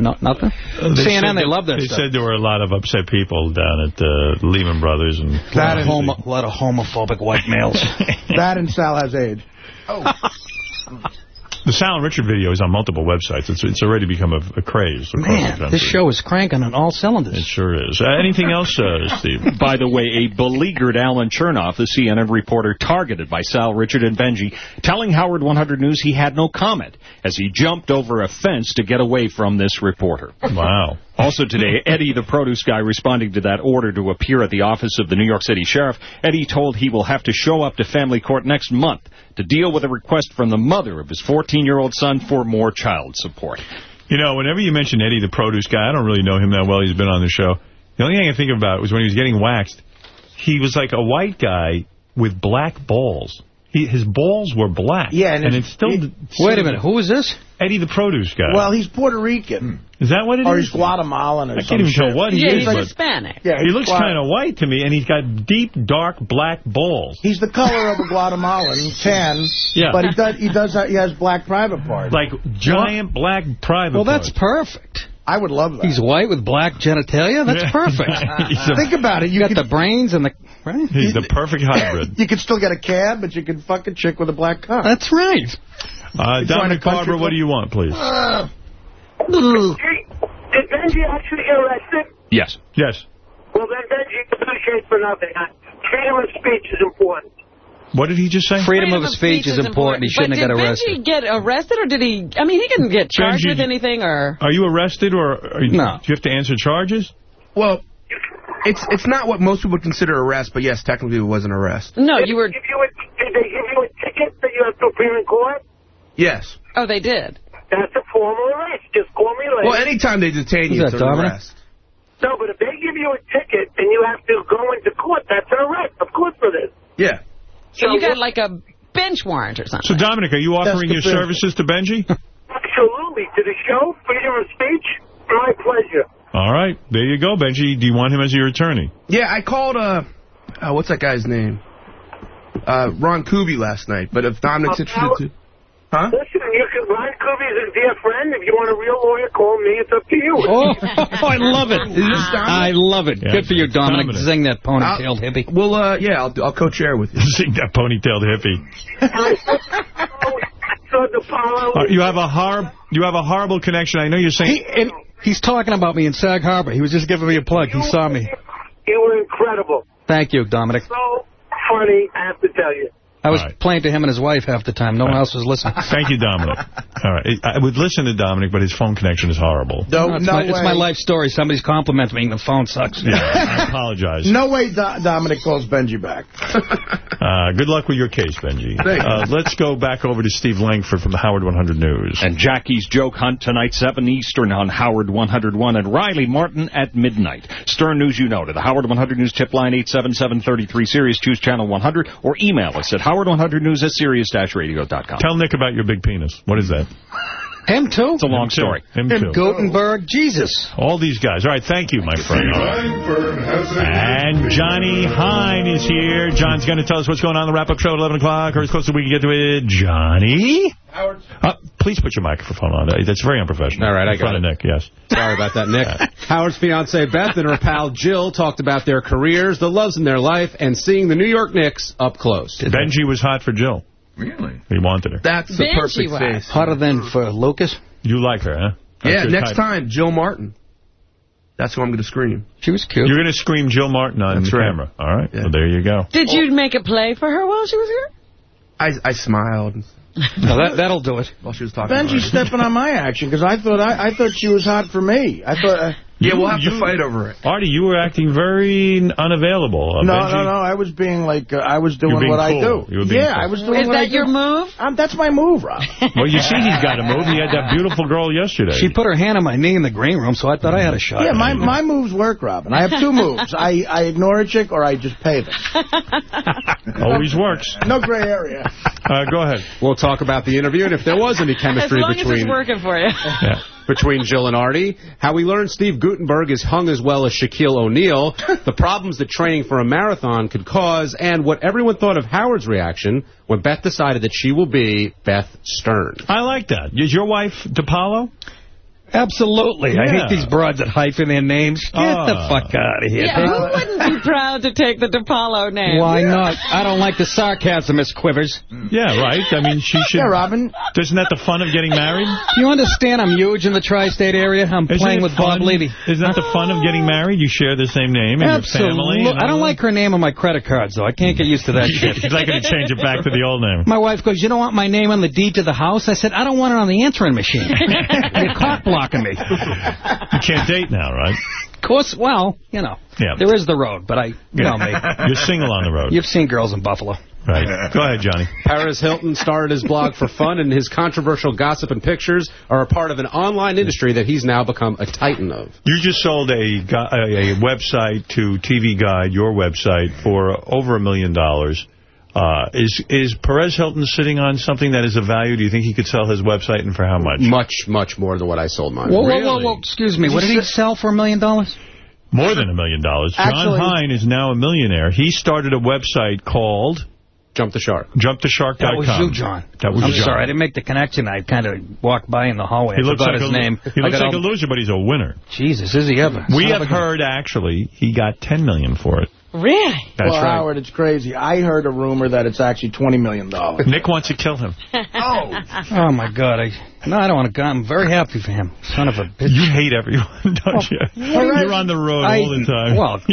No, nothing? They CNN, they that- love that They stuff. said there were a lot of upset people down at uh, Lehman Brothers. and a, lot of homo, a lot of homophobic white males. <laughs> That and Sal has AIDS. <laughs> The Sal and Richard video is on multiple websites. It's it's already become a, a craze Man, this show is cranking on all cylinders. It sure is. Uh, anything else, uh, Steve? <laughs> By the way, a beleaguered Alan Chernoff, the CNN reporter targeted by Sal, Richard, and Benji, telling Howard 100 News he had no comment as he jumped over a fence to get away from this reporter. Wow. Also today, Eddie, the produce guy, responding to that order to appear at the office of the New York City Sheriff, Eddie told he will have to show up to family court next month to deal with a request from the mother of his 14-year-old son for more child support. You know, whenever you mention Eddie, the produce guy, I don't really know him that well. He's been on the show. The only thing I think about was when he was getting waxed, he was like a white guy with black balls. He, his balls were black. Yeah, and and it's- it's still... he- Wait a minute, who is this? Eddie, the produce guy. Well, he's Puerto Rican. is that what it is? Or he's Guatemalan or something. I can't even shit. tell what he yeah, is. he's but Hispanic. Yeah, he looks kind of white to me, and he's got deep, dark, black balls. He's the color of a Guatemalan, tan. Yeah. But he does. He does. He has black private parts. Like giant black private Well, that's perfect. I would love that. He's white with black genitalia? That's Yeah. perfect. <laughs> A- Think about it. You You got could, the brains and the... Right? He's the perfect hybrid. <laughs> you could still get a cab, but you could fuck a chick with a black cock. That's right. Uh, trying Dominic Carver, what do you want, please? Did Benji actually get arrested? Yes. Yes. Well, then Benji appreciates for nothing. Freedom of speech is important. What did he just say? Freedom, of speech is important. He shouldn't have got arrested. did arrested. Benji get arrested, or did he... I mean, he didn't get charged Benji- with anything, or... Are you arrested, or are you, No. do you have to answer charges? Well, it's it's not what most people consider arrest, but yes, technically it was an arrest. No, you were... Give you a, did they give you a ticket that you have to appear uh, in court? Yes. Oh, they did. That's a formal arrest. Just call me later. Well, anytime they detain you, Who's it's that, an arrest. no, but if they give you a ticket and you have to go into court, that's an arrest. Of course it is. Yeah. So you got like a bench warrant or something. So, Dominic, are you offering your thing. services to Benji? <laughs> Absolutely. To the show, freedom of speech, my pleasure. All right. There you go, Benji. Do you want him as your attorney? Yeah, I called, uh, uh what's that guy's name? Uh, Ron Kuby last night, but if Dominic's Uh, interested too. Huh? Listen, you can, Ron Kuby is a dear friend. If you want a real lawyer, call me. It's up to you. Oh, <laughs> I love it. I love it. Yeah. Good for you, Dominic. Dominic. Zing that ponytailed hippie. Well, uh, yeah, I'll, I'll co-chair with you. <laughs> Sing that ponytailed hippie. <laughs> So the Apollo. Uh, you have a hor you have a horrible connection. I know you're saying. He, and he's talking about me in Sag Harbor. He was just giving me a plug. He saw me. You were incredible. Thank you, Dominic. So funny, I have to tell you. I was All right. playing to him and his wife half the time. No one else was listening. <laughs> Thank you, Dominic. All right. I would listen to Dominic, but his phone connection is horrible. No, No, it's, no my, way. it's my life story. Somebody's complimenting me and the phone sucks. Yeah, I apologize. No way Do- Dominic calls Benji back. <laughs> Uh, good luck with your case, Benji. Thank you. Uh, let's go back over to Steve Langford from the Howard 100 News. And Jackie's Joke Hunt tonight, 7 Eastern on Howard 101, and Riley Martin at midnight. Stern News You Know to the Howard 100 News tip line 877-33 Sirius. Choose channel 100 or email us at howard100news at sirius-radio.com. Tell Nick about your big penis. What is that? <laughs> Him too? It's a long Him too. story. Him too. Guttenberg, Jesus. All these guys. All right, thank you, my friend. And Johnny Hein is here. John's going to tell us what's going on in the wrap-up show at 11 o'clock, or as close as we can get to it. Johnny? Howard. Uh, please put your microphone on. That's very unprofessional. All right, I In front got of Nick, yes. Sorry about that, Nick. <laughs> Howard's fiancee Beth and her pal Jill talked about their careers, the loves in their life, and seeing the New York Knicks up close. Benji was hot for Jill. Really? He wanted her. That's the perfect was. face. Hotter than for Lucas. You like her, huh? That's Yeah, next type. time, Jill Martin. That's who I'm going to scream. She was cute. You're going to scream Jill Martin on That's the right. camera. All right. Yeah. Well, there you go. Did you make a play for her while she was here? I, I smiled <laughs> No, that, that'll do it. while she was talking. Benji's stepping on my action because I thought I, I thought she was hot for me. I thought uh, Yeah, we'll have to fight over it. Artie, you were acting very unavailable. Uh, No, Benji, no, no. I was being like, uh, I was doing being what I do. You were being yeah, cool. I was doing Is what I that your move? Um, that's my move, Rob. <laughs> Well, you see he's got a move. He had that beautiful girl yesterday. She put her hand on my knee in the green room, so I thought I had a shot. Yeah, my my moves work, Robin. I have two moves. I, I ignore a chick or I just pay them. <laughs> Always works. No gray area. Uh, go ahead. We'll talk about the interview and if there was any As chemistry long as between it's working for you. Between Jill and Artie, how we learned Steve Guttenberg is hung as well as Shaquille O'Neal, the problems that training for a marathon could cause, and what everyone thought of Howard's reaction when Beth decided that she will be Beth Stern. I like that. Is your wife DiPaolo? Absolutely. I hate these broads that hyphen their names. Get the Ah. fuck out of here. Yeah, who wouldn't be proud to take the DiPaolo name? Why not? I don't like the sarcasm, Miss Quivers. Yeah, right. I mean, she should. Yeah, Robin. Isn't that the fun of getting married? You understand I'm huge in the tri-state area? I'm Isn't playing with fun? Bob Levy. Isn't that the fun of getting married? You share the same name and your family. Absolutely. I don't like her name on my credit cards, though. I can't get used to that <laughs> that. shit. She's not going to change it back to the old name. My wife goes, you don't want my name on the deed to the house? I said, I don't want it on the answering machine. <laughs> You're cock blocking me. You can't date now, right? Of course, well, you know, Yeah. there is the road, but I, you know me. <laughs> You're single on the road. You've seen girls in Buffalo. Right. Go ahead, Johnny. Perez Hilton started his blog for fun, and his controversial gossip and pictures are a part of an online industry that he's now become a titan of. You just sold a, a website to TV Guide, your website, for over a million dollars. Uh, is is Perez Hilton sitting on something that is of value? Do you think he could sell his website and for how much? Much, much more than what I sold mine. Whoa, whoa, Really? whoa, whoa, excuse me. What did he sell for a million dollars? More than a million dollars. John Actually- Hein is now a millionaire. He started a website called Jump the Shark. JumpTheShark.com. That was you, John. That was I'm John. sorry, I didn't make the connection. I kind of walked by in the hallway. He I looks like his a, name. He I looks got like a loser, but he's a winner. Jesus, is he ever? We Son have of heard, actually, he got 10 million for it. Really? That's well, right. Howard, it's crazy. I heard a rumor that it's actually $20 million. Nick wants to kill him. <laughs> oh. Oh, my God. I, no, I don't want to go. I'm very happy for him. Son of a bitch. You hate everyone, don't you? You're on the road I- all the time. well, <laughs>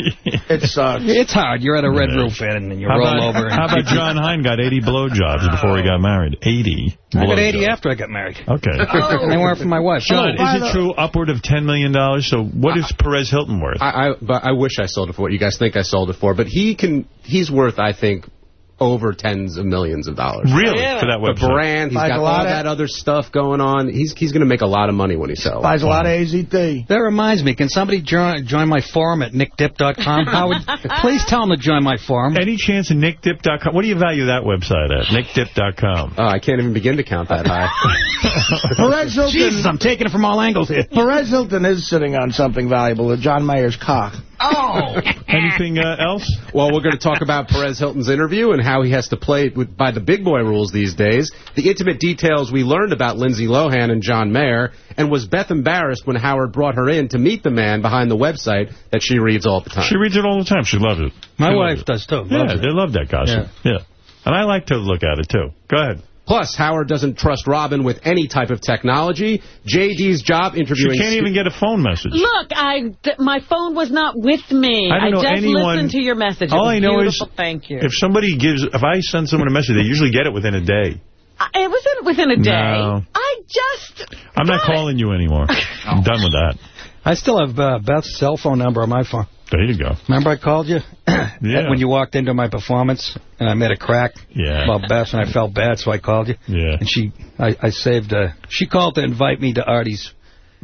It sucks. It's hard. You're at a Red Roof Inn and you how roll about, over. And how about John Hein got 80 blowjobs before he got married? 80 I got 80 blowjobs. after I got married. Okay. And <laughs> they weren't for my wife. John, Oh, is it true upward of 10 million? dollars? So what is Perez Hilton worth? I, I, but I wish I sold it for what you guys think I sold it for. But he can, he's worth, I think, over tens of millions of dollars. Really? For that The brand, he's Buys got a all lot of- that other stuff going on. He's he's going to make a lot of money when he sells. Buys a lot of AZT. That reminds me. Can somebody join, join my forum at nickdip.com? <laughs> Howard, please tell them to join my forum. Any chance of nickdip.com? What do you value that website at? Nickdip.com. Oh, I can't even begin to count that high. <laughs> Perez Hilton, Jesus, I'm taking it from all angles here. Perez Hilton is sitting on something valuable, John Mayer's cock. Oh! <laughs> Anything uh, else? Well, we're going to talk about Perez Hilton's interview and how he has to play with, by the big boy rules these days, the intimate details we learned about Lindsay Lohan and John Mayer, and was Beth embarrassed when Howard brought her in to meet the man behind the website that she reads all the time? She reads it all the time. She loves it. My She wife it. does, too. Yeah, Loves it. they love that gossip. Yeah. And I like to look at it, too. Go ahead. Plus, Howard doesn't trust Robin with any type of technology. JD's job interviewing... She can't even get a phone message. Look, I, th- my phone was not with me. I don't know just anyone- listened to your message. It All I know is beautiful. Thank you. If somebody gives, if I send someone a message, they usually get it within a day. I- it was in, within a day. No. I just... I'm not calling you anymore. <laughs> I'm done with that. I still have uh, Beth's cell phone number on my phone. There you go. Remember I called you? <coughs> Yeah. When you walked into my performance and I made a crack Yeah. about Beth and I felt bad, so I called you. Yeah. And she, I, I saved, uh, she called to invite me to Artie's.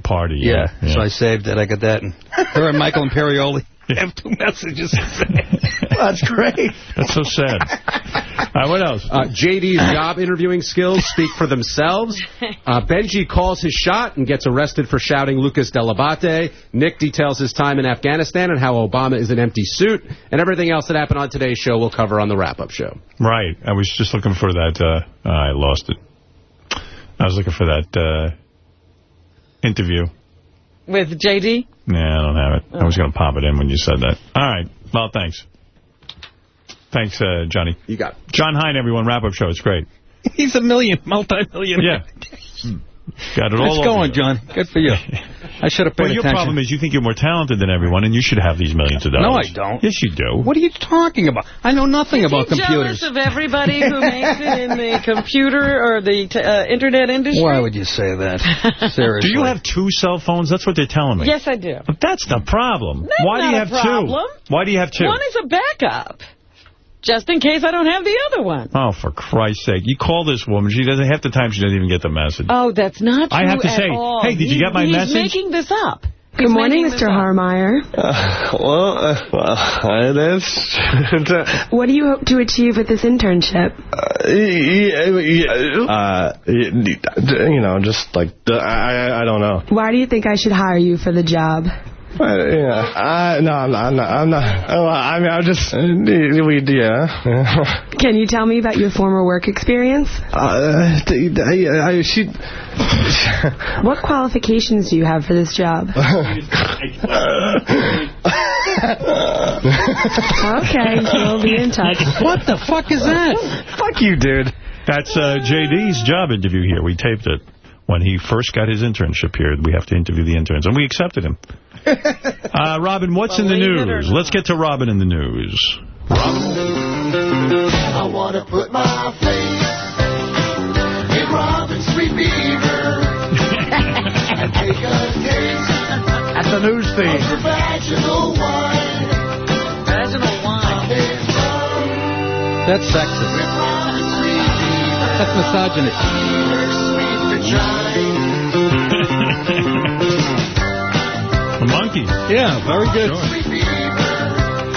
Party. Yeah. So I saved it. I got that. And her and Michael Imperioli have two messages. to <laughs> say. That's great. That's so sad. All right, what else? Uh, JD's job interviewing skills speak for themselves. Uh, Benji calls his shot and gets arrested for shouting Lucas Dell'Abate. Nick details his time in Afghanistan and how Obama is an empty suit. And everything else that happened on today's show we'll cover on the wrap-up show. Right. I was just looking for that. Uh, I lost it. I was looking for that uh, interview. With J.D.? Nah, I don't have it. I was going to pop it in when you said that. All right. Well, thanks. Thanks, uh, Johnny. You got it. John Hein, everyone. Wrap-up show. It's great. <laughs> He's a million, multi-millionaire. Yeah. <laughs> Got it all It's over going, you. John. Good for you. I should have paid Well, your attention. problem is you think you're more talented than everyone, and you should have these millions of dollars. No. I don't. Yes, you do. What are you talking about? I know nothing about computers. Jealous of everybody who makes it in the <laughs> computer or the t uh, internet industry? Why would you say that? Seriously. <laughs> Do you have two cell phones? That's what they're telling me. Yes, I do. But that's the problem. That's Why do you have a problem. two? Why do you have two? One is a backup, just in case I don't have the other one. Oh, for Christ's sake. You call this woman. She doesn't, half the time she doesn't even get the message. Oh, that's not true I have to say, all. hey, did you get my he's message? making this up. Good He's morning, Mr. Harmeyer. Uh, well, uh, well, that's... <laughs> What do you hope to achieve with this internship? uh, yeah, yeah, uh, you know, just like, I, I, I don't know. Why do you think I should hire you for the job? Uh, yeah, I, no, I'm not, I'm not, I'm not, oh, I mean, I'm just, uh, we, yeah. <laughs> Can you tell me about your former work experience? Uh, I, I, she... <laughs> What qualifications do you have for this job? <laughs> okay, we'll be in touch. What the fuck is that? Fuck you, dude. That's uh, JD's job interview here. We taped it. When he first got his internship here, we have to interview the interns, and we accepted him. <laughs> Uh, Robin, what's in the Believe it or news? Let's get to Robin in the news. I want to put my face in Robin's Sweet Beaver and take a taste That's the news of theme. the vaginal wine. Vaginal wine. That's sexist. That's misogynist. The monkey. Yeah, very good.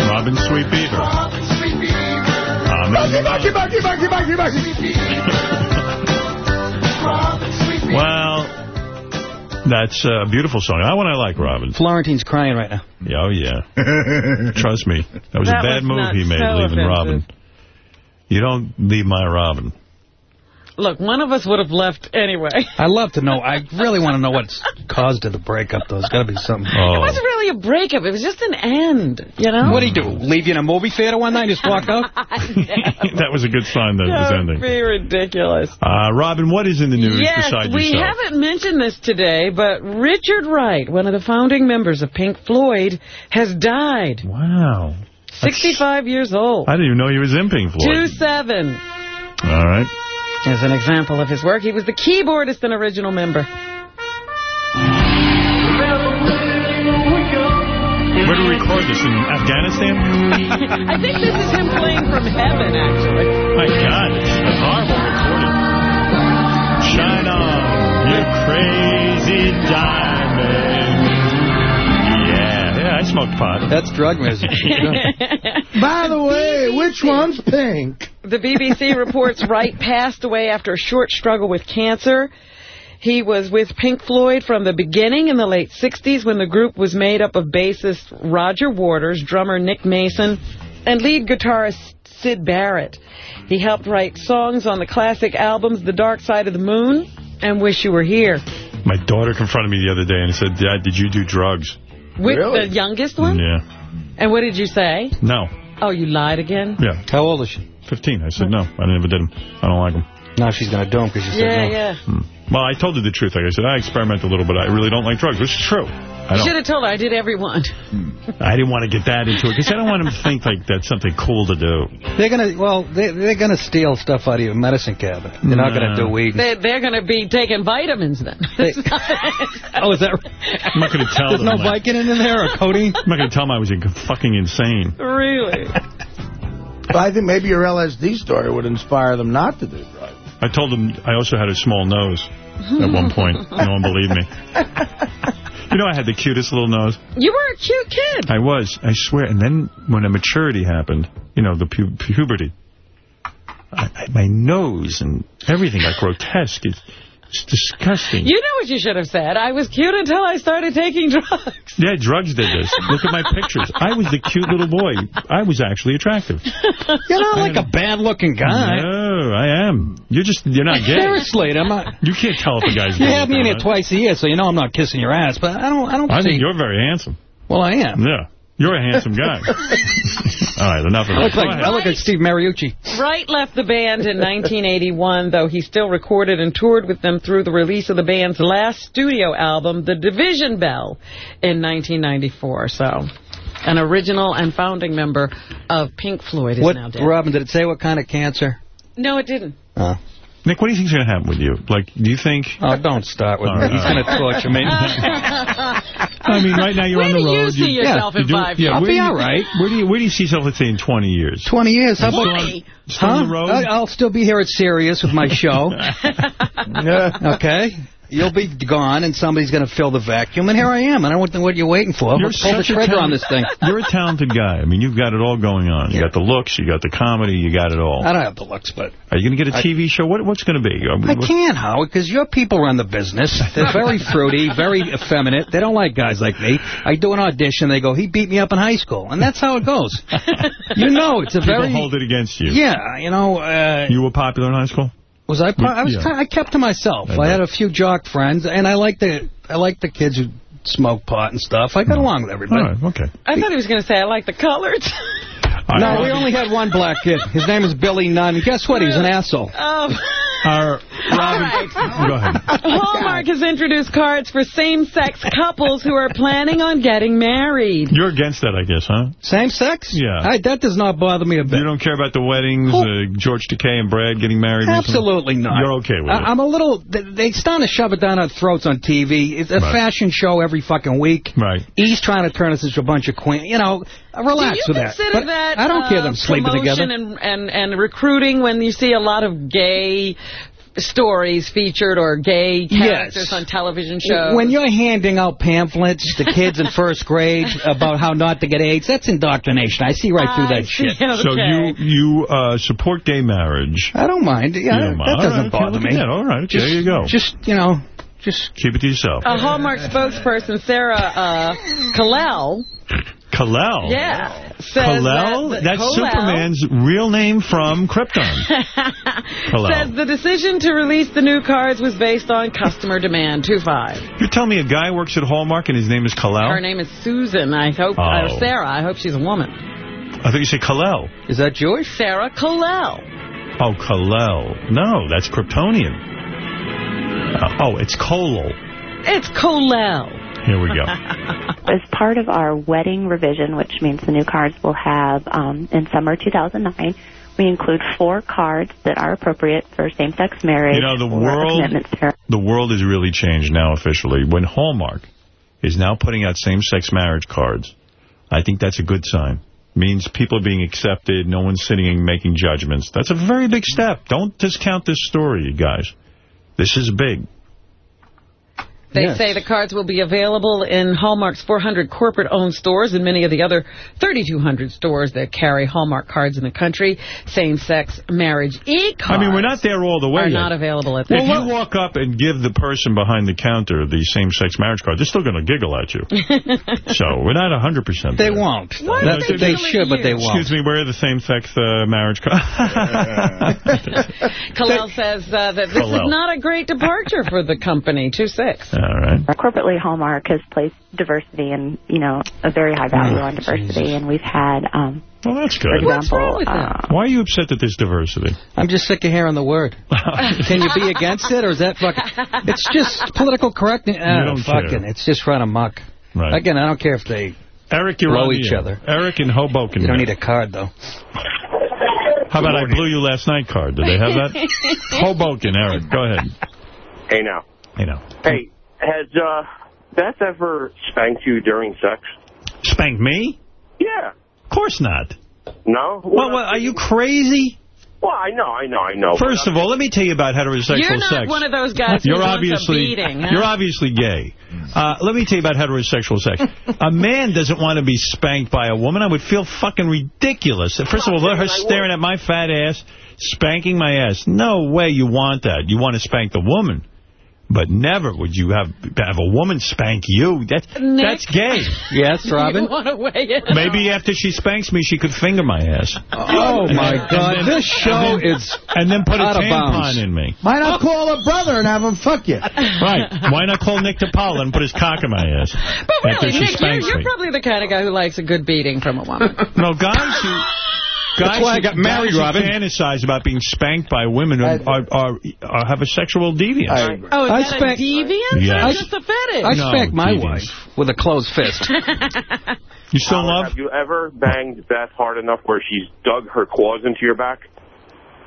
Robin Sweet Beaver. Um, Monkey, monkey, monkey, monkey, monkey, monkey. <laughs> well, that's a beautiful song. That one I like, Robin. Florentine's crying right now. Yeah, Oh, yeah. <laughs> Trust me. That was That a bad was move he made, so leaving offensive. Robin. You don't leave my Robin. Look, one of us would have left anyway. <laughs> I love to know. I really want to know what's caused the breakup, though. It's got to be something. Oh. It wasn't really a breakup. It was just an end, you know? What'd he do? Leave you in a movie theater one night and just walk out? <laughs> <laughs> that was a good sign that it was Don't ending. be ridiculous. Uh, Robin, what is in the news Yes, besides we yourself? haven't mentioned this today, but Richard Wright, one of the founding members of Pink Floyd, has died. Wow. 65 years old. I didn't even know he was in Pink Floyd. 2-7. All right. As an example of his work, he was the keyboardist and original member. Where do we record this? In Afghanistan? <laughs> I think this is him playing from heaven, actually. My God, it's a horrible recording. Shine on, you crazy diamond. Yeah, yeah, I smoked pot. That's drug music. <laughs> <laughs> By the way, which one's pink? The BBC reports Wright passed away after a short struggle with cancer. He was with Pink Floyd from the beginning in the late 60s when the group was made up of bassist Roger Waters, drummer Nick Mason, and lead guitarist Syd Barrett. He helped write songs on the classic albums The Dark Side of the Moon and Wish You Were Here. My daughter confronted me the other day and said, Dad, did you do drugs? With the youngest one? Yeah. And what did you say? No. Oh, you lied again? Yeah. How old is she? 15. I said, no, I never did them. I don't like them. Now she's going to do them because she said Yeah, no. yeah. Hmm. Well, I told her the truth. Like I said, I experiment a little, but I really don't like drugs, which is true. I should have told her I did every one. Hmm. I didn't want to get that into it because I don't want them to think like that's something cool to do. They're going to, well, they, they're going to steal stuff out of your medicine cabinet. They're not going to do weed. They, they're going to be taking vitamins then. <laughs> oh, is that I'm not going to tell There's them. no like- Vicodin in there or codeine? I'm not going to tell them I was fucking insane. really? But I think maybe your LSD story would inspire them not to do drugs. I told them I also had a small nose at one point. No one believed me. <laughs> You know I had the cutest little nose? You were a cute kid. I was, I swear. And then when the maturity happened, you know, the pu puberty, I, I, my nose and everything got grotesque. It's, it's disgusting. You know what you should have said. I was cute until I started taking <laughs> drugs. Yeah, drugs did this. Look at my pictures. I was the cute little boy. I was actually attractive. <laughs> You're not like a bad-looking guy. No, I am. You're just, you're not gay. Seriously, I'm not. You can't tell if a guy's <laughs> You gay. have me in here twice a year, so you know I'm not kissing your ass. But I don't. I don't I see. think you're very handsome. Well, I am. Yeah. You're a handsome guy. <laughs> All right, enough of I that. look Go like. I look like Steve Mariucci. Wright left the band in 1981, though he still recorded and toured with them through the release of the band's last studio album, The Division Bell, in 1994. So, an original and founding member of Pink Floyd is What, now dead. Robin, did it say what kind of cancer? No, it didn't. Oh. Nick, what do you think's going to happen with you? Like, do you think... Oh, don't start with All me. right, He's going to right. torture me. <laughs> I mean, right now you're Where on the road. Where do you road. see yourself yeah, in you do- five yeah, I'll be you- all right. Where do you Where do you see yourself, let's say, in 20 years? 20 years. How about... Why? Still on the road? I- I'll still be here at Sirius with my show. <laughs> okay? You'll be gone, and somebody's going to fill the vacuum, and here I am. And I don't know what you're waiting for. You're Let's pull the trigger on this thing. <laughs> You're a talented guy. I mean, you've got it all going on. You got the looks, you got the comedy, you got it all. I don't have the looks, but... Are you going to get a TV show? What What's going to be? I, mean, I what- can't, Howard, because your people run the business. They're very fruity, very effeminate. They don't like guys like me. I do an audition, they go, he beat me up in high school. And that's how it goes. <laughs> you know, it's a People very... hold it against you. Yeah, you know... Uh, You were popular in high school? Was I? I was. Yeah. I kept to myself. I I, had a few jock friends, and I like the. I like the kids who smoke pot and stuff. I got along with everybody. All right, okay. I thought he was going to say, I like the colors. No, we only had one black kid. His name is Billy Nunn. Guess what? He's an asshole. Oh. Our, right. Go ahead. Hallmark has introduced cards for same-sex couples who are planning on getting married. You're against that, I guess, huh? Same sex? Yeah. I, that does not bother me a bit. You don't care about the weddings, uh, George Takei and Brad getting married? recently? Absolutely not. You're okay with I, it? I'm a little. They, they starting to shove it down our throats on TV. It's a Right. fashion show every fucking week. Right. He's trying to turn us into a bunch of queens. You know, uh, relax Do you with that. consider that I don't care uh, them sleeping promotion together. And, and, and recruiting when you see a lot of gay stories featured or gay characters Yes. on television shows? When you're handing out pamphlets to kids in first grade <laughs> about how not to get AIDS, that's indoctrination. I see right through I that see. shit. So you you uh, support gay marriage? I don't mind. Yeah, You don't mind. that doesn't right, bother look me. at. All right, Just, there you go. Just, you know, just... Keep it to yourself. a Hallmark spokesperson, Sarah uh, Kalel, Kal-El. yeah, says Kal-El? that, That's Kal-El Superman's real name from Krypton. <laughs> Kal-El. says the decision to release the new cards was based on customer demand. Two five. You're telling me a guy works at Hallmark and his name is Kal-El? Her name is Susan. I hope, Oh. or Sarah. I hope she's a woman. I thought you said Kal-El. Is that Jewish? Sarah Kalel. Oh, Kal-El. No, that's Kryptonian. Uh, oh, it's Kolal. It's Kolel. Here we go. <laughs> As part of our wedding revision, which means the new cards will have um, in summer 2009, we include four cards that are appropriate for same-sex marriage. You know, the world- The world has really changed now officially. When Hallmark is now putting out same-sex marriage cards, I think that's a good sign. Means people are being accepted, no one's sitting and making judgments. That's a very big step. Don't discount this story, you guys. This is big. They Yes. say the cards will be available in Hallmark's 400 corporate-owned stores and many of the other 3,200 stores that carry Hallmark cards in the country. Same-sex marriage e-cards I mean, we're not there all the way are yet. not available at If this you walk up and give the person behind the counter the same-sex marriage card, they're still going to giggle at you. <laughs> so we're not 100% They there. won't. Why That- would they they giggling should, but they won't. Excuse me, where are the same-sex uh, marriage cards? <laughs> Kalel says uh, that this Kalel. is not a great departure for the company. 2-6. All right. Corporately, Hallmark has placed diversity and, you know, a very high value on diversity, and we've had, um, Well, that's for good. example, uh, Why are you upset that there's diversity? I'm just sick of hearing the word. <laughs> Can you be against it, or is that fucking... It's just political correctness. Uh, don't fucking, care. it's just run amok. Right. Again, I don't care if they Eric, you're blow on each air. other. Eric in Hoboken. You don't need a card, though. How about I blew you last night card? Do they have that? <laughs> Hoboken, Eric. Go ahead. Hey now. Hey now. Hey, has uh, Beth ever spanked you during sex? Spank me? Yeah. Of course not. No? Well, what, are you crazy? Well, I know, I know, I know. First of all, let me tell you about heterosexual sex. You're not sex. one of those guys who You're wants a obviously beating, huh? you're obviously gay. Uh, let me tell you about heterosexual sex. <laughs> a man doesn't want to be spanked by a woman. I would feel fucking ridiculous. First of all, let her staring at my fat ass, spanking my ass. No way you want that. You want to spank the woman. But never would you have have a woman spank you. That, Nick? that's gay. <laughs> Yes, Robin? You want to weigh in? Maybe after she spanks me, she could finger my ass. Oh, my And God. then- This show and then- is And then put a out of tampon bounds. in me. Why not call a brother and have him fuck you? <laughs> Right. Why not call Nick DiPaolo and put his cock in my ass? But really, Nick, you're, you're probably the kind of guy who likes a good beating from a woman. No, guys who... <laughs> Guys That's why I got married, guys Robin. fantasize about being spanked by women are, are, are, are have a sexual deviance. Oh, is I that spank- a deviance Yes. or just a fetish? I No, spanked my deviance. wife with a closed fist. <laughs> You still in Howard, love? Have you ever banged Beth hard enough where she's dug her claws into your back?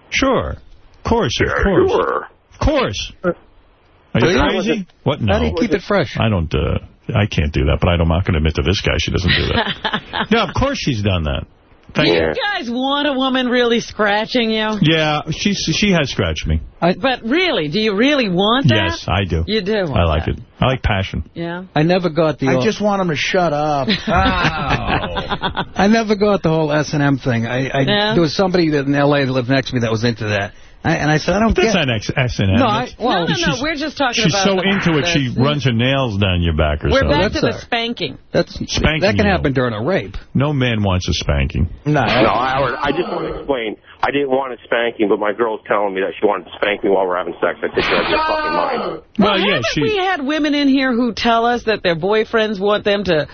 Sure. Of course, of course. Sure. Of course. Are you you? crazy? What? No. How do you keep it fresh? I don't, uh, I can't do that, but I don't, I'm not going to admit to this guy she doesn't do that. <laughs> no, of course she's done that. Thank you you. guys want a woman really scratching you? Yeah, she she has scratched me. But really, do you really want that? Yes, I do. You do want I like that. it. I like passion. Yeah. I never got the... I just want him to shut up. <laughs> Oh. I never got the whole S&M thing. I, I Yeah? There was somebody that in L.A. that lived next to me that was into that. I, and I said, I don't That's get not X, S&M. No, I, well, no, no, no. We're just talking She's about... so the- into it, she the- runs her nails down your back or We're something. back to the spanking. That's, Spanking that can you. happen during a rape. No man wants a spanking. No. No, Howard, I just want to explain. I didn't want a spanking, but my girl's telling me that she wanted to spank me while we're having sex. I said, you're out of your fucking mind. Well, Well, yeah, she... we had women in here who tell us that their boyfriends want them to,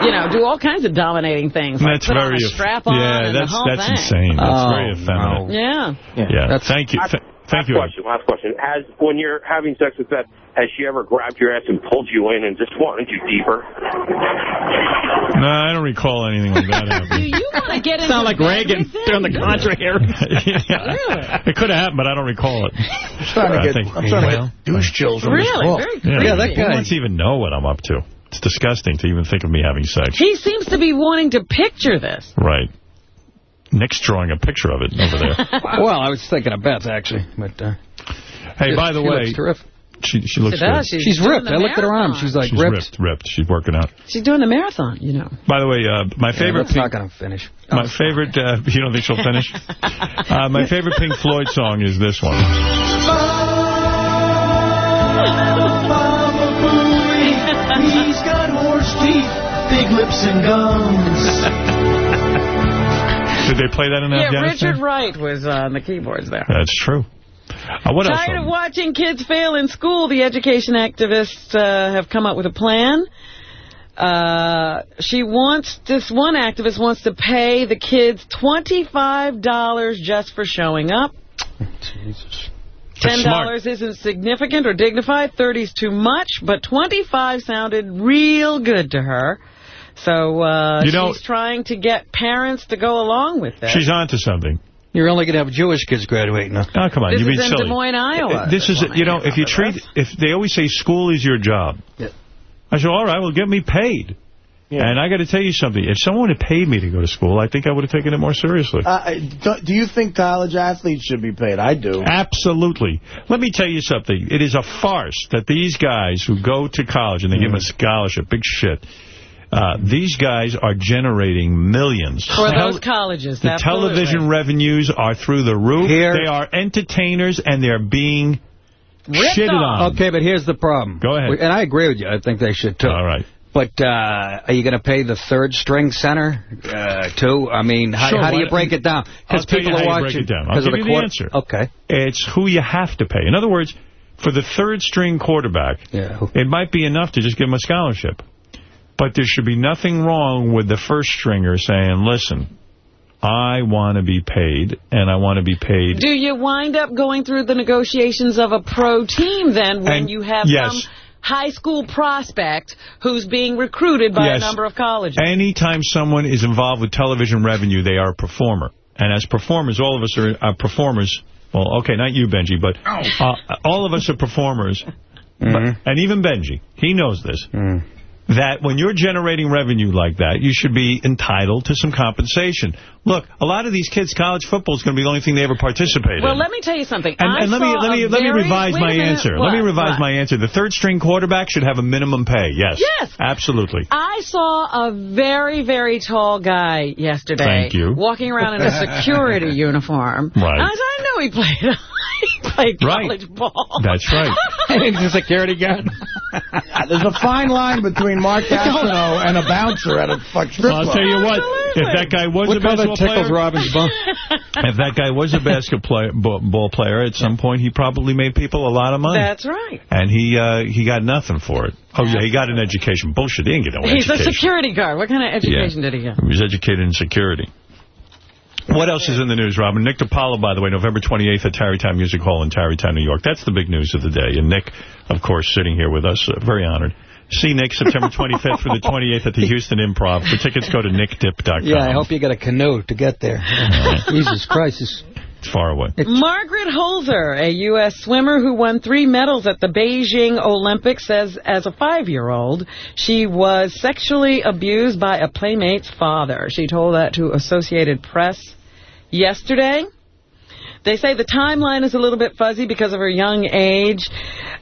you know, do all kinds of dominating things? Like That's very... on strap on yeah, that's, that's thing. insane. That's Oh, very effeminate. Yeah. Yeah, thank you. Th- thank last you. question, last question. Has, when you're having sex with Beth, has she ever grabbed your ass and pulled you in and just wanted you deeper? No, I don't recall anything like that <laughs> Do you want to get into Sound like Reagan with them? during the Contra era. <laughs> yeah. It could have happened, but I don't recall it. <laughs> I'm trying to get, think- I'm trying to get douche chills from this Really? call. Very Yeah. Yeah, that Who guy- wants to even know what I'm up to? It's disgusting to even think of me having sex. He seems to be wanting to picture this. Right. Nick's drawing a picture of it over there. <laughs> well, I was thinking of Beth, actually. But, uh, Hey, by the she way, looks terrific. she, she looks She does. good. She's, She's ripped. I looked at her arm. She's like She's ripped. ripped, ripped. She's working out. She's doing the marathon, you know. By the way, uh, my Yeah, favorite that's not going to finish. my favorite, uh, <laughs> you don't think she'll finish? uh, my favorite Pink Floyd song is this one. He's got horse teeth, big lips and gums. <laughs> Did they play that in Yeah, Afghanistan? Richard Wright was on the keyboards there. That's true. Uh, what else? Tired of watching kids fail in school, the education activists uh, have come up with a plan. Uh, she wants, this one activist wants to pay the kids $25 just for showing up. Jesus. $10 isn't significant or dignified, 30's too much, but 25 sounded real good to her. So uh, You know- she's trying to get parents to go along with this. She's on to something. You're only going to have Jewish kids graduating now. Oh, come on. This You're being is in silly. Des Moines, Iowa. Uh, This is, you know, if you treat, if they always say school is your job. Yeah. I said, all right, well, get me paid. Yeah. And I got to tell you something. If someone had paid me to go to school, I think I would have taken it more seriously. Uh, do, do you think college athletes should be paid? I do. Absolutely. Let me tell you something. It is a farce that these guys who go to college and they give them a scholarship, big shit, uh, these guys are generating millions. For Tel- those colleges, The absolutely. television revenues are through the roof. Here- They are entertainers, and they're being Ripped shitted on. Okay, but here's the problem. Go ahead. And I agree with you. I think they should, too. All right. But uh, are you going to pay the third string center, uh, too? I mean, how, Sure, how do you break it down? I'll you people how are you watching. break it down. I'll 'cause of give you the quar- answer. Okay. It's who you have to pay. In other words, for the third string quarterback, Yeah. it might be enough to just give him a scholarship. But there should be nothing wrong with the first stringer saying, listen, I want to be paid, and I want to be paid. Do you wind up going through the negotiations of a pro team then when And- you have yes. some high school prospect who's being recruited by Yes. a number of colleges? Anytime someone is involved with television revenue, they are a performer. And as performers, all of us are, are performers. Well, okay, not you, Benji, but uh, all of us are performers. But, and even Benji, he knows this. That when you're generating revenue like that, you should be entitled to some compensation. Look, a lot of these kids, college football is going to be the only thing they ever participate Well, in. Well, let me tell you something. And, and let me let me a let me revise my minute. answer. What? Let me revise What? my answer. The third string quarterback should have a minimum pay. Yes. Yes. Absolutely. I saw a very, very tall guy yesterday. Thank you. Walking around in a security <laughs> uniform. Right. I, said, I know he played. <laughs> play Right. college ball. That's right. <laughs> He's a security guard. <laughs> There's a fine line between Mark <laughs> Gastineau and a bouncer at a fuck strip I'll tell you what, if that guy was What a color basketball tickles player, Robin's bum? <laughs> if that guy was a basketball player, at some point he probably made people a lot of money. That's right. and he uh, he got nothing for it. Oh, yeah, he got an education. Bullshit, he didn't get no He's a security guard. What kind of education did he get? He was educated in security. What else is in the news, Robin? Nick DiPaolo, by the way, November 28th at Tarrytown Music Hall in Tarrytown, New York. That's the big news of the day. And Nick, of course, sitting here with us, uh, very honored. See Nick September 25th through the 28th at the Houston Improv. For tickets, go to nickdip.com. Yeah, I hope you get a canoe to get there. <laughs> Jesus Christ. It's It's far away. Margaret Hoelzer, a U.S. swimmer who won three medals at the Beijing Olympics, says as a five-year-old, she was sexually abused by a playmate's father. She told that to Associated Press yesterday. They say the timeline is a little bit fuzzy because of her young age.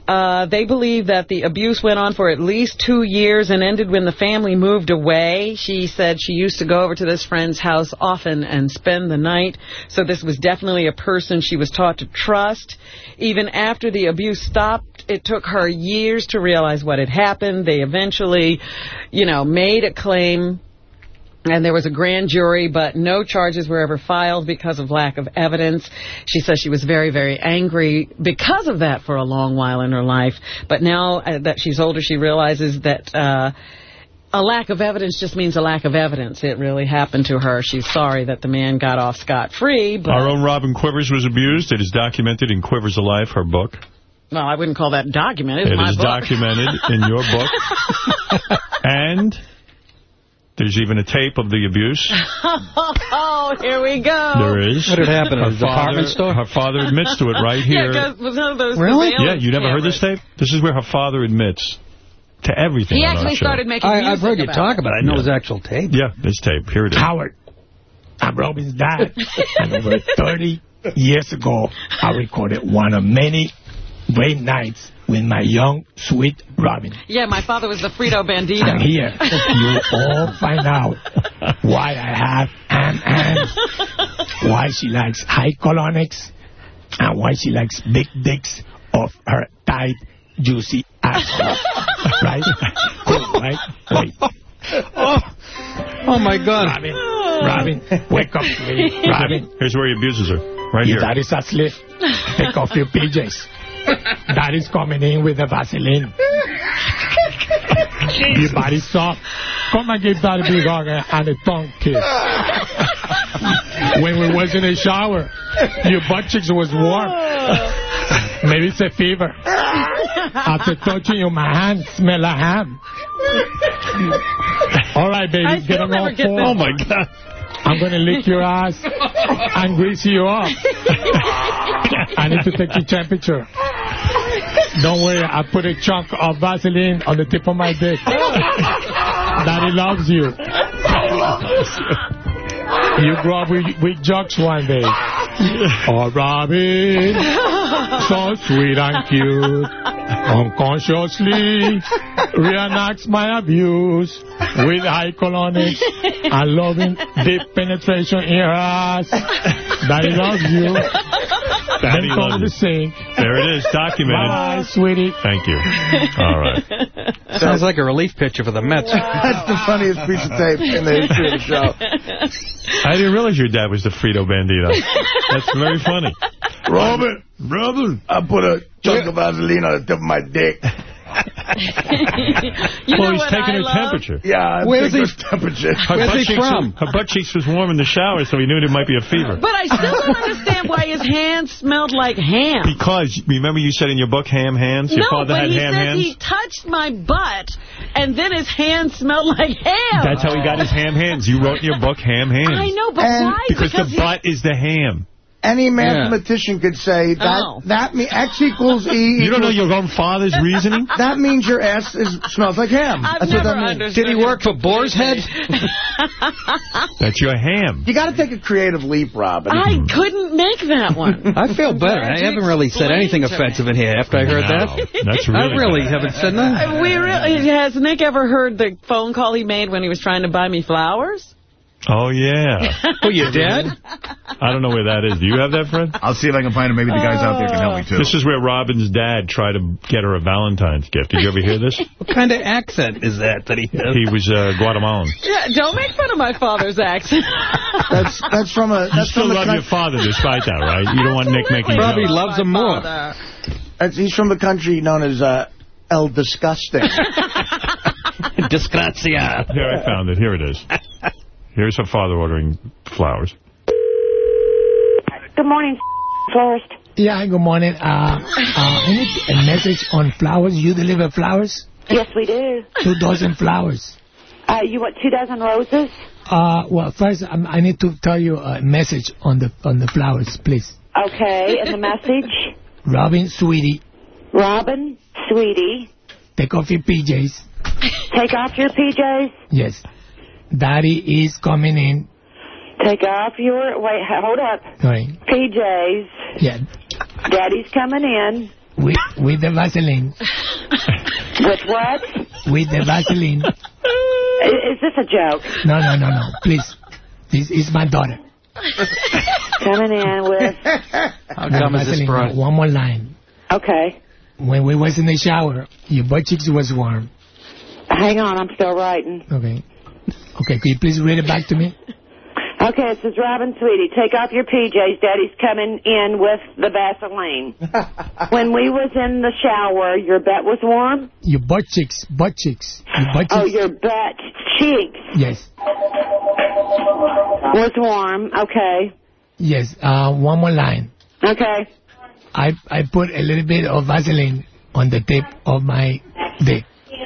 Uh, they believe that the abuse went on for at least two years and ended when the family moved away. She said she used to go over to this friend's house often and spend the night. So this was definitely a person she was taught to trust. Even after the abuse stopped, it took her years to realize what had happened. They eventually, you know, made a claim and there was a grand jury, but no charges were ever filed because of lack of evidence. She says she was very, very angry because of that for a long while in her life. But now uh, that she's older, she realizes that uh, a lack of evidence just means a lack of evidence. It really happened to her. She's sorry that the man got off scot-free. But, Our own Robin Quivers was abused. It is documented in Quivers: A Life, her book. well, I wouldn't call that documented. It's It is documented in your book. <laughs> and there's even a tape of the abuse. <laughs> oh, here we go. There is. What had happened Her at a department father- store? Her father admits to it right <laughs> here. Yeah, 'cause was one of those Really? Yeah, you never heard this tape? This is where her father admits to everything He actually started making I, music I've heard you talk it. about it. I know Yeah. his actual tape. Yeah, this tape. Here it is. Howard, I'm Robin's dad. and over 30 years ago, I recorded one of many great nights with my young, sweet Robin. Yeah, my father was the Frito Bandito. And here, you all find out why I have ham hands, why she likes high colonics, and why she likes big dicks of her tight, juicy asshole. right? Cool, right? Wait. Oh, oh my God. Robin, Robin, wake up, sweetie. <laughs> Robin, Here's where he abuses her. Right your here. daddy's asleep. Take off your PJs. <laughs> Daddy's coming in with the Vaseline. <laughs> your body's soft. Come and give daddy a big hug and a tongue kiss. when we was in the shower, your butt cheeks was warm. <laughs> Maybe it's a fever. After touching you, my hand smell like ham. All right, baby, get still on never all get fours. Oh, my God. I'm going to lick your ass and grease you up. <laughs> I need to take your temperature. Don't worry, I put a chunk of Vaseline on the tip of my dick. Daddy loves you. You grow up with, with jokes one day. <laughs> Oh, Robin, so sweet and cute. Unconsciously reenacts my abuse with high colonics and loving deep penetration in her ass. Daddy loves you. Daddy then loves to you. sing. There it is, documented. Bye, sweetie. Thank you. All right. Sounds like a relief pitcher for the Mets. <laughs> That's the funniest piece of tape in the history of the show. I didn't realize your dad was the Frito Bandito. That's very funny. Robin, Robin. I put a chunk of Vaseline on the tip of my dick. <laughs> You well, know he's what taking I her love? temperature. Yeah, I Where's think he- it's temperature. Her Where's butt, he cheeks, from? her butt cheeks was warm in the shower, so he knew there might be a fever. But I still don't understand why his hands smelled like ham. Because, remember you said in your book, ham hands? Your no, father but had he ham says hands? he touched my butt, and then his hands smelled like ham. That's how he got his ham hands. You wrote in your book, ham hands. I know, but And- why? Because, the butt is the ham. Any mathematician could say that Oh. that me X equals E. <laughs> You don't know your own father's reasoning? <laughs> That means your ass is, smells like ham. I've That's never what that means. Did he work for Boar's Head? That's your ham. You got to take a creative leap, Robin. I couldn't make that one. <laughs> I feel better. I haven't really said anything offensive in here after I heard Wow. that. That's really. I really really bad. haven't said nothing. We really, has Nick ever heard the phone call he made when he was trying to buy me flowers? Oh, yeah. <laughs> Oh, your dad? I don't know where that is. Do you have that, friend? I'll see if I can find it. Maybe the guys out there can help me, too. This is where Robin's dad tried to get her a Valentine's gift. Did you ever hear this? What kind of accent is that that he has? He was uh, Guatemalan. Yeah, don't make fun of my father's accent. <laughs> That's that's from a You that's still from the love your father despite that, right? You don't want Nick making Probably jokes. loves him more. That's, he's from the country known as uh, El Disgusting. <laughs> Disgrazia. Here, I found it. Here it is. Here's her father ordering flowers. Good morning, florist. Yeah, good morning. Uh, uh, I a message on flowers. You deliver flowers? Yes, we do. Two dozen flowers. Uh, you want two dozen roses? Uh, well, first, um, I need to tell you a message on the on the flowers, please. Okay, and the message? <laughs> Robin, sweetie, Robin, sweetie, take off your PJs. take off your PJs. Yes. Daddy is coming in. Take off your, wait, hold up. Sorry. PJs. Yeah. Daddy's coming in. With, with the Vaseline. With what? With the Vaseline. I- Is this a joke? No, no, no, no. Please. This is my daughter. Coming in with, How Now, come is this Vaseline, brought? One more line. okay. When we was in the shower, your butt cheeks was warm. Hang on, I'm still writing. Okay. Okay, could you please read it back to me? Okay, it says, Robin, sweetie, take off your PJs. Daddy's coming in with the Vaseline. <laughs> when we was in the shower, your butt was warm? Your butt cheeks, butt cheeks. Your butt cheeks. Oh, your butt cheeks Yes, was warm. Okay. yes. Uh, one more line. Okay. I I put a little bit of Vaseline on the tip of my dick.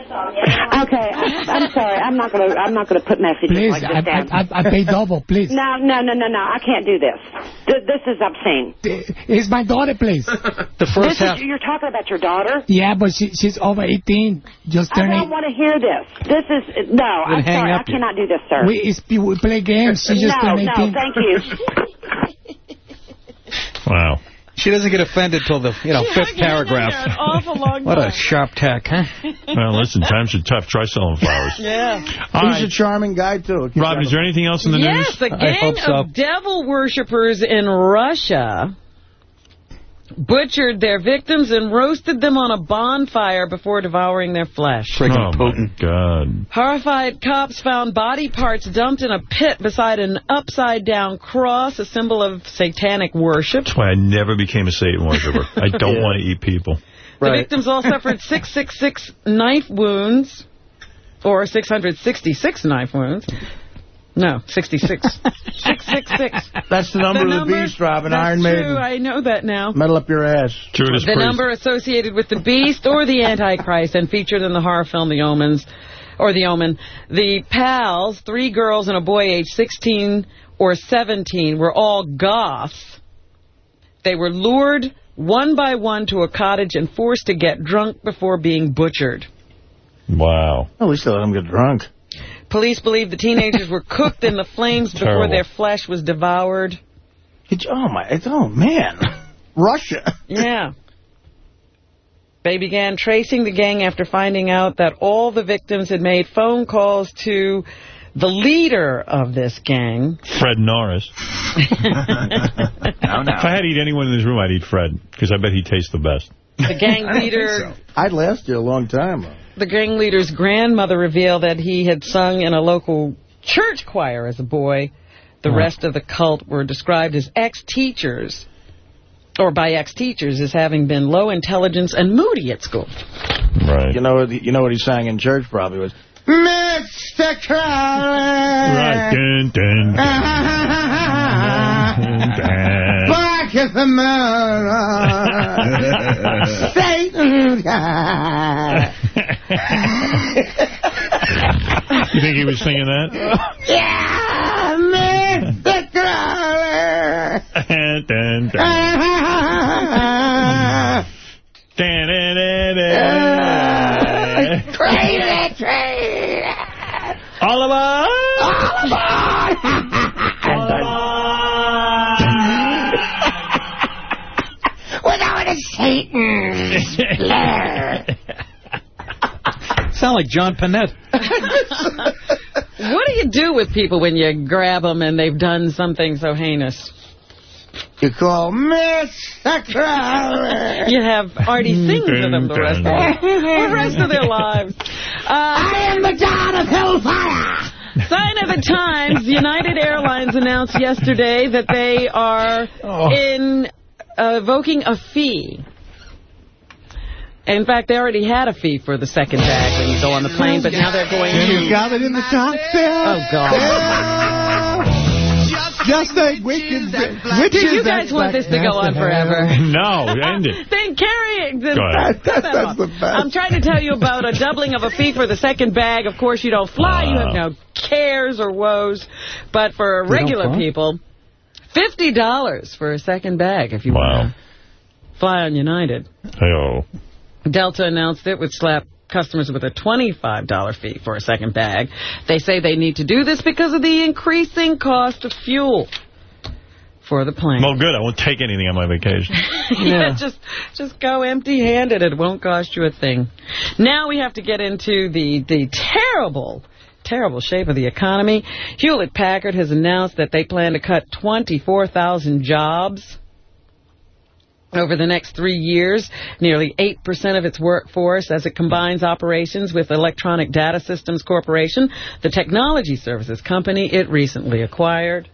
Okay, I'm, I'm sorry. I'm not gonna. I'm not gonna put messages Please, like this I, down. I, I, I pay double, please. No, no, no, no, no. I can't do this. Th- This is obscene. It's my daughter, please. <laughs> The This first half. is, you're talking about your daughter? Yeah, but she, she's over 18. Just turning. I don't want to hear this. This is no. I'm sorry. I you. cannot do this, sir. We, it's, we play games. She just no, turned 18. no. Thank you. <laughs> <laughs> Wow. She doesn't get offended till the you know fifth paragraph. An awful long <laughs> What a sharp tack, huh? <laughs> Well, listen, times are tough. Try selling flowers. <laughs> Yeah. All He's right. a charming guy, too. Robin, is there anything else in the Yes, news? a I gang hope so. of devil worshippers in Russia butchered their victims and roasted them on a bonfire before devouring their flesh. oh, my God. Horrified cops found body parts dumped in a pit beside an upside-down cross, a symbol of satanic worship. That's why I never became a Satan worshiper. <laughs> I don't want to eat people. The victims all suffered 666 knife wounds, or 666 knife wounds. No, 66. <laughs> 666. That's the number The of the number- beast, Robin. That's Iron true. Maiden. I know that now. Metal up your ass. Judas the Priest. number associated with the beast or the Antichrist and featured in the horror film The Omens, or The Omen. The pals, three girls and a boy aged 16 or 17, were all goths. They were lured one by one to a cottage and forced to get drunk before being butchered. Wow. At least they let them get drunk. Police believe the teenagers were <laughs> cooked in the flames before Terrible. their flesh was devoured. It's, oh, my. It's, oh, man. Russia. Yeah. They began tracing the gang after finding out that all the victims had made phone calls to the leader of this gang. Fred Norris. Now, If I had to eat anyone in this room, I'd eat Fred, because I bet he tastes the best. The gang leader, I'd last you a long time. The gang leader's grandmother revealed that he had sung in a local church choir as a boy. The rest of the cult were described as ex-teachers, or by ex-teachers as having been low intelligence and moody at school. Right. You know, what he- you know what he sang in church probably was, Mr. Crowley. Right. Dun, dun, dun, <laughs> dun. Back the moon. Satan. you think he was singing that? yeah, Mr. Crowley. dun, dun. Dun, dun, dun, dun. Crazy train. All aboard! All aboard. Without a Satan. Sound like John Panette. What do you do with people when you grab them and they've done something so heinous? You call Miss Secretary. You have Artie sing to them the rest of, the rest of their lives. Uh, I am the god of hellfire. Sign of the Times, United Airlines announced yesterday that they are Oh. in uh, invoking a fee. In fact, they already had a fee for the second bag when you go on the plane, but now they're going to... You got it in the cockpit. Oh, God. Just like wicked. Do you guys want this to go on forever? No, end it. <laughs> Then carry it. Then Go ahead. cut that off. I'm trying to tell you about a doubling of a fee for the second bag. Of course, you don't fly. You have no cares or woes. But for don't regular people, $50 for a second bag if you want to fly on United. Hey-oh. Delta announced it would slap customers with a $25 fee for a second bag. They say they need to do this because of the increasing cost of fuel for the plane. Well, good. I won't take anything on my vacation. <laughs> yeah, just just go empty-handed. It won't cost you a thing. Now we have to get into the the terrible, terrible shape of the economy. Hewlett-Packard has announced that they plan to cut 24,000 jobs over the next three years, nearly 8% of its workforce as it combines operations with Electronic Data Systems Corporation, the technology services company it recently acquired.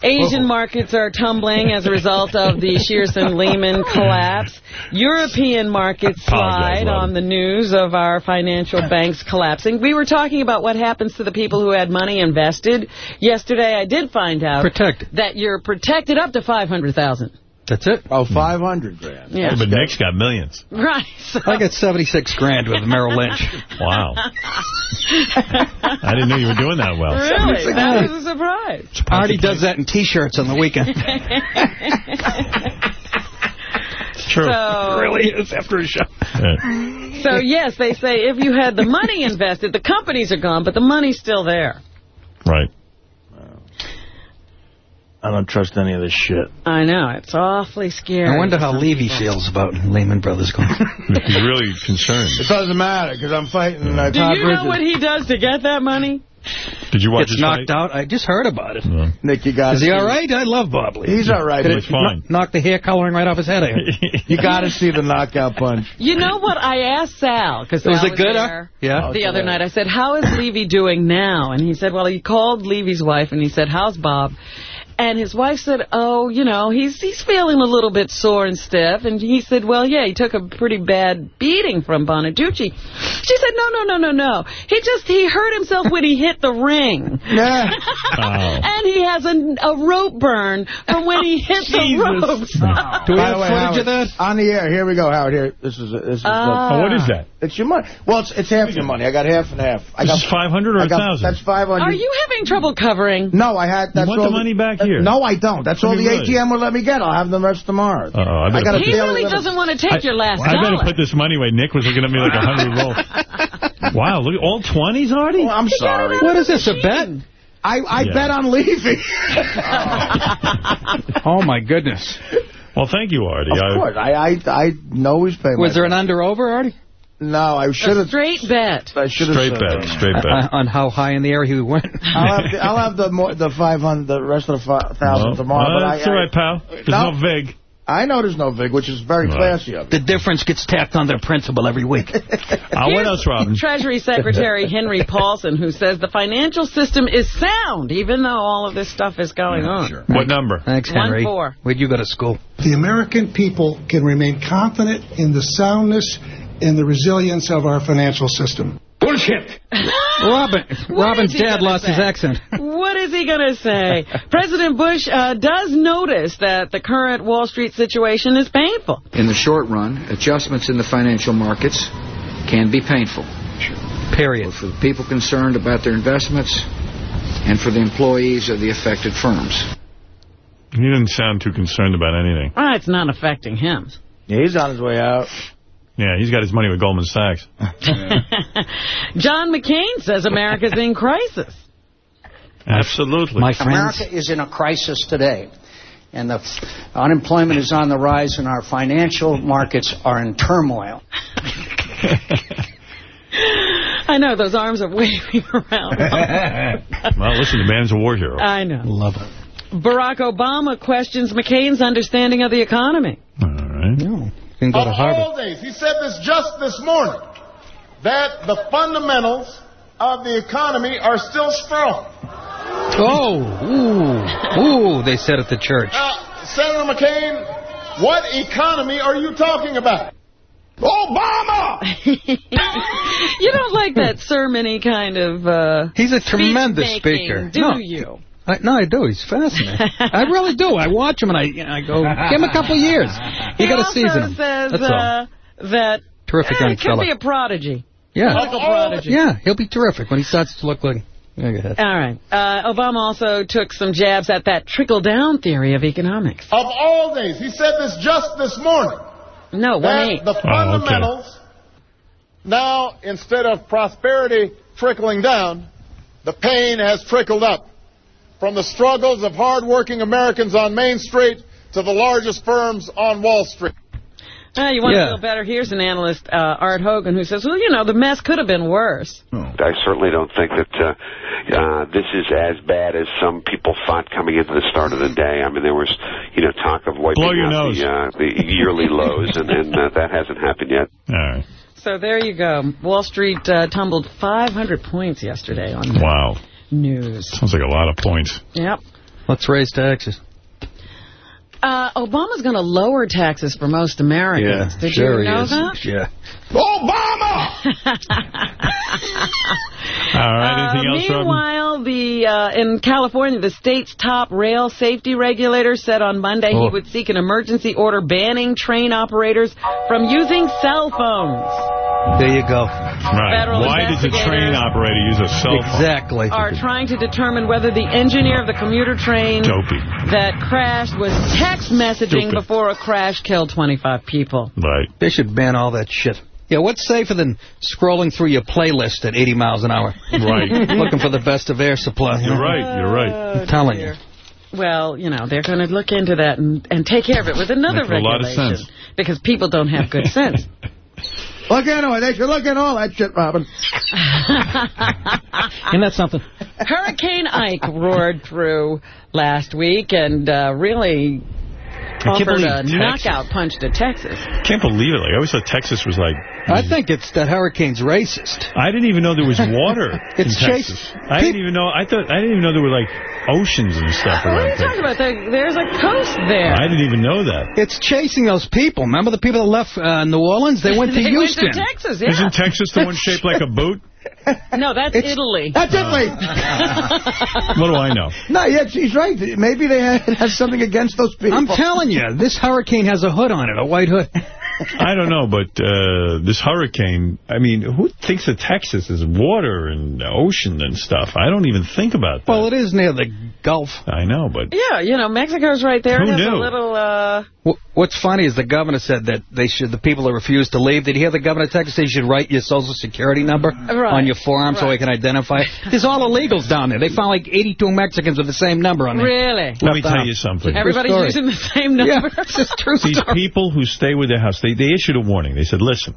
Asian oh. markets are tumbling as a result of the Shearson <laughs> Lehman collapse. European markets slide on the news of our financial banks collapsing. We were talking about what happens to the people who had money invested. Yesterday I did find out Protected. that you're protected up to 500000 That's it. Oh, 500 grand. Yeah. But Nick's got millions. <laughs> Right. So. I got 76 grand with Merrill Lynch. <laughs> Wow. I didn't know you were doing that well. Really? That was a surprise. Artie does that in T-shirts on the weekend. <laughs> True. So- really is after a show. So, yes, they say if you had the money invested, the companies are gone, but the money's still there. Right. I don't trust any of this shit. I know. It's awfully scary. I wonder how Levy feels about Lehman Brothers going. <laughs> He's really concerned. It doesn't matter, because I'm fighting uh, Do you know Bridges. what he does to get that money? Did you watch Gets his knocked fight? out. I just heard about it. Nick, you got Is he all right? I love Bob Lee. He's all right. It He's fine. kno- knock the hair coloring right off his head? <laughs> You got to see the knockout punch. You know what? I asked Sal, because Was Sal it was a good, there uh, yeah? the other night. I said, how is Levy doing now? And he said, well, he called Levy's wife, and he said, how's Bob? And his wife said, oh, you know, he's he's feeling a little bit sore and stiff. And he said, well, yeah, he took a pretty bad beating from Bonaduce. She said, no, no, no, no, no. He just, he hurt himself when he hit the ring. Yeah. <laughs> oh. And he has a, a rope burn from when he hit the ropes. Do we have way, footage Howard, of that? On the air. Here we go, Howard. Here. This is this is. Ah. Oh, what is that? It's your money. Well, it's, it's half your money. I got half and half. I This got is 500 or I got- 1,000? That's 500. Are you having trouble covering? No, I had. That's want all the money back here? No, I don't. That's all the really? ATM will let me get. I'll have the rest tomorrow. Uh-oh, I better got a put He really doesn't want to take your last I better dollar. put this money away. Nick was looking at me like a hundred wolf. <laughs> Wow, look at all 20s, Artie? Well, I'm sorry. What is this, a bet? I, I Yeah. bet on Levy. <laughs> Oh, my goodness. Well, thank you, Artie. of I- course. I, I, I know he's paying Was my there an under-over, Artie? No, I should A have. straight bet. I should have. Straight bet, straight <laughs> Uh, bet. on how high in the air he went? I'll have the, I'll have the more, the 500, the rest of the fi- thousand Well, tomorrow. well, but that's I, all right, pal. There's No. no VIG. I, I know there's no VIG, which is very Right. classy of you. The difference gets tacked on their principal every week. <laughs> Uh, what else, Robin? Treasury Secretary Henry Paulson, who says the financial system is sound, even though all of this stuff is going on. Sure. What number? Thanks, Henry. One four. Where'd you go to school? The American people can remain confident in the soundness and the resilience of our financial system. Bullshit! <laughs> Robin, Robin's dad gonna lost his accent. What is he going to say? <laughs> President Bush uh, does notice that the current Wall Street situation is painful. In the short run, adjustments in the financial markets can be painful. Period. Both for the people concerned about their investments and for the employees of the affected firms. He didn't sound too concerned about anything. Well, it's not affecting him. Yeah, he's on his way out. Yeah, he's got his money with Goldman Sachs. <laughs> John McCain says America's in crisis. Absolutely. My friends. America is in a crisis today. And the f- unemployment is on the rise, and our financial markets are in turmoil. <laughs> I know, those arms are waving <laughs> around. well, listen, the man's a war hero. I know. Love it. Barack Obama questions McCain's understanding of the economy. All right. No. Can go to of Harvard. all days, he said this just this morning, that the fundamentals of the economy are still strong. Oh, ooh, ooh, they said at the church. Now, Senator McCain, what economy are you talking about? Obama! <laughs> you don't like that sermon-y kind of uh, He's a tremendous speaker. do No. you? I, no, I do. He's fascinating. I really do. I watch him and I, you know, I go, give him a couple of years. You he got to season him. says That's all. uh, that Terrific young he could fella. be a prodigy. Yeah. Political prodigy. Yeah, he'll be terrific when he starts to look like. Yeah, go ahead. All right. Uh, Obama also took some jabs at that trickle-down theory of economics. Of all days, he said this just this morning. No, that one eight. the fundamentals, now instead of prosperity trickling down, the pain has trickled up. From the struggles of hardworking Americans on Main Street to the largest firms on Wall Street. Uh, you want Yeah. to feel better? Here's an analyst, uh, Art Hogan, who says, well, you know, the mess could have been worse. I certainly don't think that uh, uh, this is as bad as some people thought coming into the start of the day. I mean, there was, you know, talk of wiping Blow your out nose. the uh, the yearly <laughs> lows, and, and uh, that hasn't happened yet. All right. So there you go. Wall Street uh, tumbled 500 points yesterday on the Wow. News. Sounds like a lot of points. Yep. Let's raise taxes. Uh, Obama's going to lower taxes for most Americans. Did sure you know is. that? <laughs> Yeah. Obama! <laughs> All right. Anything Uh, else, Robin? meanwhile, the uh, in California, the state's top rail safety regulator said on Monday Oh. he would seek an emergency order banning train operators from using cell phones. There you go. Right. Federal Why does a train operator use a cell phone? Exactly. Are trying to determine whether the engineer of the commuter train Dopey. that crashed was text messaging Stupid. before a crash killed 25 people. Right. They should ban all that shit. Yeah, what's safer than scrolling through your playlist at 80 miles an hour? Right. <laughs> Looking for the best of air supply. You're right. You're right. Oh, I'm telling you. Well, you know, they're going to look into that and, and take care of it with another Makes a lot of regulation. sense. Because people don't have good sense. <laughs> Look into it. They should look into all that shit, Robin. <laughs> Isn't that something? Hurricane Ike roared through last week and uh, really can't offered a Tex- knockout punch to Texas. Can't believe it. Like I always thought Texas was like. I think it's that hurricane's racist. I didn't even know there was water <laughs> It's in chase- Texas. I didn't even know. I thought. I didn't even know there were like oceans and stuff What are you Texas. talking about? There's a coast there. I didn't even know that. It's chasing those people. Remember the people that left uh, New Orleans? They <laughs> went to They went to Houston. Texas, yeah. Isn't Texas the one shaped like a <laughs> boot? <laughs> No, that's Italy. That's oh. Italy. <laughs> What do I know? no, yeah, she's right. Maybe they have, <laughs> have something against those people. I'm telling you, this hurricane has a hood on it, a white hood. I don't know, but uh, this hurricane, I mean, who thinks of Texas as water and ocean and stuff? I don't even think about that. Well, it is near the Gulf. I know, but Yeah, you know, Mexico's right there. Who It has a knew? little, uh... What's funny is the governor said that they should, the people that refuse to leave, did you hear the governor of Texas say you should write your social security number Right. on your forearm so Right. he can identify it? There's all illegals down there. They found like 82 Mexicans with the same number on there. Really? let me tell you something. Everybody's using the same number. Yeah, it's just true These story. people who stay with their house, they, they issued a warning. They said, listen,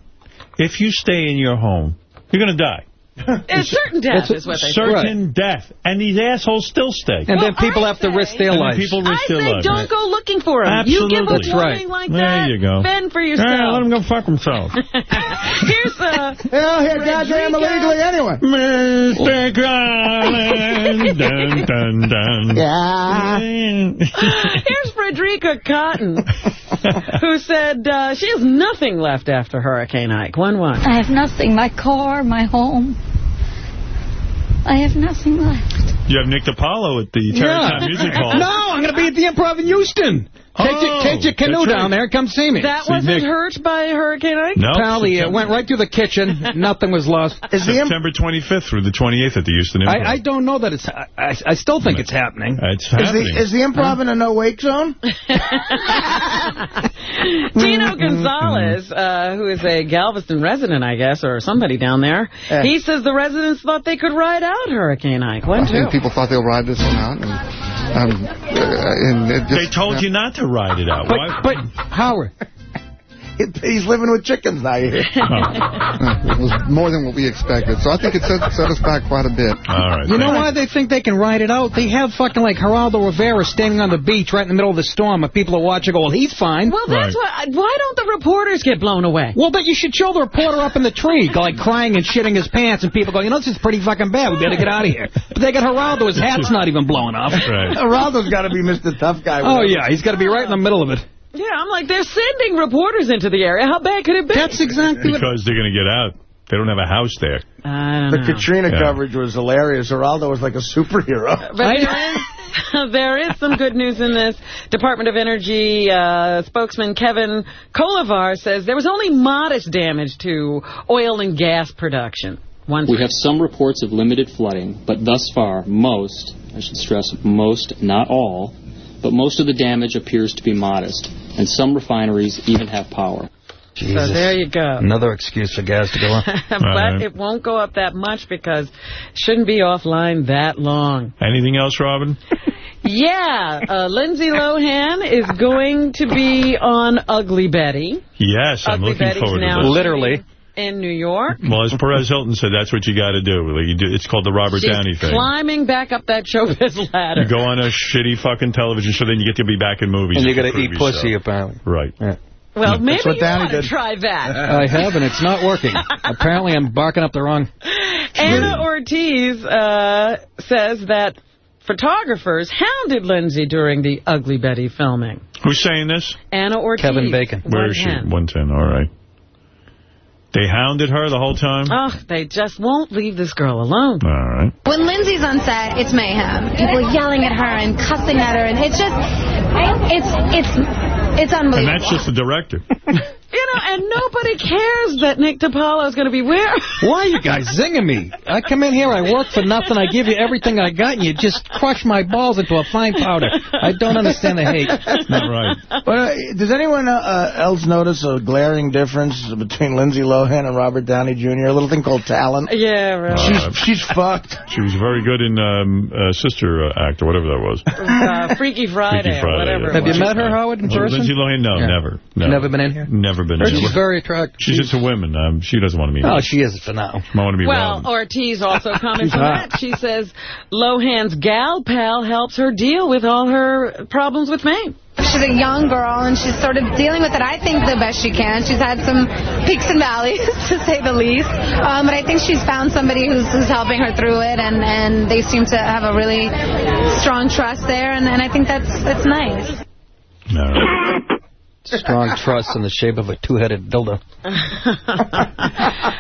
if you stay in your home, you're going to die. It's certain death is what they say. Certain death. And these assholes still stay. And then people have to risk their lives. people risk I their say lives. don't go looking for him. You give a Absolutely. warning like There that, you go. fend for Yeah, yourself. let them go fuck themselves. <laughs> Here's uh, Hell, here, goddamn illegally anyway. Mr. <laughs> Garland. dun, dun, dun. <laughs> Yeah. Here's Frederica Cotton, who said uh, she has nothing left after Hurricane Ike. 1-1. I have nothing. My car, my home. I have nothing left. You have Nick DiPaolo at the Tarrytown Music <laughs> Hall. No, I'm going to be at the Improv in Houston. Take, your, Oh, take your canoe that's right. down there. Come see me. That See, wasn't Nick- hurt by Hurricane Ike? No. Pally uh, September- went right through the kitchen. <laughs> Nothing was lost. Is the, September 25th through the 28th at the Houston Improv. I, I don't know that it's... I, I, I still think it's happening. It's is happening. the is the improv in a no wake zone? <laughs> Tino Gonzalez, uh, who is a Galveston resident, I guess, or somebody down there, Yeah. he says the residents thought they could ride out Hurricane Ike. One, I two. think people thought they'll ride this one out. And, um, uh, Uh, and just, they told you not to ride it out. But, Why? but Howard, He's living with chickens now. You hear? <laughs> it was more than what we expected. So I think it set, set us back quite a bit. All right. You know why they think they can ride it out? They have fucking like Geraldo Rivera standing on the beach right in the middle of the storm, and people are watching. Go, well, he's fine. Well, that's why. Why don't the reporters get blown away? Well, but you should show the reporter up in the tree, <laughs> like crying and shitting his pants, and people going, you know, this is pretty fucking bad. We better get out of here. But they got Geraldo. His hat's not even blowing off. Right. Geraldo's got to be Mr. Tough Guy. Oh, yeah. He's got to be right in the middle of it. Yeah, I'm like, they're sending reporters into the area. How bad could it be? That's exactly Because they're going to get out. They don't have a house there. I don't The know. Katrina Yeah. coverage was hilarious. Geraldo was like a superhero. <laughs> But there is, <laughs> there is some good news in this. Department of Energy uh, spokesman Kevin Kolevar says there was only modest damage to oil and gas production. One We have some reports of limited flooding, but thus far, most, I should stress most, not all, but most of the damage appears to be modest, and some refineries even have power. So there you go. Another excuse for gas to go up. <laughs> but it won't go up that much because it shouldn't be offline that long. Anything else, Robin? <laughs> Yeah, uh, Lindsay Lohan is going to be on Ugly Betty Yes, I'm Ugly looking Betty's forward to now this. Literally. In New York. Well, as Perez Hilton said, that's what you got to do. You do. It's called the Robert She's Downey thing. climbing back up that showbiz ladder. You go on a shitty fucking television show, then you get to be back in movies. And you got got to eat pussy, apparently. Right. Well, maybe what you Downey ought to did. try that. <laughs> I have, and it's not working. Apparently, I'm barking up the wrong... <laughs> Anna Ortiz uh, says that photographers hounded Lindsay during the Ugly Betty filming. Who's saying this? Anna Ortiz. Kevin Bacon. Where is she? 110. 110, all right. They hounded her the whole time? Oh, they just won't leave this girl alone. All right. When Lindsay's on set, it's mayhem. People are yelling at her and cussing at her, and it's just, it's, it's, it's unbelievable. And that's just the director. <laughs> You know, and nobody cares that Nick DiPaolo is going to be where. Why are you guys zinging me? I come in here, I work for nothing, I give you everything I got, and you just crush my balls into a fine powder. I don't understand the hate. Not right. But uh, does anyone uh, uh, else notice a glaring difference between Lindsay Lohan and Robert Downey Jr.? A little thing called talent. Yeah, right. Uh, She's she's fucked. She was very good in um, uh, Sister uh, Act or whatever that was. Uh, Freaky Friday, Freaky Friday, whatever. yeah. Have you met her, Howard, in person? Lindsay Lohan? No, Yeah. never. No. Never been in here? Never been she's here. very attractive. She's into women. Um, she doesn't want to meet Oh, me. she is for now. I want to be Well, Robin. Ortiz also <laughs> comments on that. She says Lohan's gal pal helps her deal with all her problems with fame. She's a young girl, and she's sort of dealing with it, I think, the best she can. She's had some peaks and valleys, <laughs> to say the least. Um, but I think she's found somebody who's, who's helping her through it, and, and they seem to have a really strong trust there, and, and I think that's, that's nice. <laughs> Strong <laughs> trust in the shape of a two-headed dildo. <laughs>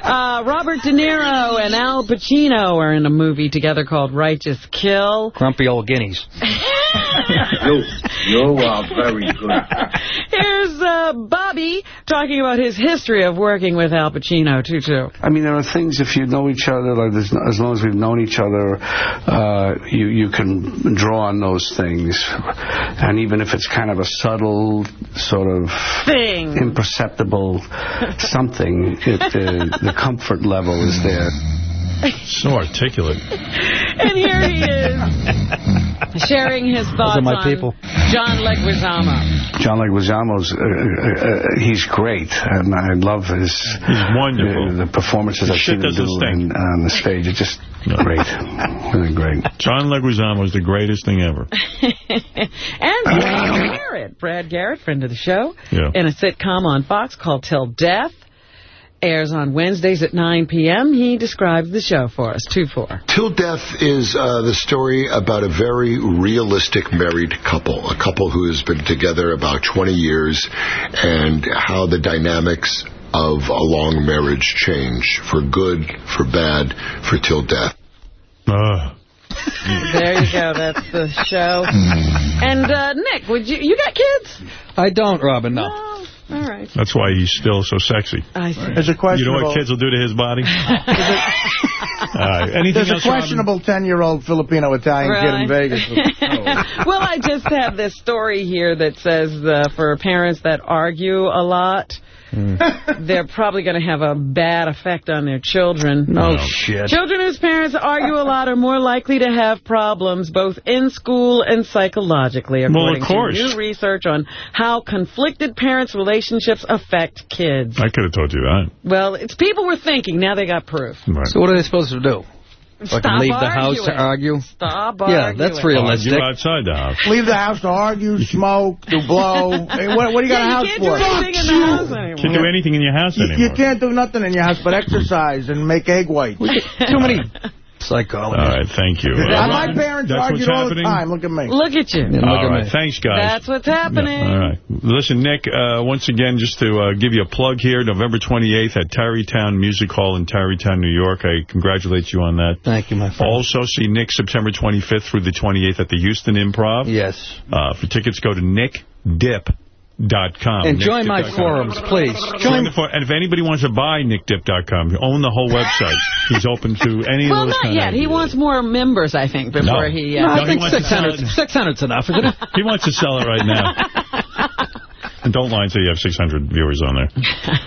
Uh, Robert De Niro and Al Pacino are in a movie together called Righteous Kill. Grumpy old guineas. <laughs> You, you are very good. Here's uh, Bobby talking about his history of working with Al Pacino, too, too. I mean, there are things if you know each other, like there's, as long as we've known each other, uh, you you can draw on those things, and even if it's kind of a subtle, sort of Thing. imperceptible something, it, uh, the comfort level is there. So articulate. <laughs> And here he is, <laughs> sharing his thoughts are my on people. John Leguizamo. John Leguizamo's, uh, uh, uh, he's great, and I love his. He's wonderful. the performances His I've seen him do stink. in, on the stage. It's just great, really great. John Leguizamo is the greatest thing ever. <laughs> and Brad Garrett. Brad Garrett, friend of the show, Yeah. in a sitcom on Fox called Till Death. Airs on Wednesdays at 9 p.m. He describes the show for us. 2-4. Till Death is uh, the story about a very realistic married couple, a couple who has been together about 20 years, and how the dynamics of a long marriage change for good, for bad, for till death. There you go. That's the show. And, uh, Nick, would you you got kids? I don't, Robin, no. All right. That's why he's still so sexy. I see. There's a You know what kids will do to his body? <laughs> All right. Anything There's a else, Robin? questionable 10-year-old Filipino-Italian kid in Right. Vegas. <laughs> well, I just have this story here that says uh, for parents that argue a lot, Hmm. they're probably going to have a bad effect on their children. No oh, shit. Children whose parents argue a lot are more likely to have problems both in school and psychologically, Well, according of to new research on how conflicted parents' relationships affect kids. I could have told you that. Well, it's people were thinking. Now they got proof. So what are they supposed to do? Fucking Stop leave the house to argue? Stop Yeah, that's arguing. realistic. Argue outside the house. Leave the house to argue, <laughs> smoke, to blow. Hey, what, what do you got Yeah, a house you can't for? do anything in the house anymore. Can't do anything in your house You, anymore. you can't do nothing in your house but exercise and make egg whites. Too many <laughs> psychologists. All right, thank you. Yeah, Uh, my Ron, parents that's argued all happening? the time. Look at me. Look at you. All right, thanks, guys. That's what's happening. All right. Listen, Nick, uh, once again, just to uh, give you a plug here, November 28th at Tarrytown Music Hall in Tarrytown, New York. I congratulate you on that. Thank you, my friend. Also, see Nick September 25th through the 28th at the Houston Improv. Yes. Uh, for tickets, go to nickdip.com. And join my nickdip.com. forums, please. Join the for and if anybody wants to buy nickdip.com, own the whole website. He's open to any Well, of those not kind yet. of He wants more members, I think, before No. he... No, Uh, I think he wants to sell 600 it. 600's enough, isn't it? He wants to sell it right now. <laughs> and don't lie and say you have 600 viewers on there.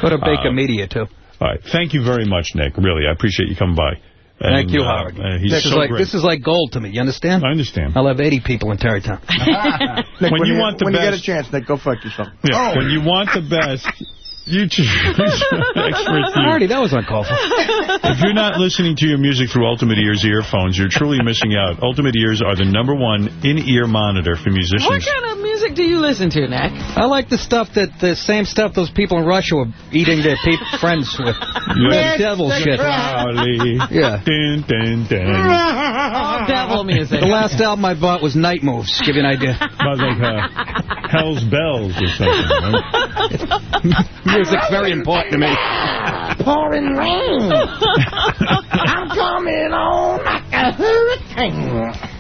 Go to Baker Uh, Media, too. All right. Thank you very much, Nick. Really, I appreciate you coming by. Thank And, you, uh, Howard. uh, he's this, so is like, great. this is like gold to me, you understand? I understand. I'll have 80 people in Tarrytown. <laughs> <laughs> Nick, when you want the when you get a chance, Nick, go fuck yourself. Yeah, Oh. When you want the best, you choose <laughs> experts. Marty, that was uncalled for. <laughs> If you're not listening to your music through Ultimate Ears earphones, you're truly missing out. Ultimate Ears are the number one in-ear monitor for musicians. what kind of music do you listen to, Nick? I like the stuff that, the same stuff those people in Russia were eating their people, <laughs> friends with. Yeah. The devil shit. Charlie. Yeah. Dun, dun, dun. All devil music. The last album I bought was Night Moves, give you an idea. About like uh, Hell's Bells or something. Right? Music's very important to me. Pouring rain. <laughs> I'm coming on like a hurricane.